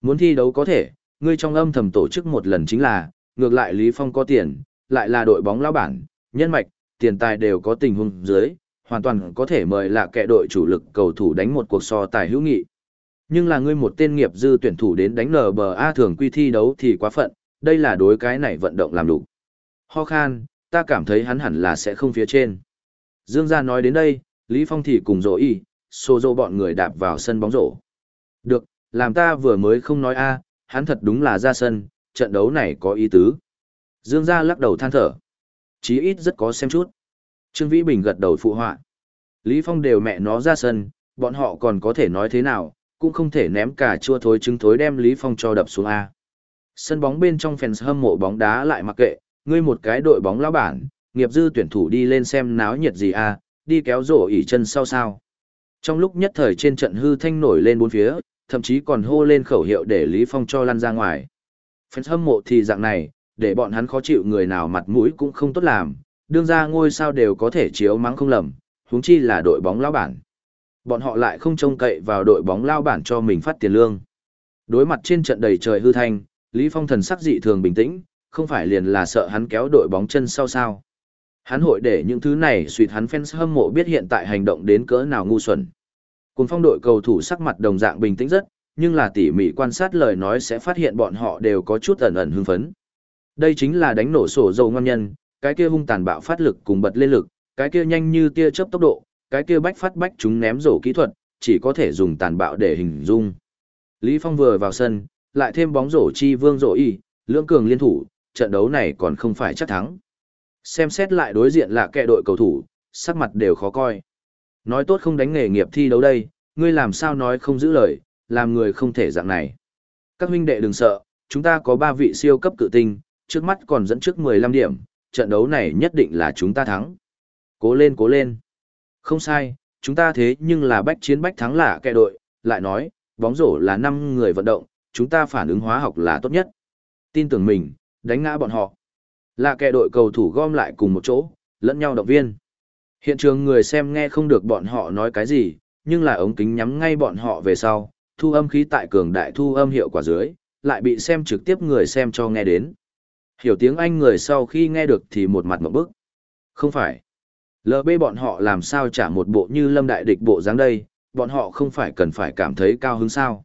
Muốn thi đấu có thể, ngươi trong âm thầm tổ chức một lần chính là, ngược lại Lý Phong có tiền, lại là đội bóng lão bản, nhân mạch, tiền tài đều có tình huống dưới, hoàn toàn có thể mời là kẻ đội chủ lực cầu thủ đánh một cuộc so tài hữu nghị. Nhưng là ngươi một tên nghiệp dư tuyển thủ đến đánh NBA thường quy thi đấu thì quá phận, đây là đối cái này vận động làm đủ. Ho khan, ta cảm thấy hắn hẳn là sẽ không phía trên. Dương gia nói đến đây, Lý Phong thì cùng rổ y, xô dô bọn người đạp vào sân bóng rổ. Được, làm ta vừa mới không nói a, hắn thật đúng là ra sân, trận đấu này có ý tứ. Dương gia lắc đầu than thở. Chí ít rất có xem chút. Trương Vĩ Bình gật đầu phụ họa. Lý Phong đều mẹ nó ra sân, bọn họ còn có thể nói thế nào, cũng không thể ném cả chua thối trứng thối đem Lý Phong cho đập xuống A. Sân bóng bên trong fans hâm mộ bóng đá lại mặc kệ, ngươi một cái đội bóng lão bản, nghiệp dư tuyển thủ đi lên xem náo nhiệt gì a đi kéo rổ ỉ chân sau sao. Trong lúc nhất thời trên trận hư thanh nổi lên bốn phía, thậm chí còn hô lên khẩu hiệu để Lý Phong cho lăn ra ngoài. Fans hâm mộ thì dạng này, để bọn hắn khó chịu người nào mặt mũi cũng không tốt làm, đương ra ngôi sao đều có thể chiếu mắng không lầm, huống chi là đội bóng lão bản. Bọn họ lại không trông cậy vào đội bóng lao bản cho mình phát tiền lương. Đối mặt trên trận đầy trời hư thanh, Lý Phong thần sắc dị thường bình tĩnh, không phải liền là sợ hắn kéo đội bóng chân sau sao. Hắn hội để những thứ này suyệt hắn fans hâm mộ biết hiện tại hành động đến cỡ nào ngu xuẩn. Cùng phong đội cầu thủ sắc mặt đồng dạng bình tĩnh rất, nhưng là tỉ mỉ quan sát lời nói sẽ phát hiện bọn họ đều có chút ẩn ẩn hưng phấn. Đây chính là đánh nổ sổ dầu ngon nhân, cái kia hung tàn bạo phát lực cùng bật lên lực, cái kia nhanh như tia chớp tốc độ, cái kia bách phát bách chúng ném rổ kỹ thuật, chỉ có thể dùng tàn bạo để hình dung. Lý Phong vừa vào sân, lại thêm bóng rổ chi vương rổ y, lưỡng cường liên thủ, trận đấu này còn không phải chắc thắng. Xem xét lại đối diện là kẻ đội cầu thủ, sắc mặt đều khó coi. Nói tốt không đánh nghề nghiệp thi đấu đây, ngươi làm sao nói không giữ lời, làm người không thể dạng này. Các huynh đệ đừng sợ, chúng ta có 3 vị siêu cấp cự tinh, trước mắt còn dẫn trước 15 điểm, trận đấu này nhất định là chúng ta thắng. Cố lên cố lên. Không sai, chúng ta thế nhưng là bách chiến bách thắng là kẻ đội, lại nói, bóng rổ là 5 người vận động, chúng ta phản ứng hóa học là tốt nhất. Tin tưởng mình, đánh ngã bọn họ. Là kẻ đội cầu thủ gom lại cùng một chỗ, lẫn nhau động viên. Hiện trường người xem nghe không được bọn họ nói cái gì, nhưng là ống kính nhắm ngay bọn họ về sau, thu âm khí tại cường đại thu âm hiệu quả dưới, lại bị xem trực tiếp người xem cho nghe đến. Hiểu tiếng Anh người sau khi nghe được thì một mặt một bức. Không phải. LB bọn họ làm sao trả một bộ như lâm đại địch bộ dáng đây, bọn họ không phải cần phải cảm thấy cao hứng sao.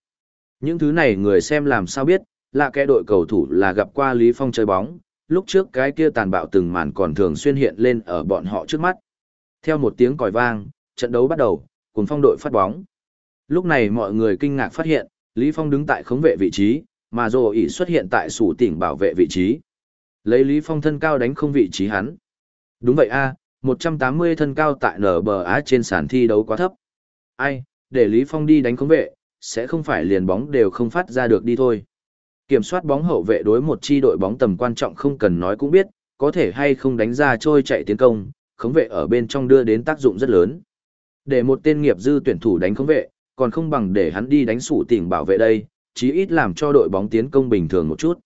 Những thứ này người xem làm sao biết, là kẻ đội cầu thủ là gặp qua Lý Phong chơi bóng, lúc trước cái kia tàn bạo từng màn còn thường xuyên hiện lên ở bọn họ trước mắt. Theo một tiếng còi vang, trận đấu bắt đầu, cùng phong đội phát bóng. Lúc này mọi người kinh ngạc phát hiện, Lý Phong đứng tại khống vệ vị trí, mà Dô ỉ xuất hiện tại sủ tỉnh bảo vệ vị trí. Lấy Lý Phong thân cao đánh không vị trí hắn. Đúng vậy a, 180 thân cao tại nở bờ á trên sàn thi đấu quá thấp. Ai, để Lý Phong đi đánh khống vệ, sẽ không phải liền bóng đều không phát ra được đi thôi. Kiểm soát bóng hậu vệ đối một chi đội bóng tầm quan trọng không cần nói cũng biết, có thể hay không đánh ra trôi chạy tiến công, khống vệ ở bên trong đưa đến tác dụng rất lớn. Để một tên nghiệp dư tuyển thủ đánh khống vệ, còn không bằng để hắn đi đánh sủ tỉnh bảo vệ đây, chí ít làm cho đội bóng tiến công bình thường một chút.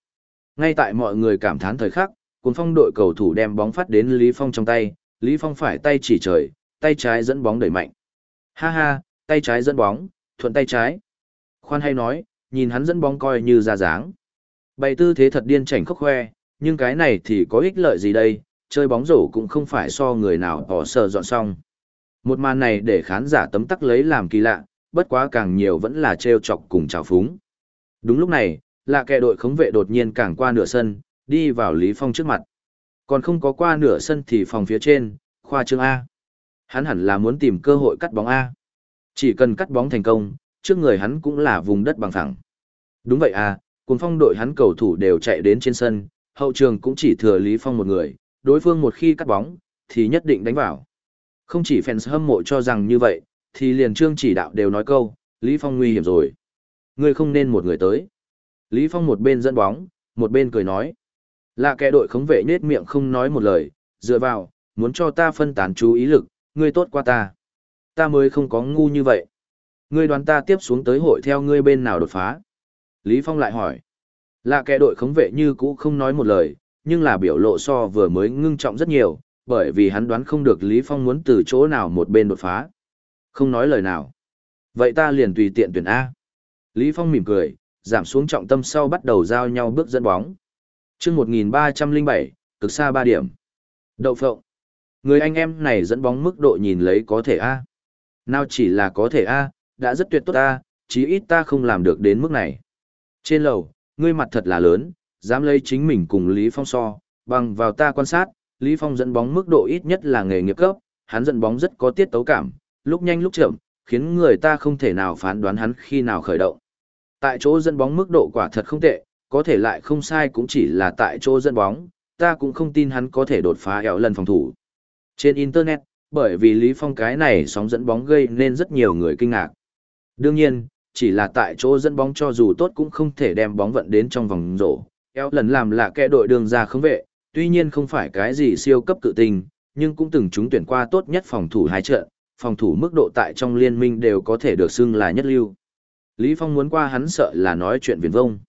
Ngay tại mọi người cảm thán thời khắc, cuốn phong đội cầu thủ đem bóng phát đến Lý Phong trong tay, Lý Phong phải tay chỉ trời, tay trái dẫn bóng đẩy mạnh. Ha ha, tay trái dẫn bóng, thuận tay trái. Khoan hay nói, nhìn hắn dẫn bóng coi như ra dáng. Bày tư thế thật điên chảnh khóc khoe, nhưng cái này thì có ích lợi gì đây, chơi bóng rổ cũng không phải so người nào bỏ sờ dọn xong. Một màn này để khán giả tấm tắc lấy làm kỳ lạ, bất quá càng nhiều vẫn là trêu chọc cùng trào phúng. Đúng lúc này, là kẻ đội khống vệ đột nhiên càng qua nửa sân, đi vào Lý Phong trước mặt. Còn không có qua nửa sân thì phòng phía trên, khoa trương A. Hắn hẳn là muốn tìm cơ hội cắt bóng A. Chỉ cần cắt bóng thành công, trước người hắn cũng là vùng đất bằng phẳng. Đúng vậy A, cùng phong đội hắn cầu thủ đều chạy đến trên sân, hậu trường cũng chỉ thừa Lý Phong một người, đối phương một khi cắt bóng, thì nhất định đánh vào. Không chỉ fans hâm mộ cho rằng như vậy, thì liền trương chỉ đạo đều nói câu, Lý Phong nguy hiểm rồi. Ngươi không nên một người tới. Lý Phong một bên dẫn bóng, một bên cười nói. Là kẻ đội khống vệ nết miệng không nói một lời, dựa vào, muốn cho ta phân tán chú ý lực, ngươi tốt qua ta. Ta mới không có ngu như vậy. Ngươi đoán ta tiếp xuống tới hội theo ngươi bên nào đột phá. Lý Phong lại hỏi. Là kẻ đội khống vệ như cũ không nói một lời, nhưng là biểu lộ so vừa mới ngưng trọng rất nhiều, bởi vì hắn đoán không được Lý Phong muốn từ chỗ nào một bên đột phá. Không nói lời nào. Vậy ta liền tùy tiện tuyển A. Lý Phong mỉm cười, giảm xuống trọng tâm sau bắt đầu giao nhau bước dẫn bóng. Trước 1307, cực xa 3 điểm. Đậu phộng. Người anh em này dẫn bóng mức độ nhìn lấy có thể A. Nào chỉ là có thể A, đã rất tuyệt tốt A, chí ít ta không làm được đến mức này. Trên lầu, ngươi mặt thật là lớn, dám lấy chính mình cùng Lý Phong so, bằng vào ta quan sát, Lý Phong dẫn bóng mức độ ít nhất là nghề nghiệp cấp, hắn dẫn bóng rất có tiết tấu cảm, lúc nhanh lúc chậm, khiến người ta không thể nào phán đoán hắn khi nào khởi động. Tại chỗ dẫn bóng mức độ quả thật không tệ, có thể lại không sai cũng chỉ là tại chỗ dẫn bóng, ta cũng không tin hắn có thể đột phá ẻo lần phòng thủ. Trên Internet, bởi vì Lý Phong cái này sóng dẫn bóng gây nên rất nhiều người kinh ngạc. Đương nhiên, chỉ là tại chỗ dẫn bóng cho dù tốt cũng không thể đem bóng vận đến trong vòng rổ, Eo lần làm là kẻ đội đường ra không vệ, tuy nhiên không phải cái gì siêu cấp cự tình, nhưng cũng từng trúng tuyển qua tốt nhất phòng thủ hai trận, phòng thủ mức độ tại trong liên minh đều có thể được xưng là nhất lưu. Lý Phong muốn qua hắn sợ là nói chuyện viển vông.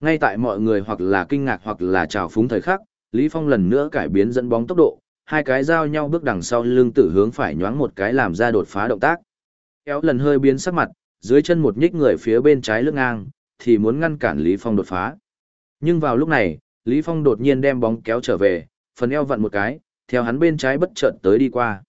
Ngay tại mọi người hoặc là kinh ngạc hoặc là trào phúng thời khắc, Lý Phong lần nữa cải biến dẫn bóng tốc độ, hai cái giao nhau bước đằng sau lưng tử hướng phải nhoáng một cái làm ra đột phá động tác. Kéo lần hơi biến sắc mặt, dưới chân một nhích người phía bên trái lưng ngang, thì muốn ngăn cản Lý Phong đột phá. Nhưng vào lúc này, Lý Phong đột nhiên đem bóng kéo trở về, phần eo vặn một cái, theo hắn bên trái bất chợt tới đi qua.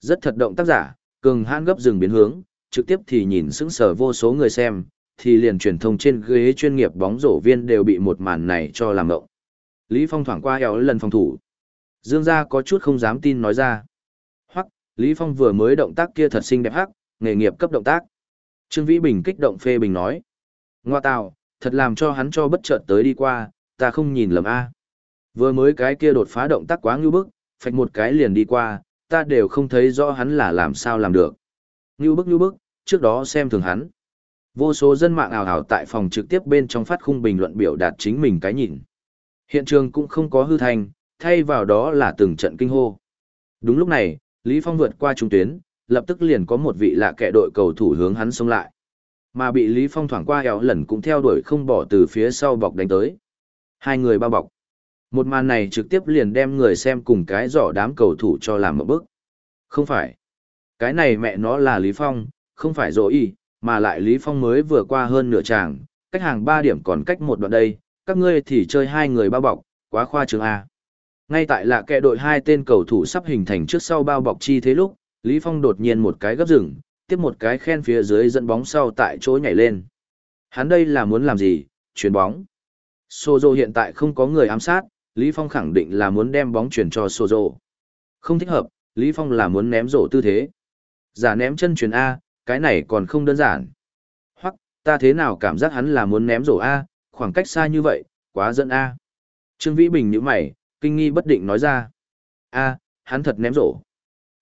Rất thật động tác giả, cường hãn gấp dừng biến hướng, trực tiếp thì nhìn sững sờ vô số người xem, thì liền truyền thông trên ghế chuyên nghiệp bóng rổ viên đều bị một màn này cho làm ngộng. Lý Phong thoảng qua eo lần phòng thủ. Dương gia có chút không dám tin nói ra. Hoặc, Lý Phong vừa mới động tác kia thật xinh đẹp hắc, nghề nghiệp cấp động tác. Trương Vĩ Bình kích động phê bình nói. Ngoa tào, thật làm cho hắn cho bất chợt tới đi qua, ta không nhìn lầm a. Vừa mới cái kia đột phá động tác quá ngưu bức, phạch một cái liền đi qua, ta đều không thấy rõ hắn là làm sao làm được. Ngưu bức ngưu bức, trước đó xem thường hắn. Vô số dân mạng ảo ảo tại phòng trực tiếp bên trong phát khung bình luận biểu đạt chính mình cái nhìn. Hiện trường cũng không có hư thành, thay vào đó là từng trận kinh hô. Đúng lúc này, Lý Phong vượt qua trung tuyến, lập tức liền có một vị lạ kẻ đội cầu thủ hướng hắn xông lại. Mà bị Lý Phong thoảng qua éo lần cũng theo đuổi không bỏ từ phía sau bọc đánh tới. Hai người bao bọc. Một màn này trực tiếp liền đem người xem cùng cái giỏ đám cầu thủ cho làm một bước. Không phải. Cái này mẹ nó là Lý Phong, không phải dỗ y, mà lại Lý Phong mới vừa qua hơn nửa tràng, cách hàng 3 điểm còn cách một đoạn đây, các ngươi thì chơi hai người bao bọc, quá khoa trương A. Ngay tại lạ kệ đội hai tên cầu thủ sắp hình thành trước sau bao bọc chi thế lúc, Lý Phong đột nhiên một cái gấp rừng, tiếp một cái khen phía dưới dẫn bóng sau tại chỗ nhảy lên. Hắn đây là muốn làm gì? Chuyển bóng. Sozo hiện tại không có người ám sát, Lý Phong khẳng định là muốn đem bóng chuyển cho Sozo. Không thích hợp, Lý Phong là muốn ném rổ tư thế. Giả ném chân chuyển A, cái này còn không đơn giản. Hoặc, ta thế nào cảm giác hắn là muốn ném rổ A, khoảng cách xa như vậy, quá dẫn A. Trương Vĩ Bình như mày, kinh nghi bất định nói ra. A, hắn thật ném rổ.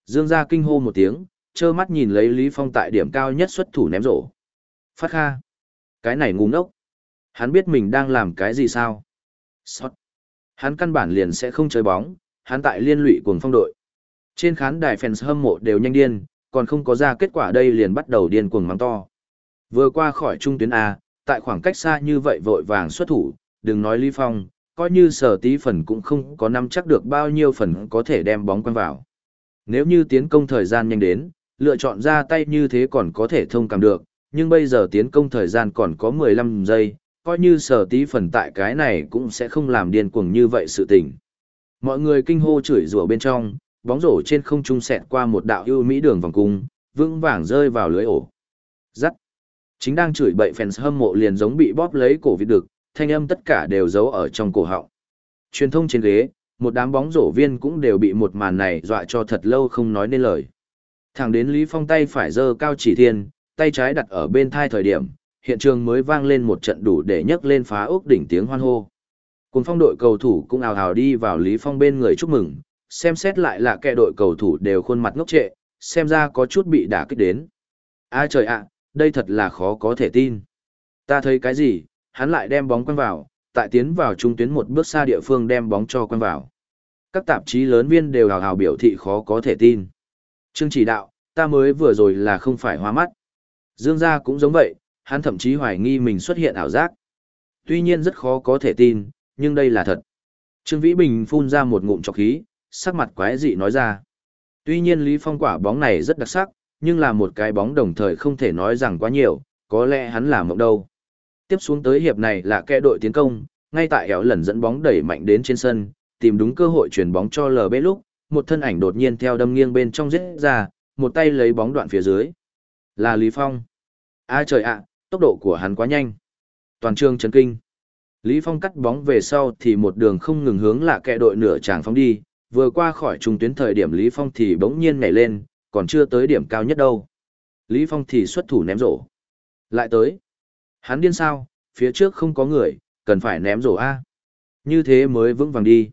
Dương gia kinh hô một tiếng, trơ mắt nhìn lấy Lý Phong tại điểm cao nhất xuất thủ ném rổ. Phát kha. Cái này ngu ngốc. Hắn biết mình đang làm cái gì sao? Sót. Hắn căn bản liền sẽ không chơi bóng, hắn tại liên lụy cuồng phong đội. Trên khán đài fans hâm mộ đều nhanh điên, còn không có ra kết quả đây liền bắt đầu điên cuồng mắng to. Vừa qua khỏi trung tuyến A, tại khoảng cách xa như vậy vội vàng xuất thủ, đừng nói Lý Phong, coi như sở tí phần cũng không có nắm chắc được bao nhiêu phần có thể đem bóng quăng vào. Nếu như tiến công thời gian nhanh đến, lựa chọn ra tay như thế còn có thể thông cảm được, nhưng bây giờ tiến công thời gian còn có 15 giây, coi như sở tí phần tại cái này cũng sẽ không làm điên cuồng như vậy sự tình. Mọi người kinh hô chửi rủa bên trong, bóng rổ trên không trung sẹt qua một đạo ưu mỹ đường vòng cung, vững vàng rơi vào lưới ổ. Rắc. Chính đang chửi bậy fans hâm mộ liền giống bị bóp lấy cổ vịt được, thanh âm tất cả đều giấu ở trong cổ họng. Truyền thông trên ghế, một đám bóng rổ viên cũng đều bị một màn này dọa cho thật lâu không nói nên lời. Thẳng đến Lý Phong tay phải giơ cao chỉ thiên, tay trái đặt ở bên thai thời điểm, hiện trường mới vang lên một trận đủ để nhấc lên phá ốc đỉnh tiếng hoan hô. Cùng phong đội cầu thủ cũng ào ào đi vào Lý Phong bên người chúc mừng, xem xét lại là kẻ đội cầu thủ đều khuôn mặt ngốc trệ, xem ra có chút bị đả kích đến. A trời ạ, đây thật là khó có thể tin. Ta thấy cái gì, hắn lại đem bóng quăng vào, tại tiến vào trung tuyến một bước xa địa phương đem bóng cho quăng vào. Các tạp chí lớn viên đều hào hào biểu thị khó có thể tin. Trương chỉ đạo, ta mới vừa rồi là không phải hoa mắt. Dương gia cũng giống vậy, hắn thậm chí hoài nghi mình xuất hiện ảo giác. Tuy nhiên rất khó có thể tin, nhưng đây là thật. Trương Vĩ Bình phun ra một ngụm trọc khí, sắc mặt quái dị nói ra. Tuy nhiên Lý Phong quả bóng này rất đặc sắc, nhưng là một cái bóng đồng thời không thể nói rằng quá nhiều, có lẽ hắn là mộng đâu. Tiếp xuống tới hiệp này là kẻ đội tiến công, ngay tại éo lần dẫn bóng đẩy mạnh đến trên sân, tìm đúng cơ hội chuyển bóng cho LB lúc, một thân ảnh đột nhiên theo đâm nghiêng bên trong giết ra, một tay lấy bóng đoạn phía dưới. Là Lý Phong. A trời ạ, tốc độ của hắn quá nhanh. Toàn trường chấn kinh. Lý Phong cắt bóng về sau thì một đường không ngừng hướng là kẻ đội nửa tràng phóng đi, vừa qua khỏi trung tuyến thời điểm Lý Phong thì bỗng nhiên nhảy lên, còn chưa tới điểm cao nhất đâu. Lý Phong thì xuất thủ ném rổ. Lại tới. Hắn điên sao, phía trước không có người, cần phải ném rổ A. Như thế mới vững vàng đi.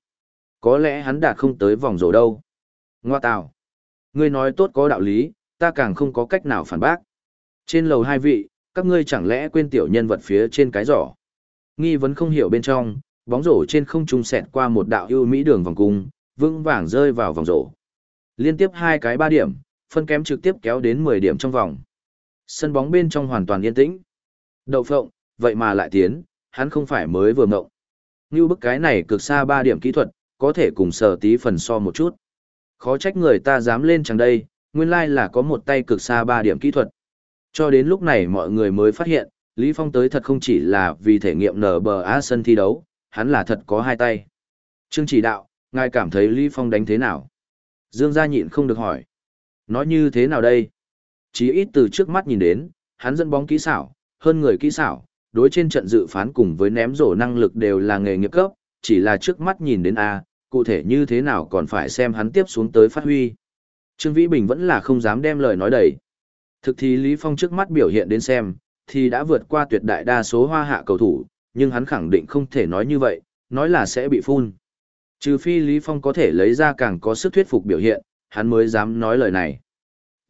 Có lẽ hắn đạt không tới vòng rổ đâu. Ngoa tạo. Ngươi nói tốt có đạo lý, ta càng không có cách nào phản bác. Trên lầu hai vị, các ngươi chẳng lẽ quên tiểu nhân vật phía trên cái giỏ. Nghi vấn không hiểu bên trong, Bóng rổ trên không trung sẹt qua một đạo ưu mỹ đường vòng cung, vững vàng rơi vào vòng rổ. Liên tiếp hai cái ba điểm, phân kém trực tiếp kéo đến 10 điểm trong vòng. Sân bóng bên trong hoàn toàn yên tĩnh. Đậu phộng, vậy mà lại tiến, hắn không phải mới vừa ngộng. Như bức cái này cực xa 3 điểm kỹ thuật, có thể cùng sở tí phần so một chút. Khó trách người ta dám lên chẳng đây, nguyên lai là có một tay cực xa 3 điểm kỹ thuật. Cho đến lúc này mọi người mới phát hiện, Lý Phong tới thật không chỉ là vì thể nghiệm nở bờ á sân thi đấu, hắn là thật có hai tay. Trương chỉ đạo, ngài cảm thấy Lý Phong đánh thế nào? Dương gia nhịn không được hỏi. Nói như thế nào đây? Chỉ ít từ trước mắt nhìn đến, hắn dẫn bóng kỹ xảo, hơn người kỹ xảo, đối trên trận dự phán cùng với ném rổ năng lực đều là nghề nghiệp cấp, chỉ là trước mắt nhìn đến A, cụ thể như thế nào còn phải xem hắn tiếp xuống tới phát huy. Trương Vĩ Bình vẫn là không dám đem lời nói đầy. Thực thì Lý Phong trước mắt biểu hiện đến xem, thì đã vượt qua tuyệt đại đa số hoa hạ cầu thủ, nhưng hắn khẳng định không thể nói như vậy, nói là sẽ bị phun. Trừ phi Lý Phong có thể lấy ra càng có sức thuyết phục biểu hiện, hắn mới dám nói lời này.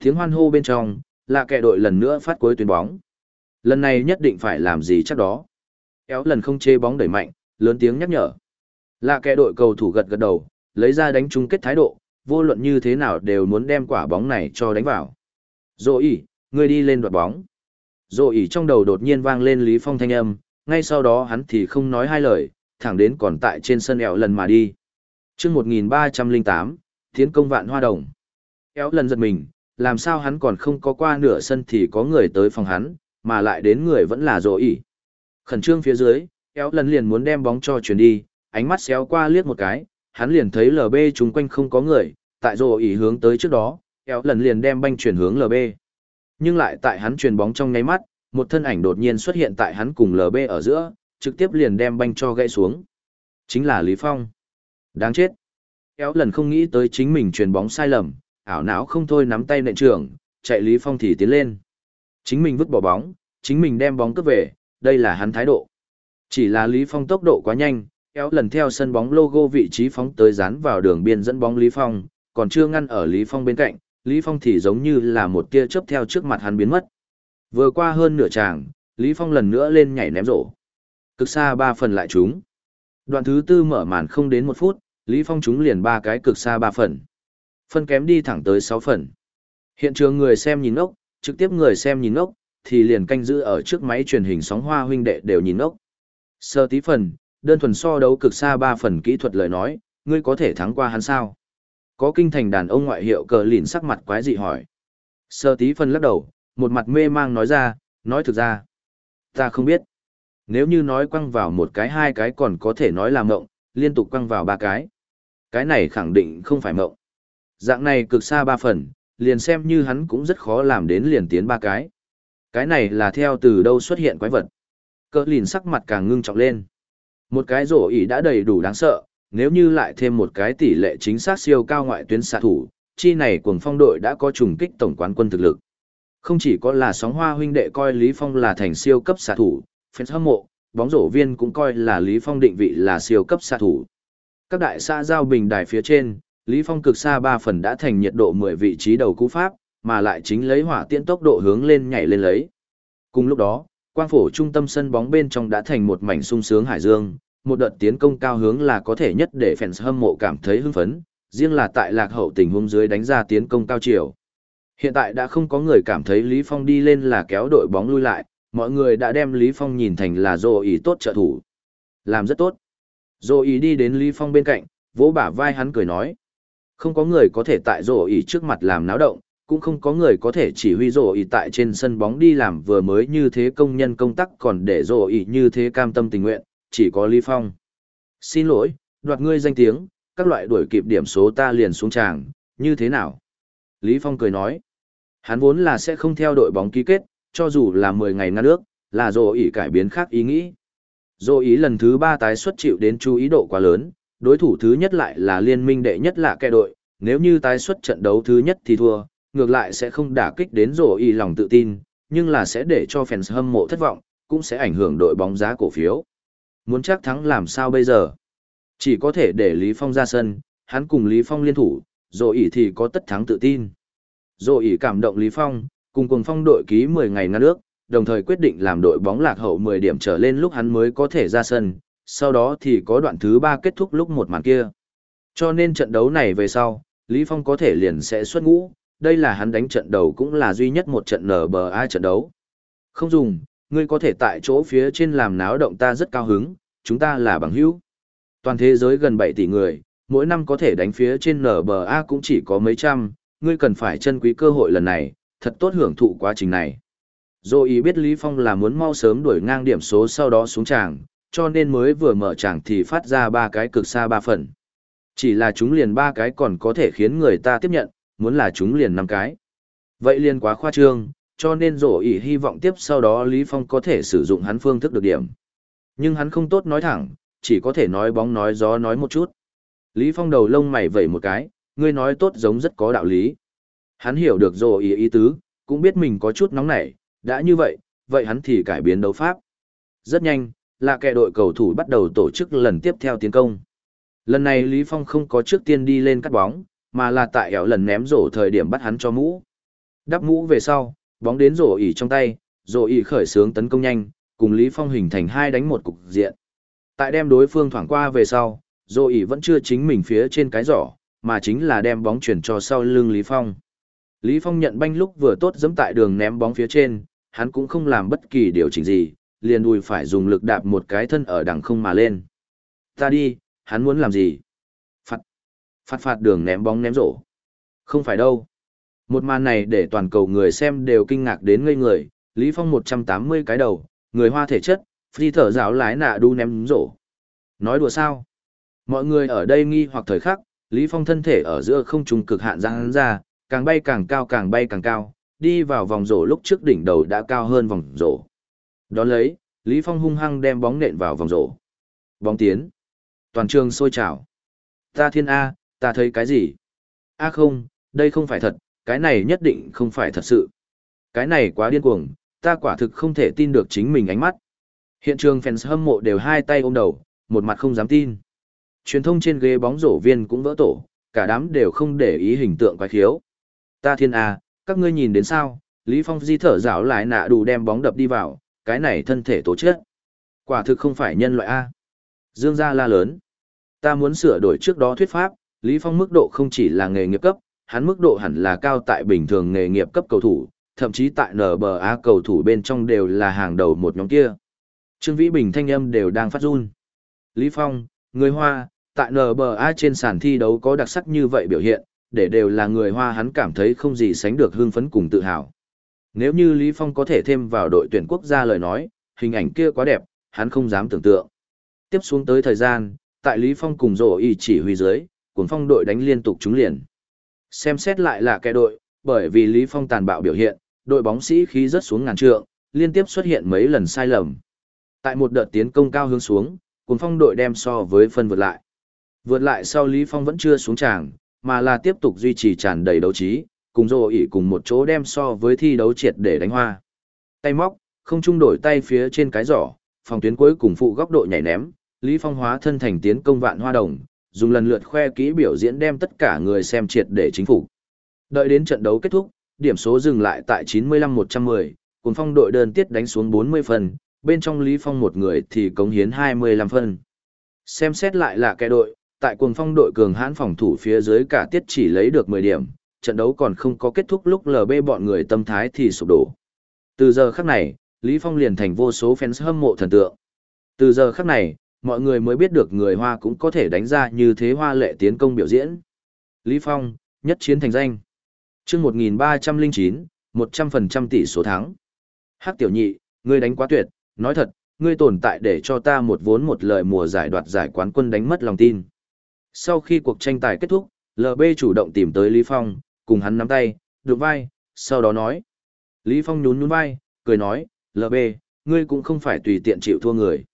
Tiếng hoan hô bên trong, là kẻ đội lần nữa phát cuối tuyến bóng. Lần này nhất định phải làm gì chắc đó. Kéo lần không chê bóng đẩy mạnh, lớn tiếng nhắc nhở. Là kẻ đội cầu thủ gật gật đầu, lấy ra đánh chung kết thái độ, vô luận như thế nào đều muốn đem quả bóng này cho đánh vào. Dô ỉ, người đi lên đoạt bóng. Dô ỉ trong đầu đột nhiên vang lên Lý Phong thanh âm, ngay sau đó hắn thì không nói hai lời, thẳng đến còn tại trên sân eo lần mà đi. chương 1308, tiến công vạn hoa đồng. Éo lần giật mình, làm sao hắn còn không có qua nửa sân thì có người tới phòng hắn, mà lại đến người vẫn là dô ỉ. Khẩn trương phía dưới, éo lần liền muốn đem bóng cho chuyển đi, ánh mắt xéo qua liếc một cái, hắn liền thấy LB chúng quanh không có người, tại rồ ỉ hướng tới trước đó, kéo lần liền đem banh chuyển hướng LB. Nhưng lại tại hắn chuyển bóng trong nháy mắt, một thân ảnh đột nhiên xuất hiện tại hắn cùng LB ở giữa, trực tiếp liền đem banh cho gãy xuống. Chính là Lý Phong. Đáng chết. Kéo lần không nghĩ tới chính mình chuyển bóng sai lầm, ảo não không thôi nắm tay nện trưởng, chạy Lý Phong thì tiến lên. Chính mình vứt bỏ bóng, chính mình đem bóng cướp về, đây là hắn thái độ. Chỉ là Lý Phong tốc độ quá nhanh, kéo lần theo sân bóng logo vị trí phóng tới dán vào đường biên dẫn bóng Lý Phong, còn chưa ngăn ở Lý Phong bên cạnh, Lý Phong thì giống như là một tia chớp theo trước mặt hắn biến mất. Vừa qua hơn nửa tràng, Lý Phong lần nữa lên nhảy ném rổ. Cực xa ba phần lại trúng. Đoạn thứ tư mở màn không đến một phút, Lý Phong trúng liền ba cái cực xa ba phần. Phân kém đi thẳng tới sáu phần. Hiện trường người xem nhìn ốc, trực tiếp người xem nhìn ốc, thì liền canh giữ ở trước máy truyền hình sóng hoa huynh đệ đều nhìn ốc. Sơ tí phần, đơn thuần so đấu cực xa ba phần kỹ thuật lời nói, ngươi có thể thắng qua hắn sao? Có kinh thành đàn ông ngoại hiệu cờ lìn sắc mặt quái dị hỏi. Sơ tí phân lắc đầu, một mặt mê mang nói ra, nói thực ra. Ta không biết. Nếu như nói quăng vào một cái hai cái còn có thể nói là mộng, liên tục quăng vào ba cái. Cái này khẳng định không phải mộng. Dạng này cực xa ba phần, liền xem như hắn cũng rất khó làm đến liền tiến ba cái. Cái này là theo từ đâu xuất hiện quái vật. Cỡ lìn sắc mặt càng ngưng trọng lên. Một cái rổ ỉ đã đầy đủ đáng sợ, nếu như lại thêm một cái tỷ lệ chính xác siêu cao ngoại tuyến xạ thủ, chi này cuồng phong đội đã có trùng kích tổng quán quân thực lực. Không chỉ có là sóng hoa huynh đệ coi Lý Phong là thành siêu cấp xạ thủ, fans hâm mộ, bóng rổ viên cũng coi là Lý Phong định vị là siêu cấp xạ thủ. Các đại xã giao bình đài phía trên, Lý Phong cực xa 3 phần đã thành nhiệt độ 10 vị trí đầu cú pháp, mà lại chính lấy hỏa tiễn tốc độ hướng lên nhảy lên lấy. Cùng lúc đó, quang phổ trung tâm sân bóng bên trong đã thành một mảnh sung sướng hải dương, một đợt tiến công cao hướng là có thể nhất để fans hâm mộ cảm thấy hưng phấn, riêng là tại lạc hậu tình huống dưới đánh ra tiến công cao chiều. Hiện tại đã không có người cảm thấy Lý Phong đi lên là kéo đội bóng lui lại, mọi người đã đem Lý Phong nhìn thành là dô ý tốt trợ thủ. Làm rất tốt. Dô ý đi đến Lý Phong bên cạnh, vỗ bả vai hắn cười nói. Không có người có thể tại dô ý trước mặt làm náo động, cũng không có người có thể chỉ huy dô ý tại trên sân bóng đi làm vừa mới như thế công nhân công tác còn để dô ý như thế cam tâm tình nguyện, chỉ có Lý Phong. Xin lỗi, đoạt ngươi danh tiếng, các loại đuổi kịp điểm số ta liền xuống tràng, như thế nào? Lý Phong cười nói. Hắn vốn là sẽ không theo đội bóng ký kết, cho dù là 10 ngày ngăn nước, là dồ ý cải biến khác ý nghĩ. Dồ ý lần thứ 3 tái xuất chịu đến chú ý độ quá lớn, đối thủ thứ nhất lại là liên minh đệ nhất là kẻ đội, nếu như tái xuất trận đấu thứ nhất thì thua, ngược lại sẽ không đả kích đến rổ y lòng tự tin, nhưng là sẽ để cho fans hâm mộ thất vọng, cũng sẽ ảnh hưởng đội bóng giá cổ phiếu. Muốn chắc thắng làm sao bây giờ? Chỉ có thể để Lý Phong ra sân, hắn cùng Lý Phong liên thủ, rổ y thì có tất thắng tự tin. Rổ y cảm động Lý Phong, cùng cùng phong đội ký 10 ngày ngăn nước, đồng thời quyết định làm đội bóng lạc hậu 10 điểm trở lên lúc hắn mới có thể ra sân, sau đó thì có đoạn thứ ba kết thúc lúc một màn kia. Cho nên trận đấu này về sau, Lý Phong có thể liền sẽ xuất ngũ, đây là hắn đánh trận đầu cũng là duy nhất một trận nở bờ ai trận đấu. Không dùng, ngươi có thể tại chỗ phía trên làm náo động ta rất cao hứng, chúng ta là bằng hữu. Toàn thế giới gần 7 tỷ người, mỗi năm có thể đánh phía trên nở bờ A cũng chỉ có mấy trăm, ngươi cần phải trân quý cơ hội lần này, thật tốt hưởng thụ quá trình này. Dô ý biết Lý Phong là muốn mau sớm đuổi ngang điểm số sau đó xuống tràng, cho nên mới vừa mở tràng thì phát ra ba cái cực xa ba phần. Chỉ là chúng liền ba cái còn có thể khiến người ta tiếp nhận, muốn là chúng liền năm cái. Vậy liền quá khoa trương, cho nên rổ ý hy vọng tiếp sau đó Lý Phong có thể sử dụng hắn phương thức được điểm. Nhưng hắn không tốt nói thẳng, chỉ có thể nói bóng nói gió nói một chút. Lý Phong đầu lông mày vẩy một cái, ngươi nói tốt giống rất có đạo lý. Hắn hiểu được rổ ý ý tứ, cũng biết mình có chút nóng nảy, đã như vậy, vậy hắn thì cải biến đấu pháp. Rất nhanh, là kẻ đội cầu thủ bắt đầu tổ chức lần tiếp theo tiến công. Lần này Lý Phong không có trước tiên đi lên cắt bóng, mà là tại ẻo lần ném rổ thời điểm bắt hắn cho mũ. Đắp mũ về sau, bóng đến rổ ỉ trong tay, rổ ỉ khởi sướng tấn công nhanh, cùng Lý Phong hình thành hai đánh một cục diện. Tại đem đối phương thoảng qua về sau, rổ ỉ vẫn chưa chính mình phía trên cái giỏ, mà chính là đem bóng chuyển cho sau lưng Lý Phong. Lý Phong nhận banh lúc vừa tốt dẫm tại đường ném bóng phía trên, hắn cũng không làm bất kỳ điều chỉnh gì, liền đùi phải dùng lực đạp một cái thân ở đằng không mà lên. Ta đi, hắn muốn làm gì? Phạt. Phạt đường ném bóng ném rổ. Không phải đâu. Một màn này để toàn cầu người xem đều kinh ngạc đến ngây người, Lý Phong 180 cái đầu, người hoa thể chất, phi thở giáo lái nạ đu ném rổ. Nói đùa sao? Mọi người ở đây nghi hoặc thời khắc, Lý Phong thân thể ở giữa không trung cực hạn giãn ra, càng bay càng cao càng bay càng cao, đi vào vòng rổ lúc trước đỉnh đầu đã cao hơn vòng rổ. Đón lấy, Lý Phong hung hăng đem bóng nện vào vòng rổ. Bóng tiến. Toàn trường sôi trào. Ta thiên A, ta thấy cái gì? A không, đây không phải thật, cái này nhất định không phải thật sự. Cái này quá điên cuồng, ta quả thực không thể tin được chính mình ánh mắt. Hiện trường fans hâm mộ đều hai tay ôm đầu, một mặt không dám tin. Truyền thông trên ghế bóng rổ viên cũng vỡ tổ, cả đám đều không để ý hình tượng quái khiếu. Ta thiên A, các ngươi nhìn đến sao, Lý Phong di thở rảo lại nạ đủ đem bóng đập đi vào, cái này thân thể tố chết. Quả thực không phải nhân loại A. Dương gia la lớn. Ta muốn sửa đổi trước đó thuyết pháp, Lý Phong mức độ không chỉ là nghề nghiệp cấp, hắn mức độ hẳn là cao tại bình thường nghề nghiệp cấp cầu thủ, thậm chí tại NBA cầu thủ bên trong đều là hàng đầu một nhóm kia. Trương Vĩ Bình thanh âm đều đang phát run. Lý Phong, người Hoa, tại NBA trên sàn thi đấu có đặc sắc như vậy biểu hiện, để đều là người Hoa hắn cảm thấy không gì sánh được hưng phấn cùng tự hào. Nếu như Lý Phong có thể thêm vào đội tuyển quốc gia lời nói, hình ảnh kia quá đẹp, hắn không dám tưởng tượng. Tiếp xuống tới thời gian, tại Lý Phong cùng rổ y chỉ huy dưới, cuồng phong đội đánh liên tục trúng liền. Xem xét lại là kẻ đội, bởi vì Lý Phong tàn bạo biểu hiện, đội bóng sĩ khí rất xuống ngàn trượng, liên tiếp xuất hiện mấy lần sai lầm. Tại một đợt tiến công cao hướng xuống, cuồng phong đội đem so với phân vượt lại. Vượt lại sau Lý Phong vẫn chưa xuống tràng, mà là tiếp tục duy trì tràn đầy đấu trí, cùng rồ ỉ cùng một chỗ đem so với thi đấu triệt để đánh hoa. Tay móc, không trung đổi tay phía trên cái giỏ, phòng tuyến cuối cùng phụ góc độ nhảy ném, Lý Phong hóa thân thành tiến công vạn hoa đồng, dùng lần lượt khoe kỹ biểu diễn đem tất cả người xem triệt để chính phủ. Đợi đến trận đấu kết thúc, điểm số dừng lại tại 95-110, cùng phong đội đơn tiết đánh xuống 40 phần, bên trong Lý Phong một người thì cống hiến 25 phần. Xem xét lại là kẻ đội, tại cuồng phong đội cường hãn phòng thủ phía dưới cả tiết chỉ lấy được 10 điểm, trận đấu còn không có kết thúc lúc LB bọn người tâm thái thì sụp đổ. Từ giờ khắc này, Lý Phong liền thành vô số fans hâm mộ thần tượng. Từ giờ khắc này, mọi người mới biết được người Hoa cũng có thể đánh ra như thế hoa lệ tiến công biểu diễn. Lý Phong, nhất chiến thành danh. chương 1309, 100% tỷ số thắng. Hắc tiểu nhị, ngươi đánh quá tuyệt, nói thật, ngươi tồn tại để cho ta một vốn một lời mùa giải đoạt giải quán quân đánh mất lòng tin. Sau khi cuộc tranh tài kết thúc, LB chủ động tìm tới Lý Phong, cùng hắn nắm tay, đụng vai, sau đó nói. Lý Phong nhún nhún vai, cười nói, LB, ngươi cũng không phải tùy tiện chịu thua người.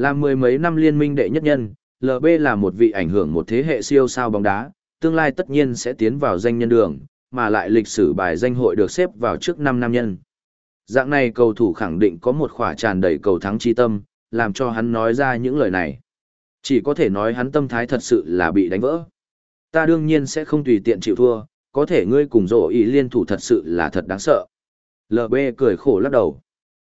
Làm mười mấy năm liên minh đệ nhất nhân, LB là một vị ảnh hưởng một thế hệ siêu sao bóng đá, tương lai tất nhiên sẽ tiến vào danh nhân đường, mà lại lịch sử bài danh hội được xếp vào trước năm nam nhân. Dạng này cầu thủ khẳng định có một khỏa tràn đầy cầu thắng chi tâm, làm cho hắn nói ra những lời này. Chỉ có thể nói hắn tâm thái thật sự là bị đánh vỡ. Ta đương nhiên sẽ không tùy tiện chịu thua, có thể ngươi cùng rổ ý liên thủ thật sự là thật đáng sợ. LB cười khổ lắc đầu.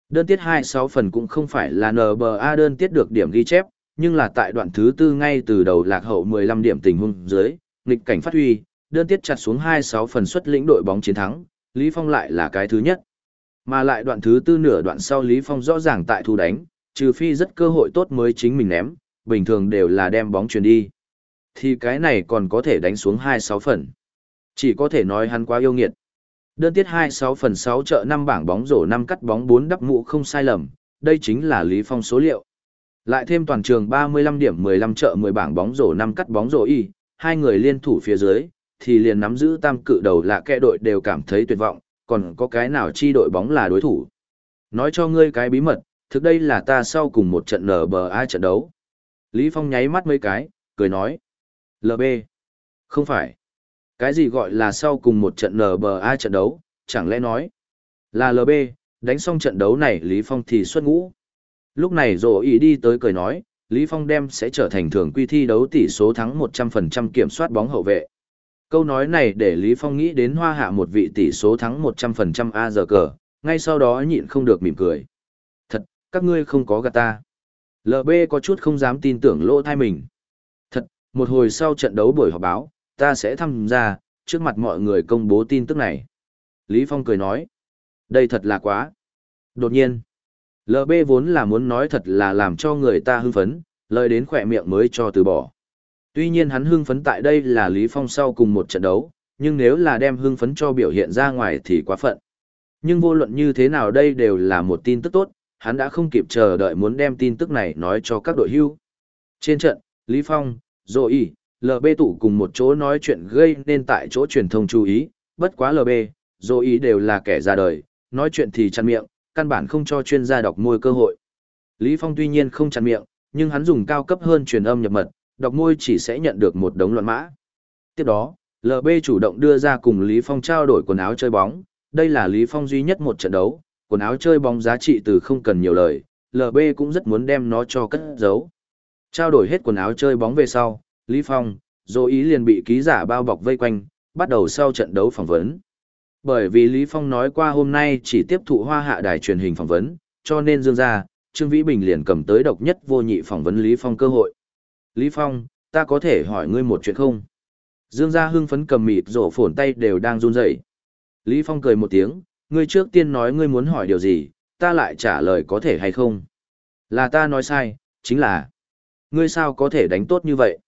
Đơn tiết 26 phần cũng không phải là NBA đơn tiết được điểm ghi chép, nhưng là tại đoạn thứ tư ngay từ đầu lạc hậu 15 điểm tình huống dưới, nghịch cảnh phát huy, đơn tiết chặt xuống 26 phần xuất lĩnh đội bóng chiến thắng, Lý Phong lại là cái thứ nhất. Mà lại đoạn thứ tư nửa đoạn sau Lý Phong rõ ràng tại thu đánh, trừ phi rất cơ hội tốt mới chính mình ném, bình thường đều là đem bóng truyền đi. Thì cái này còn có thể đánh xuống 26 phần. Chỉ có thể nói hắn quá yêu nghiệt. Đơn tiết 26 phần 6 trợ 5 bảng bóng rổ 5 cắt bóng 4 đắp mũ không sai lầm, đây chính là Lý Phong số liệu. Lại thêm toàn trường 35 điểm 15 trợ 10 bảng bóng rổ 5 cắt bóng rổ y, hai người liên thủ phía dưới, thì liền nắm giữ tam cự đầu là kẻ đội đều cảm thấy tuyệt vọng, còn có cái nào chi đội bóng là đối thủ. Nói cho ngươi cái bí mật, thực đây là ta sau cùng một trận NBA trận đấu. Lý Phong nháy mắt mấy cái, cười nói. LB. Không phải. Cái gì gọi là sau cùng một trận NBA trận đấu, chẳng lẽ nói. Là LB, đánh xong trận đấu này Lý Phong thì xuất ngũ. Lúc này rổ ý đi tới cười nói, Lý Phong đem sẽ trở thành thường quy thi đấu tỷ số thắng 100% kiểm soát bóng hậu vệ. Câu nói này để Lý Phong nghĩ đến hoa hạ một vị tỷ số thắng 100% A giờ cờ, ngay sau đó nhịn không được mỉm cười. Thật, các ngươi không có gạt ta. LB có chút không dám tin tưởng lỗ thai mình. Thật, một hồi sau trận đấu buổi họp báo, ta sẽ tham gia, trước mặt mọi người công bố tin tức này. Lý Phong cười nói, đây thật là quá. Đột nhiên, LB vốn là muốn nói thật là làm cho người ta hưng phấn, lời đến khỏe miệng mới cho từ bỏ. Tuy nhiên hắn hưng phấn tại đây là Lý Phong sau cùng một trận đấu, nhưng nếu là đem hưng phấn cho biểu hiện ra ngoài thì quá phận. Nhưng vô luận như thế nào đây đều là một tin tức tốt, hắn đã không kịp chờ đợi muốn đem tin tức này nói cho các đội hưu. Trên trận, Lý Phong, Dô Y, LB tụ cùng một chỗ nói chuyện gây nên tại chỗ truyền thông chú ý, bất quá LB, Dô ý đều là kẻ ra đời, nói chuyện thì chăn miệng, căn bản không cho chuyên gia đọc môi cơ hội. Lý Phong tuy nhiên không chăn miệng, nhưng hắn dùng cao cấp hơn truyền âm nhập mật, đọc môi chỉ sẽ nhận được một đống loạn mã. Tiếp đó, LB chủ động đưa ra cùng Lý Phong trao đổi quần áo chơi bóng, đây là Lý Phong duy nhất một trận đấu, quần áo chơi bóng giá trị từ không cần nhiều lời, LB cũng rất muốn đem nó cho cất giấu. Trao đổi hết quần áo chơi bóng về sau, Lý Phong, dô ý liền bị ký giả bao bọc vây quanh, bắt đầu sau trận đấu phỏng vấn. Bởi vì Lý Phong nói qua hôm nay chỉ tiếp thụ hoa hạ đài truyền hình phỏng vấn, cho nên dương ra, Trương Vĩ Bình liền cầm tới độc nhất vô nhị phỏng vấn Lý Phong cơ hội. Lý Phong, ta có thể hỏi ngươi một chuyện không? Dương gia hưng phấn cầm mịt rổ phổn tay đều đang run rẩy. Lý Phong cười một tiếng, ngươi trước tiên nói ngươi muốn hỏi điều gì, ta lại trả lời có thể hay không. Là ta nói sai, chính là, ngươi sao có thể đánh tốt như vậy?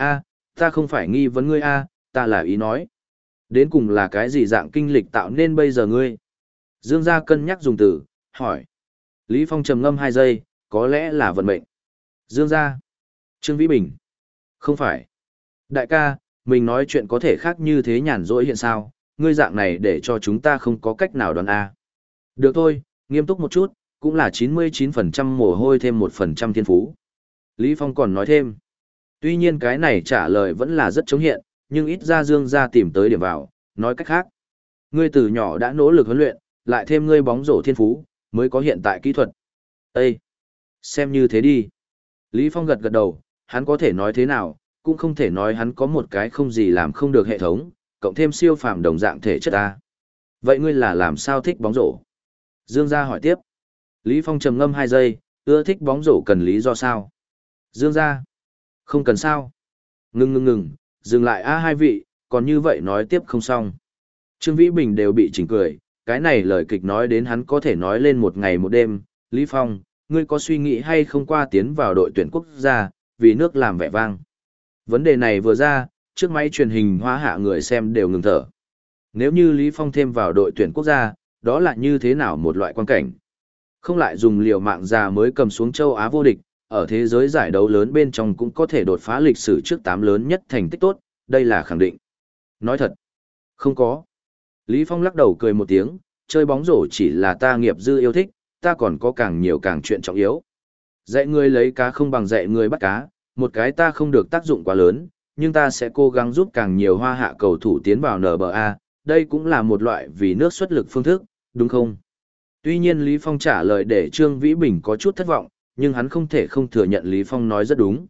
A, ta không phải nghi vấn ngươi a, ta là ý nói. Đến cùng là cái gì dạng kinh lịch tạo nên bây giờ ngươi? Dương gia cân nhắc dùng từ, hỏi. Lý Phong trầm ngâm hai giây, có lẽ là vận mệnh. Dương gia. Trương Vĩ Bình. Không phải. Đại ca, mình nói chuyện có thể khác như thế nhàn rỗi hiện sao, ngươi dạng này để cho chúng ta không có cách nào đoán A. Được thôi, nghiêm túc một chút, cũng là 99% mồ hôi thêm 1% thiên phú. Lý Phong còn nói thêm. Tuy nhiên cái này trả lời vẫn là rất chống hiện, nhưng ít ra Dương ra tìm tới điểm vào, nói cách khác. Ngươi từ nhỏ đã nỗ lực huấn luyện, lại thêm ngươi bóng rổ thiên phú, mới có hiện tại kỹ thuật. Ê! Xem như thế đi. Lý Phong gật gật đầu, hắn có thể nói thế nào, cũng không thể nói hắn có một cái không gì làm không được hệ thống, cộng thêm siêu phàm đồng dạng thể chất ta. Vậy ngươi là làm sao thích bóng rổ? Dương gia hỏi tiếp. Lý Phong trầm ngâm hai giây, ưa thích bóng rổ cần lý do sao? Dương gia. Không cần sao. Ngừng ngừng ngừng, dừng lại a hai vị, còn như vậy nói tiếp không xong. Trương Vĩ Bình đều bị chỉnh cười, cái này lời kịch nói đến hắn có thể nói lên một ngày một đêm. Lý Phong, ngươi có suy nghĩ hay không qua tiến vào đội tuyển quốc gia, vì nước làm vẻ vang. Vấn đề này vừa ra, trước máy truyền hình hóa hạ người xem đều ngừng thở. Nếu như Lý Phong thêm vào đội tuyển quốc gia, đó là như thế nào một loại quan cảnh? Không lại dùng liều mạng già mới cầm xuống châu Á vô địch, ở thế giới giải đấu lớn bên trong cũng có thể đột phá lịch sử trước tám lớn nhất thành tích tốt, đây là khẳng định. Nói thật, không có. Lý Phong lắc đầu cười một tiếng, chơi bóng rổ chỉ là ta nghiệp dư yêu thích, ta còn có càng nhiều càng chuyện trọng yếu. Dạy người lấy cá không bằng dạy người bắt cá, một cái ta không được tác dụng quá lớn, nhưng ta sẽ cố gắng giúp càng nhiều hoa hạ cầu thủ tiến vào NBA, đây cũng là một loại vì nước xuất lực phương thức, đúng không? Tuy nhiên Lý Phong trả lời để Trương Vĩ Bình có chút thất vọng, nhưng hắn không thể không thừa nhận Lý Phong nói rất đúng.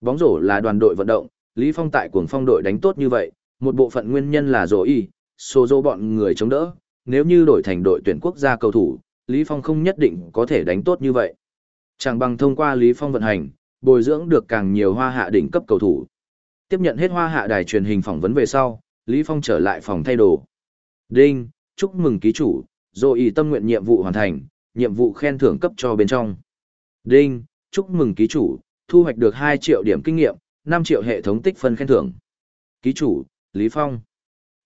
Bóng rổ là đoàn đội vận động, Lý Phong tại cuồng phong đội đánh tốt như vậy, một bộ phận nguyên nhân là rổ y, số dô bọn người chống đỡ, nếu như đổi thành đội tuyển quốc gia cầu thủ, Lý Phong không nhất định có thể đánh tốt như vậy. Chẳng bằng thông qua Lý Phong vận hành, bồi dưỡng được càng nhiều hoa hạ đỉnh cấp cầu thủ. Tiếp nhận hết hoa hạ đài truyền hình phỏng vấn về sau, Lý Phong trở lại phòng thay đồ. Đinh, chúc mừng ký chủ, rồi ý tâm nguyện nhiệm vụ hoàn thành, nhiệm vụ khen thưởng cấp cho bên trong. Đinh, chúc mừng ký chủ, thu hoạch được 2 triệu điểm kinh nghiệm, 5 triệu hệ thống tích phân khen thưởng. Ký chủ, Lý Phong.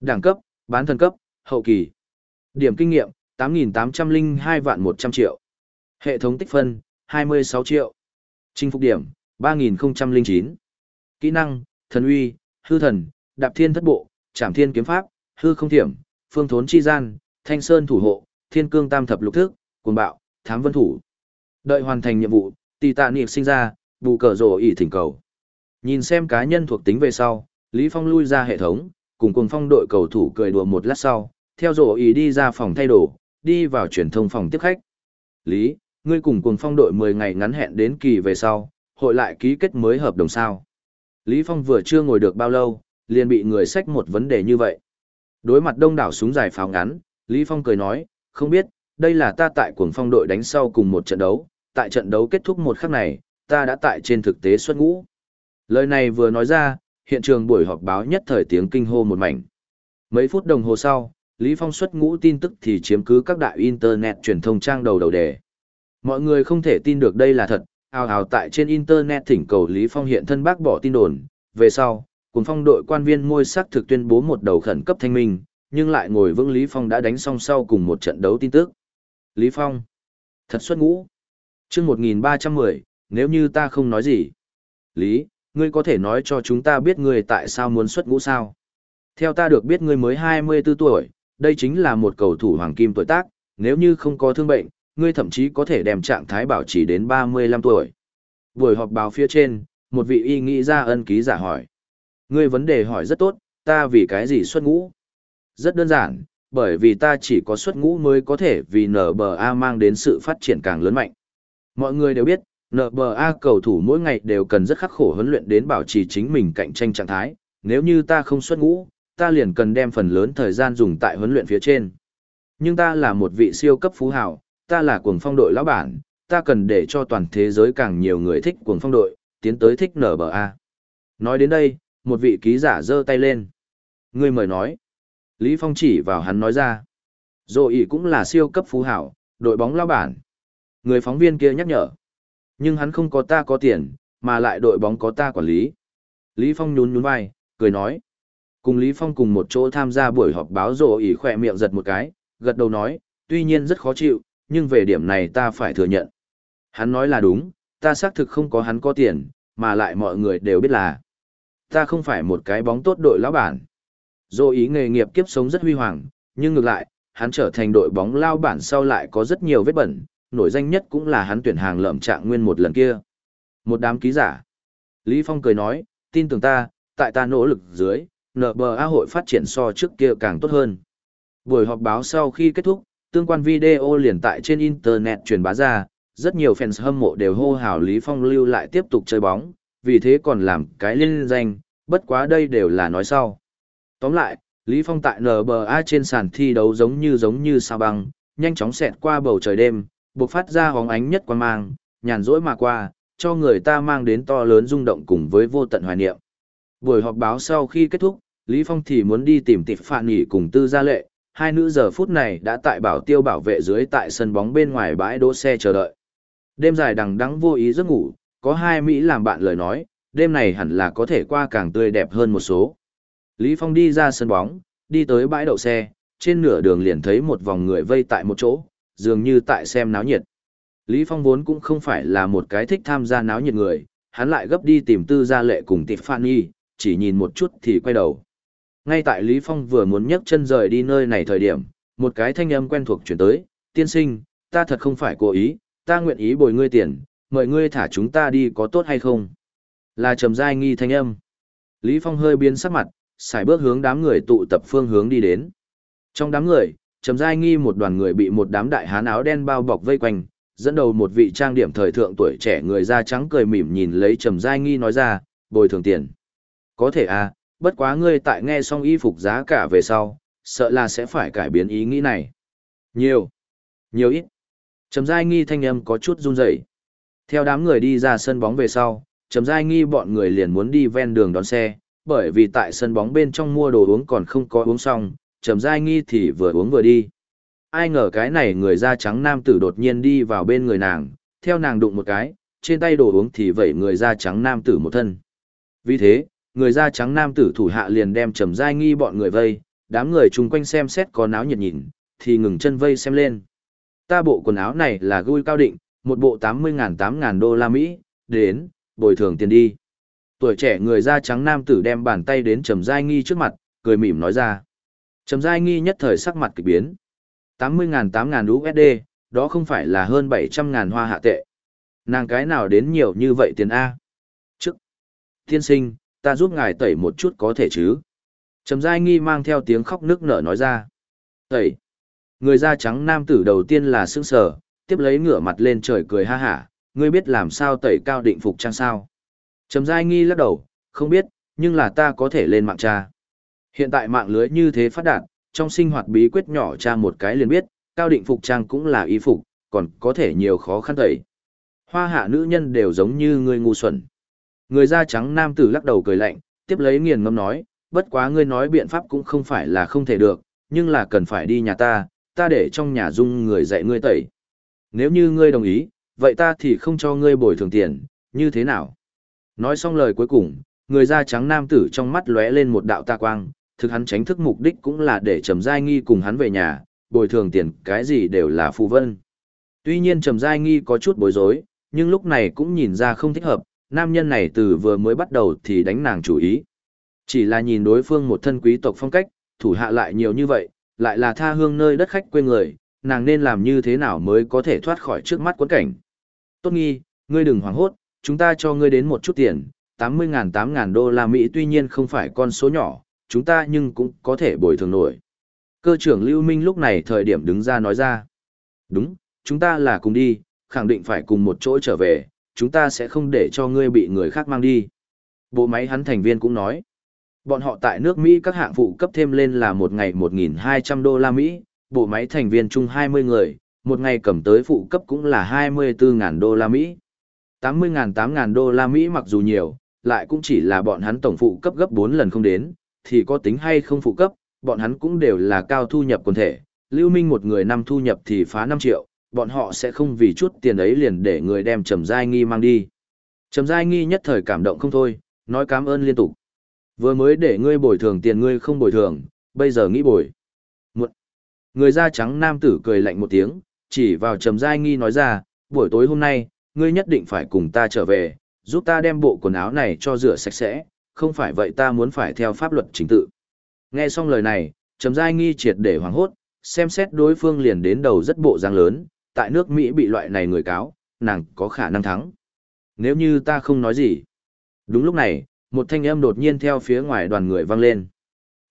Đẳng cấp, bán thần cấp, hậu kỳ. Điểm kinh nghiệm, 8.802 vạn 100 triệu. Hệ thống tích phân, 26 triệu. Chinh phục điểm, 3.009. Kỹ năng, thần uy, hư thần, đạp thiên thất bộ, trảm thiên kiếm pháp, hư không thiểm, phương thốn chi gian, thanh sơn thủ hộ, thiên cương tam thập lục thức, cuồng bạo, thám vân thủ. Đợi hoàn thành nhiệm vụ, tỷ tạ niệm sinh ra, bù cờ rổ ỉ thỉnh cầu. Nhìn xem cá nhân thuộc tính về sau, Lý Phong lui ra hệ thống, cùng cùng phong đội cầu thủ cười đùa một lát sau, theo rổ ỉ đi ra phòng thay đồ, đi vào truyền thông phòng tiếp khách. Lý, ngươi cùng cùng phong đội 10 ngày ngắn hẹn đến kỳ về sau, hội lại ký kết mới hợp đồng sao. Lý Phong vừa chưa ngồi được bao lâu, liền bị người xách một vấn đề như vậy. Đối mặt đông đảo súng dài pháo ngắn, Lý Phong cười nói, không biết, đây là ta tại cuồng phong đội đánh sau cùng một trận đấu, tại trận đấu kết thúc một khắc này, ta đã tại trên thực tế xuất ngũ. Lời này vừa nói ra, hiện trường buổi họp báo nhất thời tiếng kinh hô một mảnh. Mấy phút đồng hồ sau, Lý Phong xuất ngũ tin tức thì chiếm cứ các đại internet truyền thông trang đầu đầu đề. Mọi người không thể tin được đây là thật, ào ào tại trên internet thỉnh cầu Lý Phong hiện thân bác bỏ tin đồn. Về sau, cùng phong đội quan viên môi sắc thực tuyên bố một đầu khẩn cấp thanh minh, nhưng lại ngồi vững Lý Phong đã đánh xong sau cùng một trận đấu tin tức. Lý Phong. Thật xuất ngũ chương 1310, nếu như ta không nói gì. Lý, ngươi có thể nói cho chúng ta biết ngươi tại sao muốn xuất ngũ sao? Theo ta được biết ngươi mới 24 tuổi, đây chính là một cầu thủ hoàng kim tuổi tác, nếu như không có thương bệnh, ngươi thậm chí có thể đem trạng thái bảo trì đến 35 tuổi. Buổi họp báo phía trên, một vị y nghĩ ra ân ký giả hỏi. Ngươi vấn đề hỏi rất tốt, ta vì cái gì xuất ngũ? Rất đơn giản, bởi vì ta chỉ có xuất ngũ mới có thể vì NBA mang đến sự phát triển càng lớn mạnh. Mọi người đều biết, NBA cầu thủ mỗi ngày đều cần rất khắc khổ huấn luyện đến bảo trì chính mình cạnh tranh trạng thái, nếu như ta không xuất ngũ, ta liền cần đem phần lớn thời gian dùng tại huấn luyện phía trên. Nhưng ta là một vị siêu cấp phú hào, ta là cuồng phong đội lão bản, ta cần để cho toàn thế giới càng nhiều người thích cuồng phong đội, tiến tới thích NBA. Nói đến đây, một vị ký giả giơ tay lên. Người mời nói. Lý Phong chỉ vào hắn nói ra. rồi ý cũng là siêu cấp phú hảo, đội bóng lao bản. Người phóng viên kia nhắc nhở. Nhưng hắn không có ta có tiền, mà lại đội bóng có ta quản lý. Lý Phong nhún nhún vai, cười nói. Cùng Lý Phong cùng một chỗ tham gia buổi họp báo rộ, ỉ khỏe miệng giật một cái, gật đầu nói, tuy nhiên rất khó chịu, nhưng về điểm này ta phải thừa nhận. Hắn nói là đúng, ta xác thực không có hắn có tiền, mà lại mọi người đều biết là ta không phải một cái bóng tốt đội lão bản. Dô ý nghề nghiệp kiếp sống rất huy hoàng, nhưng ngược lại, hắn trở thành đội bóng lao bản sau lại có rất nhiều vết bẩn, nổi danh nhất cũng là hắn tuyển hàng lợm trạng nguyên một lần kia. Một đám ký giả. Lý Phong cười nói, tin tưởng ta, tại ta nỗ lực dưới, NBA hội phát triển so trước kia càng tốt hơn. Buổi họp báo sau khi kết thúc, tương quan video liền tại trên Internet truyền bá ra, rất nhiều fans hâm mộ đều hô hào Lý Phong lưu lại tiếp tục chơi bóng, vì thế còn làm cái liên danh, bất quá đây đều là nói sau. Tóm lại, Lý Phong tại NBA trên sàn thi đấu giống như giống như sao băng, nhanh chóng xẹt qua bầu trời đêm, bộc phát ra hóng ánh nhất quan mang, nhàn rỗi mà qua, cho người ta mang đến to lớn rung động cùng với vô tận hoài niệm. Buổi họp báo sau khi kết thúc, Lý Phong thì muốn đi tìm tịp phạn nghỉ cùng tư gia lệ, hai nữ giờ phút này đã tại bảo tiêu bảo vệ dưới tại sân bóng bên ngoài bãi đỗ xe chờ đợi. Đêm dài đằng đẵng vô ý giấc ngủ, có hai Mỹ làm bạn lời nói, đêm này hẳn là có thể qua càng tươi đẹp hơn một số. Lý Phong đi ra sân bóng, đi tới bãi đậu xe, trên nửa đường liền thấy một vòng người vây tại một chỗ, dường như tại xem náo nhiệt. Lý Phong vốn cũng không phải là một cái thích tham gia náo nhiệt người, hắn lại gấp đi tìm tư gia lệ cùng Tiffany, chỉ nhìn một chút thì quay đầu. Ngay tại Lý Phong vừa muốn nhấc chân rời đi nơi này thời điểm, một cái thanh âm quen thuộc chuyển tới, tiên sinh, ta thật không phải cố ý, ta nguyện ý bồi ngươi tiền, mời ngươi thả chúng ta đi có tốt hay không? Là trầm giai nghi thanh âm. Lý Phong hơi biến sắc mặt, xài bước hướng đám người tụ tập phương hướng đi đến. Trong đám người, trầm giai nghi một đoàn người bị một đám đại hán áo đen bao bọc vây quanh, dẫn đầu một vị trang điểm thời thượng tuổi trẻ người da trắng cười mỉm nhìn lấy trầm giai nghi nói ra, bồi thường tiền. Có thể à, bất quá ngươi tại nghe xong y phục giá cả về sau, sợ là sẽ phải cải biến ý nghĩ này. Nhiều. Nhiều ít. Trầm giai nghi thanh âm có chút run rẩy. Theo đám người đi ra sân bóng về sau, Trầm Giai nghi bọn người liền muốn đi ven đường đón xe, bởi vì tại sân bóng bên trong mua đồ uống còn không có uống xong, Trầm Giai nghi thì vừa uống vừa đi. Ai ngờ cái này người da trắng nam tử đột nhiên đi vào bên người nàng, theo nàng đụng một cái, trên tay đồ uống thì vẩy người da trắng nam tử một thân. Vì thế, người da trắng nam tử thủ hạ liền đem Trầm Giai nghi bọn người vây, đám người chung quanh xem xét có náo nhiệt nhìn, thì ngừng chân vây xem lên. Ta bộ quần áo này là gui cao định, một bộ 80.000 8.000 đô la Mỹ, đến, bồi thường tiền đi. Tuổi trẻ người da trắng nam tử đem bàn tay đến Trầm Giai Nghi trước mặt, cười mỉm nói ra. Trầm Giai Nghi nhất thời sắc mặt kịch biến. 80.000 8.000 USD, đó không phải là hơn 700.000 hoa hạ tệ. Nàng cái nào đến nhiều như vậy tiền A? Trước. Thiên sinh, ta giúp ngài tẩy một chút có thể chứ? Trầm Giai Nghi mang theo tiếng khóc nước nở nói ra. Tẩy. Người da trắng nam tử đầu tiên là sững sờ, tiếp lấy ngửa mặt lên trời cười ha hả, ngươi biết làm sao tẩy cao định phục trang sao? Trầm Giai Nghi lắc đầu, không biết, nhưng là ta có thể lên mạng tra. Hiện tại mạng lưới như thế phát đạt, trong sinh hoạt bí quyết nhỏ tra một cái liền biết, cao định phục trang cũng là y phục, còn có thể nhiều khó khăn tẩy. Hoa hạ nữ nhân đều giống như người ngu xuẩn. Người da trắng nam tử lắc đầu cười lạnh, tiếp lấy nghiền ngâm nói, bất quá ngươi nói biện pháp cũng không phải là không thể được, nhưng là cần phải đi nhà ta, ta để trong nhà dung người dạy ngươi tẩy. Nếu như ngươi đồng ý, vậy ta thì không cho ngươi bồi thường tiền, như thế nào? Nói xong lời cuối cùng, người da trắng nam tử trong mắt lóe lên một đạo ta quang, thực hắn tránh thức mục đích cũng là để Trầm Giai Nghi cùng hắn về nhà, bồi thường tiền cái gì đều là phù vân. Tuy nhiên Trầm Giai Nghi có chút bối rối, nhưng lúc này cũng nhìn ra không thích hợp, nam nhân này từ vừa mới bắt đầu thì đánh nàng chủ ý. Chỉ là nhìn đối phương một thân quý tộc phong cách, thủ hạ lại nhiều như vậy, lại là tha hương nơi đất khách quê người, nàng nên làm như thế nào mới có thể thoát khỏi trước mắt quấn cảnh. Tốt nghi, ngươi đừng hoảng hốt, chúng ta cho ngươi đến một chút tiền, 80.000 8.000 đô la Mỹ tuy nhiên không phải con số nhỏ, chúng ta nhưng cũng có thể bồi thường nổi. Cơ trưởng Lưu Minh lúc này thời điểm đứng ra nói ra. Đúng, chúng ta là cùng đi, khẳng định phải cùng một chỗ trở về, chúng ta sẽ không để cho ngươi bị người khác mang đi. Bộ máy hắn thành viên cũng nói. Bọn họ tại nước Mỹ các hạng phụ cấp thêm lên là một ngày 1.200 đô la Mỹ, bộ máy thành viên chung 20 người, một ngày cầm tới phụ cấp cũng là 24.000 đô la Mỹ. 80.000 8.000 đô la Mỹ mặc dù nhiều, lại cũng chỉ là bọn hắn tổng phụ cấp gấp 4 lần không đến, thì có tính hay không phụ cấp, bọn hắn cũng đều là cao thu nhập quần thể. Lưu Minh một người năm thu nhập thì phá 5 triệu, bọn họ sẽ không vì chút tiền ấy liền để người đem Trầm Giai Nghi mang đi. Trầm Giai Nghi nhất thời cảm động không thôi, nói cảm ơn liên tục. Vừa mới để ngươi bồi thường tiền ngươi không bồi thường, bây giờ nghĩ bồi. Một. Người da trắng nam tử cười lạnh một tiếng, chỉ vào Trầm Giai Nghi nói ra, buổi tối hôm nay, ngươi nhất định phải cùng ta trở về, giúp ta đem bộ quần áo này cho rửa sạch sẽ, không phải vậy ta muốn phải theo pháp luật chính tự. Nghe xong lời này, Trầm Giai Nghi triệt để hoảng hốt, xem xét đối phương liền đến đầu rất bộ dáng lớn, tại nước Mỹ bị loại này người cáo, nàng có khả năng thắng. Nếu như ta không nói gì. Đúng lúc này, một thanh âm đột nhiên theo phía ngoài đoàn người vang lên.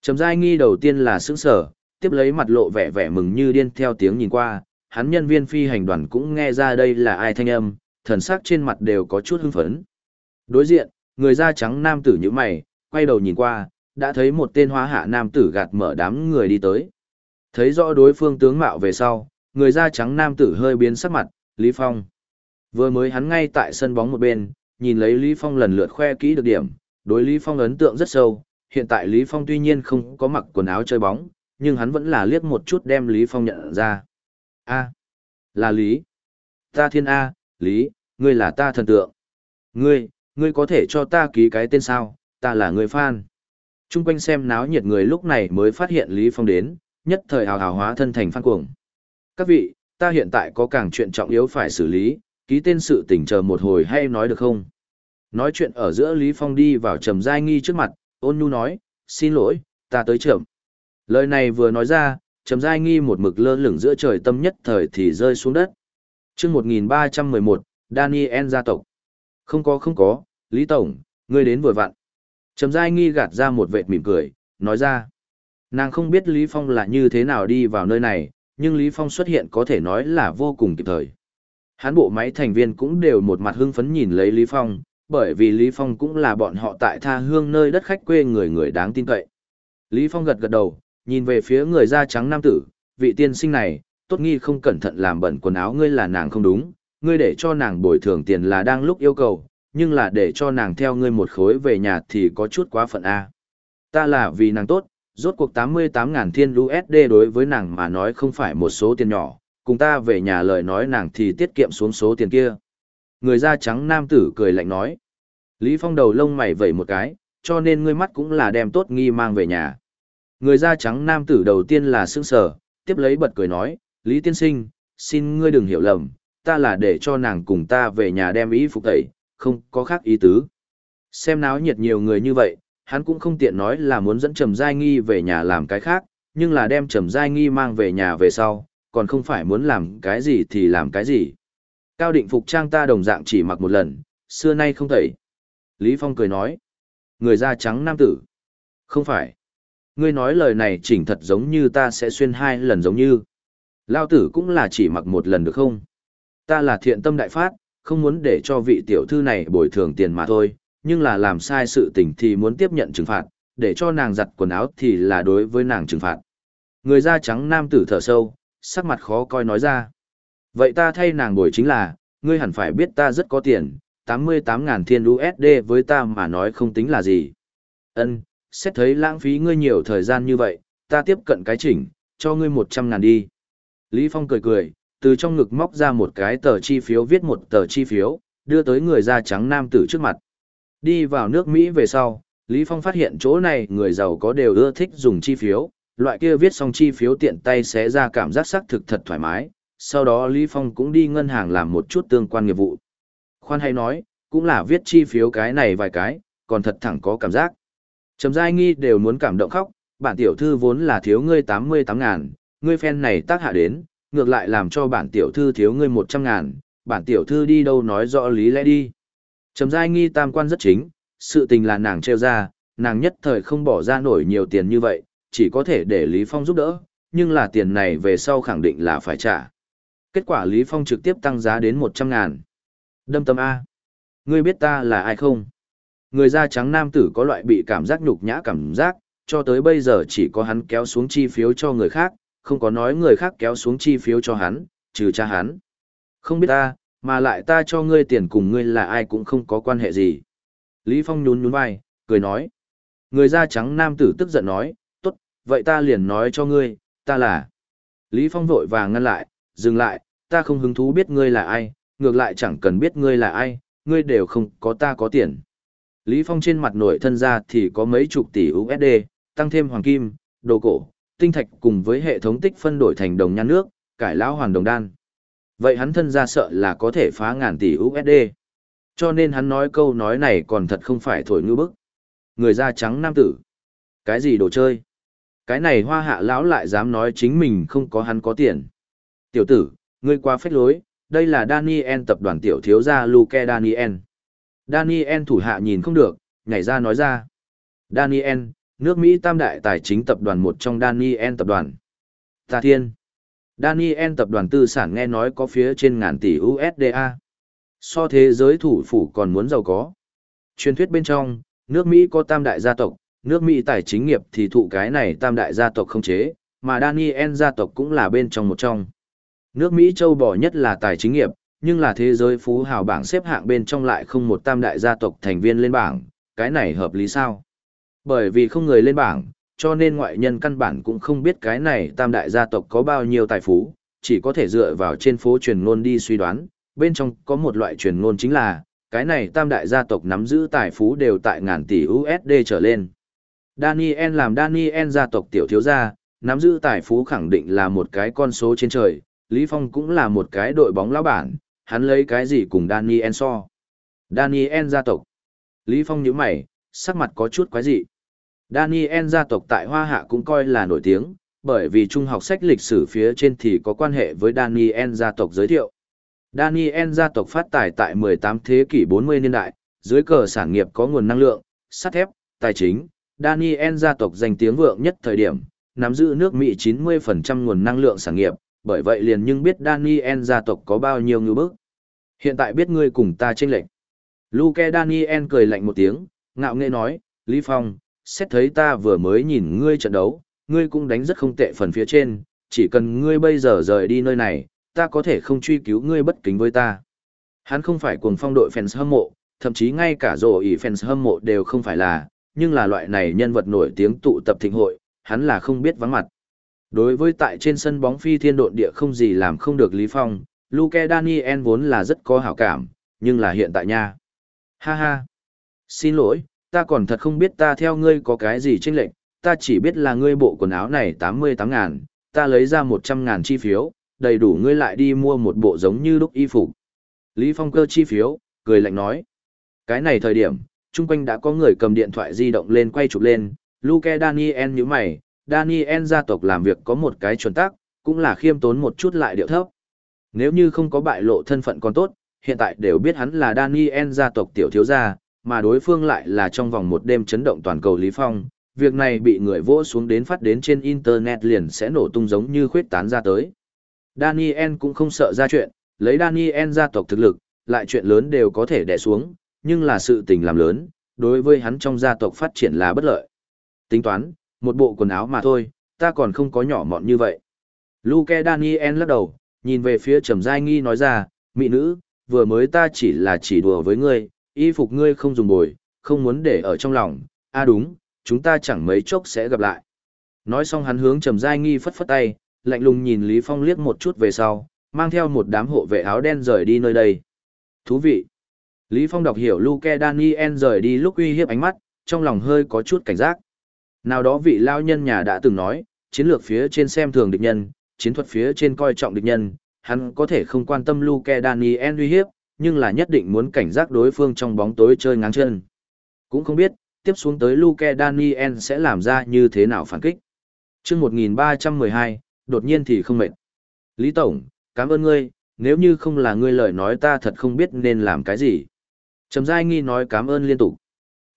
Trầm Giai Nghi đầu tiên là sững sở, tiếp lấy mặt lộ vẻ vẻ mừng như điên theo tiếng nhìn qua, hắn nhân viên phi hành đoàn cũng nghe ra đây là ai thanh âm, thần sắc trên mặt đều có chút hưng phấn. Đối diện, người da trắng nam tử như mày, quay đầu nhìn qua, đã thấy một tên hóa hạ nam tử gạt mở đám người đi tới. Thấy rõ đối phương tướng mạo về sau, người da trắng nam tử hơi biến sắc mặt, Lý Phong. Vừa mới hắn ngay tại sân bóng một bên, nhìn lấy Lý Phong lần lượt khoe kỹ được điểm, đối Lý Phong ấn tượng rất sâu, hiện tại Lý Phong tuy nhiên không có mặc quần áo chơi bóng, nhưng hắn vẫn là liếc một chút đem Lý Phong nhận ra. A, là Lý. Ta thiên A, Lý, ngươi là ta thần tượng. Ngươi, ngươi có thể cho ta ký cái tên sao, ta là người fan. Trung quanh xem náo nhiệt người lúc này mới phát hiện Lý Phong đến, nhất thời hào hào hóa thân thành fan cuồng. Các vị, ta hiện tại có càng chuyện trọng yếu phải xử lý, ký tên sự tình chờ một hồi hay nói được không? Nói chuyện ở giữa Lý Phong đi vào trầm giai nghi trước mặt, ôn nhu nói, xin lỗi, ta tới Trầm. Lời này vừa nói ra, trầm giai nghi một mực lơ lửng giữa trời tâm nhất thời thì rơi xuống đất. mười 1311, Daniel gia tộc. Không có không có, Lý Tổng, ngươi đến vừa vặn. Trầm giai nghi gạt ra một vệt mỉm cười, nói ra. Nàng không biết Lý Phong là như thế nào đi vào nơi này, nhưng Lý Phong xuất hiện có thể nói là vô cùng kịp thời. Hán bộ máy thành viên cũng đều một mặt hưng phấn nhìn lấy Lý Phong, bởi vì Lý Phong cũng là bọn họ tại tha hương nơi đất khách quê người người đáng tin cậy. Lý Phong gật gật đầu, nhìn về phía người da trắng nam tử, vị tiên sinh này, tốt nghi không cẩn thận làm bẩn quần áo ngươi là nàng không đúng, ngươi để cho nàng bồi thường tiền là đang lúc yêu cầu, nhưng là để cho nàng theo ngươi một khối về nhà thì có chút quá phận A. Ta là vì nàng tốt, rốt cuộc 88.000 thiên USD đối với nàng mà nói không phải một số tiền nhỏ, cùng ta về nhà lời nói nàng thì tiết kiệm xuống số tiền kia. Người da trắng nam tử cười lạnh nói. Lý Phong đầu lông mày vẩy một cái, cho nên ngươi mắt cũng là đem tốt nghi mang về nhà. Người da trắng nam tử đầu tiên là sững sờ, tiếp lấy bật cười nói, Lý tiên sinh, xin ngươi đừng hiểu lầm, ta là để cho nàng cùng ta về nhà đem ý phục tẩy, không có khác ý tứ. Xem náo nhiệt nhiều người như vậy, hắn cũng không tiện nói là muốn dẫn Trầm Giai Nghi về nhà làm cái khác, nhưng là đem Trầm Giai Nghi mang về nhà về sau, còn không phải muốn làm cái gì thì làm cái gì. Cao định phục trang ta đồng dạng chỉ mặc một lần, xưa nay không tẩy. Lý Phong cười nói, người da trắng nam tử. Không phải. Ngươi nói lời này chỉnh thật giống như ta sẽ xuyên hai lần giống như. Lao tử cũng là chỉ mặc một lần được không? Ta là thiện tâm đại phát, không muốn để cho vị tiểu thư này bồi thường tiền mà thôi, nhưng là làm sai sự tình thì muốn tiếp nhận trừng phạt, để cho nàng giặt quần áo thì là đối với nàng trừng phạt. Người da trắng nam tử thở sâu, sắc mặt khó coi nói ra. Vậy ta thay nàng bồi chính là, ngươi hẳn phải biết ta rất có tiền, 88.000 thiên USD với ta mà nói không tính là gì. Ân, xét thấy lãng phí ngươi nhiều thời gian như vậy, ta tiếp cận cái chỉnh, cho ngươi 100.000 đi. Lý Phong cười cười, từ trong ngực móc ra một cái tờ chi phiếu viết một tờ chi phiếu, đưa tới người da trắng nam tử trước mặt. Đi vào nước Mỹ về sau, Lý Phong phát hiện chỗ này người giàu có đều ưa thích dùng chi phiếu, loại kia viết xong chi phiếu tiện tay sẽ ra cảm giác xác thực thật thoải mái. Sau đó Lý Phong cũng đi ngân hàng làm một chút tương quan nghiệp vụ. Khoan hay nói, cũng là viết chi phiếu cái này vài cái, còn thật thẳng có cảm giác. Trầm giai nghi đều muốn cảm động khóc, bản tiểu thư vốn là thiếu ngươi 88 ngàn, ngươi phen này tác hạ đến, ngược lại làm cho bản tiểu thư thiếu ngươi 100 ngàn, bản tiểu thư đi đâu nói rõ lý lẽ đi. Trầm giai nghi tam quan rất chính, sự tình là nàng treo ra, nàng nhất thời không bỏ ra nổi nhiều tiền như vậy, chỉ có thể để Lý Phong giúp đỡ, nhưng là tiền này về sau khẳng định là phải trả. Kết quả Lý Phong trực tiếp tăng giá đến 100 ngàn. Đâm tâm A. Ngươi biết ta là ai không? Người da trắng nam tử có loại bị cảm giác nhục nhã cảm giác, cho tới bây giờ chỉ có hắn kéo xuống chi phiếu cho người khác, không có nói người khác kéo xuống chi phiếu cho hắn, trừ cha hắn. Không biết ta, mà lại ta cho ngươi tiền cùng ngươi là ai cũng không có quan hệ gì. Lý Phong nhún nhún vai, cười nói. Người da trắng nam tử tức giận nói, tốt, vậy ta liền nói cho ngươi, ta là. Lý Phong vội vàng ngăn lại, dừng lại, ta không hứng thú biết ngươi là ai, ngược lại chẳng cần biết ngươi là ai, ngươi đều không có ta có tiền. Lý Phong trên mặt nội thân ra thì có mấy chục tỷ USD, tăng thêm hoàng kim, đồ cổ, tinh thạch cùng với hệ thống tích phân đổi thành đồng nhan nước, cải lão hoàn đồng đan. Vậy hắn thân ra sợ là có thể phá ngàn tỷ USD. Cho nên hắn nói câu nói này còn thật không phải thổi ngư bức. Người da trắng nam tử. Cái gì đồ chơi? Cái này hoa hạ lão lại dám nói chính mình không có hắn có tiền. Tiểu tử, ngươi qua phép lối, đây là Daniel tập đoàn tiểu thiếu gia Luke Daniel. Daniel thủ hạ nhìn không được, nhảy ra nói ra. Daniel, nước Mỹ tam đại tài chính tập đoàn một trong Daniel tập đoàn. Tà Thiên. Daniel tập đoàn tư sản nghe nói có phía trên ngàn tỷ USDA. So thế giới thủ phủ còn muốn giàu có. Truyền thuyết bên trong, nước Mỹ có tam đại gia tộc, nước Mỹ tài chính nghiệp thì thụ cái này tam đại gia tộc không chế, mà Daniel gia tộc cũng là bên trong một trong. Nước Mỹ châu bò nhất là tài chính nghiệp, nhưng là thế giới phú hào bảng xếp hạng bên trong lại không một tam đại gia tộc thành viên lên bảng, cái này hợp lý sao? Bởi vì không người lên bảng, cho nên ngoại nhân căn bản cũng không biết cái này tam đại gia tộc có bao nhiêu tài phú, chỉ có thể dựa vào trên phố truyền ngôn đi suy đoán, bên trong có một loại truyền ngôn chính là, cái này tam đại gia tộc nắm giữ tài phú đều tại ngàn tỷ USD trở lên. Daniel làm Daniel gia tộc tiểu thiếu gia, nắm giữ tài phú khẳng định là một cái con số trên trời, Lý Phong cũng là một cái đội bóng lão bản, hắn lấy cái gì cùng Daniel so. Daniel gia tộc. Lý Phong nhíu mày, sắc mặt có chút quái dị. Daniel gia tộc tại Hoa Hạ cũng coi là nổi tiếng, bởi vì trung học sách lịch sử phía trên thì có quan hệ với Daniel gia tộc giới thiệu. Daniel gia tộc phát tài tại 18 thế kỷ 40 niên đại, dưới cờ sản nghiệp có nguồn năng lượng, sắt thép, tài chính. Daniel gia tộc danh tiếng vượng nhất thời điểm, nắm giữ nước Mỹ 90% nguồn năng lượng sản nghiệp, bởi vậy liền nhưng biết Daniel gia tộc có bao nhiêu ngư bức. Hiện tại biết ngươi cùng ta chênh lệnh. Luke Daniel cười lạnh một tiếng, ngạo nghễ nói, Lý Phong, xét thấy ta vừa mới nhìn ngươi trận đấu, ngươi cũng đánh rất không tệ phần phía trên, chỉ cần ngươi bây giờ rời đi nơi này, ta có thể không truy cứu ngươi bất kính với ta. Hắn không phải cuồng phong đội fans hâm mộ, thậm chí ngay cả rổ ỉ fans hâm mộ đều không phải là, nhưng là loại này nhân vật nổi tiếng tụ tập thịnh hội, hắn là không biết vắng mặt. Đối với tại trên sân bóng phi thiên độn địa không gì làm không được Lý Phong, Luke Daniel vốn là rất có hảo cảm, nhưng là hiện tại nha. Ha ha. Xin lỗi, ta còn thật không biết ta theo ngươi có cái gì chênh lệnh, ta chỉ biết là ngươi bộ quần áo này 88 ngàn, ta lấy ra 100 ngàn chi phiếu, đầy đủ ngươi lại đi mua một bộ giống như lúc y phục. Lý Phong cơ chi phiếu, cười lạnh nói. Cái này thời điểm, chung quanh đã có người cầm điện thoại di động lên quay chụp lên, Luke Daniel như mày, Daniel gia tộc làm việc có một cái chuẩn tắc, cũng là khiêm tốn một chút lại điệu thấp. Nếu như không có bại lộ thân phận còn tốt, hiện tại đều biết hắn là Daniel gia tộc tiểu thiếu gia, mà đối phương lại là trong vòng một đêm chấn động toàn cầu Lý Phong. Việc này bị người vỗ xuống đến phát đến trên Internet liền sẽ nổ tung giống như khuyết tán ra tới. Daniel cũng không sợ ra chuyện, lấy Daniel gia tộc thực lực, lại chuyện lớn đều có thể đè xuống, nhưng là sự tình làm lớn, đối với hắn trong gia tộc phát triển là bất lợi. Tính toán, một bộ quần áo mà thôi, ta còn không có nhỏ mọn như vậy. Luke Daniel lắc đầu, nhìn về phía Trầm Giai Nghi nói ra, mỹ nữ, vừa mới ta chỉ là chỉ đùa với ngươi, y phục ngươi không dùng bồi, không muốn để ở trong lòng, a à đúng, chúng ta chẳng mấy chốc sẽ gặp lại. Nói xong hắn hướng Trầm Giai Nghi phất phất tay, lạnh lùng nhìn Lý Phong liếc một chút về sau, mang theo một đám hộ vệ áo đen rời đi nơi đây. Thú vị. Lý Phong đọc hiểu Luke Daniel rời đi lúc uy hiếp ánh mắt, trong lòng hơi có chút cảnh giác. Nào đó vị lao nhân nhà đã từng nói, chiến lược phía trên xem thường địch nhân, chiến thuật phía trên coi trọng địch nhân, hắn có thể không quan tâm Luke Daniel uy hiếp, nhưng là nhất định muốn cảnh giác đối phương trong bóng tối chơi ngáng chân. Cũng không biết, tiếp xuống tới Luke Daniel sẽ làm ra như thế nào phản kích. chương 1312, đột nhiên thì không mệt. Lý Tổng, cảm ơn ngươi, nếu như không là ngươi lời nói ta thật không biết nên làm cái gì. Trầm Giai Nghi nói cảm ơn liên tục.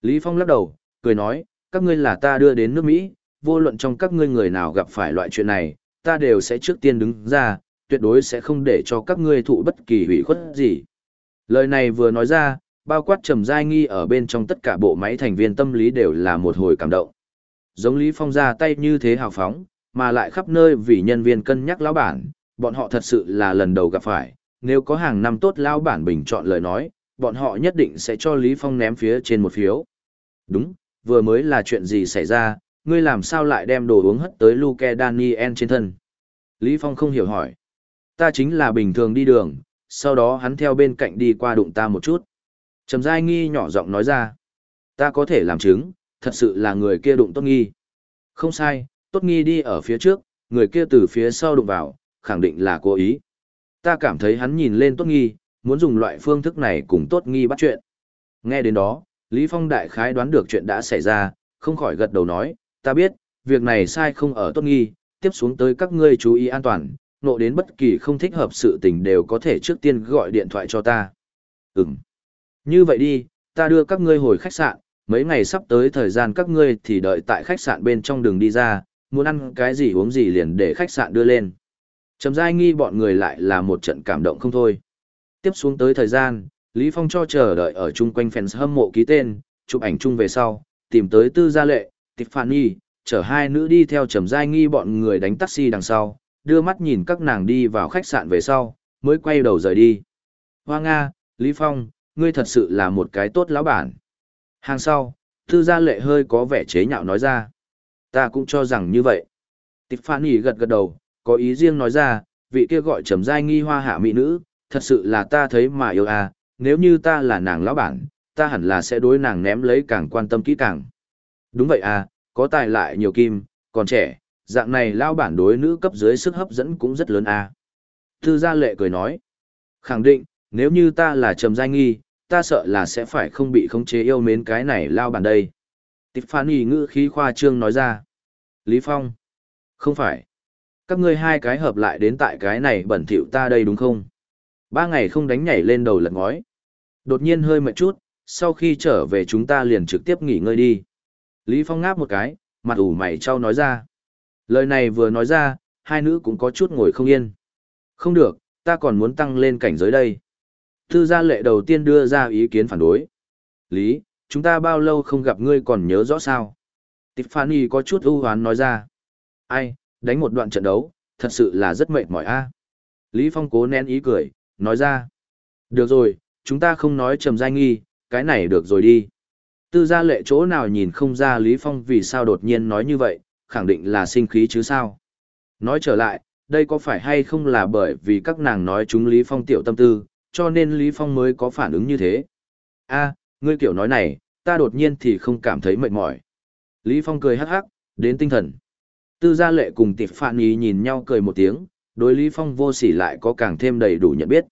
Lý Phong lắc đầu, cười nói, các ngươi là ta đưa đến nước Mỹ, vô luận trong các ngươi người nào gặp phải loại chuyện này, ta đều sẽ trước tiên đứng ra, tuyệt đối sẽ không để cho các ngươi thụ bất kỳ hủy khuất gì. Lời này vừa nói ra, bao quát trầm giai nghi ở bên trong tất cả bộ máy thành viên tâm lý đều là một hồi cảm động. Giống Lý Phong ra tay như thế hào phóng, mà lại khắp nơi vì nhân viên cân nhắc lão bản, bọn họ thật sự là lần đầu gặp phải, nếu có hàng năm tốt lão bản bình chọn lời nói, bọn họ nhất định sẽ cho Lý Phong ném phía trên một phiếu. Đúng, vừa mới là chuyện gì xảy ra, ngươi làm sao lại đem đồ uống hất tới Luke Daniel trên thân? Lý Phong không hiểu hỏi. Ta chính là bình thường đi đường, sau đó hắn theo bên cạnh đi qua đụng ta một chút. Trầm Giai Nghi nhỏ giọng nói ra. Ta có thể làm chứng, thật sự là người kia đụng Tốt Nghi. Không sai, Tốt Nghi đi ở phía trước, người kia từ phía sau đụng vào, khẳng định là cố ý. Ta cảm thấy hắn nhìn lên Tốt Nghi, muốn dùng loại phương thức này cùng Tốt Nghi bắt chuyện. Nghe đến đó, Lý Phong đại khái đoán được chuyện đã xảy ra, không khỏi gật đầu nói, ta biết, việc này sai không ở Tốt Nghi, tiếp xuống tới các ngươi chú ý an toàn, nộ đến bất kỳ không thích hợp sự tình đều có thể trước tiên gọi điện thoại cho ta. Ừm. Như vậy đi, ta đưa các ngươi hồi khách sạn, mấy ngày sắp tới thời gian các ngươi thì đợi tại khách sạn bên trong đường đi ra, muốn ăn cái gì uống gì liền để khách sạn đưa lên. Trầm giai nghi bọn người lại là một trận cảm động không thôi. Tiếp xuống tới thời gian, Lý Phong cho chờ đợi ở chung quanh fans hâm mộ ký tên, chụp ảnh chung về sau, tìm tới tư gia lệ, Tiffany, chở hai nữ đi theo trầm giai nghi bọn người đánh taxi đằng sau, đưa mắt nhìn các nàng đi vào khách sạn về sau, mới quay đầu rời đi. Hoa Nga, Lý Phong, ngươi thật sự là một cái tốt lão bản. Hàng sau, thư gia lệ hơi có vẻ chế nhạo nói ra. Ta cũng cho rằng như vậy. Tiffany gật gật đầu, có ý riêng nói ra, vị kia gọi trầm giai nghi hoa hạ mỹ nữ, thật sự là ta thấy mà yêu à, nếu như ta là nàng lão bản, ta hẳn là sẽ đối nàng ném lấy càng quan tâm kỹ càng. Đúng vậy à, có tài lại nhiều kim, còn trẻ, dạng này lao bản đối nữ cấp dưới sức hấp dẫn cũng rất lớn à. Thư gia lệ cười nói, khẳng định, nếu như ta là trầm giai nghi, ta sợ là sẽ phải không bị khống chế yêu mến cái này lao bản đây. Tiffany ngữ khí khoa trương nói ra. Lý Phong, không phải. Các ngươi hai cái hợp lại đến tại cái này bẩn thỉu ta đây đúng không? Ba ngày không đánh nhảy lên đầu lật ngói. Đột nhiên hơi mệt chút, sau khi trở về chúng ta liền trực tiếp nghỉ ngơi đi. Lý Phong ngáp một cái, mặt ủ mày trao nói ra. Lời này vừa nói ra, hai nữ cũng có chút ngồi không yên. Không được, ta còn muốn tăng lên cảnh giới đây. Thư gia lệ đầu tiên đưa ra ý kiến phản đối. Lý, chúng ta bao lâu không gặp ngươi còn nhớ rõ sao? Tiffany có chút ưu hoán nói ra. Ai, đánh một đoạn trận đấu, thật sự là rất mệt mỏi a. À? Lý Phong cố nén ý cười, nói ra. Được rồi, chúng ta không nói trầm giai nghi, cái này được rồi đi. Tư gia lệ chỗ nào nhìn không ra Lý Phong vì sao đột nhiên nói như vậy, khẳng định là sinh khí chứ sao. Nói trở lại, đây có phải hay không là bởi vì các nàng nói chúng Lý Phong tiểu tâm tư, cho nên Lý Phong mới có phản ứng như thế. a ngươi kiểu nói này, ta đột nhiên thì không cảm thấy mệt mỏi. Lý Phong cười hắc hắc, đến tinh thần. Tư gia lệ cùng tịp phạn ý nhìn nhau cười một tiếng, đối Lý Phong vô sỉ lại có càng thêm đầy đủ nhận biết.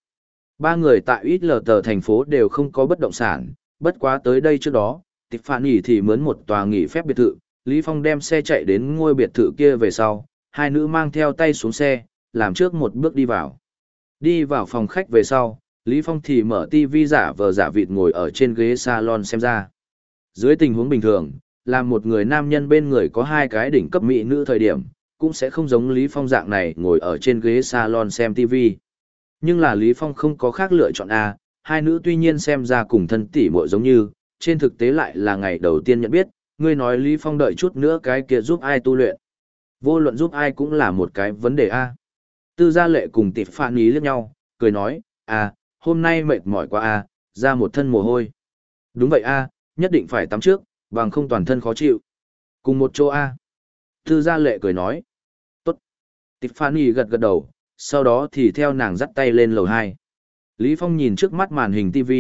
Ba người tại ít lờ tờ thành phố đều không có bất động sản, bất quá tới đây trước đó, tịp phạn ý thì mướn một tòa nghỉ phép biệt thự, Lý Phong đem xe chạy đến ngôi biệt thự kia về sau, hai nữ mang theo tay xuống xe, làm trước một bước đi vào. Đi vào phòng khách về sau, Lý Phong thì mở tivi giả vờ giả vịt ngồi ở trên ghế salon xem ra. Dưới tình huống bình thường, là một người nam nhân bên người có hai cái đỉnh cấp mỹ nữ thời điểm, cũng sẽ không giống Lý Phong dạng này ngồi ở trên ghế salon xem TV. Nhưng là Lý Phong không có khác lựa chọn A, hai nữ tuy nhiên xem ra cùng thân tỷ muội giống như, trên thực tế lại là ngày đầu tiên nhận biết, ngươi nói Lý Phong đợi chút nữa cái kia giúp ai tu luyện. Vô luận giúp ai cũng là một cái vấn đề A. Tư gia lệ cùng tịp phản ý liếc nhau, cười nói, à, hôm nay mệt mỏi quá A, ra một thân mồ hôi. Đúng vậy A, nhất định phải tắm trước, bằng không toàn thân khó chịu. Cùng một chỗ A. Tư gia lệ cười nói. Tốt. Tiffany gật gật đầu, sau đó thì theo nàng dắt tay lên lầu 2. Lý Phong nhìn trước mắt màn hình TV,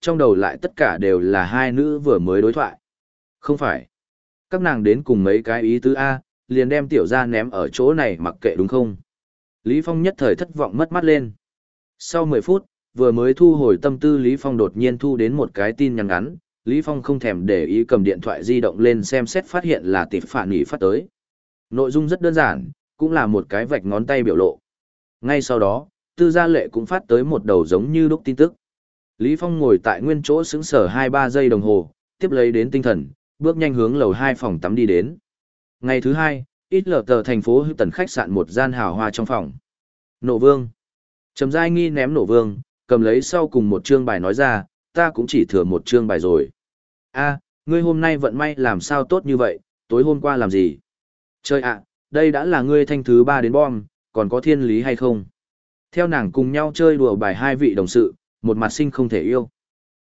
trong đầu lại tất cả đều là hai nữ vừa mới đối thoại. Không phải. Các nàng đến cùng mấy cái ý tứ A, liền đem tiểu ra ném ở chỗ này mặc kệ đúng không? Lý Phong nhất thời thất vọng mất mắt lên. Sau 10 phút, vừa mới thu hồi tâm tư Lý Phong đột nhiên thu đến một cái tin nhắn ngắn, Lý Phong không thèm để ý cầm điện thoại di động lên xem xét phát hiện là tịp phản nghỉ phát tới. Nội dung rất đơn giản, cũng là một cái vạch ngón tay biểu lộ. Ngay sau đó, tư gia lệ cũng phát tới một đầu giống như lúc tin tức. Lý Phong ngồi tại nguyên chỗ xứng sở 2-3 giây đồng hồ, tiếp lấy đến tinh thần, bước nhanh hướng lầu hai phòng tắm đi đến. Ngày thứ hai, ít lờ tờ thành phố hữu tần khách sạn một gian hào hoa trong phòng. Nổ vương. Trầm giai nghi ném nổ vương, cầm lấy sau cùng một chương bài nói ra, ta cũng chỉ thừa một chương bài rồi. a ngươi hôm nay vận may làm sao tốt như vậy, tối hôm qua làm gì? Chơi ạ, đây đã là ngươi thanh thứ ba đến bom, còn có thiên lý hay không? Theo nàng cùng nhau chơi đùa bài hai vị đồng sự, một mặt sinh không thể yêu.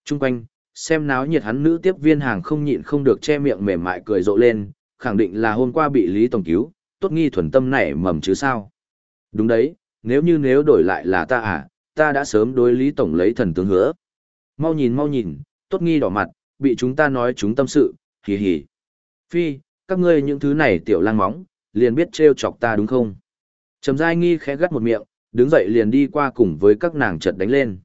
Trung quanh, xem náo nhiệt hắn nữ tiếp viên hàng không nhịn không được che miệng mềm mại cười rộ lên, khẳng định là hôm qua bị Lý Tổng cứu, tốt nghi thuần tâm nảy mầm chứ sao. Đúng đấy, nếu như nếu đổi lại là ta à, ta đã sớm đối Lý Tổng lấy thần tướng hứa. Mau nhìn mau nhìn, tốt nghi đỏ mặt, bị chúng ta nói chúng tâm sự, hì hì. Phi, các ngươi những thứ này tiểu lang móng, liền biết trêu chọc ta đúng không? Trầm giai nghi khẽ gắt một miệng, đứng dậy liền đi qua cùng với các nàng chợt đánh lên.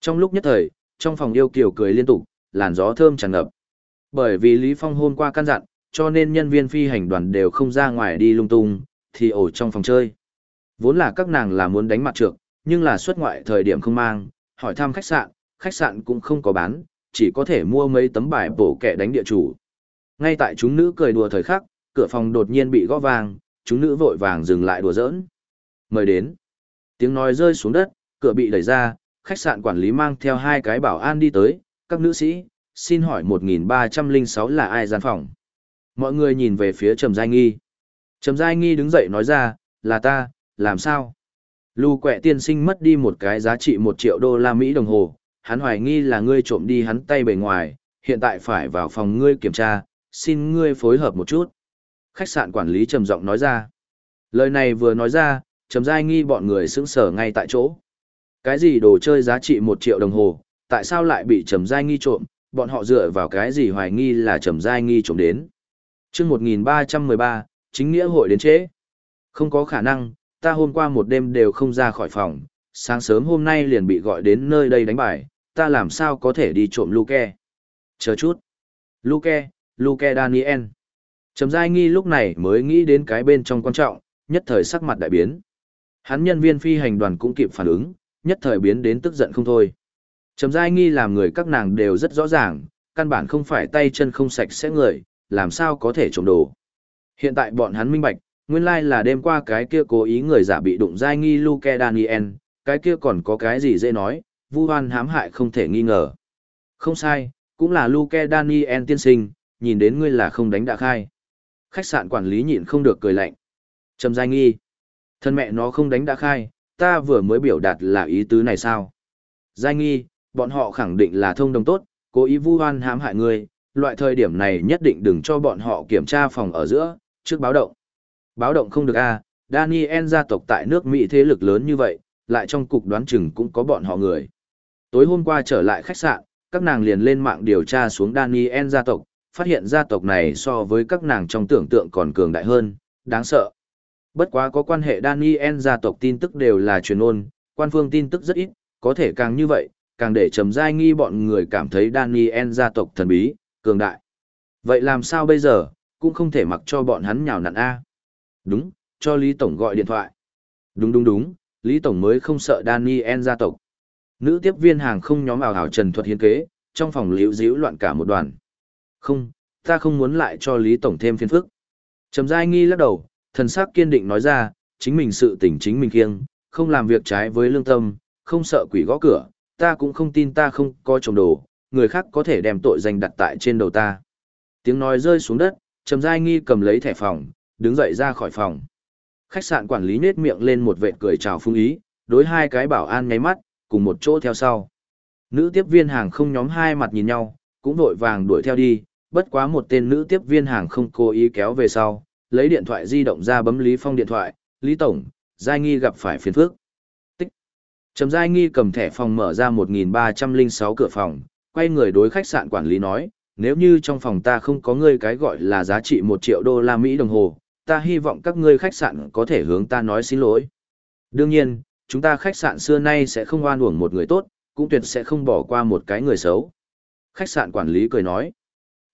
Trong lúc nhất thời, trong phòng yêu kiều cười liên tục, làn gió thơm tràn ngập. Bởi vì Lý Phong hôm qua căn dặn, cho nên nhân viên phi hành đoàn đều không ra ngoài đi lung tung, thì ở trong phòng chơi. Vốn là các nàng là muốn đánh mặt trược, nhưng là xuất ngoại thời điểm không mang, hỏi thăm khách sạn, khách sạn cũng không có bán, chỉ có thể mua mấy tấm bài bổ kẻ đánh địa chủ. Ngay tại chúng nữ cười đùa thời khắc, cửa phòng đột nhiên bị gõ vàng, chúng nữ vội vàng dừng lại đùa giỡn. Mời đến. Tiếng nói rơi xuống đất, cửa bị đẩy ra, khách sạn quản lý mang theo hai cái bảo an đi tới, các nữ sĩ, xin hỏi 1306 là ai gian phòng. Mọi người nhìn về phía Trầm Giai Nghi. Trầm Giai Nghi đứng dậy nói ra, là ta, làm sao? Lưu quẹ tiên sinh mất đi một cái giá trị một triệu đô la Mỹ đồng hồ, hắn hoài nghi là ngươi trộm đi hắn tay bề ngoài, hiện tại phải vào phòng ngươi kiểm tra, xin ngươi phối hợp một chút. Khách sạn quản lý trầm giọng nói ra. Lời này vừa nói ra, trầm giai nghi bọn người sững sờ ngay tại chỗ. Cái gì đồ chơi giá trị một triệu đồng hồ, tại sao lại bị trầm giai nghi trộm, bọn họ dựa vào cái gì hoài nghi là trầm giai nghi trộm đến. chương 1313, chính nghĩa hội đến trễ. Không có khả năng, ta hôm qua một đêm đều không ra khỏi phòng, sáng sớm hôm nay liền bị gọi đến nơi đây đánh bài, ta làm sao có thể đi trộm Luke. Chờ chút. Luke, Luke Daniel. Trầm Giai Nghi lúc này mới nghĩ đến cái bên trong quan trọng, nhất thời sắc mặt đại biến. Hắn nhân viên phi hành đoàn cũng kịp phản ứng, nhất thời biến đến tức giận không thôi. Trầm Giai Nghi làm người các nàng đều rất rõ ràng, căn bản không phải tay chân không sạch sẽ người, làm sao có thể trộm đồ. Hiện tại bọn hắn minh bạch, nguyên lai là đêm qua cái kia cố ý người giả bị đụng Giai Nghi Luke Daniel, cái kia còn có cái gì dễ nói, vu hoan hãm hại không thể nghi ngờ. Không sai, cũng là Luke Daniel tiên sinh, nhìn đến ngươi là không đánh đã khai. Khách sạn quản lý nhịn không được cười lạnh. Trầm giai nghi. Thân mẹ nó không đánh đã khai, ta vừa mới biểu đạt là ý tứ này sao? Giai nghi, bọn họ khẳng định là thông đồng tốt, cố ý vu oan hãm hại ngươi, loại thời điểm này nhất định đừng cho bọn họ kiểm tra phòng ở giữa, trước báo động. Báo động không được a, Daniel gia tộc tại nước Mỹ thế lực lớn như vậy, lại trong cục đoán chừng cũng có bọn họ người. Tối hôm qua trở lại khách sạn, các nàng liền lên mạng điều tra xuống Daniel gia tộc, phát hiện gia tộc này so với các nàng trong tưởng tượng còn cường đại hơn, đáng sợ. Bất quá có quan hệ Daniel gia tộc tin tức đều là truyền ôn, quan phương tin tức rất ít, có thể càng như vậy, càng để trầm giai nghi bọn người cảm thấy Daniel gia tộc thần bí, cường đại. Vậy làm sao bây giờ, cũng không thể mặc cho bọn hắn nhào nặn A. Đúng, cho Lý Tổng gọi điện thoại. Đúng đúng đúng, Lý Tổng mới không sợ Daniel gia tộc. Nữ tiếp viên hàng không nhóm ảo hảo trần thuật hiến kế, trong phòng liễu díu loạn cả một đoàn. Không, ta không muốn lại cho Lý Tổng thêm phiền phức. Trầm Giai Nghi lắc đầu, thần sắc kiên định nói ra, chính mình sự tỉnh chính mình kiêng, không làm việc trái với lương tâm, không sợ quỷ gõ cửa, ta cũng không tin ta không có chồng đồ, người khác có thể đem tội danh đặt tại trên đầu ta. Tiếng nói rơi xuống đất, Trầm Giai Nghi cầm lấy thẻ phòng, đứng dậy ra khỏi phòng. Khách sạn quản lý nết miệng lên một vệt cười chào phương ý, đối hai cái bảo an nháy mắt, cùng một chỗ theo sau. Nữ tiếp viên hàng không nhóm hai mặt nhìn nhau, cũng vội vàng đuổi theo đi, bất quá một tên nữ tiếp viên hàng không cố ý kéo về sau, lấy điện thoại di động ra bấm Lý Phong điện thoại, Lý Tổng, Giai Nghi gặp phải phiền phức. Tích. Trầm Giai Nghi cầm thẻ phòng mở ra 1306 cửa phòng, quay người đối khách sạn quản lý nói, nếu như trong phòng ta không có ngươi cái gọi là giá trị 1 triệu đô la Mỹ đồng hồ, ta hy vọng các ngươi khách sạn có thể hướng ta nói xin lỗi. Đương nhiên, chúng ta khách sạn xưa nay sẽ không oan uổng một người tốt, cũng tuyệt sẽ không bỏ qua một cái người xấu. Khách sạn quản lý cười nói,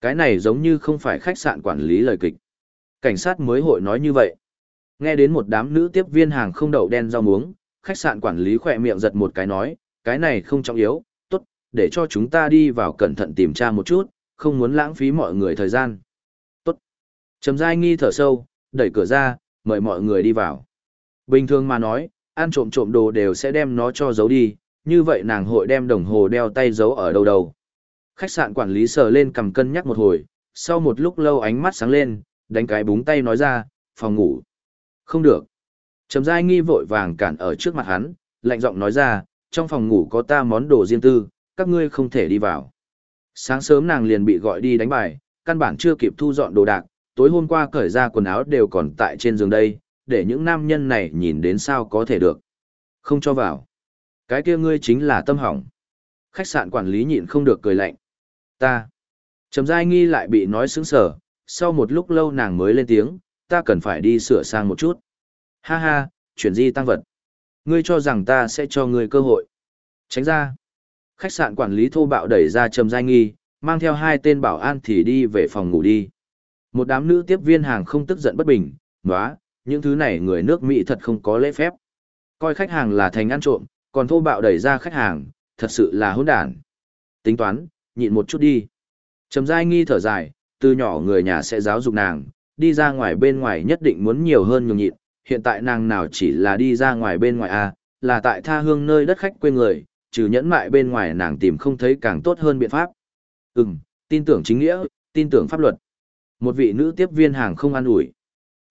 cái này giống như không phải khách sạn quản lý lời kịch. Cảnh sát mới hội nói như vậy. Nghe đến một đám nữ tiếp viên hàng không đậu đen rau muống, khách sạn quản lý khỏe miệng giật một cái nói, cái này không trọng yếu, tốt, để cho chúng ta đi vào cẩn thận tìm tra một chút, không muốn lãng phí mọi người thời gian. Tốt. Trầm dai nghi thở sâu, đẩy cửa ra, mời mọi người đi vào. Bình thường mà nói, ăn trộm trộm đồ đều sẽ đem nó cho giấu đi, như vậy nàng hội đem đồng hồ đeo tay giấu ở đâu đâu. Khách sạn quản lý sờ lên cầm cân nhắc một hồi, sau một lúc lâu ánh mắt sáng lên, đánh cái búng tay nói ra, phòng ngủ. Không được. Trầm dai nghi vội vàng cản ở trước mặt hắn, lạnh giọng nói ra, trong phòng ngủ có ta món đồ riêng tư, các ngươi không thể đi vào. Sáng sớm nàng liền bị gọi đi đánh bài, căn bản chưa kịp thu dọn đồ đạc, tối hôm qua cởi ra quần áo đều còn tại trên giường đây, để những nam nhân này nhìn đến sao có thể được. Không cho vào. Cái kia ngươi chính là tâm hỏng. Khách sạn quản lý nhịn không được cười lạnh. Ta. Trầm dai nghi lại bị nói sướng sở, sau một lúc lâu nàng mới lên tiếng, ta cần phải đi sửa sang một chút. Ha ha, chuyển di tăng vật. Ngươi cho rằng ta sẽ cho ngươi cơ hội. Tránh ra. Khách sạn quản lý thô bạo đẩy ra trầm giai nghi, mang theo hai tên bảo an thì đi về phòng ngủ đi. Một đám nữ tiếp viên hàng không tức giận bất bình, nóa, những thứ này người nước Mỹ thật không có lễ phép. Coi khách hàng là thành ăn trộm, còn thô bạo đẩy ra khách hàng, thật sự là hỗn đản. Tính toán, nhịn một chút đi. Trầm giai nghi thở dài, từ nhỏ người nhà sẽ giáo dục nàng, đi ra ngoài bên ngoài nhất định muốn nhiều hơn nhường nhịn, hiện tại nàng nào chỉ là đi ra ngoài bên ngoài à, là tại tha hương nơi đất khách quê người, trừ nhẫn mại bên ngoài nàng tìm không thấy càng tốt hơn biện pháp. Ừm, tin tưởng chính nghĩa, tin tưởng pháp luật. Một vị nữ tiếp viên hàng không an ủi.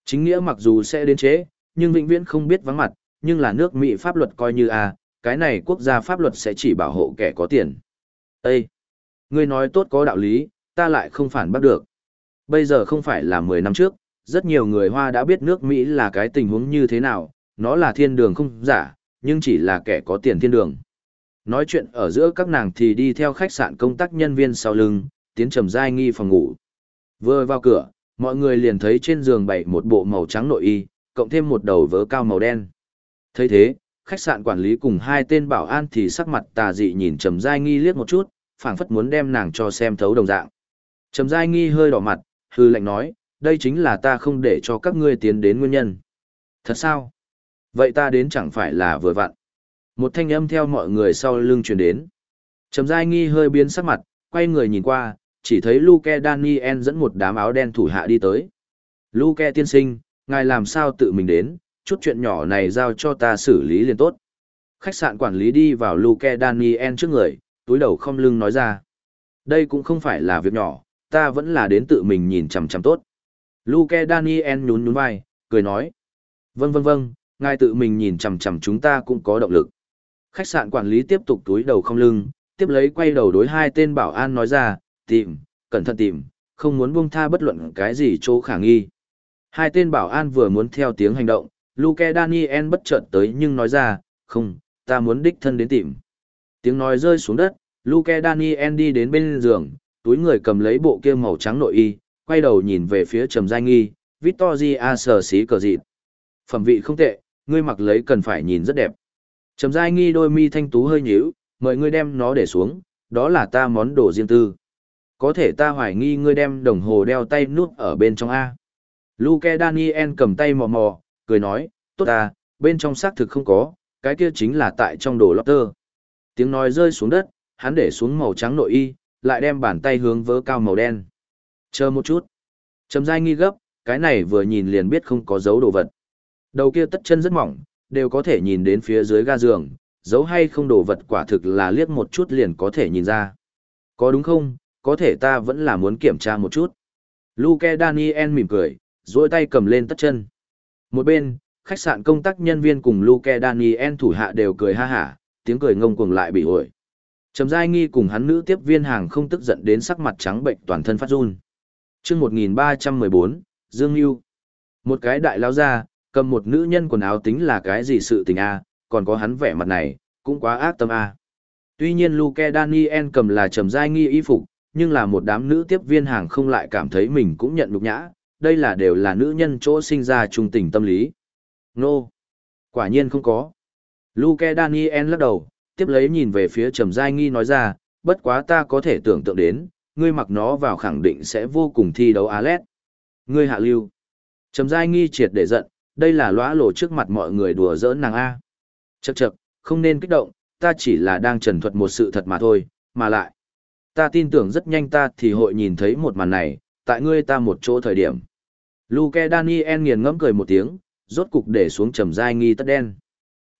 Chính nghĩa mặc dù sẽ đến chế, nhưng vĩnh viễn không biết vắng mặt, nhưng là nước Mỹ pháp luật coi như à, cái này quốc gia pháp luật sẽ chỉ bảo hộ kẻ có tiền. Ê! Ngươi nói tốt có đạo lý, ta lại không phản bắt được. Bây giờ không phải là 10 năm trước, rất nhiều người Hoa đã biết nước Mỹ là cái tình huống như thế nào, nó là thiên đường không giả, nhưng chỉ là kẻ có tiền thiên đường. Nói chuyện ở giữa các nàng thì đi theo khách sạn công tác nhân viên sau lưng, tiến trầm giai nghi phòng ngủ. Vừa vào cửa, mọi người liền thấy trên giường bày một bộ màu trắng nội y, cộng thêm một đầu vớ cao màu đen. thấy thế, khách sạn quản lý cùng hai tên bảo an thì sắc mặt tà dị nhìn trầm giai nghi liếc một chút, phảng phất muốn đem nàng cho xem thấu đồng dạng. Trầm giai nghi hơi đỏ mặt, hư lệnh nói, đây chính là ta không để cho các ngươi tiến đến nguyên nhân. Thật sao? Vậy ta đến chẳng phải là vừa vặn. Một thanh âm theo mọi người sau lưng truyền đến. Trầm giai nghi hơi biến sắc mặt, quay người nhìn qua, chỉ thấy Luke Daniel dẫn một đám áo đen thủ hạ đi tới. Luke tiên sinh, ngài làm sao tự mình đến, chút chuyện nhỏ này giao cho ta xử lý liền tốt. Khách sạn quản lý đi vào Luke Daniel trước người, túi đầu không lưng nói ra. Đây cũng không phải là việc nhỏ, ta vẫn là đến tự mình nhìn chằm chằm tốt. Luke Daniel nhún nhún vai, cười nói. Vâng vâng vâng, ngài tự mình nhìn chằm chằm chúng ta cũng có động lực. Khách sạn quản lý tiếp tục túi đầu không lưng, tiếp lấy quay đầu đối hai tên bảo an nói ra, tìm, cẩn thận tìm, không muốn buông tha bất luận cái gì chỗ khả nghi. Hai tên bảo an vừa muốn theo tiếng hành động, Luke Daniel bất chợt tới nhưng nói ra, không, ta muốn đích thân đến tìm. Tiếng nói rơi xuống đất, Luke Daniel đi đến bên giường, túi người cầm lấy bộ kia màu trắng nội y, quay đầu nhìn về phía trầm giai nghi, Victoria sờ xí cờ dịt. Phẩm vị không tệ, ngươi mặc lấy cần phải nhìn rất đẹp. Trầm giai nghi đôi mi thanh tú hơi nhíu, mời ngươi đem nó để xuống, đó là ta món đồ riêng tư. Có thể ta hoài nghi ngươi đem đồng hồ đeo tay nút ở bên trong A. Luke Daniel cầm tay mò mò, cười nói, tốt ta, bên trong xác thực không có, cái kia chính là tại trong đồ lót Tiếng nói rơi xuống đất, hắn để xuống màu trắng nội y, lại đem bàn tay hướng vớ cao màu đen. Chờ một chút. Trầm dai nghi gấp, cái này vừa nhìn liền biết không có dấu đồ vật. Đầu kia tất chân rất mỏng, đều có thể nhìn đến phía dưới ga giường, dấu hay không đồ vật quả thực là liếc một chút liền có thể nhìn ra. Có đúng không, có thể ta vẫn là muốn kiểm tra một chút. Luke Daniel mỉm cười, duỗi tay cầm lên tất chân. Một bên, khách sạn công tác nhân viên cùng Luke Daniel thủ hạ đều cười ha hả, tiếng cười ngông cuồng lại bị ổi. Trầm Giai Nghi cùng hắn nữ tiếp viên hàng không tức giận đến sắc mặt trắng bệnh toàn thân phát run. Chương 1314, Dương Nưu. Một cái đại lao ra, cầm một nữ nhân quần áo tính là cái gì sự tình a, còn có hắn vẻ mặt này, cũng quá ác tâm a. Tuy nhiên Luke Daniel cầm là Trầm Giai Nghi y phục, nhưng là một đám nữ tiếp viên hàng không lại cảm thấy mình cũng nhận nhục nhã, đây là đều là nữ nhân chỗ sinh ra trung tình tâm lý. Nô! No. Quả nhiên không có. Luke Daniel lắc đầu, tiếp lấy nhìn về phía Trầm Giai Nghi nói ra, bất quá ta có thể tưởng tượng đến, ngươi mặc nó vào khẳng định sẽ vô cùng thi đấu Alet. Ngươi hạ lưu. Trầm Giai Nghi triệt để giận, đây là lõa lộ trước mặt mọi người đùa giỡn nàng A. chật chật không nên kích động, ta chỉ là đang trần thuật một sự thật mà thôi, mà lại. Ta tin tưởng rất nhanh ta thì hội nhìn thấy một màn này, tại ngươi ta một chỗ thời điểm. Luke Daniel nghiền ngẫm cười một tiếng, rốt cục để xuống trầm giai nghi tất đen.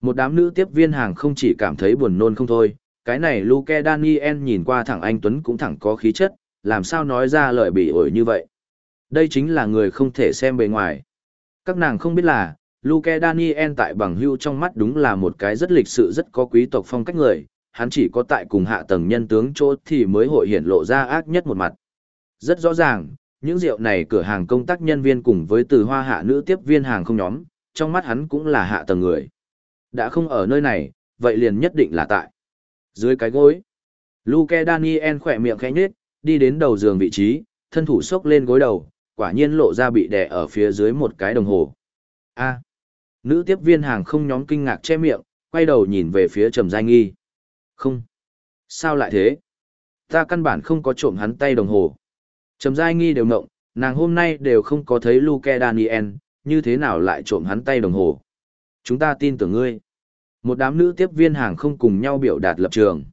Một đám nữ tiếp viên hàng không chỉ cảm thấy buồn nôn không thôi, cái này Luke Daniel nhìn qua thẳng anh Tuấn cũng thẳng có khí chất, làm sao nói ra lời bị ổi như vậy. Đây chính là người không thể xem bề ngoài. Các nàng không biết là, Luke Daniel tại bằng hưu trong mắt đúng là một cái rất lịch sự rất có quý tộc phong cách người, hắn chỉ có tại cùng hạ tầng nhân tướng chỗ thì mới hội hiện lộ ra ác nhất một mặt. Rất rõ ràng, những rượu này cửa hàng công tác nhân viên cùng với từ hoa hạ nữ tiếp viên hàng không nhóm, trong mắt hắn cũng là hạ tầng người. Đã không ở nơi này, vậy liền nhất định là tại. Dưới cái gối, Luke Daniel khỏe miệng khẽ nhếch, đi đến đầu giường vị trí, thân thủ sốc lên gối đầu, quả nhiên lộ ra bị đè ở phía dưới một cái đồng hồ. A. nữ tiếp viên hàng không nhóm kinh ngạc che miệng, quay đầu nhìn về phía Trầm Giai Nghi. Không. Sao lại thế? Ta căn bản không có trộm hắn tay đồng hồ. Trầm Giai Nghi đều ngộng, nàng hôm nay đều không có thấy Luke Daniel, như thế nào lại trộm hắn tay đồng hồ. Chúng ta tin tưởng ngươi. Một đám nữ tiếp viên hàng không cùng nhau biểu đạt lập trường.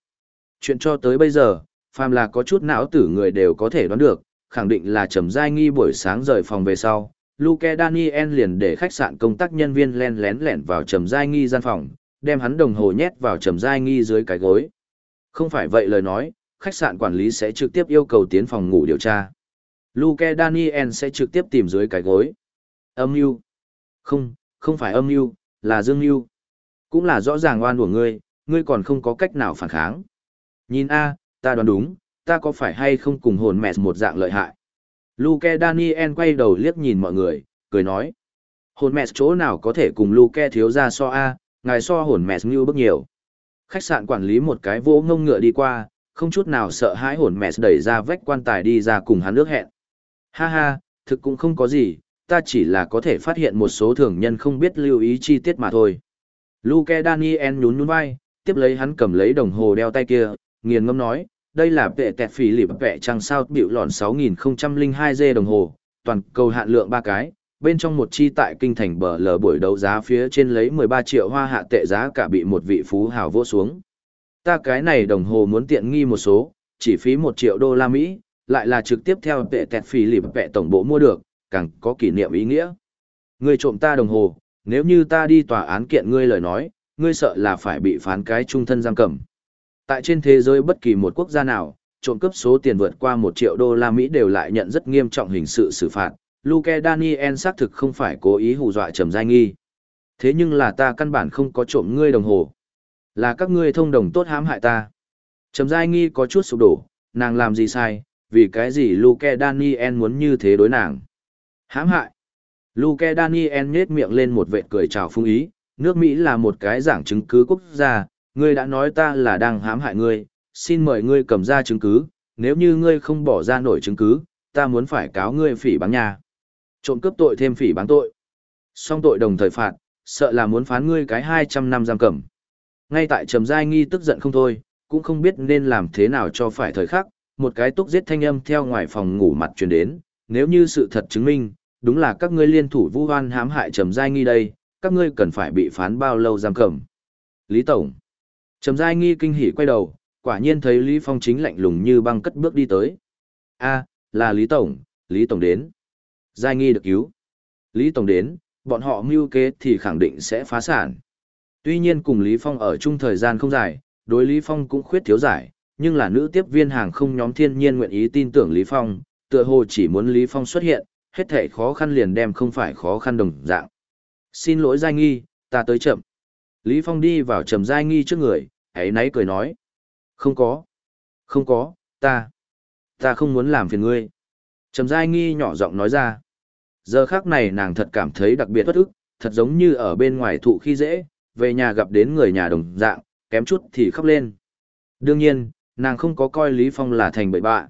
Chuyện cho tới bây giờ, phàm là có chút não tử người đều có thể đoán được, khẳng định là Trầm Giai Nghi buổi sáng rời phòng về sau. Luke Daniel liền để khách sạn công tác nhân viên len lén lẻn vào Trầm Giai Nghi gian phòng, đem hắn đồng hồ nhét vào Trầm Giai Nghi dưới cái gối. Không phải vậy lời nói, khách sạn quản lý sẽ trực tiếp yêu cầu tiến phòng ngủ điều tra. Luke Daniel sẽ trực tiếp tìm dưới cái gối. Âm mưu Không, không phải âm mưu là dương mưu Cũng là rõ ràng oan của ngươi, ngươi còn không có cách nào phản kháng. Nhìn a, ta đoán đúng, ta có phải hay không cùng hồn mẹ một dạng lợi hại. Luke Daniel quay đầu liếc nhìn mọi người, cười nói. Hồn mẹ chỗ nào có thể cùng Luke thiếu ra so a, ngài so hồn mẹ như bước nhiều. Khách sạn quản lý một cái vỗ ngông ngựa đi qua, không chút nào sợ hãi hồn mẹ đẩy ra vách quan tài đi ra cùng hắn nước hẹn. Ha ha, thực cũng không có gì, ta chỉ là có thể phát hiện một số thường nhân không biết lưu ý chi tiết mà thôi. Luke Daniel nhún nhún vai, tiếp lấy hắn cầm lấy đồng hồ đeo tay kia, nghiền ngâm nói, đây là vệ tẹt phỉ lịp vệ trăng sao biểu lòn 6002 g đồng hồ, toàn cầu hạn lượng ba cái, bên trong một chi tại kinh thành bờ lờ buổi đấu giá phía trên lấy 13 triệu hoa hạ tệ giá cả bị một vị phú hào vô xuống. Ta cái này đồng hồ muốn tiện nghi một số, chỉ phí 1 triệu đô la Mỹ, lại là trực tiếp theo tệ tẹt phí lịp vẹ tổng bộ mua được, càng có kỷ niệm ý nghĩa. Ngươi trộm ta đồng hồ, nếu như ta đi tòa án kiện ngươi lời nói, ngươi sợ là phải bị phán cái trung thân giam cầm. Tại trên thế giới bất kỳ một quốc gia nào, trộm cướp số tiền vượt qua một triệu đô la Mỹ đều lại nhận rất nghiêm trọng hình sự xử phạt. Luke Daniel xác thực không phải cố ý hù dọa trầm giai nghi. Thế nhưng là ta căn bản không có trộm ngươi đồng hồ. Là các ngươi thông đồng tốt hãm hại ta. Trầm Giai Nghi có chút sụp đổ, nàng làm gì sai, vì cái gì Luke Daniel muốn như thế đối nàng. Hãm hại. Luke Daniel nhếch miệng lên một vệt cười chào phung ý, nước Mỹ là một cái giảng chứng cứ quốc gia, ngươi đã nói ta là đang hãm hại ngươi, xin mời ngươi cầm ra chứng cứ, nếu như ngươi không bỏ ra nổi chứng cứ, ta muốn phải cáo ngươi phỉ báng nhà. Trộm cướp tội thêm phỉ báng tội. Song tội đồng thời phạt, sợ là muốn phán ngươi cái 200 năm giam cầm. Ngay tại Trầm Giai Nghi tức giận không thôi, cũng không biết nên làm thế nào cho phải thời khắc, một cái túc giết thanh âm theo ngoài phòng ngủ mặt truyền đến, nếu như sự thật chứng minh, đúng là các ngươi liên thủ vu hoan hãm hại Trầm Giai Nghi đây, các ngươi cần phải bị phán bao lâu giam cầm. Lý Tổng. Trầm Giai Nghi kinh hỉ quay đầu, quả nhiên thấy Lý Phong chính lạnh lùng như băng cất bước đi tới. A, là Lý Tổng, Lý Tổng đến. Giai Nghi được cứu. Lý Tổng đến, bọn họ mưu kế thì khẳng định sẽ phá sản. Tuy nhiên cùng Lý Phong ở chung thời gian không dài, đối Lý Phong cũng khuyết thiếu giải, nhưng là nữ tiếp viên hàng không nhóm thiên nhiên nguyện ý tin tưởng Lý Phong, tựa hồ chỉ muốn Lý Phong xuất hiện, hết thảy khó khăn liền đem không phải khó khăn đồng dạng. Xin lỗi Giai Nghi, ta tới chậm. Lý Phong đi vào trầm Giai Nghi trước người, ấy nấy cười nói. Không có. Không có, ta. Ta không muốn làm phiền ngươi. Trầm Giai Nghi nhỏ giọng nói ra. Giờ khác này nàng thật cảm thấy đặc biệt bất ức, thật giống như ở bên ngoài thụ khi dễ, về nhà gặp đến người nhà đồng dạng, kém chút thì khóc lên. Đương nhiên, nàng không có coi Lý Phong là thành bậy bạ.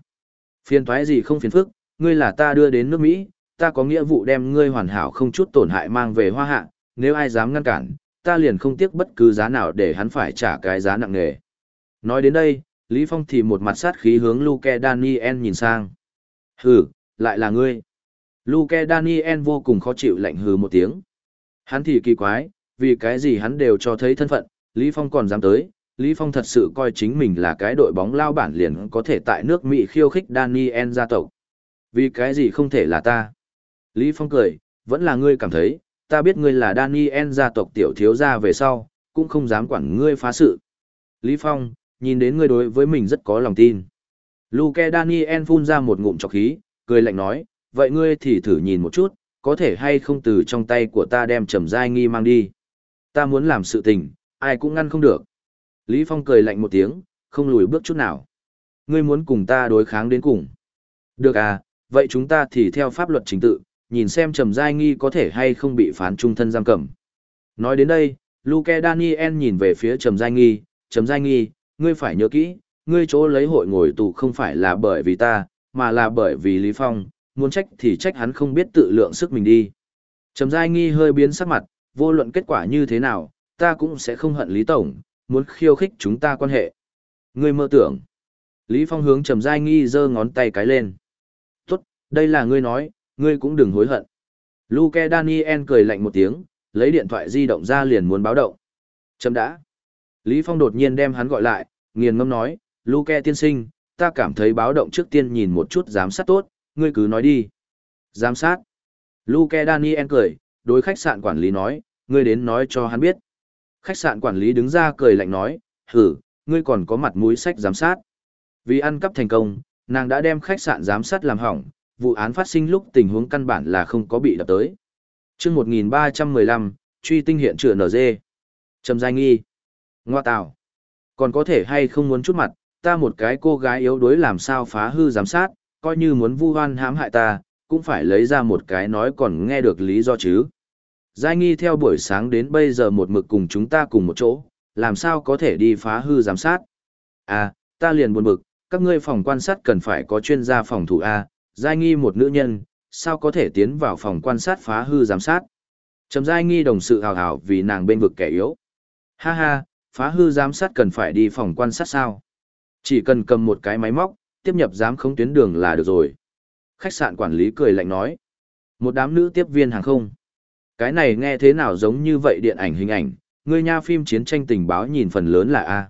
Phiền thoái gì không phiền phức, ngươi là ta đưa đến nước Mỹ, ta có nghĩa vụ đem ngươi hoàn hảo không chút tổn hại mang về hoa hạ, nếu ai dám ngăn cản, ta liền không tiếc bất cứ giá nào để hắn phải trả cái giá nặng nề. Nói đến đây, Lý Phong thì một mặt sát khí hướng Luke Daniel nhìn sang. Hừ, lại là ngươi. Luke Daniel vô cùng khó chịu lạnh hừ một tiếng. Hắn thì kỳ quái, vì cái gì hắn đều cho thấy thân phận, Lý Phong còn dám tới, Lý Phong thật sự coi chính mình là cái đội bóng lao bản liền có thể tại nước Mỹ khiêu khích Daniel gia tộc. Vì cái gì không thể là ta? Lý Phong cười, vẫn là ngươi cảm thấy, ta biết ngươi là Daniel gia tộc tiểu thiếu gia về sau, cũng không dám quản ngươi phá sự. Lý Phong, nhìn đến ngươi đối với mình rất có lòng tin. Luke Daniel phun ra một ngụm trọc khí, cười lạnh nói, vậy ngươi thì thử nhìn một chút, có thể hay không từ trong tay của ta đem trầm dai nghi mang đi. Ta muốn làm sự tình, ai cũng ngăn không được. Lý Phong cười lạnh một tiếng, không lùi bước chút nào. Ngươi muốn cùng ta đối kháng đến cùng. Được à, vậy chúng ta thì theo pháp luật chính tự, nhìn xem trầm giai nghi có thể hay không bị phán trung thân giam cầm. Nói đến đây, Luke Daniel nhìn về phía trầm giai nghi, trầm giai nghi, ngươi phải nhớ kỹ, ngươi chỗ lấy hội ngồi tù không phải là bởi vì ta, mà là bởi vì Lý Phong, muốn trách thì trách hắn không biết tự lượng sức mình đi. Trầm giai nghi hơi biến sắc mặt, vô luận kết quả như thế nào, ta cũng sẽ không hận Lý Tổng, muốn khiêu khích chúng ta quan hệ. Ngươi mơ tưởng. Lý Phong hướng trầm giai nghi giơ ngón tay cái lên. Tốt, đây là ngươi nói, ngươi cũng đừng hối hận. Luke Daniel cười lạnh một tiếng, lấy điện thoại di động ra liền muốn báo động. Chấm đã. Lý Phong đột nhiên đem hắn gọi lại, nghiền ngâm nói, Luke tiên sinh, ta cảm thấy báo động trước tiên nhìn một chút giám sát tốt, ngươi cứ nói đi. Giám sát. Luke Daniel cười, đối khách sạn quản lý nói, ngươi đến nói cho hắn biết. Khách sạn quản lý đứng ra cười lạnh nói, hử, ngươi còn có mặt mũi sách giám sát. Vì ăn cắp thành công, nàng đã đem khách sạn giám sát làm hỏng, vụ án phát sinh lúc tình huống căn bản là không có bị đập tới. chương 1315, truy tinh hiện trường NG. Trầm giai nghi. Ngoa tạo. Còn có thể hay không muốn chút mặt, ta một cái cô gái yếu đuối làm sao phá hư giám sát, coi như muốn vu hoan hãm hại ta, cũng phải lấy ra một cái nói còn nghe được lý do chứ. Giai nghi theo buổi sáng đến bây giờ một mực cùng chúng ta cùng một chỗ, làm sao có thể đi phá hư giám sát. À, ta liền buồn bực, các ngươi phòng quan sát cần phải có chuyên gia phòng thủ A, Giai nghi một nữ nhân, sao có thể tiến vào phòng quan sát phá hư giám sát. Trầm Giai nghi đồng sự hào hào vì nàng bên vực kẻ yếu. Ha ha, phá hư giám sát cần phải đi phòng quan sát sao? Chỉ cần cầm một cái máy móc, tiếp nhập giám không tuyến đường là được rồi. Khách sạn quản lý cười lạnh nói. Một đám nữ tiếp viên hàng không. Cái này nghe thế nào giống như vậy điện ảnh hình ảnh, ngươi nha phim chiến tranh tình báo nhìn phần lớn là A.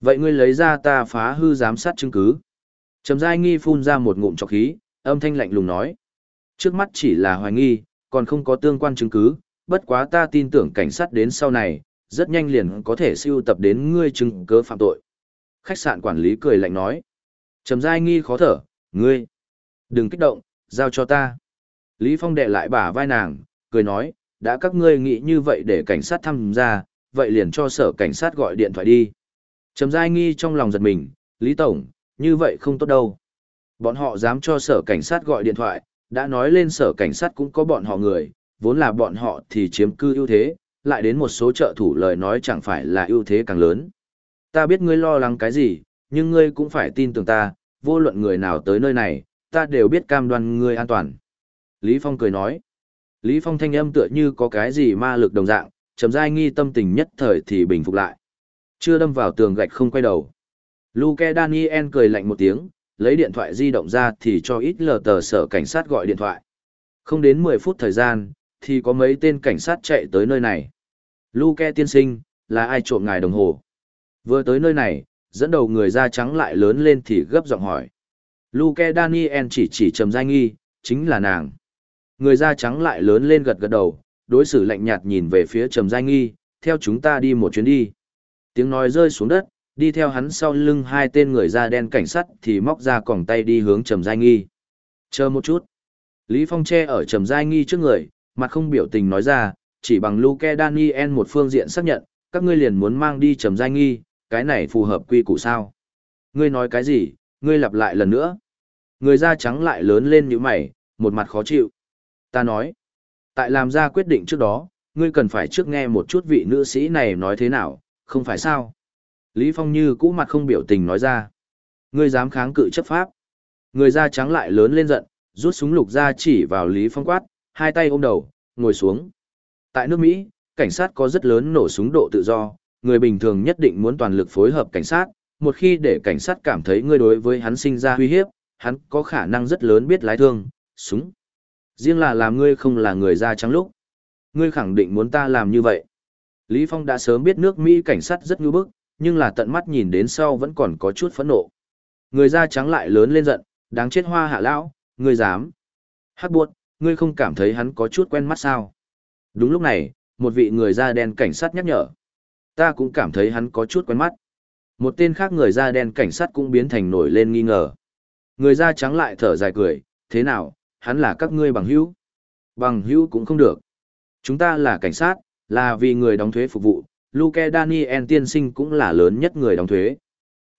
Vậy ngươi lấy ra ta phá hư giám sát chứng cứ. Trầm giai nghi phun ra một ngụm trọc khí, âm thanh lạnh lùng nói. Trước mắt chỉ là hoài nghi, còn không có tương quan chứng cứ, bất quá ta tin tưởng cảnh sát đến sau này, rất nhanh liền có thể siêu tập đến ngươi chứng cứ phạm tội. Khách sạn quản lý cười lạnh nói. Trầm giai nghi khó thở, ngươi. Đừng kích động, giao cho ta. Lý Phong đệ lại bả vai nàng, cười nói, đã các ngươi nghĩ như vậy để cảnh sát tham gia, vậy liền cho sở cảnh sát gọi điện thoại đi. Trầm Giai Nghi trong lòng giật mình, Lý Tổng, như vậy không tốt đâu. Bọn họ dám cho sở cảnh sát gọi điện thoại, đã nói lên sở cảnh sát cũng có bọn họ người, vốn là bọn họ thì chiếm cư ưu thế, lại đến một số trợ thủ lời nói chẳng phải là ưu thế càng lớn. Ta biết ngươi lo lắng cái gì, nhưng ngươi cũng phải tin tưởng ta, vô luận người nào tới nơi này, ta đều biết cam đoan ngươi an toàn. Lý Phong cười nói. Lý Phong thanh âm tựa như có cái gì ma lực đồng dạng, trầm giai nghi tâm tình nhất thời thì bình phục lại. Chưa đâm vào tường gạch không quay đầu. Luke Daniel cười lạnh một tiếng, lấy điện thoại di động ra thì cho ít lờ tờ sở cảnh sát gọi điện thoại. Không đến 10 phút thời gian, thì có mấy tên cảnh sát chạy tới nơi này. Luke tiên sinh, là ai trộm ngài đồng hồ? Vừa tới nơi này, dẫn đầu người da trắng lại lớn lên thì gấp giọng hỏi. Luke Daniel chỉ chỉ trầm giai nghi, chính là nàng. Người da trắng lại lớn lên gật gật đầu, đối xử lạnh nhạt nhìn về phía trầm giai nghi, theo chúng ta đi một chuyến đi. Tiếng nói rơi xuống đất, đi theo hắn sau lưng hai tên người da đen cảnh sát thì móc ra còng tay đi hướng trầm giai nghi. Chờ một chút. Lý Phong che ở trầm giai nghi trước người, mặt không biểu tình nói ra, chỉ bằng Luke Daniel một phương diện xác nhận, các ngươi liền muốn mang đi trầm giai nghi, cái này phù hợp quy củ sao. Ngươi nói cái gì, ngươi lặp lại lần nữa. Người da trắng lại lớn lên như mày, một mặt khó chịu. Ta nói, tại làm ra quyết định trước đó, ngươi cần phải trước nghe một chút vị nữ sĩ này nói thế nào, không phải sao? Lý Phong như cũ mặt không biểu tình nói ra. Ngươi dám kháng cự chấp pháp. Người da trắng lại lớn lên giận, rút súng lục ra chỉ vào Lý Phong quát, hai tay ôm đầu, ngồi xuống. Tại nước Mỹ, cảnh sát có rất lớn nổ súng độ tự do, người bình thường nhất định muốn toàn lực phối hợp cảnh sát, một khi để cảnh sát cảm thấy ngươi đối với hắn sinh ra uy hiếp, hắn có khả năng rất lớn biết lái thương, súng. Riêng là làm ngươi không là người da trắng lúc. Ngươi khẳng định muốn ta làm như vậy. Lý Phong đã sớm biết nước Mỹ cảnh sát rất ngư bức, nhưng là tận mắt nhìn đến sau vẫn còn có chút phẫn nộ. Người da trắng lại lớn lên giận, đáng chết hoa hạ lão, ngươi dám. Hắc buột, ngươi không cảm thấy hắn có chút quen mắt sao? Đúng lúc này, một vị người da đen cảnh sát nhắc nhở. Ta cũng cảm thấy hắn có chút quen mắt. Một tên khác người da đen cảnh sát cũng biến thành nổi lên nghi ngờ. Người da trắng lại thở dài cười, thế nào, hắn là các ngươi bằng hữu. Bằng hữu cũng không được. Chúng ta là cảnh sát, là vì người đóng thuế phục vụ, Luke Daniel tiên sinh cũng là lớn nhất người đóng thuế.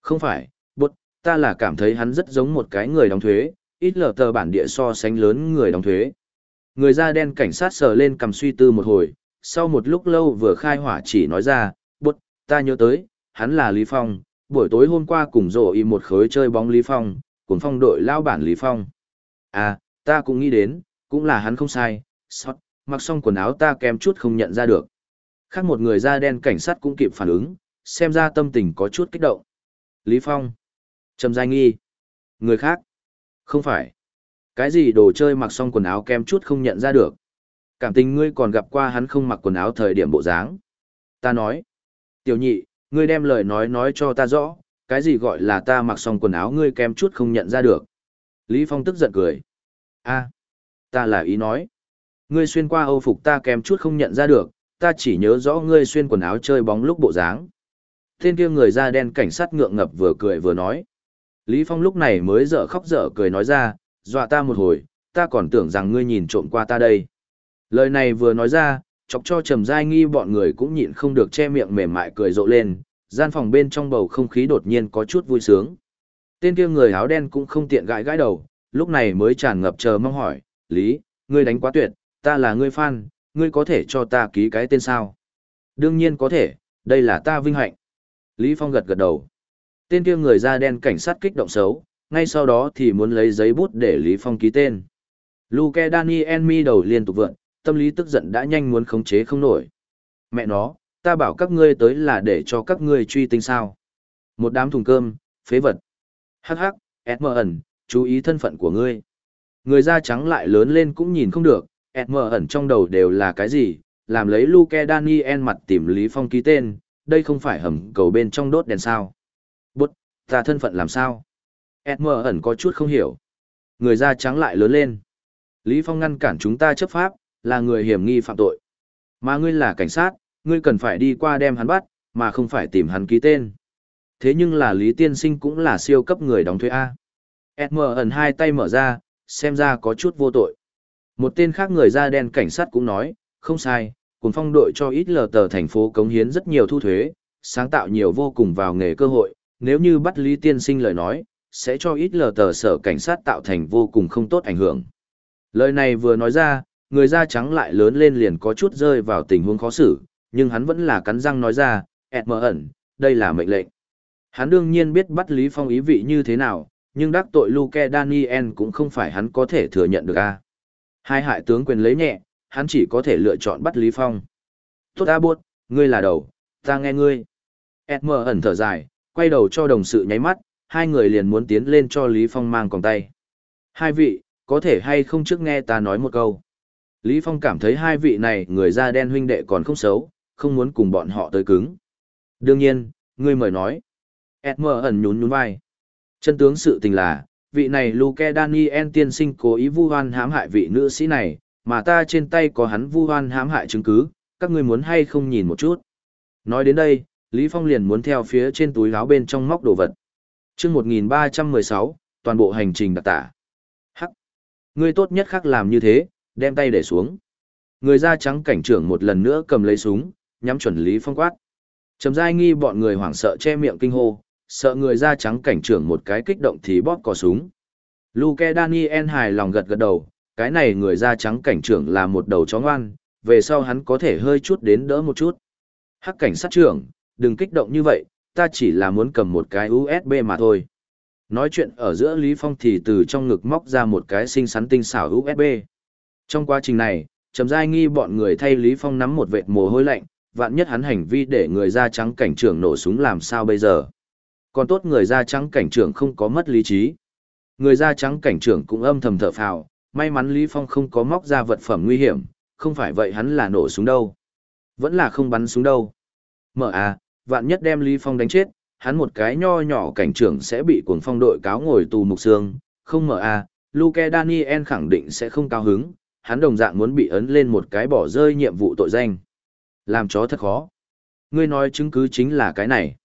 Không phải, bột, ta là cảm thấy hắn rất giống một cái người đóng thuế, ít lờ tờ bản địa so sánh lớn người đóng thuế. Người da đen cảnh sát sờ lên cầm suy tư một hồi, sau một lúc lâu vừa khai hỏa chỉ nói ra, bột, ta nhớ tới, hắn là Lý Phong, buổi tối hôm qua cùng rổ y một khối chơi bóng Lý Phong, cùng phong đội lao bản Lý Phong. À, ta cũng nghĩ đến, cũng là hắn không sai, sót, mặc xong quần áo ta kém chút không nhận ra được. Khác một người da đen cảnh sát cũng kịp phản ứng, xem ra tâm tình có chút kích động. Lý Phong. Trầm Giai Nghi. Người khác. Không phải. Cái gì đồ chơi mặc xong quần áo kém chút không nhận ra được. Cảm tình ngươi còn gặp qua hắn không mặc quần áo thời điểm bộ dáng. Ta nói. Tiểu nhị, ngươi đem lời nói nói cho ta rõ, cái gì gọi là ta mặc xong quần áo ngươi kém chút không nhận ra được. Lý Phong tức giận cười a ta là ý nói. Ngươi xuyên qua âu phục ta kém chút không nhận ra được, ta chỉ nhớ rõ ngươi xuyên quần áo chơi bóng lúc bộ dáng. Tên kia người da đen cảnh sát ngượng ngập vừa cười vừa nói. Lý Phong lúc này mới dở khóc dở cười nói ra, dọa ta một hồi, ta còn tưởng rằng ngươi nhìn trộm qua ta đây. Lời này vừa nói ra, chọc cho trầm giai nghi bọn người cũng nhịn không được che miệng mềm mại cười rộ lên, gian phòng bên trong bầu không khí đột nhiên có chút vui sướng. Tên kia người áo đen cũng không tiện gãi gãi đầu, lúc này mới tràn ngập chờ mong hỏi, Lý, ngươi đánh quá tuyệt, ta là ngươi fan, ngươi có thể cho ta ký cái tên sao? Đương nhiên có thể, đây là ta vinh hạnh. Lý Phong gật gật đầu. Tên kia người da đen cảnh sát kích động xấu, ngay sau đó thì muốn lấy giấy bút để Lý Phong ký tên. Luke Daniel mi đầu liên tục vượn, tâm lý tức giận đã nhanh muốn khống chế không nổi. Mẹ nó, ta bảo các ngươi tới là để cho các ngươi truy tinh sao. Một đám thùng cơm, phế vật. Hắc hắc, Edmund, chú ý thân phận của ngươi. Người da trắng lại lớn lên cũng nhìn không được, SM ẩn trong đầu đều là cái gì, làm lấy Luke Daniel mặt tìm Lý Phong ký tên, đây không phải hầm cầu bên trong đốt đèn sao. Bút, ta thân phận làm sao? SM ẩn có chút không hiểu. Người da trắng lại lớn lên. Lý Phong ngăn cản chúng ta chấp pháp, là người hiểm nghi phạm tội. Mà ngươi là cảnh sát, ngươi cần phải đi qua đem hắn bắt, mà không phải tìm hắn ký tên. Thế nhưng là Lý Tiên Sinh cũng là siêu cấp người đóng thuế A. SM ẩn hai tay mở ra, xem ra có chút vô tội. Một tên khác người da đen cảnh sát cũng nói, không sai, cùng phong đội cho ít lờ tờ thành phố cống hiến rất nhiều thu thuế, sáng tạo nhiều vô cùng vào nghề cơ hội, nếu như bắt Lý Tiên Sinh lời nói, sẽ cho ít lờ tờ sở cảnh sát tạo thành vô cùng không tốt ảnh hưởng. Lời này vừa nói ra, người da trắng lại lớn lên liền có chút rơi vào tình huống khó xử, nhưng hắn vẫn là cắn răng nói ra, ẹt mở ẩn, đây là mệnh lệnh. Hắn đương nhiên biết bắt Lý Phong ý vị như thế nào, nhưng đắc tội Luke Daniel cũng không phải hắn có thể thừa nhận được a. Hai hại tướng quyền lấy nhẹ, hắn chỉ có thể lựa chọn bắt Lý Phong. Tốt a buốt, ngươi là đầu, ta nghe ngươi. Edmer ẩn thở dài, quay đầu cho đồng sự nháy mắt, hai người liền muốn tiến lên cho Lý Phong mang còng tay. Hai vị, có thể hay không trước nghe ta nói một câu. Lý Phong cảm thấy hai vị này người da đen huynh đệ còn không xấu, không muốn cùng bọn họ tới cứng. Đương nhiên, ngươi mời nói. Edmer ẩn nhún nhún vai. Chân tướng sự tình là, vị này Luke Daniel tiên sinh cố ý vu hoan hãm hại vị nữ sĩ này, mà ta trên tay có hắn vu hoan hãm hại chứng cứ, các ngươi muốn hay không nhìn một chút. Nói đến đây, Lý Phong liền muốn theo phía trên túi áo bên trong móc đồ vật. Chương 1316, toàn bộ hành trình đặc tả. Hắc. Ngươi tốt nhất khác làm như thế, đem tay để xuống. Người da trắng cảnh trưởng một lần nữa cầm lấy súng, nhắm chuẩn Lý Phong quát. Trầm giai nghi bọn người hoảng sợ che miệng kinh hô, sợ người da trắng cảnh trưởng một cái kích động thì bóp cò súng. Luke Daniel hài lòng gật gật đầu, cái này người da trắng cảnh trưởng là một đầu chó ngoan, về sau hắn có thể hơi chút đến đỡ một chút. Hắc cảnh sát trưởng, đừng kích động như vậy, ta chỉ là muốn cầm một cái USB mà thôi. Nói chuyện ở giữa Lý Phong thì từ trong ngực móc ra một cái xinh xắn tinh xảo USB. Trong quá trình này, trầm giai nghi bọn người thay Lý Phong nắm một vệt mồ hôi lạnh, vạn nhất hắn hành vi để người da trắng cảnh trưởng nổ súng làm sao bây giờ. Còn tốt người da trắng cảnh trưởng không có mất lý trí. Người da trắng cảnh trưởng cũng âm thầm thở phào, may mắn Lý Phong không có móc ra vật phẩm nguy hiểm, không phải vậy hắn là nổ súng đâu. Vẫn là không bắn súng đâu. Mở à, vạn nhất đem Lý Phong đánh chết, hắn một cái nho nhỏ cảnh trưởng sẽ bị cuồng phong đội cáo ngồi tù mục xương, không mở à, Luke Daniel khẳng định sẽ không cao hứng, hắn đồng dạng muốn bị ấn lên một cái bỏ rơi nhiệm vụ tội danh. Làm chó thật khó. Ngươi nói chứng cứ chính là cái này.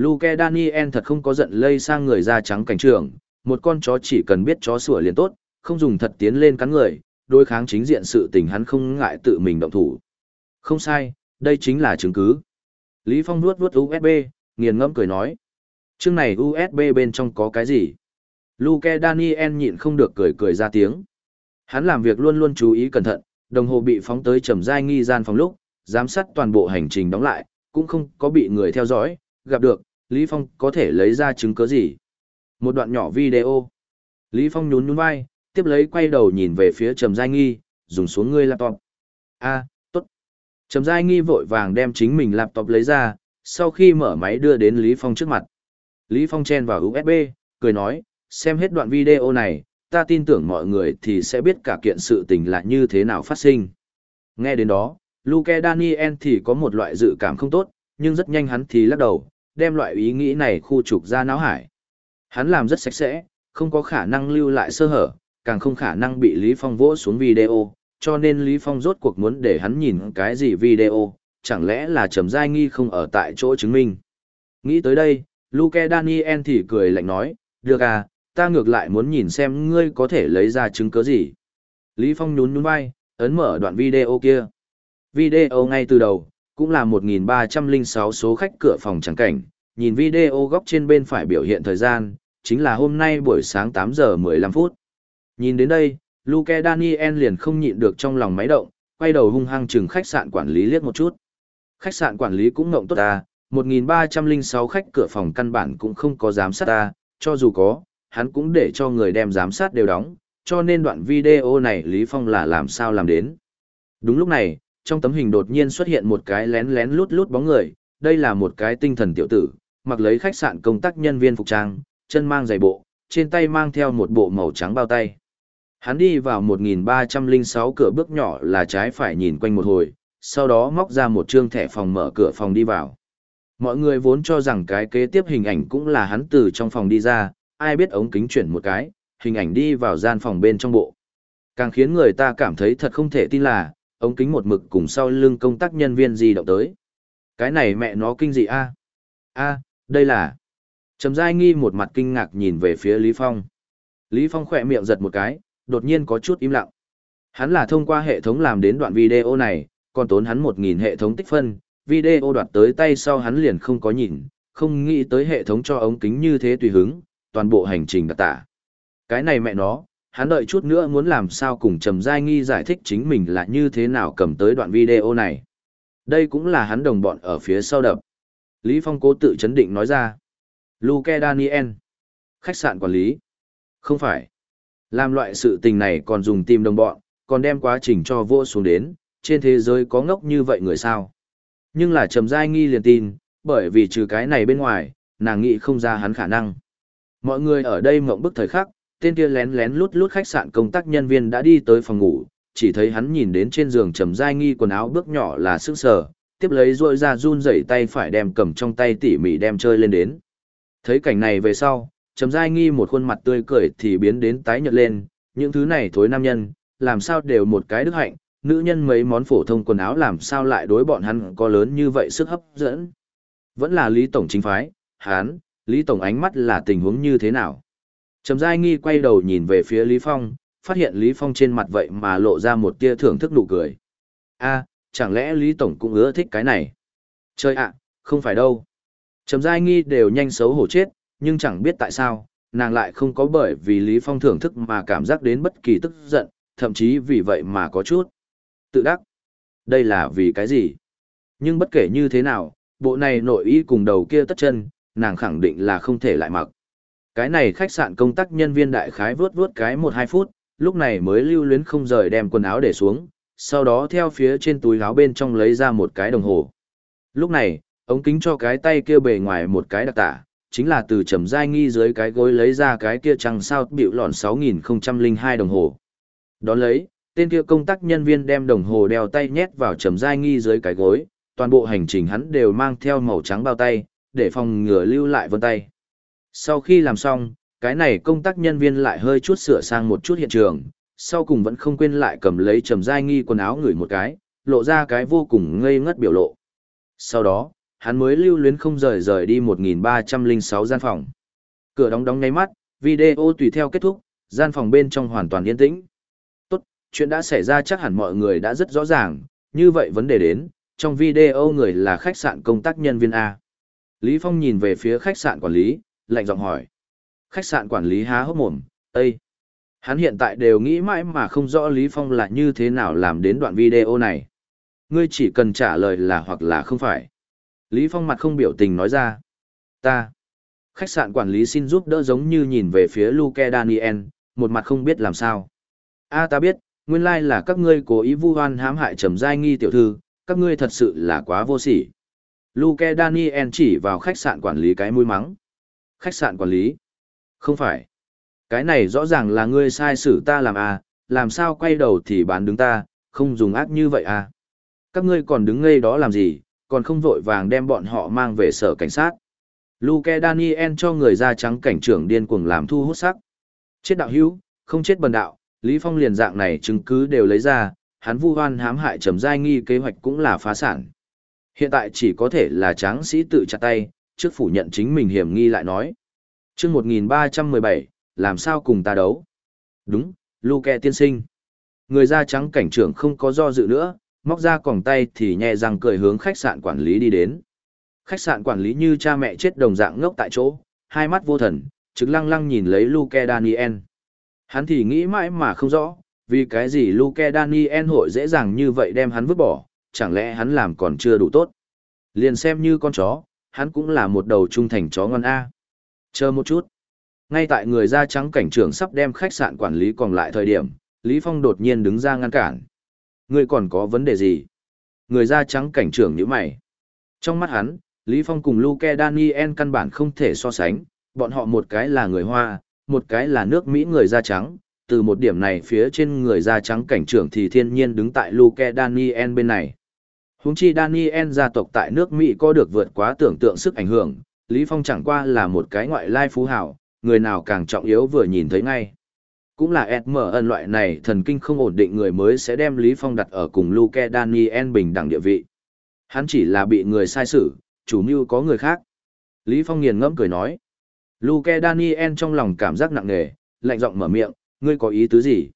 Luke Daniel thật không có giận lây sang người da trắng cảnh trưởng, một con chó chỉ cần biết chó sủa liền tốt, không dùng thật tiến lên cắn người, đối kháng chính diện sự tình hắn không ngại tự mình động thủ. Không sai, đây chính là chứng cứ. Lý Phong nuốt nuốt USB, nghiền ngẫm cười nói. Chương này USB bên trong có cái gì? Luke Daniel nhịn không được cười cười ra tiếng. Hắn làm việc luôn luôn chú ý cẩn thận, đồng hồ bị phóng tới trầm giai nghi gian phòng lúc, giám sát toàn bộ hành trình đóng lại, cũng không có bị người theo dõi, gặp được, Lý Phong có thể lấy ra chứng cứ gì. Một đoạn nhỏ video. Lý Phong nhún nhún vai, tiếp lấy quay đầu nhìn về phía Trầm Giai Nghi, dùng xuống ngươi laptop. A, tốt. Trầm Giai Nghi vội vàng đem chính mình laptop lấy ra, sau khi mở máy đưa đến Lý Phong trước mặt. Lý Phong chen vào USB, cười nói, xem hết đoạn video này, ta tin tưởng mọi người thì sẽ biết cả kiện sự tình là như thế nào phát sinh. Nghe đến đó, Luke Daniel thì có một loại dự cảm không tốt, nhưng rất nhanh hắn thì lắc đầu, đem loại ý nghĩ này khu trục ra não hải. Hắn làm rất sạch sẽ, không có khả năng lưu lại sơ hở, càng không khả năng bị Lý Phong vỗ xuống video, cho nên Lý Phong rốt cuộc muốn để hắn nhìn cái gì video, chẳng lẽ là trầm giai nghi không ở tại chỗ chứng minh. Nghĩ tới đây, Luke Daniel thì cười lạnh nói, được à, ta ngược lại muốn nhìn xem ngươi có thể lấy ra chứng cứ gì. Lý Phong nhún nhún vai, ấn mở đoạn video kia. Video ngay từ đầu, cũng là 1306 số khách cửa phòng trắng cảnh, nhìn video góc trên bên phải biểu hiện thời gian, chính là hôm nay buổi sáng 8 giờ 15 phút. Nhìn đến đây, Luke Daniel liền không nhịn được trong lòng máy động, quay đầu hung hăng chừng khách sạn quản lý liếc một chút. Khách sạn quản lý cũng ngộng tốt ta, 1306 khách cửa phòng căn bản cũng không có giám sát ta, cho dù có, hắn cũng để cho người đem giám sát đều đóng, cho nên đoạn video này Lý Phong là làm sao làm đến. Đúng lúc này, trong tấm hình đột nhiên xuất hiện một cái lén lén lút lút bóng người, đây là một cái tinh thần tiểu tử, mặc lấy khách sạn công tác nhân viên phục trang, chân mang giày bộ, trên tay mang theo một bộ màu trắng bao tay. Hắn đi vào 1306 cửa bước nhỏ là trái phải nhìn quanh một hồi, sau đó móc ra một trương thẻ phòng mở cửa phòng đi vào. Mọi người vốn cho rằng cái kế tiếp hình ảnh cũng là hắn từ trong phòng đi ra, ai biết ống kính chuyển một cái, hình ảnh đi vào gian phòng bên trong bộ. Càng khiến người ta cảm thấy thật không thể tin là, ống kính một mực cùng sau lưng công tác nhân viên di động tới. Cái này mẹ nó kinh dị a a đây là... Trầm Giai Nghi một mặt kinh ngạc nhìn về phía Lý Phong. Lý Phong khỏe miệng giật một cái, đột nhiên có chút im lặng. Hắn là thông qua hệ thống làm đến đoạn video này, còn tốn hắn 1.000 hệ thống tích phân, video đoạt tới tay sau hắn liền không có nhìn, không nghĩ tới hệ thống cho ống kính như thế tùy hứng, toàn bộ hành trình đặc tả. Cái này mẹ nó, hắn đợi chút nữa muốn làm sao cùng Trầm Giai Nghi giải thích chính mình là như thế nào cầm tới đoạn video này. Đây cũng là hắn đồng bọn ở phía sau đập. Lý Phong cố tự chấn định nói ra. Luke Daniel. Khách sạn quản lý. Không phải. Làm loại sự tình này còn dùng tìm đồng bọn, còn đem quá trình cho vô xuống đến, trên thế giới có ngốc như vậy người sao. Nhưng là Trầm Giai Nghi liền tin, bởi vì trừ cái này bên ngoài, nàng nghĩ không ra hắn khả năng. Mọi người ở đây mộng bức thời khắc, tên kia lén lén lút lút khách sạn công tác nhân viên đã đi tới phòng ngủ, chỉ thấy hắn nhìn đến trên giường trầm dai nghi quần áo bước nhỏ là sức sờ, tiếp lấy rôi ra run rẩy tay phải đem cầm trong tay tỉ mỉ đem chơi lên đến. Thấy cảnh này về sau, trầm dai nghi một khuôn mặt tươi cười thì biến đến tái nhợt lên, những thứ này thối nam nhân, làm sao đều một cái đức hạnh, nữ nhân mấy món phổ thông quần áo làm sao lại đối bọn hắn có lớn như vậy sức hấp dẫn. Vẫn là Lý Tổng chính phái, hán, Lý Tổng ánh mắt là tình huống như thế nào? Trầm Giai Nghi quay đầu nhìn về phía Lý Phong, phát hiện Lý Phong trên mặt vậy mà lộ ra một tia thưởng thức nụ cười. a chẳng lẽ Lý Tổng cũng ưa thích cái này? Chơi ạ, không phải đâu. Trầm Giai Nghi đều nhanh xấu hổ chết, nhưng chẳng biết tại sao, nàng lại không có bởi vì Lý Phong thưởng thức mà cảm giác đến bất kỳ tức giận, thậm chí vì vậy mà có chút. Tự đắc. Đây là vì cái gì? Nhưng bất kể như thế nào, bộ này nội y cùng đầu kia tất chân, nàng khẳng định là không thể lại mặc. Cái này khách sạn công tác nhân viên đại khái vướt vướt cái 1-2 phút, lúc này mới lưu luyến không rời đem quần áo để xuống, sau đó theo phía trên túi áo bên trong lấy ra một cái đồng hồ. Lúc này, ống kính cho cái tay kia bề ngoài một cái đặc tả, chính là từ trầm dai nghi dưới cái gối lấy ra cái kia trăng sao trăm linh 6002 đồng hồ. Đón lấy, tên kia công tác nhân viên đem đồng hồ đeo tay nhét vào trầm dai nghi dưới cái gối, toàn bộ hành trình hắn đều mang theo màu trắng bao tay, để phòng ngừa lưu lại vân tay. Sau khi làm xong, cái này công tác nhân viên lại hơi chút sửa sang một chút hiện trường, sau cùng vẫn không quên lại cầm lấy trầm giai nghi quần áo ngửi một cái, lộ ra cái vô cùng ngây ngất biểu lộ. Sau đó, hắn mới lưu luyến không rời rời đi 1306 gian phòng. Cửa đóng đóng ngay mắt, video tùy theo kết thúc, gian phòng bên trong hoàn toàn yên tĩnh. Tốt, chuyện đã xảy ra chắc hẳn mọi người đã rất rõ ràng, như vậy vấn đề đến, trong video người là khách sạn công tác nhân viên A. Lý Phong nhìn về phía khách sạn quản lý, lạnh giọng hỏi. Khách sạn quản lý há hốc mồm, Ê! Hắn hiện tại đều nghĩ mãi mà không rõ Lý Phong là như thế nào làm đến đoạn video này. Ngươi chỉ cần trả lời là hoặc là không phải. Lý Phong mặt không biểu tình nói ra. Ta. Khách sạn quản lý xin giúp đỡ giống như nhìn về phía Luke Daniel, một mặt không biết làm sao. A ta biết, nguyên lai là các ngươi cố ý vu oan hãm hại trầm giai nghi tiểu thư, các ngươi thật sự là quá vô sỉ. Luke Daniel chỉ vào khách sạn quản lý cái mũi mắng. Khách sạn quản lý? Không phải. Cái này rõ ràng là ngươi sai xử ta làm à, làm sao quay đầu thì bán đứng ta, không dùng ác như vậy à. Các ngươi còn đứng ngây đó làm gì, còn không vội vàng đem bọn họ mang về sở cảnh sát. Luke Daniel cho người da trắng cảnh trưởng điên cuồng làm thu hút sắc. Chết đạo hữu, không chết bần đạo, Lý Phong liền dạng này chứng cứ đều lấy ra, hắn vu oan hãm hại trầm giai nghi kế hoạch cũng là phá sản. Hiện tại chỉ có thể là tráng sĩ tự chặt tay, trước phủ nhận chính mình hiểm nghi lại nói. chương 1317, làm sao cùng ta đấu? Đúng, Luke tiên sinh. Người da trắng cảnh trưởng không có do dự nữa, móc ra còng tay thì nhẹ răng cười hướng khách sạn quản lý đi đến. Khách sạn quản lý như cha mẹ chết đồng dạng ngốc tại chỗ, hai mắt vô thần, trực lăng lăng nhìn lấy Luke Daniel. Hắn thì nghĩ mãi mà không rõ, vì cái gì Luke Daniel hội dễ dàng như vậy đem hắn vứt bỏ, chẳng lẽ hắn làm còn chưa đủ tốt. Liền xem như con chó, hắn cũng là một đầu trung thành chó ngon A. Chờ một chút. Ngay tại người da trắng cảnh trưởng sắp đem khách sạn quản lý còn lại thời điểm, Lý Phong đột nhiên đứng ra ngăn cản. Người còn có vấn đề gì? Người da trắng cảnh trưởng như mày. Trong mắt hắn, Lý Phong cùng Luke Daniel căn bản không thể so sánh, bọn họ một cái là người Hoa, một cái là nước Mỹ người da trắng, từ một điểm này phía trên người da trắng cảnh trưởng thì thiên nhiên đứng tại Luke Daniel bên này. Húng chi Daniel gia tộc tại nước Mỹ có được vượt quá tưởng tượng sức ảnh hưởng, Lý Phong chẳng qua là một cái ngoại lai phú hảo, người nào càng trọng yếu vừa nhìn thấy ngay. Cũng là Ed mở ẩn loại này thần kinh không ổn định người mới sẽ đem Lý Phong đặt ở cùng Luke Daniel bình đẳng địa vị. Hắn chỉ là bị người sai xử, chủ mưu có người khác. Lý Phong nghiền ngẫm cười nói. Luke Daniel trong lòng cảm giác nặng nề, lạnh giọng mở miệng, ngươi có ý tứ gì?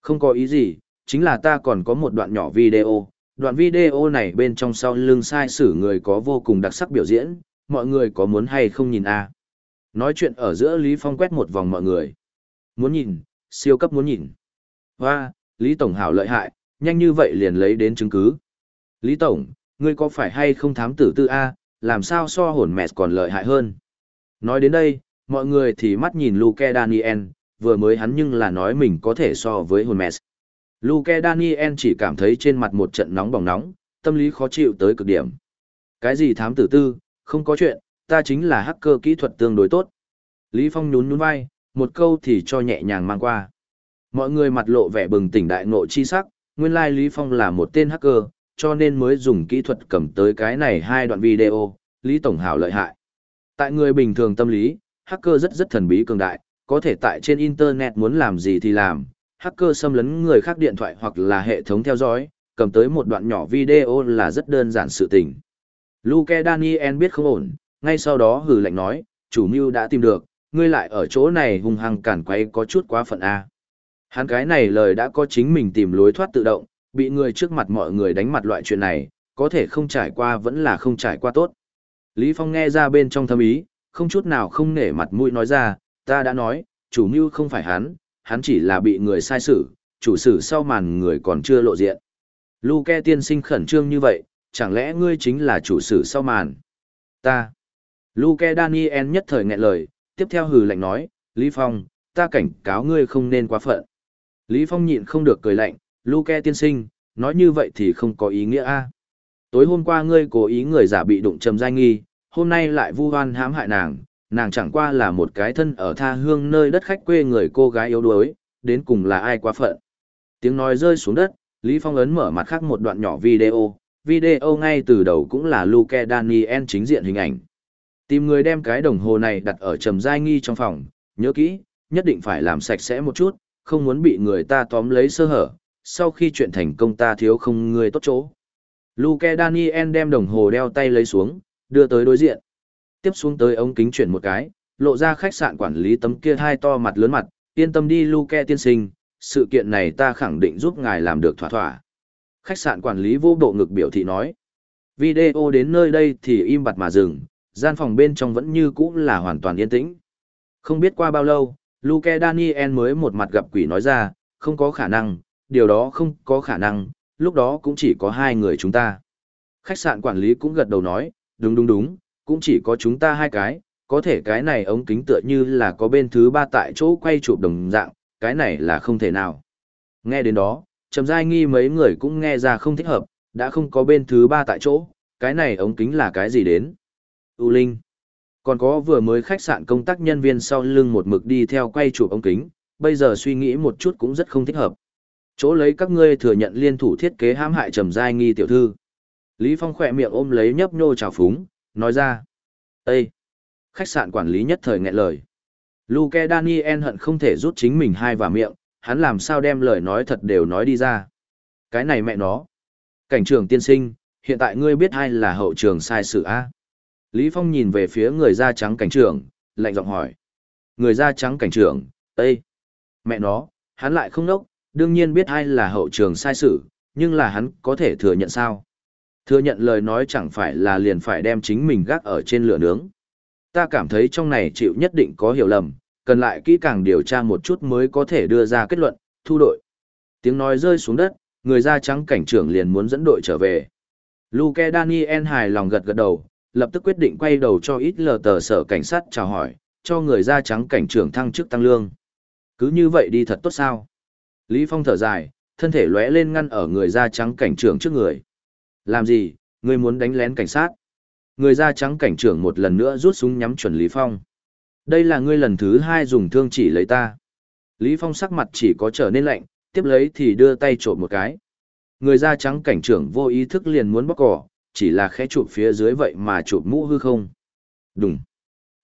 Không có ý gì, chính là ta còn có một đoạn nhỏ video, Đoạn video này bên trong sau lưng sai sử người có vô cùng đặc sắc biểu diễn, mọi người có muốn hay không nhìn a à? Nói chuyện ở giữa Lý Phong quét một vòng mọi người. Muốn nhìn, siêu cấp muốn nhìn. Hoa, Lý Tổng hảo lợi hại, nhanh như vậy liền lấy đến chứng cứ. Lý Tổng, ngươi có phải hay không thám tử tư A, làm sao so hồn mẹ còn lợi hại hơn. Nói đến đây, mọi người thì mắt nhìn Luke Daniel, vừa mới hắn nhưng là nói mình có thể so với hồn mẹ. Luke Daniel chỉ cảm thấy trên mặt một trận nóng bỏng nóng, tâm lý khó chịu tới cực điểm. Cái gì thám tử tư, không có chuyện, ta chính là hacker kỹ thuật tương đối tốt. Lý Phong nhún nhún vai, một câu thì cho nhẹ nhàng mang qua. Mọi người mặt lộ vẻ bừng tỉnh đại ngộ chi sắc, nguyên lai Lý Phong là một tên hacker, cho nên mới dùng kỹ thuật cầm tới cái này hai đoạn video, Lý Tổng Hảo lợi hại. Tại người bình thường tâm lý, hacker rất rất thần bí cường đại, có thể tại trên Internet muốn làm gì thì làm, hacker xâm lấn người khác điện thoại hoặc là hệ thống theo dõi, cầm tới một đoạn nhỏ video là rất đơn giản sự tình. Luke Daniel biết không ổn, ngay sau đó hừ lạnh nói, chủ mưu đã tìm được, ngươi lại ở chỗ này hung hăng cản quay có chút quá phận A. Hắn cái này lời đã có chính mình tìm lối thoát tự động, bị người trước mặt mọi người đánh mặt loại chuyện này, có thể không trải qua vẫn là không trải qua tốt. Lý Phong nghe ra bên trong thâm ý, không chút nào không nể mặt mũi nói ra, ta đã nói, chủ mưu không phải hắn, hắn chỉ là bị người sai xử, chủ sử sau màn người còn chưa lộ diện. Luke tiên sinh khẩn trương như vậy, chẳng lẽ ngươi chính là chủ sử sau màn? Ta. Luke Daniel nhất thời nghẹn lời, tiếp theo hừ lạnh nói, Lý Phong, ta cảnh cáo ngươi không nên quá phận. Lý Phong nhịn không được cười lạnh, Luke tiên sinh, nói như vậy thì không có ý nghĩa a. Tối hôm qua ngươi cố ý người giả bị đụng trầm giai nghi, hôm nay lại vu oan hãm hại nàng, nàng chẳng qua là một cái thân ở tha hương nơi đất khách quê người cô gái yếu đuối, đến cùng là ai quá phận. Tiếng nói rơi xuống đất, Lý Phong ấn mở mặt khác một đoạn nhỏ video, video ngay từ đầu cũng là Luke Daniel chính diện hình ảnh. Tìm người đem cái đồng hồ này đặt ở trầm giai nghi trong phòng, nhớ kỹ, nhất định phải làm sạch sẽ một chút, không muốn bị người ta tóm lấy sơ hở, sau khi chuyện thành công ta thiếu không người tốt chỗ. Luke Daniel đem đồng hồ đeo tay lấy xuống, đưa tới đối diện. Tiếp xuống tới ống kính chuyển một cái, lộ ra khách sạn quản lý tấm kia hai to mặt lớn mặt, yên tâm đi Luke tiên sinh, sự kiện này ta khẳng định giúp ngài làm được thỏa thỏa. Khách sạn quản lý vô bộ ngực biểu thị nói. Video đến nơi đây thì im bặt mà dừng, gian phòng bên trong vẫn như cũ là hoàn toàn yên tĩnh. Không biết qua bao lâu, Luke Daniel mới một mặt gặp quỷ nói ra, không có khả năng, điều đó không có khả năng, lúc đó cũng chỉ có hai người chúng ta. Khách sạn quản lý cũng gật đầu nói, đúng đúng đúng, cũng chỉ có chúng ta hai cái, có thể cái này ống kính tựa như là có bên thứ ba tại chỗ quay chụp đồng dạng, cái này là không thể nào. Nghe đến đó, trầm giai nghi mấy người cũng nghe ra không thích hợp, đã không có bên thứ ba tại chỗ, cái này ống kính là cái gì đến. U Linh. Còn có vừa mới khách sạn công tác nhân viên sau lưng một mực đi theo quay chụp ống kính, bây giờ suy nghĩ một chút cũng rất không thích hợp. Chỗ lấy các ngươi thừa nhận liên thủ thiết kế hãm hại trầm giai nghi tiểu thư. Lý Phong khỏe miệng ôm lấy nhấp nhô trào phúng, nói ra. Ê! Khách sạn quản lý nhất thời nghẹn lời. Luke Daniel hận không thể rút chính mình hai vào miệng, hắn làm sao đem lời nói thật đều nói đi ra. Cái này mẹ nó. Cảnh trưởng tiên sinh, hiện tại ngươi biết ai là hậu trường sai sự a? Lý Phong nhìn về phía người da trắng cảnh trưởng, lạnh giọng hỏi. Người da trắng cảnh trưởng, Ê! Mẹ nó, hắn lại không nốc, đương nhiên biết ai là hậu trường sai sự, nhưng là hắn có thể thừa nhận sao? Thừa nhận lời nói chẳng phải là liền phải đem chính mình gác ở trên lửa nướng. Ta cảm thấy trong này chịu nhất định có hiểu lầm, cần lại kỹ càng điều tra một chút mới có thể đưa ra kết luận, thu đội. Tiếng nói rơi xuống đất, người da trắng cảnh trưởng liền muốn dẫn đội trở về. Luke Daniel hài lòng gật gật đầu, lập tức quyết định quay đầu cho ít lờ tờ sở cảnh sát chào hỏi, cho người da trắng cảnh trưởng thăng chức tăng lương. Cứ như vậy đi thật tốt sao? Lý Phong thở dài, thân thể lóe lên ngăn ở người da trắng cảnh trưởng trước người. Làm gì, ngươi muốn đánh lén cảnh sát? Người da trắng cảnh trưởng một lần nữa rút súng nhắm chuẩn Lý Phong. Đây là ngươi lần thứ hai dùng thương chỉ lấy ta. Lý Phong sắc mặt chỉ có trở nên lạnh, tiếp lấy thì đưa tay trộm một cái. Người da trắng cảnh trưởng vô ý thức liền muốn bóc cỏ, chỉ là khẽ chụp phía dưới vậy mà chụp mũ hư không. Đùng.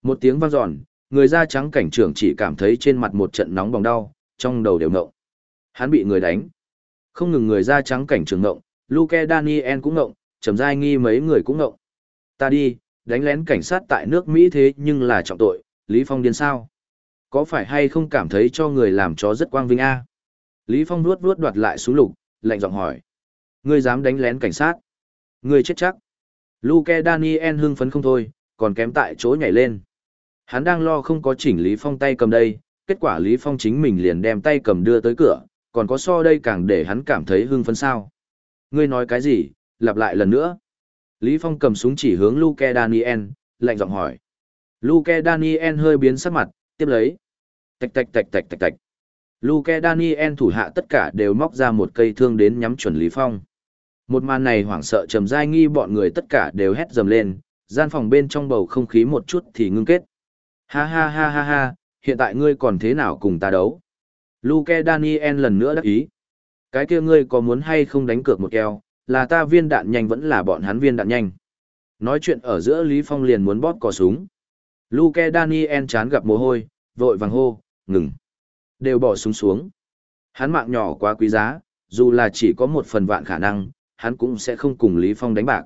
Một tiếng vang dọn, người da trắng cảnh trưởng chỉ cảm thấy trên mặt một trận nóng bỏng đau, trong đầu đều ngộng. Hắn bị người đánh. Không ngừng người da trắng cảnh trưởng ngộng, Luke Daniel cũng ngộng, trầm giai nghi mấy người cũng ngộng. Ta đi, đánh lén cảnh sát tại nước Mỹ thế nhưng là trọng tội, Lý Phong điên sao? Có phải hay không cảm thấy cho người làm chó rất quang vinh a? Lý Phong vuốt vuốt đoạt lại xuống lục, lạnh giọng hỏi. Ngươi dám đánh lén cảnh sát. Ngươi chết chắc. Luke Daniel hưng phấn không thôi, còn kém tại chỗ nhảy lên. Hắn đang lo không có chỉnh Lý Phong tay cầm đây, kết quả Lý Phong chính mình liền đem tay cầm đưa tới cửa, còn có so đây càng để hắn cảm thấy hưng phấn sao. Ngươi nói cái gì, lặp lại lần nữa. Lý Phong cầm súng chỉ hướng Luke Daniel, lạnh giọng hỏi. Luke Daniel hơi biến sắc mặt, tiếp lấy. Tạch tạch tạch tạch tạch tạch. Luke Daniel thủ hạ tất cả đều móc ra một cây thương đến nhắm chuẩn Lý Phong. Một màn này hoảng sợ trầm dai nghi bọn người tất cả đều hét dầm lên, gian phòng bên trong bầu không khí một chút thì ngưng kết. Ha ha ha ha ha, hiện tại ngươi còn thế nào cùng ta đấu? Luke Daniel lần nữa đắc ý. Cái kia ngươi có muốn hay không đánh cược một keo, là ta viên đạn nhanh vẫn là bọn hắn viên đạn nhanh. Nói chuyện ở giữa Lý Phong liền muốn bóp cò súng. Luke Daniel chán gặp mồ hôi, vội vàng hô, ngừng. Đều bỏ súng xuống. Hắn mạng nhỏ quá quý giá, dù là chỉ có một phần vạn khả năng, hắn cũng sẽ không cùng Lý Phong đánh bạc.